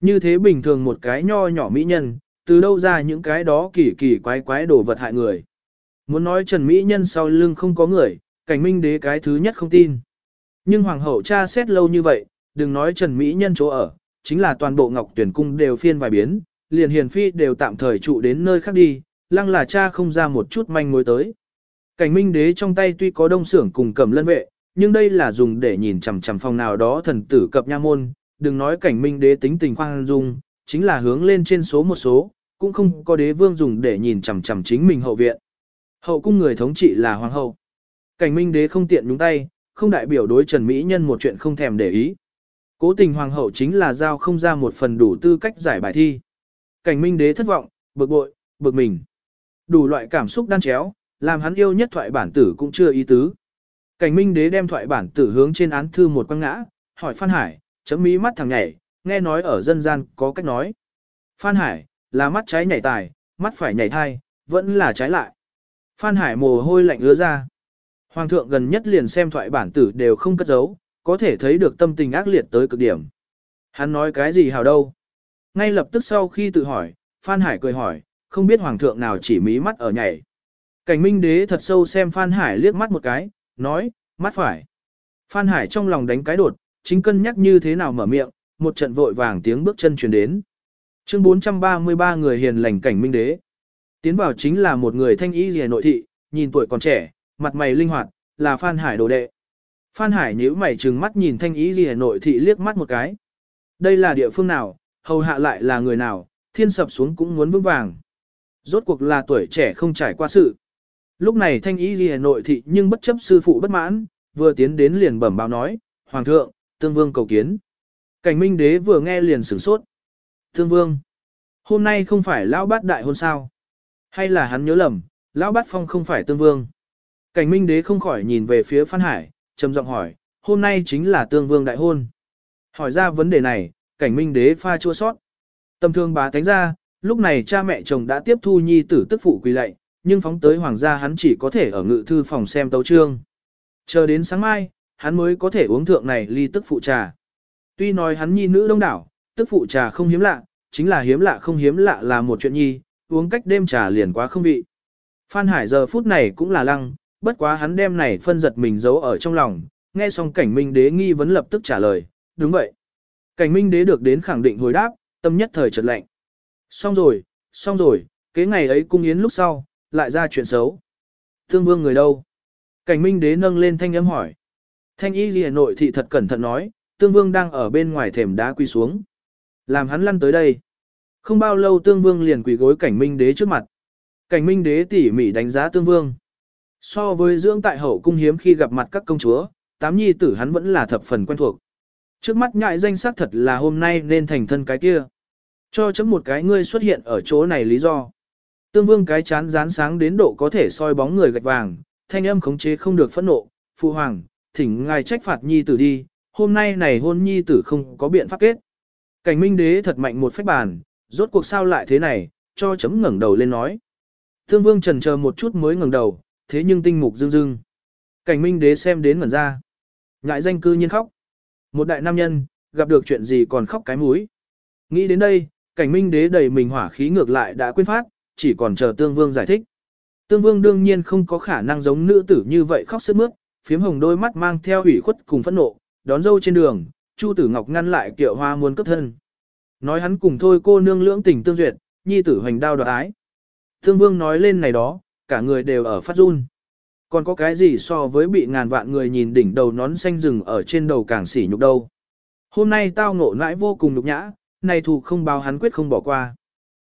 Như thế bình thường một cái nho nhỏ mỹ nhân, từ đâu ra những cái đó kỳ kỳ quái quái đồ vật hại người. Muốn nói Trần Mỹ Nhân sau lưng không có người, cảnh minh đế cái thứ nhất không tin. Nhưng hoàng hậu cha xét lâu như vậy, đừng nói Trần Mỹ Nhân chỗ ở, chính là toàn bộ Ngọc Tuyển Cung đều phiên vài biến, liền hiền phi đều tạm thời trụ đến nơi khác đi, lăng là cha không ra một chút manh mối tới. Cảnh minh đế trong tay tuy có đông xưởng cùng cầm lân vệ, nhưng đây là dùng để nhìn chằm chằm phòng nào đó thần tử cập nha môn, đừng nói cảnh minh đế tính tình khoan dung, chính là hướng lên trên số một số, cũng không có đế vương dùng để nhìn chằm chằm chính mình hậu viện. Hậu cung người thống trị là hoàng hậu. Cảnh minh đế không tiện nhúng tay, không đại biểu đối Trần Mỹ Nhân một chuyện không thèm để ý. Cố tình hoàng hậu chính là giao không ra một phần đủ tư cách giải bài thi. Cảnh minh đế thất vọng, bực bội, bực mình. Đủ loại cảm xúc đan chéo, làm hắn yêu nhất thoại bản tử cũng chưa ý tứ. Cảnh minh đế đem thoại bản tử hướng trên án thư một quăng ngã, hỏi Phan Hải, chấm mí mắt thằng nhảy, nghe nói ở dân gian có cách nói. Phan Hải, là mắt trái nhảy tài, mắt phải nhảy thai, vẫn là trái lại. Phan Hải mồ hôi lạnh ứa ra. Hoàng thượng gần nhất liền xem thoại bản tử đều không cất giấu, có thể thấy được tâm tình ác liệt tới cực điểm. Hắn nói cái gì hào đâu. Ngay lập tức sau khi tự hỏi, Phan Hải cười hỏi, không biết hoàng thượng nào chỉ mí mắt ở nhảy. Cảnh minh đế thật sâu xem Phan Hải liếc mắt một cái, nói, mắt phải. Phan Hải trong lòng đánh cái đột, chính cân nhắc như thế nào mở miệng, một trận vội vàng tiếng bước chân truyền đến. Chương 433 người hiền lành cảnh minh đế. Tiến vào chính là một người thanh y rìa nội thị, nhìn tuổi còn trẻ, mặt mày linh hoạt, là Phan Hải đồ đệ. Phan Hải nhíu mày trừng mắt nhìn thanh y rìa nội thị liếc mắt một cái. Đây là địa phương nào, hầu hạ lại là người nào, thiên sập xuống cũng muốn vững vàng. Rốt cuộc là tuổi trẻ không trải qua sự. Lúc này thanh y rìa nội thị nhưng bất chấp sư phụ bất mãn, vừa tiến đến liền bẩm báo nói, Hoàng thượng, tương vương cầu kiến. Cảnh minh đế vừa nghe liền sửng sốt. Tương vương, hôm nay không phải lão bát đại hôn sao? Hay là hắn nhớ lầm, lão bát phong không phải tương vương? Cảnh minh đế không khỏi nhìn về phía Phan Hải, trầm giọng hỏi, hôm nay chính là tương vương đại hôn. Hỏi ra vấn đề này, cảnh minh đế pha chua sót. Tâm thương bá tánh ra, lúc này cha mẹ chồng đã tiếp thu nhi tử tức phụ quỳ lạy, nhưng phóng tới hoàng gia hắn chỉ có thể ở ngự thư phòng xem tấu trương. Chờ đến sáng mai, hắn mới có thể uống thượng này ly tức phụ trà. Tuy nói hắn nhi nữ đông đảo, tức phụ trà không hiếm lạ, chính là hiếm lạ không hiếm lạ là một chuyện nhi, uống cách đêm trà liền quá không vị. Phan Hải giờ phút này cũng là lăng, bất quá hắn đem này phân giật mình giấu ở trong lòng, nghe xong cảnh minh đế nghi vấn lập tức trả lời, đúng vậy. Cảnh minh đế được đến khẳng định hồi đáp, tâm nhất thời chợt lạnh. Xong rồi, xong rồi, kế ngày ấy cung yến lúc sau, lại ra chuyện xấu. Thương vương người đâu? Cảnh minh đế nâng lên thanh âm hỏi. Thanh y ghi nội thị thật cẩn thận nói, tương vương đang ở bên ngoài thềm đá quỳ xuống. Làm hắn lăn tới đây. Không bao lâu tương vương liền quỳ gối cảnh minh đế trước mặt. Cảnh minh đế tỉ mỉ đánh giá tương vương. So với dưỡng tại hậu cung hiếm khi gặp mặt các công chúa, tám nhi tử hắn vẫn là thập phần quen thuộc. Trước mắt nhại danh xác thật là hôm nay nên thành thân cái kia. Cho chấm một cái ngươi xuất hiện ở chỗ này lý do. Tương vương cái chán rán sáng đến độ có thể soi bóng người gạch vàng, thanh âm khống chế không được phẫn nộ, phụ hoàng, thỉnh ngài trách phạt nhi tử đi, hôm nay này hôn nhi tử không có biện pháp kết. Cảnh minh đế thật mạnh một phách bàn, rốt cuộc sao lại thế này, cho chấm ngẩng đầu lên nói. Thương vương trần chờ một chút mới ngẩng đầu, thế nhưng tinh mục dương dương. Cảnh minh đế xem đến ngẩn ra. Ngại danh cư nhiên khóc. Một đại nam nhân, gặp được chuyện gì còn khóc cái mũi. Nghĩ đến đây, cảnh minh đế đầy mình hỏa khí ngược lại đã quên phát, chỉ còn chờ tương vương giải thích. Tương vương đương nhiên không có khả năng giống nữ tử như vậy khóc sức mướt, phiếm hồng đôi mắt mang theo ủy khuất cùng phẫn nộ, đón dâu trên đường, Chu Tử Ngọc ngăn lại kiệu hoa muốn cấp thân. Nói hắn cùng thôi cô nương lưỡng tình tương duyệt, nhi tử hoành đao đoạt ái. Thương vương nói lên này đó, cả người đều ở phát run. Còn có cái gì so với bị ngàn vạn người nhìn đỉnh đầu nón xanh rừng ở trên đầu càng sỉ nhục đâu. Hôm nay tao ngộ nãi vô cùng nhục nhã, này thù không báo hắn quyết không bỏ qua.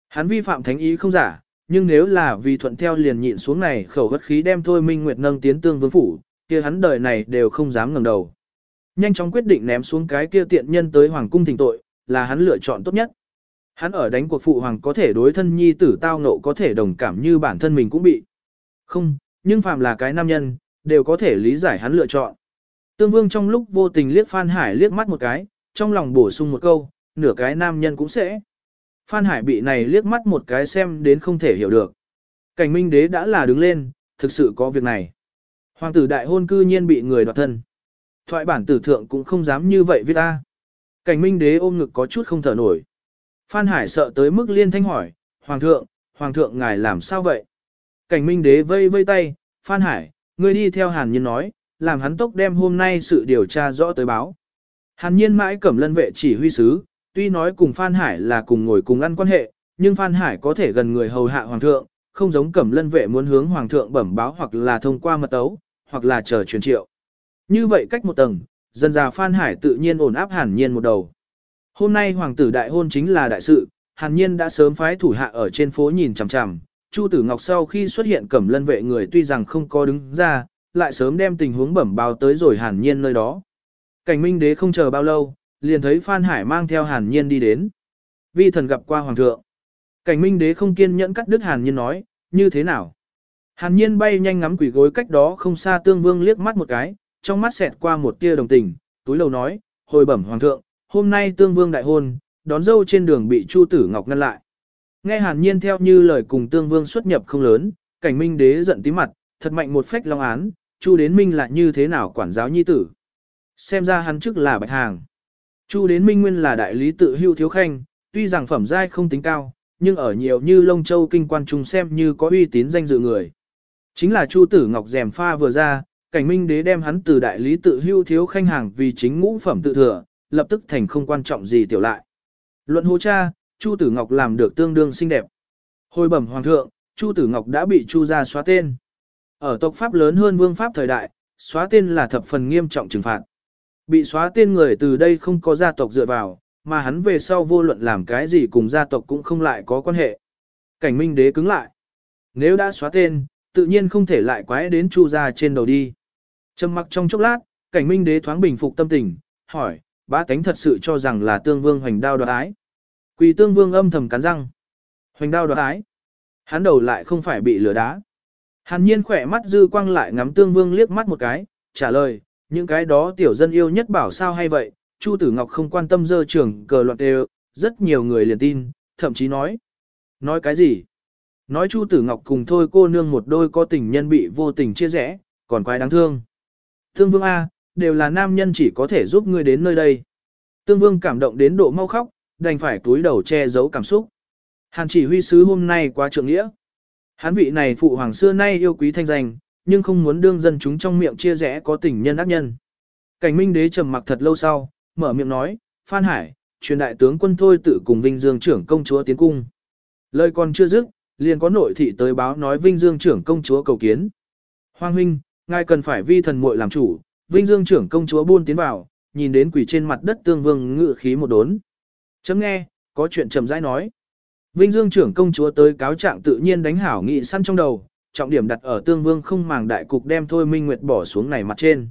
Hắn vi phạm thánh ý không giả, nhưng nếu là vì thuận theo liền nhịn xuống này khẩu bất khí đem thôi Minh Nguyệt nâng tiến tương vương phủ, kia hắn đời này đều không dám ngẩng đầu. Nhanh chóng quyết định ném xuống cái kia tiện nhân tới hoàng cung thỉnh tội, là hắn lựa chọn tốt nhất. Hắn ở đánh cuộc phụ hoàng có thể đối thân nhi tử tao nộ có thể đồng cảm như bản thân mình cũng bị. Không, nhưng phàm là cái nam nhân, đều có thể lý giải hắn lựa chọn. Tương Vương trong lúc vô tình liếc Phan Hải liếc mắt một cái, trong lòng bổ sung một câu, nửa cái nam nhân cũng sẽ. Phan Hải bị này liếc mắt một cái xem đến không thể hiểu được. Cảnh Minh Đế đã là đứng lên, thực sự có việc này. Hoàng tử đại hôn cư nhiên bị người đoạt thân. Thoại bản tử thượng cũng không dám như vậy với ta. Cảnh Minh Đế ôm ngực có chút không thở nổi. Phan Hải sợ tới mức liên thanh hỏi, Hoàng thượng, Hoàng thượng ngài làm sao vậy? Cảnh Minh Đế vây vây tay, Phan Hải, ngươi đi theo Hàn Nhiên nói, làm hắn tốc đem hôm nay sự điều tra rõ tới báo. Hàn Nhiên mãi cẩm lân vệ chỉ huy sứ, tuy nói cùng Phan Hải là cùng ngồi cùng ăn quan hệ, nhưng Phan Hải có thể gần người hầu hạ hoàng thượng, không giống cẩm lân vệ muốn hướng hoàng thượng bẩm báo hoặc là thông qua mật tấu, hoặc là chờ truyền triệu. Như vậy cách một tầng, dần già Phan Hải tự nhiên ổn áp hàn nhiên một đầu. Hôm nay hoàng tử đại hôn chính là đại sự, hàn nhiên đã sớm phái thủ hạ ở trên phố nhìn chằm chằm. Chu Tử Ngọc sau khi xuất hiện cẩm lân vệ người tuy rằng không có đứng ra, lại sớm đem tình huống bẩm báo tới rồi hàn nhiên nơi đó. Cảnh minh đế không chờ bao lâu, liền thấy Phan Hải mang theo hàn nhiên đi đến. Vi thần gặp qua hoàng thượng. Cảnh minh đế không kiên nhẫn cắt đứt hàn nhiên nói, như thế nào? Hàn nhiên bay nhanh ngắm quỷ gối cách đó không xa tương vương liếc mắt một cái, trong mắt xẹt qua một tia đồng tình, túi lầu nói, hồi bẩm hoàng thượng, hôm nay tương vương đại hôn, đón dâu trên đường bị Chu Tử Ngọc ngăn lại. Nghe hàn nhiên theo như lời cùng tương vương xuất nhập không lớn, cảnh minh đế giận tí mặt, thật mạnh một phách long án, Chu đến minh là như thế nào quản giáo nhi tử. Xem ra hắn trước là bạch hàng. Chu đến minh nguyên là đại lý tự hưu thiếu khanh, tuy rằng phẩm giai không tính cao, nhưng ở nhiều như Lông Châu kinh quan trung xem như có uy tín danh dự người. Chính là Chu Tử Ngọc rèm pha vừa ra, cảnh minh đế đem hắn từ đại lý tự hưu thiếu khanh hàng vì chính ngũ phẩm tự thừa, lập tức thành không quan trọng gì tiểu lại. Luận hô cha, Chu Tử Ngọc làm được tương đương xinh đẹp. Hồi bẩm hoàng thượng, Chu Tử Ngọc đã bị Chu gia xóa tên. Ở tộc Pháp lớn hơn vương Pháp thời đại, xóa tên là thập phần nghiêm trọng trừng phạt. Bị xóa tên người từ đây không có gia tộc dựa vào, mà hắn về sau vô luận làm cái gì cùng gia tộc cũng không lại có quan hệ. Cảnh minh đế cứng lại. Nếu đã xóa tên, tự nhiên không thể lại quái đến chu gia trên đầu đi. Trầm mặc trong chốc lát, cảnh minh đế thoáng bình phục tâm tình, hỏi, bá tánh thật sự cho rằng là tương vương hoành đao đoạt ái. Quỳ tương vương âm thầm cắn răng. Hoành đao đoạt ái. Hắn đầu lại không phải bị lửa đá. Hàn nhiên khỏe mắt dư quang lại ngắm tương vương liếc mắt một cái, trả lời, những cái đó tiểu dân yêu nhất bảo sao hay vậy, Chu Tử Ngọc không quan tâm dơ trường cờ loạn đều, rất nhiều người liền tin, thậm chí nói. Nói cái gì? Nói Chu Tử Ngọc cùng thôi cô nương một đôi có tình nhân bị vô tình chia rẽ, còn quái đáng thương. Thương Vương A, đều là nam nhân chỉ có thể giúp ngươi đến nơi đây. Tương Vương cảm động đến độ mau khóc, đành phải túi đầu che giấu cảm xúc. Hàn chỉ huy sứ hôm nay quá trượng nghĩa. Hán vị này phụ hoàng xưa nay yêu quý thanh danh, nhưng không muốn đương dân chúng trong miệng chia rẽ có tình nhân ác nhân. Cảnh minh đế trầm mặc thật lâu sau, mở miệng nói, Phan Hải, truyền đại tướng quân thôi tự cùng Vinh Dương trưởng công chúa tiến cung. Lời còn chưa dứt, liền có nội thị tới báo nói Vinh Dương trưởng công chúa cầu kiến. Hoàng huynh, ngài cần phải vi thần muội làm chủ, Vinh Dương trưởng công chúa buôn tiến vào, nhìn đến quỷ trên mặt đất tương vương ngự khí một đốn. Chấm nghe, có chuyện trầm rãi nói. Vinh Dương trưởng công chúa tới cáo trạng tự nhiên đánh hảo nghị săn trong đầu, trọng điểm đặt ở tương vương không màng đại cục đem thôi Minh Nguyệt bỏ xuống này mặt trên.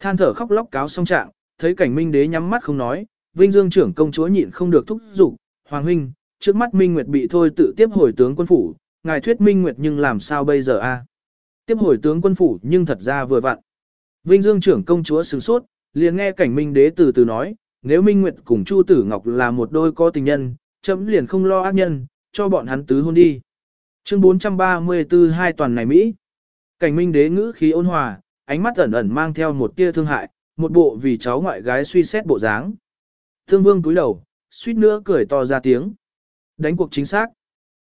Than thở khóc lóc cáo xong trạng, thấy cảnh Minh đế nhắm mắt không nói, Vinh Dương trưởng công chúa nhịn không được thúc giục, Hoàng huynh, trước mắt Minh Nguyệt bị thôi tự tiếp hồi tướng quân phủ, ngài thuyết Minh Nguyệt nhưng làm sao bây giờ a? Tiếp hồi tướng quân phủ nhưng thật ra vừa vặn. Vinh Dương trưởng công chúa sửng sốt, liền nghe cảnh Minh đế từ từ nói, nếu Minh Nguyệt cùng Chu Tử Ngọc là một đôi có tình nhân, chấm liền không lo ác nhân, cho bọn hắn tứ hôn đi. Chương 434 hai toàn này Mỹ. Cảnh minh đế ngữ khí ôn hòa, ánh mắt ẩn ẩn mang theo một tia thương hại, một bộ vì cháu ngoại gái suy xét bộ dáng. Thương vương cúi đầu, suýt nữa cười to ra tiếng. Đánh cuộc chính xác.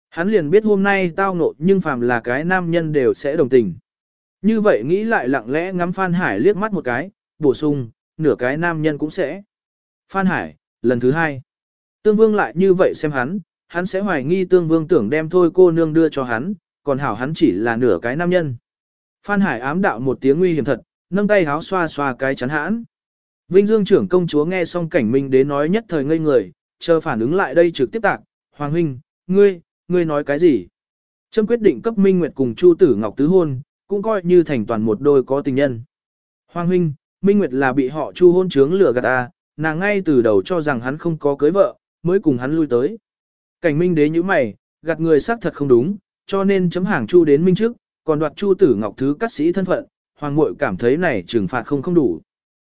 Hắn liền biết hôm nay tao nộ nhưng phàm là cái nam nhân đều sẽ đồng tình. Như vậy nghĩ lại lặng lẽ ngắm Phan Hải liếc mắt một cái, bổ sung, nửa cái nam nhân cũng sẽ. Phan Hải, lần thứ hai. Tương Vương lại như vậy xem hắn, hắn sẽ hoài nghi Tương Vương tưởng đem thôi cô nương đưa cho hắn, còn hảo hắn chỉ là nửa cái nam nhân. Phan Hải ám đạo một tiếng nguy hiểm thật, nâng tay háo xoa xoa cái chắn hãn. Vinh Dương trưởng công chúa nghe xong cảnh minh đế nói nhất thời ngây người, chờ phản ứng lại đây trực tiếp tạc, Hoàng huynh, ngươi, ngươi nói cái gì? Trâm quyết định cấp Minh Nguyệt cùng Chu Tử Ngọc tứ hôn, cũng coi như thành toàn một đôi có tình nhân. Hoàng huynh, Minh Nguyệt là bị họ Chu hôn trướng lừa gạt ta, nàng ngay từ đầu cho rằng hắn không có cưới vợ, mới cùng hắn lui tới. Cảnh minh đế như mày, gạt người xác thật không đúng, cho nên chấm hàng chu đến minh trước, còn đoạt chu tử ngọc thứ cắt sĩ thân phận, hoàng muội cảm thấy này trừng phạt không không đủ.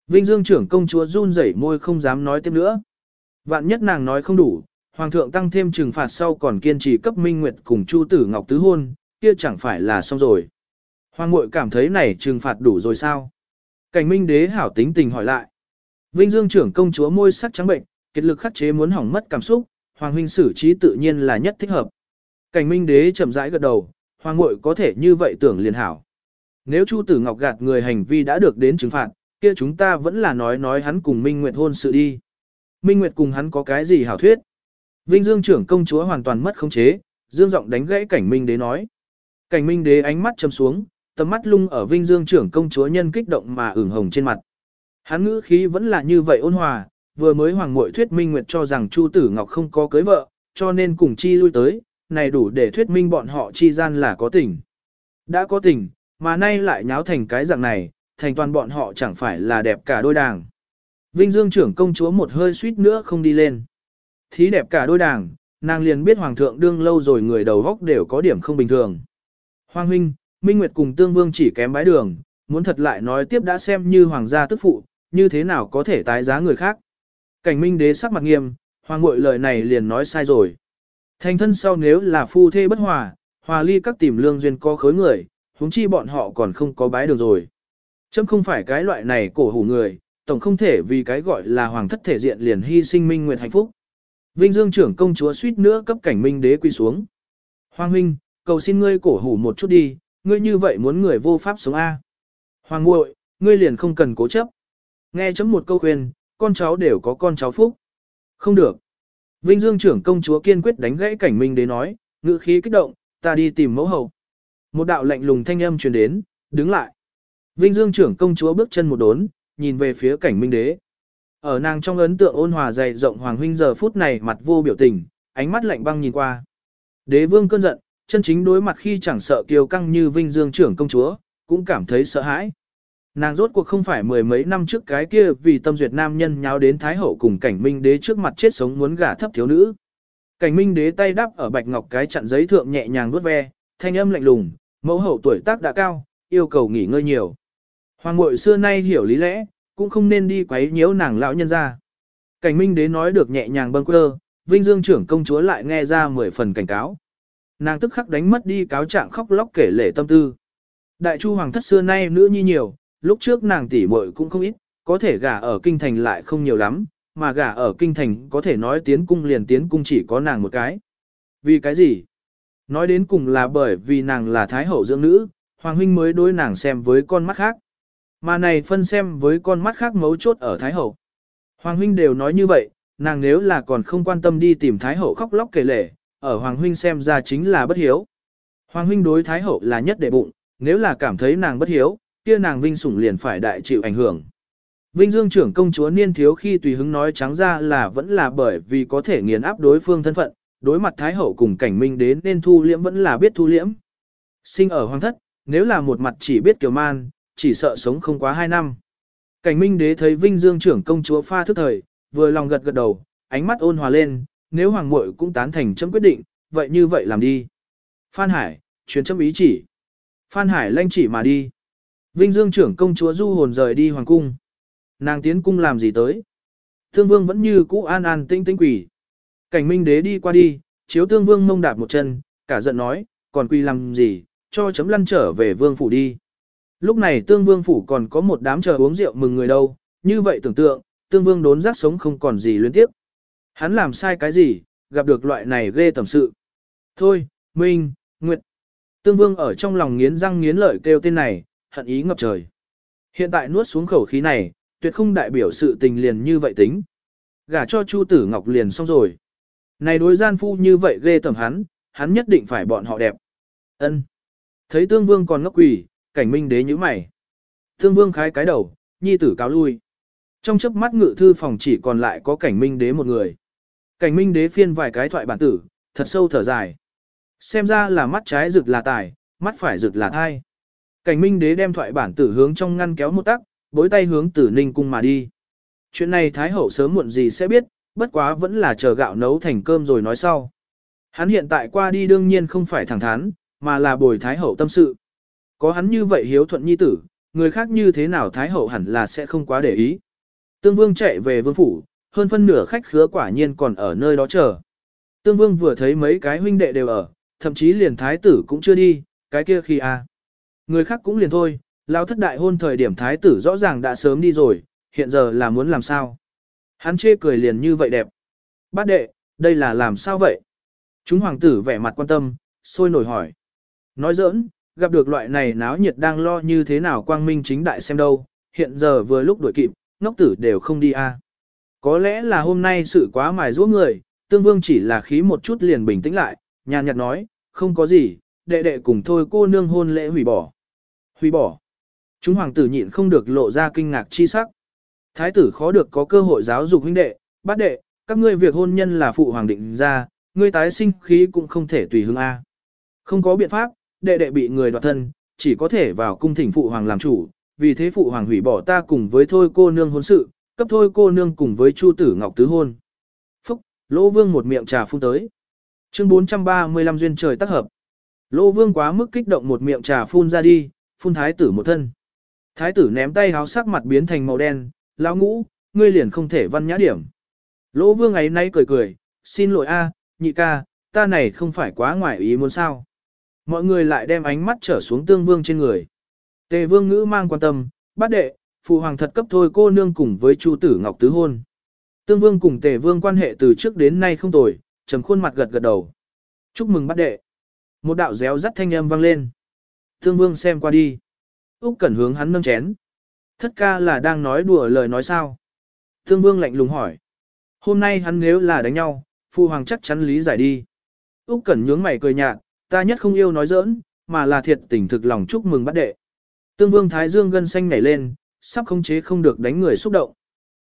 Vinh Dương trưởng công chúa run rẩy môi không dám nói tiếp nữa. Vạn nhất nàng nói không đủ, hoàng thượng tăng thêm trừng phạt sau còn kiên trì cấp minh nguyệt cùng chu tử ngọc tứ hôn, kia chẳng phải là xong rồi. Hoàng muội cảm thấy này trừng phạt đủ rồi sao? Cảnh minh đế hảo tính tình hỏi lại. Vinh Dương trưởng công chúa môi sắc trắng bệnh, kết lực khắc chế muốn hỏng mất cảm xúc, hoàng huynh xử trí tự nhiên là nhất thích hợp. Cảnh minh đế chậm rãi gật đầu, hoàng muội có thể như vậy tưởng liền hảo. Nếu Chu Tử Ngọc gạt người hành vi đã được đến trừng phạt, kia chúng ta vẫn là nói nói hắn cùng Minh Nguyệt hôn sự đi. Minh Nguyệt cùng hắn có cái gì hảo thuyết? Vinh Dương trưởng công chúa hoàn toàn mất khống chế, Dương giọng đánh gãy cảnh Minh đế nói. Cảnh Minh đế ánh mắt châm xuống, tầm mắt lung ở Vinh Dương trưởng công chúa nhân kích động mà ửng hồng trên mặt. Hắn ngữ khí vẫn là như vậy ôn hòa, vừa mới hoàng muội thuyết minh nguyệt cho rằng Chu Tử Ngọc không có cưới vợ, cho nên cùng chi lui tới, này đủ để thuyết minh bọn họ chi gian là có tình. Đã có tình, mà nay lại nháo thành cái dạng này, thành toàn bọn họ chẳng phải là đẹp cả đôi đàng. Vinh Dương trưởng công chúa một hơi suýt nữa không đi lên. Thí đẹp cả đôi đảng nàng liền biết hoàng thượng đương lâu rồi người đầu góc đều có điểm không bình thường. Hoàng huynh, Minh Nguyệt cùng Tương Vương chỉ kém bái đường, muốn thật lại nói tiếp đã xem như hoàng gia tức phụ, như thế nào có thể tái giá người khác. Cảnh minh đế sắc mặt nghiêm, hoàng ngội lời này liền nói sai rồi. Thành thân sau nếu là phu thê bất hòa, hòa ly các tìm lương duyên có khối người, huống chi bọn họ còn không có bái được rồi. Chấm không phải cái loại này cổ hủ người, tổng không thể vì cái gọi là hoàng thất thể diện liền hy sinh minh nguyệt hạnh phúc. Vinh Dương trưởng công chúa suýt nữa cấp cảnh minh đế quy xuống. Hoàng huynh, cầu xin ngươi cổ hủ một chút đi, ngươi như vậy muốn người vô pháp sống A. Hoàng muội, ngươi liền không cần cố chấp. Nghe chấm một câu khuyên, con cháu đều có con cháu phúc. Không được. Vinh Dương trưởng công chúa kiên quyết đánh gãy cảnh minh đế nói, ngữ khí kích động, ta đi tìm mẫu hậu. Một đạo lạnh lùng thanh âm truyền đến, đứng lại. Vinh Dương trưởng công chúa bước chân một đốn, nhìn về phía cảnh minh đế. Ở nàng trong ấn tượng ôn hòa dày rộng hoàng huynh giờ phút này mặt vô biểu tình, ánh mắt lạnh băng nhìn qua. Đế vương cơn giận, chân chính đối mặt khi chẳng sợ kiêu căng như Vinh Dương trưởng công chúa, cũng cảm thấy sợ hãi. Nàng rốt cuộc không phải mười mấy năm trước cái kia vì tâm duyệt nam nhân nháo đến Thái Hậu cùng cảnh minh đế trước mặt chết sống muốn gả thấp thiếu nữ. Cảnh minh đế tay đắp ở bạch ngọc cái chặn giấy thượng nhẹ nhàng vuốt ve, thanh âm lạnh lùng, mẫu hậu tuổi tác đã cao, yêu cầu nghỉ ngơi nhiều. Hoàng muội xưa nay hiểu lý lẽ, cũng không nên đi quấy nhiễu nàng lão nhân ra. Cảnh minh đế nói được nhẹ nhàng bâng quơ, Vinh Dương trưởng công chúa lại nghe ra mười phần cảnh cáo. Nàng tức khắc đánh mất đi cáo trạng khóc lóc kể lể tâm tư. Đại chu hoàng thất xưa nay nữ nhi nhiều, lúc trước nàng tỷ muội cũng không ít, có thể gả ở kinh thành lại không nhiều lắm, mà gả ở kinh thành có thể nói tiến cung liền tiến cung chỉ có nàng một cái. Vì cái gì? Nói đến cùng là bởi vì nàng là thái hậu dưỡng nữ, hoàng huynh mới đối nàng xem với con mắt khác. Mà này phân xem với con mắt khác mấu chốt ở thái hậu. Hoàng huynh đều nói như vậy, nàng nếu là còn không quan tâm đi tìm thái hậu khóc lóc kể lể, ở hoàng huynh xem ra chính là bất hiếu. Hoàng huynh đối thái hậu là nhất đệ bụng, nếu là cảm thấy nàng bất hiếu, kia nàng vinh sủng liền phải đại chịu ảnh hưởng. Vinh Dương trưởng công chúa niên thiếu khi tùy hứng nói trắng ra là vẫn là bởi vì có thể nghiền áp đối phương thân phận, đối mặt thái hậu cùng cảnh minh đến nên thu liễm vẫn là biết thu liễm. Sinh ở hoàng thất, nếu là một mặt chỉ biết kiều man, chỉ sợ sống không quá hai năm. Cảnh minh đế thấy Vinh Dương trưởng công chúa pha thức thời, vừa lòng gật gật đầu, ánh mắt ôn hòa lên, nếu hoàng muội cũng tán thành chấm quyết định, vậy như vậy làm đi. Phan Hải, truyền chấm ý chỉ. Phan Hải lanh chỉ mà đi. Vinh Dương trưởng công chúa du hồn rời đi hoàng cung. Nàng tiến cung làm gì tới? Thương vương vẫn như cũ an an tinh tinh quỷ. Cảnh minh đế đi qua đi, chiếu thương vương mông đạp một chân, cả giận nói, còn quỳ làm gì, cho chấm lăn trở về vương phủ đi. Lúc này tương vương phủ còn có một đám chờ uống rượu mừng người đâu, như vậy tưởng tượng, tương vương đốn giác sống không còn gì liên tiếp. Hắn làm sai cái gì, gặp được loại này ghê tầm sự. Thôi, Minh, Nguyệt. Tương vương ở trong lòng nghiến răng nghiến lợi kêu tên này, hận ý ngập trời. Hiện tại nuốt xuống khẩu khí này, tuyệt không đại biểu sự tình liền như vậy tính. Gả cho Chu Tử Ngọc liền xong rồi. Này đối gian phu như vậy ghê tầm hắn, hắn nhất định phải bọn họ đẹp. Ân. Thấy Tương Vương còn ngốc quỷ, cảnh minh đế nhíu mày. Thương Vương khái cái đầu, nhi tử cáo lui. Trong chớp mắt ngự thư phòng chỉ còn lại có cảnh minh đế một người. Cảnh minh đế phiên vài cái thoại bản tử, thật sâu thở dài. Xem ra là mắt trái rực là tài, mắt phải rực là thai. Cảnh minh đế đem thoại bản tử hướng trong ngăn kéo một tắc, bối tay hướng tử ninh cung mà đi. Chuyện này Thái Hậu sớm muộn gì sẽ biết, bất quá vẫn là chờ gạo nấu thành cơm rồi nói sau. Hắn hiện tại qua đi đương nhiên không phải thẳng thắn, mà là bồi Thái Hậu tâm sự. Có hắn như vậy hiếu thuận nhi tử, người khác như thế nào Thái Hậu hẳn là sẽ không quá để ý. Tương Vương chạy về vương phủ, hơn phân nửa khách khứa quả nhiên còn ở nơi đó chờ. Tương Vương vừa thấy mấy cái huynh đệ đều ở, thậm chí liền Thái tử cũng chưa đi, cái kia khi a Người khác cũng liền thôi, lão thất đại hôn thời điểm thái tử rõ ràng đã sớm đi rồi, hiện giờ là muốn làm sao. Hắn chê cười liền như vậy đẹp. Bát đệ, đây là làm sao vậy? Chúng hoàng tử vẻ mặt quan tâm, sôi nổi hỏi. Nói giỡn, gặp được loại này náo nhiệt đang lo như thế nào quang minh chính đại xem đâu, hiện giờ vừa lúc đuổi kịp, ngốc tử đều không đi a. Có lẽ là hôm nay sự quá mài giũa người, tương vương chỉ là khí một chút liền bình tĩnh lại, nhàn nhạt nói, không có gì, đệ đệ cùng thôi cô nương hôn lễ hủy bỏ. Hủy bỏ. Chúng hoàng tử nhịn không được lộ ra kinh ngạc chi sắc. Thái tử khó được có cơ hội giáo dục huynh đệ, bát đệ, các ngươi việc hôn nhân là phụ hoàng định ra, ngươi tái sinh khí cũng không thể tùy hứng A. Không có biện pháp, đệ đệ bị người đoạt thân, chỉ có thể vào cung thỉnh phụ hoàng làm chủ, vì thế phụ hoàng hủy bỏ ta cùng với thôi cô nương hôn sự, cấp thôi cô nương cùng với chu tử ngọc tứ hôn. Phúc, lỗ vương một miệng trà phun tới. Chương 435 duyên trời tác hợp. Lỗ vương quá mức kích động một miệng trà phun ra đi, phun thái tử một thân. Thái tử ném tay háo sắc mặt biến thành màu đen, lão ngũ, ngươi liền không thể văn nhã điểm. Lỗ vương ấy nay cười cười, xin lỗi a, nhị ca, ta này không phải quá ngoài ý muốn sao. Mọi người lại đem ánh mắt trở xuống tương vương trên người. Tề vương ngữ mang quan tâm, bát đệ, phụ hoàng thật cấp thôi cô nương cùng với chu tử ngọc tứ hôn. Tương vương cùng tề vương quan hệ từ trước đến nay không tồi, trầm khuôn mặt gật gật đầu. Chúc mừng bát đệ. Một đạo réo rắt thanh âm vang lên. Tương vương xem qua đi. Úc Cẩn hướng hắn nâng chén. Thất ca là đang nói đùa lời nói sao? Tương Vương lạnh lùng hỏi. Hôm nay hắn nếu là đánh nhau, phụ hoàng chắc chắn lý giải đi. Úc Cẩn nhướng mày cười nhạt, ta nhất không yêu nói giỡn, mà là thiệt tình thực lòng chúc mừng bắt đệ. Tương Vương Thái Dương gân xanh nhảy lên, sắp khống chế không được đánh người xúc động.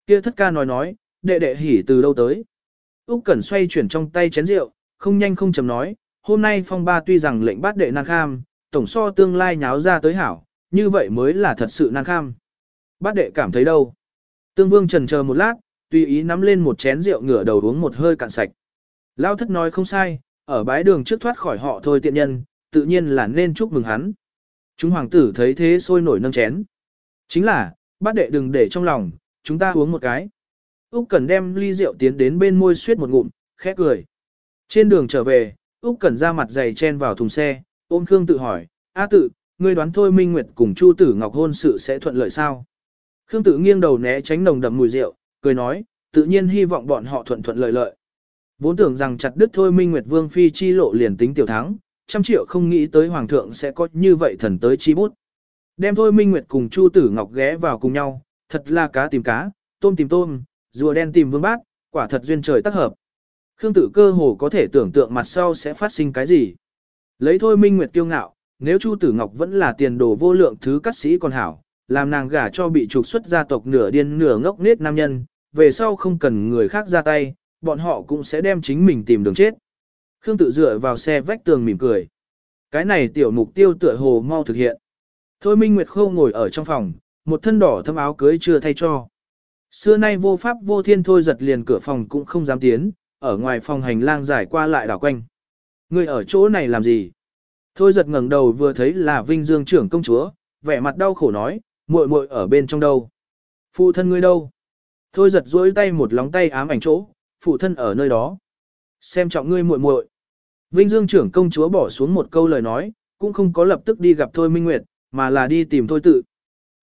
Kia thất ca nói nói, đệ đệ hỉ từ đâu tới. Úc Cẩn xoay chuyển trong tay chén rượu, không nhanh không chậm nói, hôm nay phong ba tuy rằng lệnh bắt đệ nan kham, tổng so tương lai nháo ra tới hảo, như vậy mới là thật sự nan kham. Bát đệ cảm thấy đâu? Tương Vương trần chờ một lát, tùy ý nắm lên một chén rượu ngửa đầu uống một hơi cạn sạch. Lao thất nói không sai, ở bái đường trước thoát khỏi họ thôi tiện nhân, tự nhiên là nên chúc mừng hắn. Chúng hoàng tử thấy thế sôi nổi nâng chén. Chính là, bát đệ đừng để trong lòng, chúng ta uống một cái. Úc Cẩn đem ly rượu tiến đến bên môi suýt một ngụm, khẽ cười. Trên đường trở về, Úc Cẩn ra mặt dày chen vào thùng xe, ôm Khương tự hỏi, "A tự, ngươi đoán thôi Minh Nguyệt cùng Chu Tử Ngọc hôn sự sẽ thuận lợi sao?" Khương tự nghiêng đầu né tránh nồng đậm mùi rượu, cười nói, "Tự nhiên hy vọng bọn họ thuận thuận lợi lợi." Vốn tưởng rằng chặt đứt thôi Minh Nguyệt Vương phi chi lộ liền tính tiểu thắng, trăm triệu không nghĩ tới hoàng thượng sẽ có như vậy thần tới chi bút. Đem thôi Minh Nguyệt cùng Chu Tử Ngọc ghé vào cùng nhau, thật là cá tìm cá, tôm tìm tôm, rùa đen tìm vương bát, quả thật duyên trời tác hợp. Khương Tử cơ hồ có thể tưởng tượng mặt sau sẽ phát sinh cái gì. Lấy thôi Minh Nguyệt kiêu ngạo, nếu Chu Tử Ngọc vẫn là tiền đồ vô lượng thứ cắt sĩ còn hảo, làm nàng gả cho bị trục xuất gia tộc nửa điên nửa ngốc nết nam nhân, về sau không cần người khác ra tay, bọn họ cũng sẽ đem chính mình tìm đường chết. Khương tự dựa vào xe vách tường mỉm cười. Cái này tiểu mục tiêu tựa hồ mau thực hiện. Thôi Minh Nguyệt Khâu ngồi ở trong phòng, một thân đỏ thâm áo cưới chưa thay cho. Xưa nay vô pháp vô thiên thôi giật liền cửa phòng cũng không dám tiến, ở ngoài phòng hành lang giải qua lại đảo quanh. Người ở chỗ này làm gì? Thôi giật ngẩng đầu vừa thấy là Vinh Dương trưởng công chúa, vẻ mặt đau khổ nói, muội muội ở bên trong đâu? Phụ thân ngươi đâu? Thôi giật duỗi tay một lóng tay ám ảnh chỗ, phụ thân ở nơi đó. Xem trọng ngươi muội muội. Vinh Dương trưởng công chúa bỏ xuống một câu lời nói, cũng không có lập tức đi gặp Thôi Minh Nguyệt, mà là đi tìm Thôi Tự.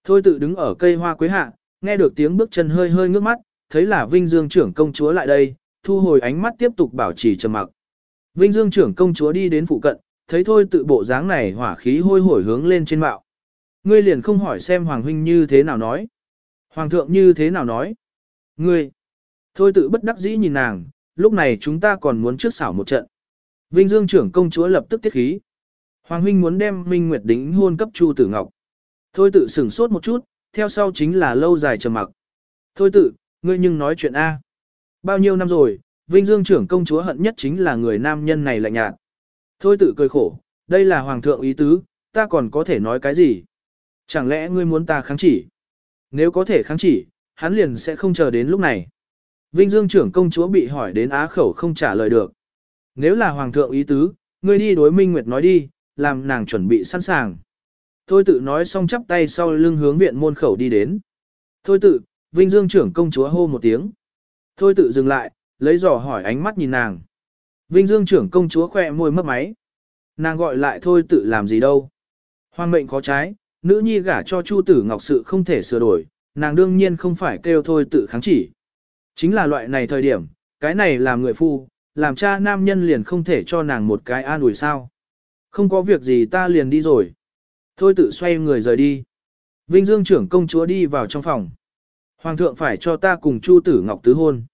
Thôi Tự đứng ở cây hoa quế hạ, nghe được tiếng bước chân hơi hơi ngước mắt, thấy là Vinh Dương trưởng công chúa lại đây, thu hồi ánh mắt tiếp tục bảo trì trầm mặc. Vinh Dương trưởng công chúa đi đến phụ cận, thấy Thôi Tự bộ dáng này hỏa khí hôi hổi hướng lên trên mạo. Ngươi liền không hỏi xem Hoàng huynh như thế nào nói. Hoàng thượng như thế nào nói. Ngươi. Thôi Tự bất đắc dĩ nhìn nàng, lúc này chúng ta còn muốn trước xảo một trận. Vinh Dương trưởng công chúa lập tức tiết khí. Hoàng huynh muốn đem Minh Nguyệt đính hôn cấp Chu Tử Ngọc. Thôi tự sửng sốt một chút, theo sau chính là lâu dài trầm mặc. Thôi tự, ngươi nhưng nói chuyện A. Bao nhiêu năm rồi, Vinh Dương trưởng công chúa hận nhất chính là người nam nhân này lạnh nhạt. Thôi tự cười khổ, đây là hoàng thượng ý tứ, ta còn có thể nói cái gì? Chẳng lẽ ngươi muốn ta kháng chỉ? Nếu có thể kháng chỉ, hắn liền sẽ không chờ đến lúc này. Vinh Dương trưởng công chúa bị hỏi đến á khẩu không trả lời được. Nếu là hoàng thượng ý tứ, ngươi đi đối Minh Nguyệt nói đi, làm nàng chuẩn bị sẵn sàng. Thôi tự nói xong chắp tay sau lưng hướng viện môn khẩu đi đến. Thôi tự, Vinh Dương trưởng công chúa hô một tiếng. Thôi tự dừng lại, lấy giỏ hỏi ánh mắt nhìn nàng. Vinh Dương trưởng công chúa khỏe môi mất máy. Nàng gọi lại thôi tự làm gì đâu. Hoàng mệnh có trái, nữ nhi gả cho Chu tử ngọc sự không thể sửa đổi, nàng đương nhiên không phải kêu thôi tự kháng chỉ. Chính là loại này thời điểm, cái này làm người phu, làm cha nam nhân liền không thể cho nàng một cái an ủi sao. Không có việc gì ta liền đi rồi. Thôi tự xoay người rời đi. Vinh Dương trưởng công chúa đi vào trong phòng. Hoàng thượng phải cho ta cùng Chu tử Ngọc tứ hôn.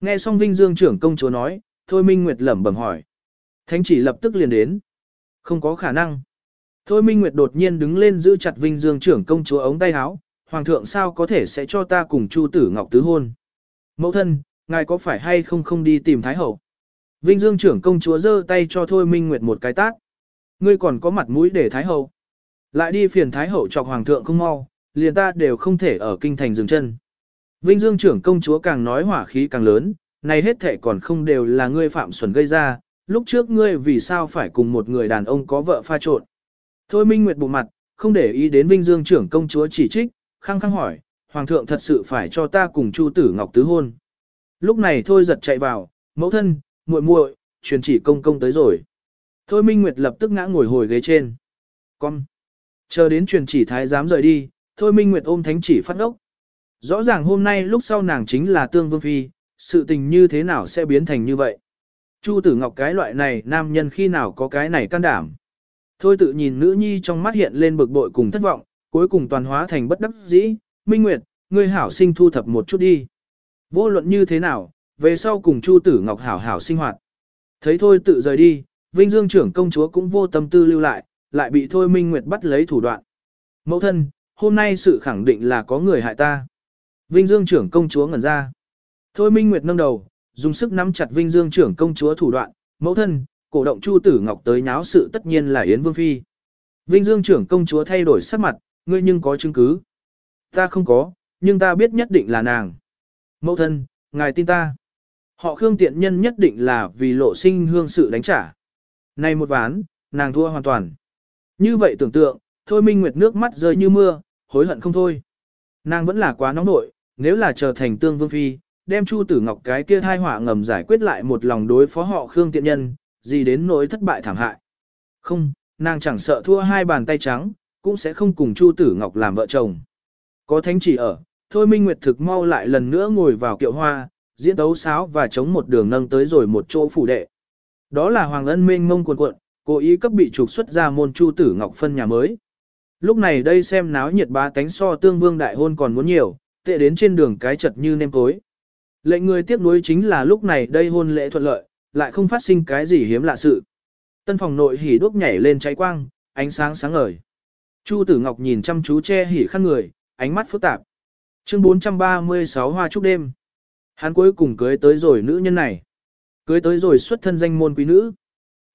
Nghe xong Vinh Dương trưởng công chúa nói, Thôi Minh Nguyệt lẩm bẩm hỏi. Thánh chỉ lập tức liền đến. Không có khả năng. Thôi Minh Nguyệt đột nhiên đứng lên giữ chặt Vinh Dương trưởng công chúa ống tay áo. Hoàng thượng sao có thể sẽ cho ta cùng Chu tử Ngọc tứ hôn. Mẫu thân, ngài có phải hay không không đi tìm Thái Hậu? Vinh Dương trưởng công chúa giơ tay cho Thôi Minh Nguyệt một cái tát. Ngươi còn có mặt mũi để Thái Hậu. Lại đi phiền Thái Hậu chọc Hoàng thượng không mau, liền ta đều không thể ở kinh thành dừng chân. Vinh Dương trưởng công chúa càng nói hỏa khí càng lớn, này hết thể còn không đều là ngươi phạm xuẩn gây ra, lúc trước ngươi vì sao phải cùng một người đàn ông có vợ pha trộn. Thôi Minh Nguyệt bụng mặt, không để ý đến Vinh Dương trưởng công chúa chỉ trích, khăng khăng hỏi, Hoàng thượng thật sự phải cho ta cùng Chu Tử Ngọc tứ hôn. Lúc này thôi giật chạy vào, mẫu thân, muội muội, truyền chỉ công công tới rồi. Thôi Minh Nguyệt lập tức ngã ngồi hồi ghế trên. Con. Chờ đến truyền chỉ thái giám rời đi, Thôi Minh Nguyệt ôm thánh chỉ phát ốc. Rõ ràng hôm nay lúc sau nàng chính là Tương Vương Phi, sự tình như thế nào sẽ biến thành như vậy. Chu tử ngọc cái loại này nam nhân khi nào có cái này can đảm. Thôi tự nhìn nữ nhi trong mắt hiện lên bực bội cùng thất vọng, cuối cùng toàn hóa thành bất đắc dĩ. Minh Nguyệt, ngươi hảo sinh thu thập một chút đi. Vô luận như thế nào, về sau cùng Chu Tử Ngọc hảo hảo sinh hoạt. Thấy thôi tự rời đi, Vinh Dương trưởng công chúa cũng vô tâm tư lưu lại, lại bị Thôi Minh Nguyệt bắt lấy thủ đoạn. Mẫu thân, hôm nay sự khẳng định là có người hại ta. Vinh Dương trưởng công chúa ngẩn ra. Thôi Minh Nguyệt nâng đầu, dùng sức nắm chặt Vinh Dương trưởng công chúa thủ đoạn, mẫu thân, cổ động Chu Tử Ngọc tới nháo sự tất nhiên là Yến Vương Phi. Vinh Dương trưởng công chúa thay đổi sắc mặt, ngươi nhưng có chứng cứ. Ta không có, nhưng ta biết nhất định là nàng. Mẫu thân, ngài tin ta. Họ Khương tiện nhân nhất định là vì lộ sinh hương sự đánh trả. Này một ván, nàng thua hoàn toàn. Như vậy tưởng tượng, Thôi Minh Nguyệt nước mắt rơi như mưa, hối hận không thôi. Nàng vẫn là quá nóng nội, nếu là trở thành tương vương phi, đem Chu Tử Ngọc cái kia thai họa ngầm giải quyết lại một lòng đối phó họ Khương tiện nhân, gì đến nỗi thất bại thảm hại. Không, nàng chẳng sợ thua hai bàn tay trắng, cũng sẽ không cùng Chu Tử Ngọc làm vợ chồng. Có thánh chỉ ở, Thôi Minh Nguyệt thực mau lại lần nữa ngồi vào kiệu hoa, diễn tấu sáo và chống một đường nâng tới rồi một chỗ phủ đệ. Đó là Hoàng Ân Minh Ngông cuộn cuộn, cố ý cấp bị trục xuất ra môn Chu Tử Ngọc phân nhà mới. Lúc này đây xem náo nhiệt bá tánh so tương vương đại hôn còn muốn nhiều, tệ đến trên đường cái chật như nêm cối. Lệnh người tiếp nối chính là lúc này đây hôn lễ thuận lợi, lại không phát sinh cái gì hiếm lạ sự. Tân phòng nội hỉ đuốc nhảy lên cháy quang, ánh sáng sáng ngời. Chu Tử Ngọc nhìn chăm chú che hỉ khăn người, ánh mắt phức tạp. Chương 436 Hoa Trúc Đêm. Hắn cuối cùng cưới tới rồi nữ nhân này. Cưới tới rồi xuất thân danh môn quý nữ.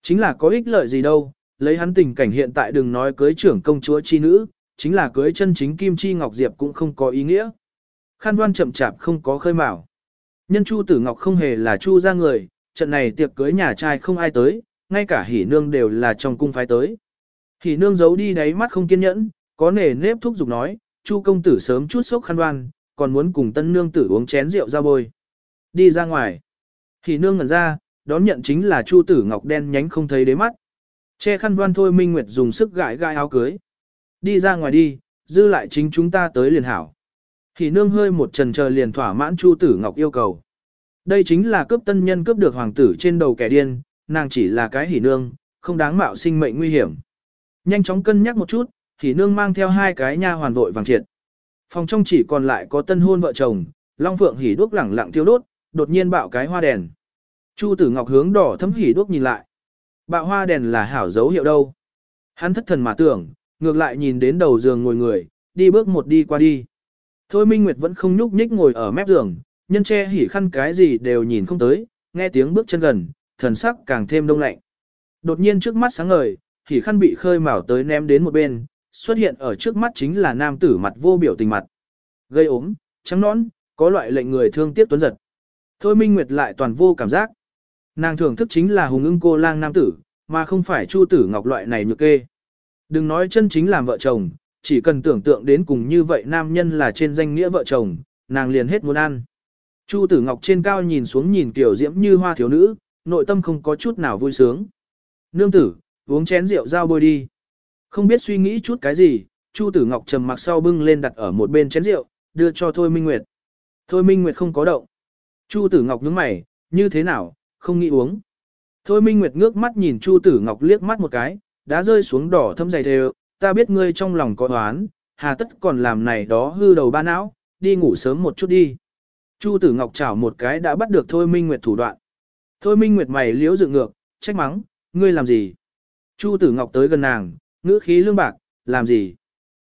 Chính là có ích lợi gì đâu, lấy hắn tình cảnh hiện tại đừng nói cưới trưởng công chúa chi nữ, chính là cưới chân chính Kim Chi Ngọc Diệp cũng không có ý nghĩa. khan đoan chậm chạp không có khơi mào. Nhân Chu Tử Ngọc không hề là Chu ra người, trận này tiệc cưới nhà trai không ai tới, ngay cả hỉ nương đều là trong cung phái tới. Hỉ nương giấu đi đáy mắt không kiên nhẫn, có nề nếp thúc giục nói, Chu công tử sớm chút sốc khăn đoan, còn muốn cùng tân nương tử uống chén rượu ra bôi. Đi ra ngoài. Hỉ nương ngẩn ra, đón nhận chính là Chu tử ngọc đen nhánh không thấy đế mắt. Che khăn đoan thôi Minh Nguyệt dùng sức gãi gãi áo cưới. Đi ra ngoài đi, dư lại chính chúng ta tới liền hảo. Hỉ nương hơi một trần chờ liền thỏa mãn Chu tử ngọc yêu cầu. Đây chính là cướp tân nhân cướp được hoàng tử trên đầu kẻ điên, nàng chỉ là cái hỉ nương, không đáng mạo sinh mệnh nguy hiểm. Nhanh chóng cân nhắc một chút, hỉ nương mang theo hai cái nha hoàn vội vàng triệt. Phòng trong chỉ còn lại có tân hôn vợ chồng, Long Phượng hỉ đuốc lẳng lặng tiêu đốt, đột nhiên bạo cái hoa đèn. Chu Tử Ngọc hướng đỏ thấm hỉ đuốc nhìn lại. Bạo hoa đèn là hảo dấu hiệu đâu. Hắn thất thần mà tưởng, ngược lại nhìn đến đầu giường ngồi người, đi bước một đi qua đi. Thôi Minh Nguyệt vẫn không nhúc nhích ngồi ở mép giường, nhân che hỉ khăn cái gì đều nhìn không tới, nghe tiếng bước chân gần, thần sắc càng thêm đông lạnh. Đột nhiên trước mắt sáng ngời, hỉ khăn bị khơi mào tới ném đến một bên, xuất hiện ở trước mắt chính là nam tử mặt vô biểu tình mặt. Gây ốm, trắng nõn, có loại lệnh người thương tiếc tuấn giật. Thôi Minh Nguyệt lại toàn vô cảm giác. Nàng thưởng thức chính là hùng ưng cô lang nam tử, mà không phải chu tử ngọc loại này nhược kê. Đừng nói chân chính làm vợ chồng, chỉ cần tưởng tượng đến cùng như vậy nam nhân là trên danh nghĩa vợ chồng, nàng liền hết muốn ăn. Chu tử ngọc trên cao nhìn xuống nhìn kiểu diễm như hoa thiếu nữ, nội tâm không có chút nào vui sướng. Nương tử, uống chén rượu giao bôi đi. Không biết suy nghĩ chút cái gì, Chu Tử Ngọc trầm mặc sau bưng lên đặt ở một bên chén rượu, đưa cho Thôi Minh Nguyệt. Thôi Minh Nguyệt không có động. Chu Tử Ngọc nhướng mày, như thế nào, không nghĩ uống. Thôi Minh Nguyệt ngước mắt nhìn Chu Tử Ngọc liếc mắt một cái, đã rơi xuống đỏ thâm dày đều, ta biết ngươi trong lòng có oán, hà tất còn làm này đó hư đầu ba não, đi ngủ sớm một chút đi. Chu Tử Ngọc chảo một cái đã bắt được Thôi Minh Nguyệt thủ đoạn. Thôi Minh Nguyệt mày liếu dựng ngược, trách mắng, ngươi làm gì? Chu Tử Ngọc tới gần nàng, ngữ khí lương bạc, làm gì?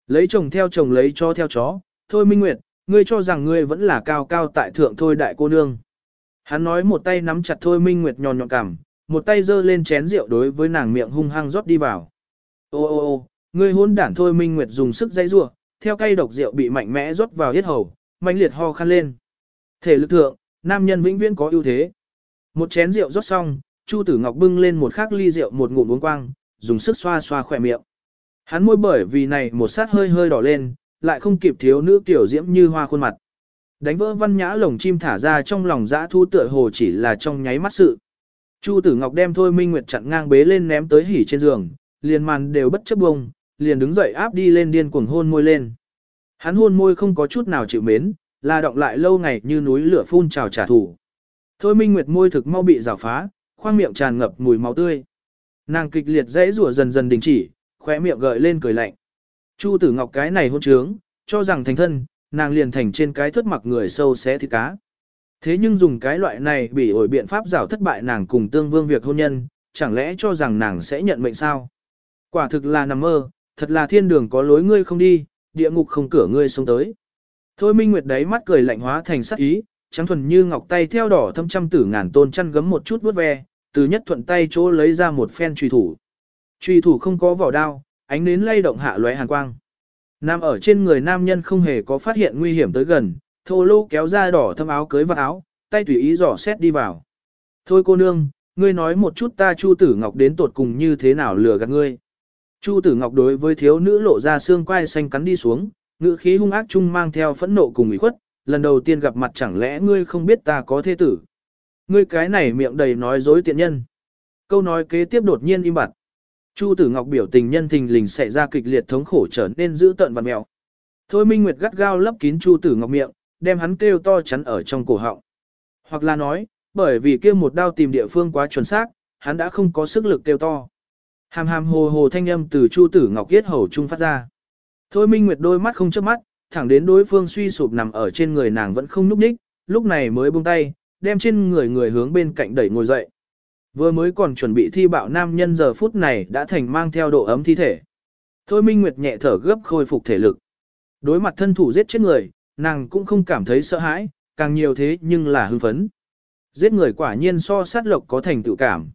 Lấy chồng theo chồng lấy cho theo chó, thôi Minh Nguyệt, ngươi cho rằng ngươi vẫn là cao cao tại thượng thôi đại cô nương. Hắn nói một tay nắm chặt thôi Minh Nguyệt nhòn nhọn cằm, một tay giơ lên chén rượu đối với nàng miệng hung hăng rót đi vào. Ô ô ô, ngươi hôn đản thôi Minh Nguyệt dùng sức dây rủa, theo cây độc rượu bị mạnh mẽ rót vào yết hầu, mạnh liệt ho khăn lên. Thể lực thượng, nam nhân vĩnh viễn có ưu thế. Một chén rượu rót xong, Chu Tử Ngọc bưng lên một khắc ly rượu một ngụm uống quang, dùng sức xoa xoa khỏe miệng. Hắn môi bởi vì này một sát hơi hơi đỏ lên, lại không kịp thiếu nữ tiểu diễm như hoa khuôn mặt. Đánh vỡ văn nhã lồng chim thả ra trong lòng dã thu tựa hồ chỉ là trong nháy mắt sự. Chu Tử Ngọc đem Thôi Minh Nguyệt chặn ngang bế lên ném tới hỉ trên giường, liền màn đều bất chấp bông, liền đứng dậy áp đi lên điên cuồng hôn môi lên. Hắn hôn môi không có chút nào chịu mến, là động lại lâu ngày như núi lửa phun trào trả thù. Thôi Minh Nguyệt môi thực mau bị rào phá, khoang miệng tràn ngập mùi máu tươi. Nàng kịch liệt dãy rủa dần dần đình chỉ, khóe miệng gợi lên cười lạnh. Chu Tử Ngọc cái này hôn trướng, cho rằng thành thân, nàng liền thành trên cái thất mặc người sâu xé thịt cá. Thế nhưng dùng cái loại này bị ổi biện pháp rào thất bại nàng cùng tương vương việc hôn nhân, chẳng lẽ cho rằng nàng sẽ nhận mệnh sao? Quả thực là nằm mơ, thật là thiên đường có lối ngươi không đi, địa ngục không cửa ngươi xuống tới. Thôi Minh Nguyệt đấy mắt cười lạnh hóa thành sắc ý, trắng thuần như ngọc tay theo đỏ thâm trăm tử ngàn tôn chăn gấm một chút vuốt ve, từ nhất thuận tay chỗ lấy ra một phen truy thủ. Truy thủ không có vỏ đao, ánh nến lay động hạ lóe hàn quang. Nam ở trên người nam nhân không hề có phát hiện nguy hiểm tới gần, thô lô kéo ra đỏ thâm áo cưới và áo, tay tùy ý dò xét đi vào. Thôi cô nương, ngươi nói một chút ta Chu Tử Ngọc đến tột cùng như thế nào lừa gạt ngươi. Chu Tử Ngọc đối với thiếu nữ lộ ra xương quai xanh cắn đi xuống, ngữ khí hung ác chung mang theo phẫn nộ cùng ủy khuất, lần đầu tiên gặp mặt chẳng lẽ ngươi không biết ta có thế tử. Ngươi cái này miệng đầy nói dối tiện nhân. Câu nói kế tiếp đột nhiên im bặt. Chu Tử Ngọc biểu tình nhân thình lình xảy ra kịch liệt thống khổ trở nên dữ tợn và mèo. Thôi Minh Nguyệt gắt gao lấp kín Chu Tử Ngọc miệng, đem hắn kêu to chắn ở trong cổ họng. Hoặc là nói, bởi vì kia một đao tìm địa phương quá chuẩn xác, hắn đã không có sức lực kêu to. Hàm hàm hồ hồ thanh âm từ Chu Tử Ngọc yết hầu trung phát ra. Thôi Minh Nguyệt đôi mắt không chớp mắt, thẳng đến đối phương suy sụp nằm ở trên người nàng vẫn không nhúc nhích, lúc này mới buông tay, đem trên người người hướng bên cạnh đẩy ngồi dậy. Vừa mới còn chuẩn bị thi bạo nam nhân giờ phút này đã thành mang theo độ ấm thi thể. Thôi Minh Nguyệt nhẹ thở gấp khôi phục thể lực. Đối mặt thân thủ giết chết người, nàng cũng không cảm thấy sợ hãi, càng nhiều thế nhưng là hưng phấn. Giết người quả nhiên so sát lộc có thành tựu cảm.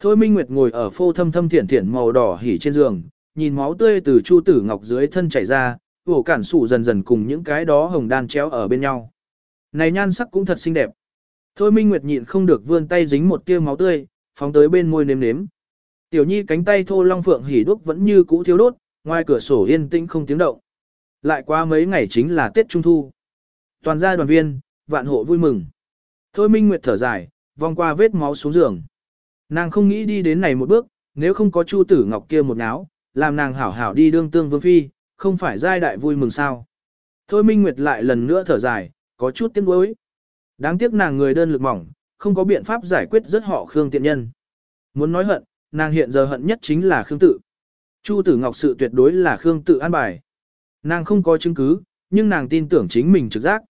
Thôi Minh Nguyệt ngồi ở phô thâm thâm thiển thiển màu đỏ hỉ trên giường, nhìn máu tươi từ Chu Tử Ngọc dưới thân chảy ra, ổ cản sụ dần dần cùng những cái đó hồng đan chéo ở bên nhau. Này nhan sắc cũng thật xinh đẹp. Thôi Minh Nguyệt nhịn không được vươn tay dính một tia máu tươi, phóng tới bên môi nếm nếm. Tiểu Nhi cánh tay thô long phượng hỉ đuốc vẫn như cũ thiếu đốt, ngoài cửa sổ yên tĩnh không tiếng động. Lại qua mấy ngày chính là Tết Trung Thu. Toàn gia đoàn viên, vạn hộ vui mừng. Thôi Minh Nguyệt thở dài, vòng qua vết máu xuống giường. Nàng không nghĩ đi đến này một bước, nếu không có Chu Tử Ngọc kia một náo, làm nàng hảo hảo đi đương tương vương phi, không phải giai đại vui mừng sao. Thôi Minh Nguyệt lại lần nữa thở dài, có chút tiếc nuối. Đáng tiếc nàng người đơn lực mỏng, không có biện pháp giải quyết rất họ Khương tiện nhân. Muốn nói hận, nàng hiện giờ hận nhất chính là Khương tự. Chu Tử Ngọc sự tuyệt đối là Khương tự an bài. Nàng không có chứng cứ, nhưng nàng tin tưởng chính mình trực giác.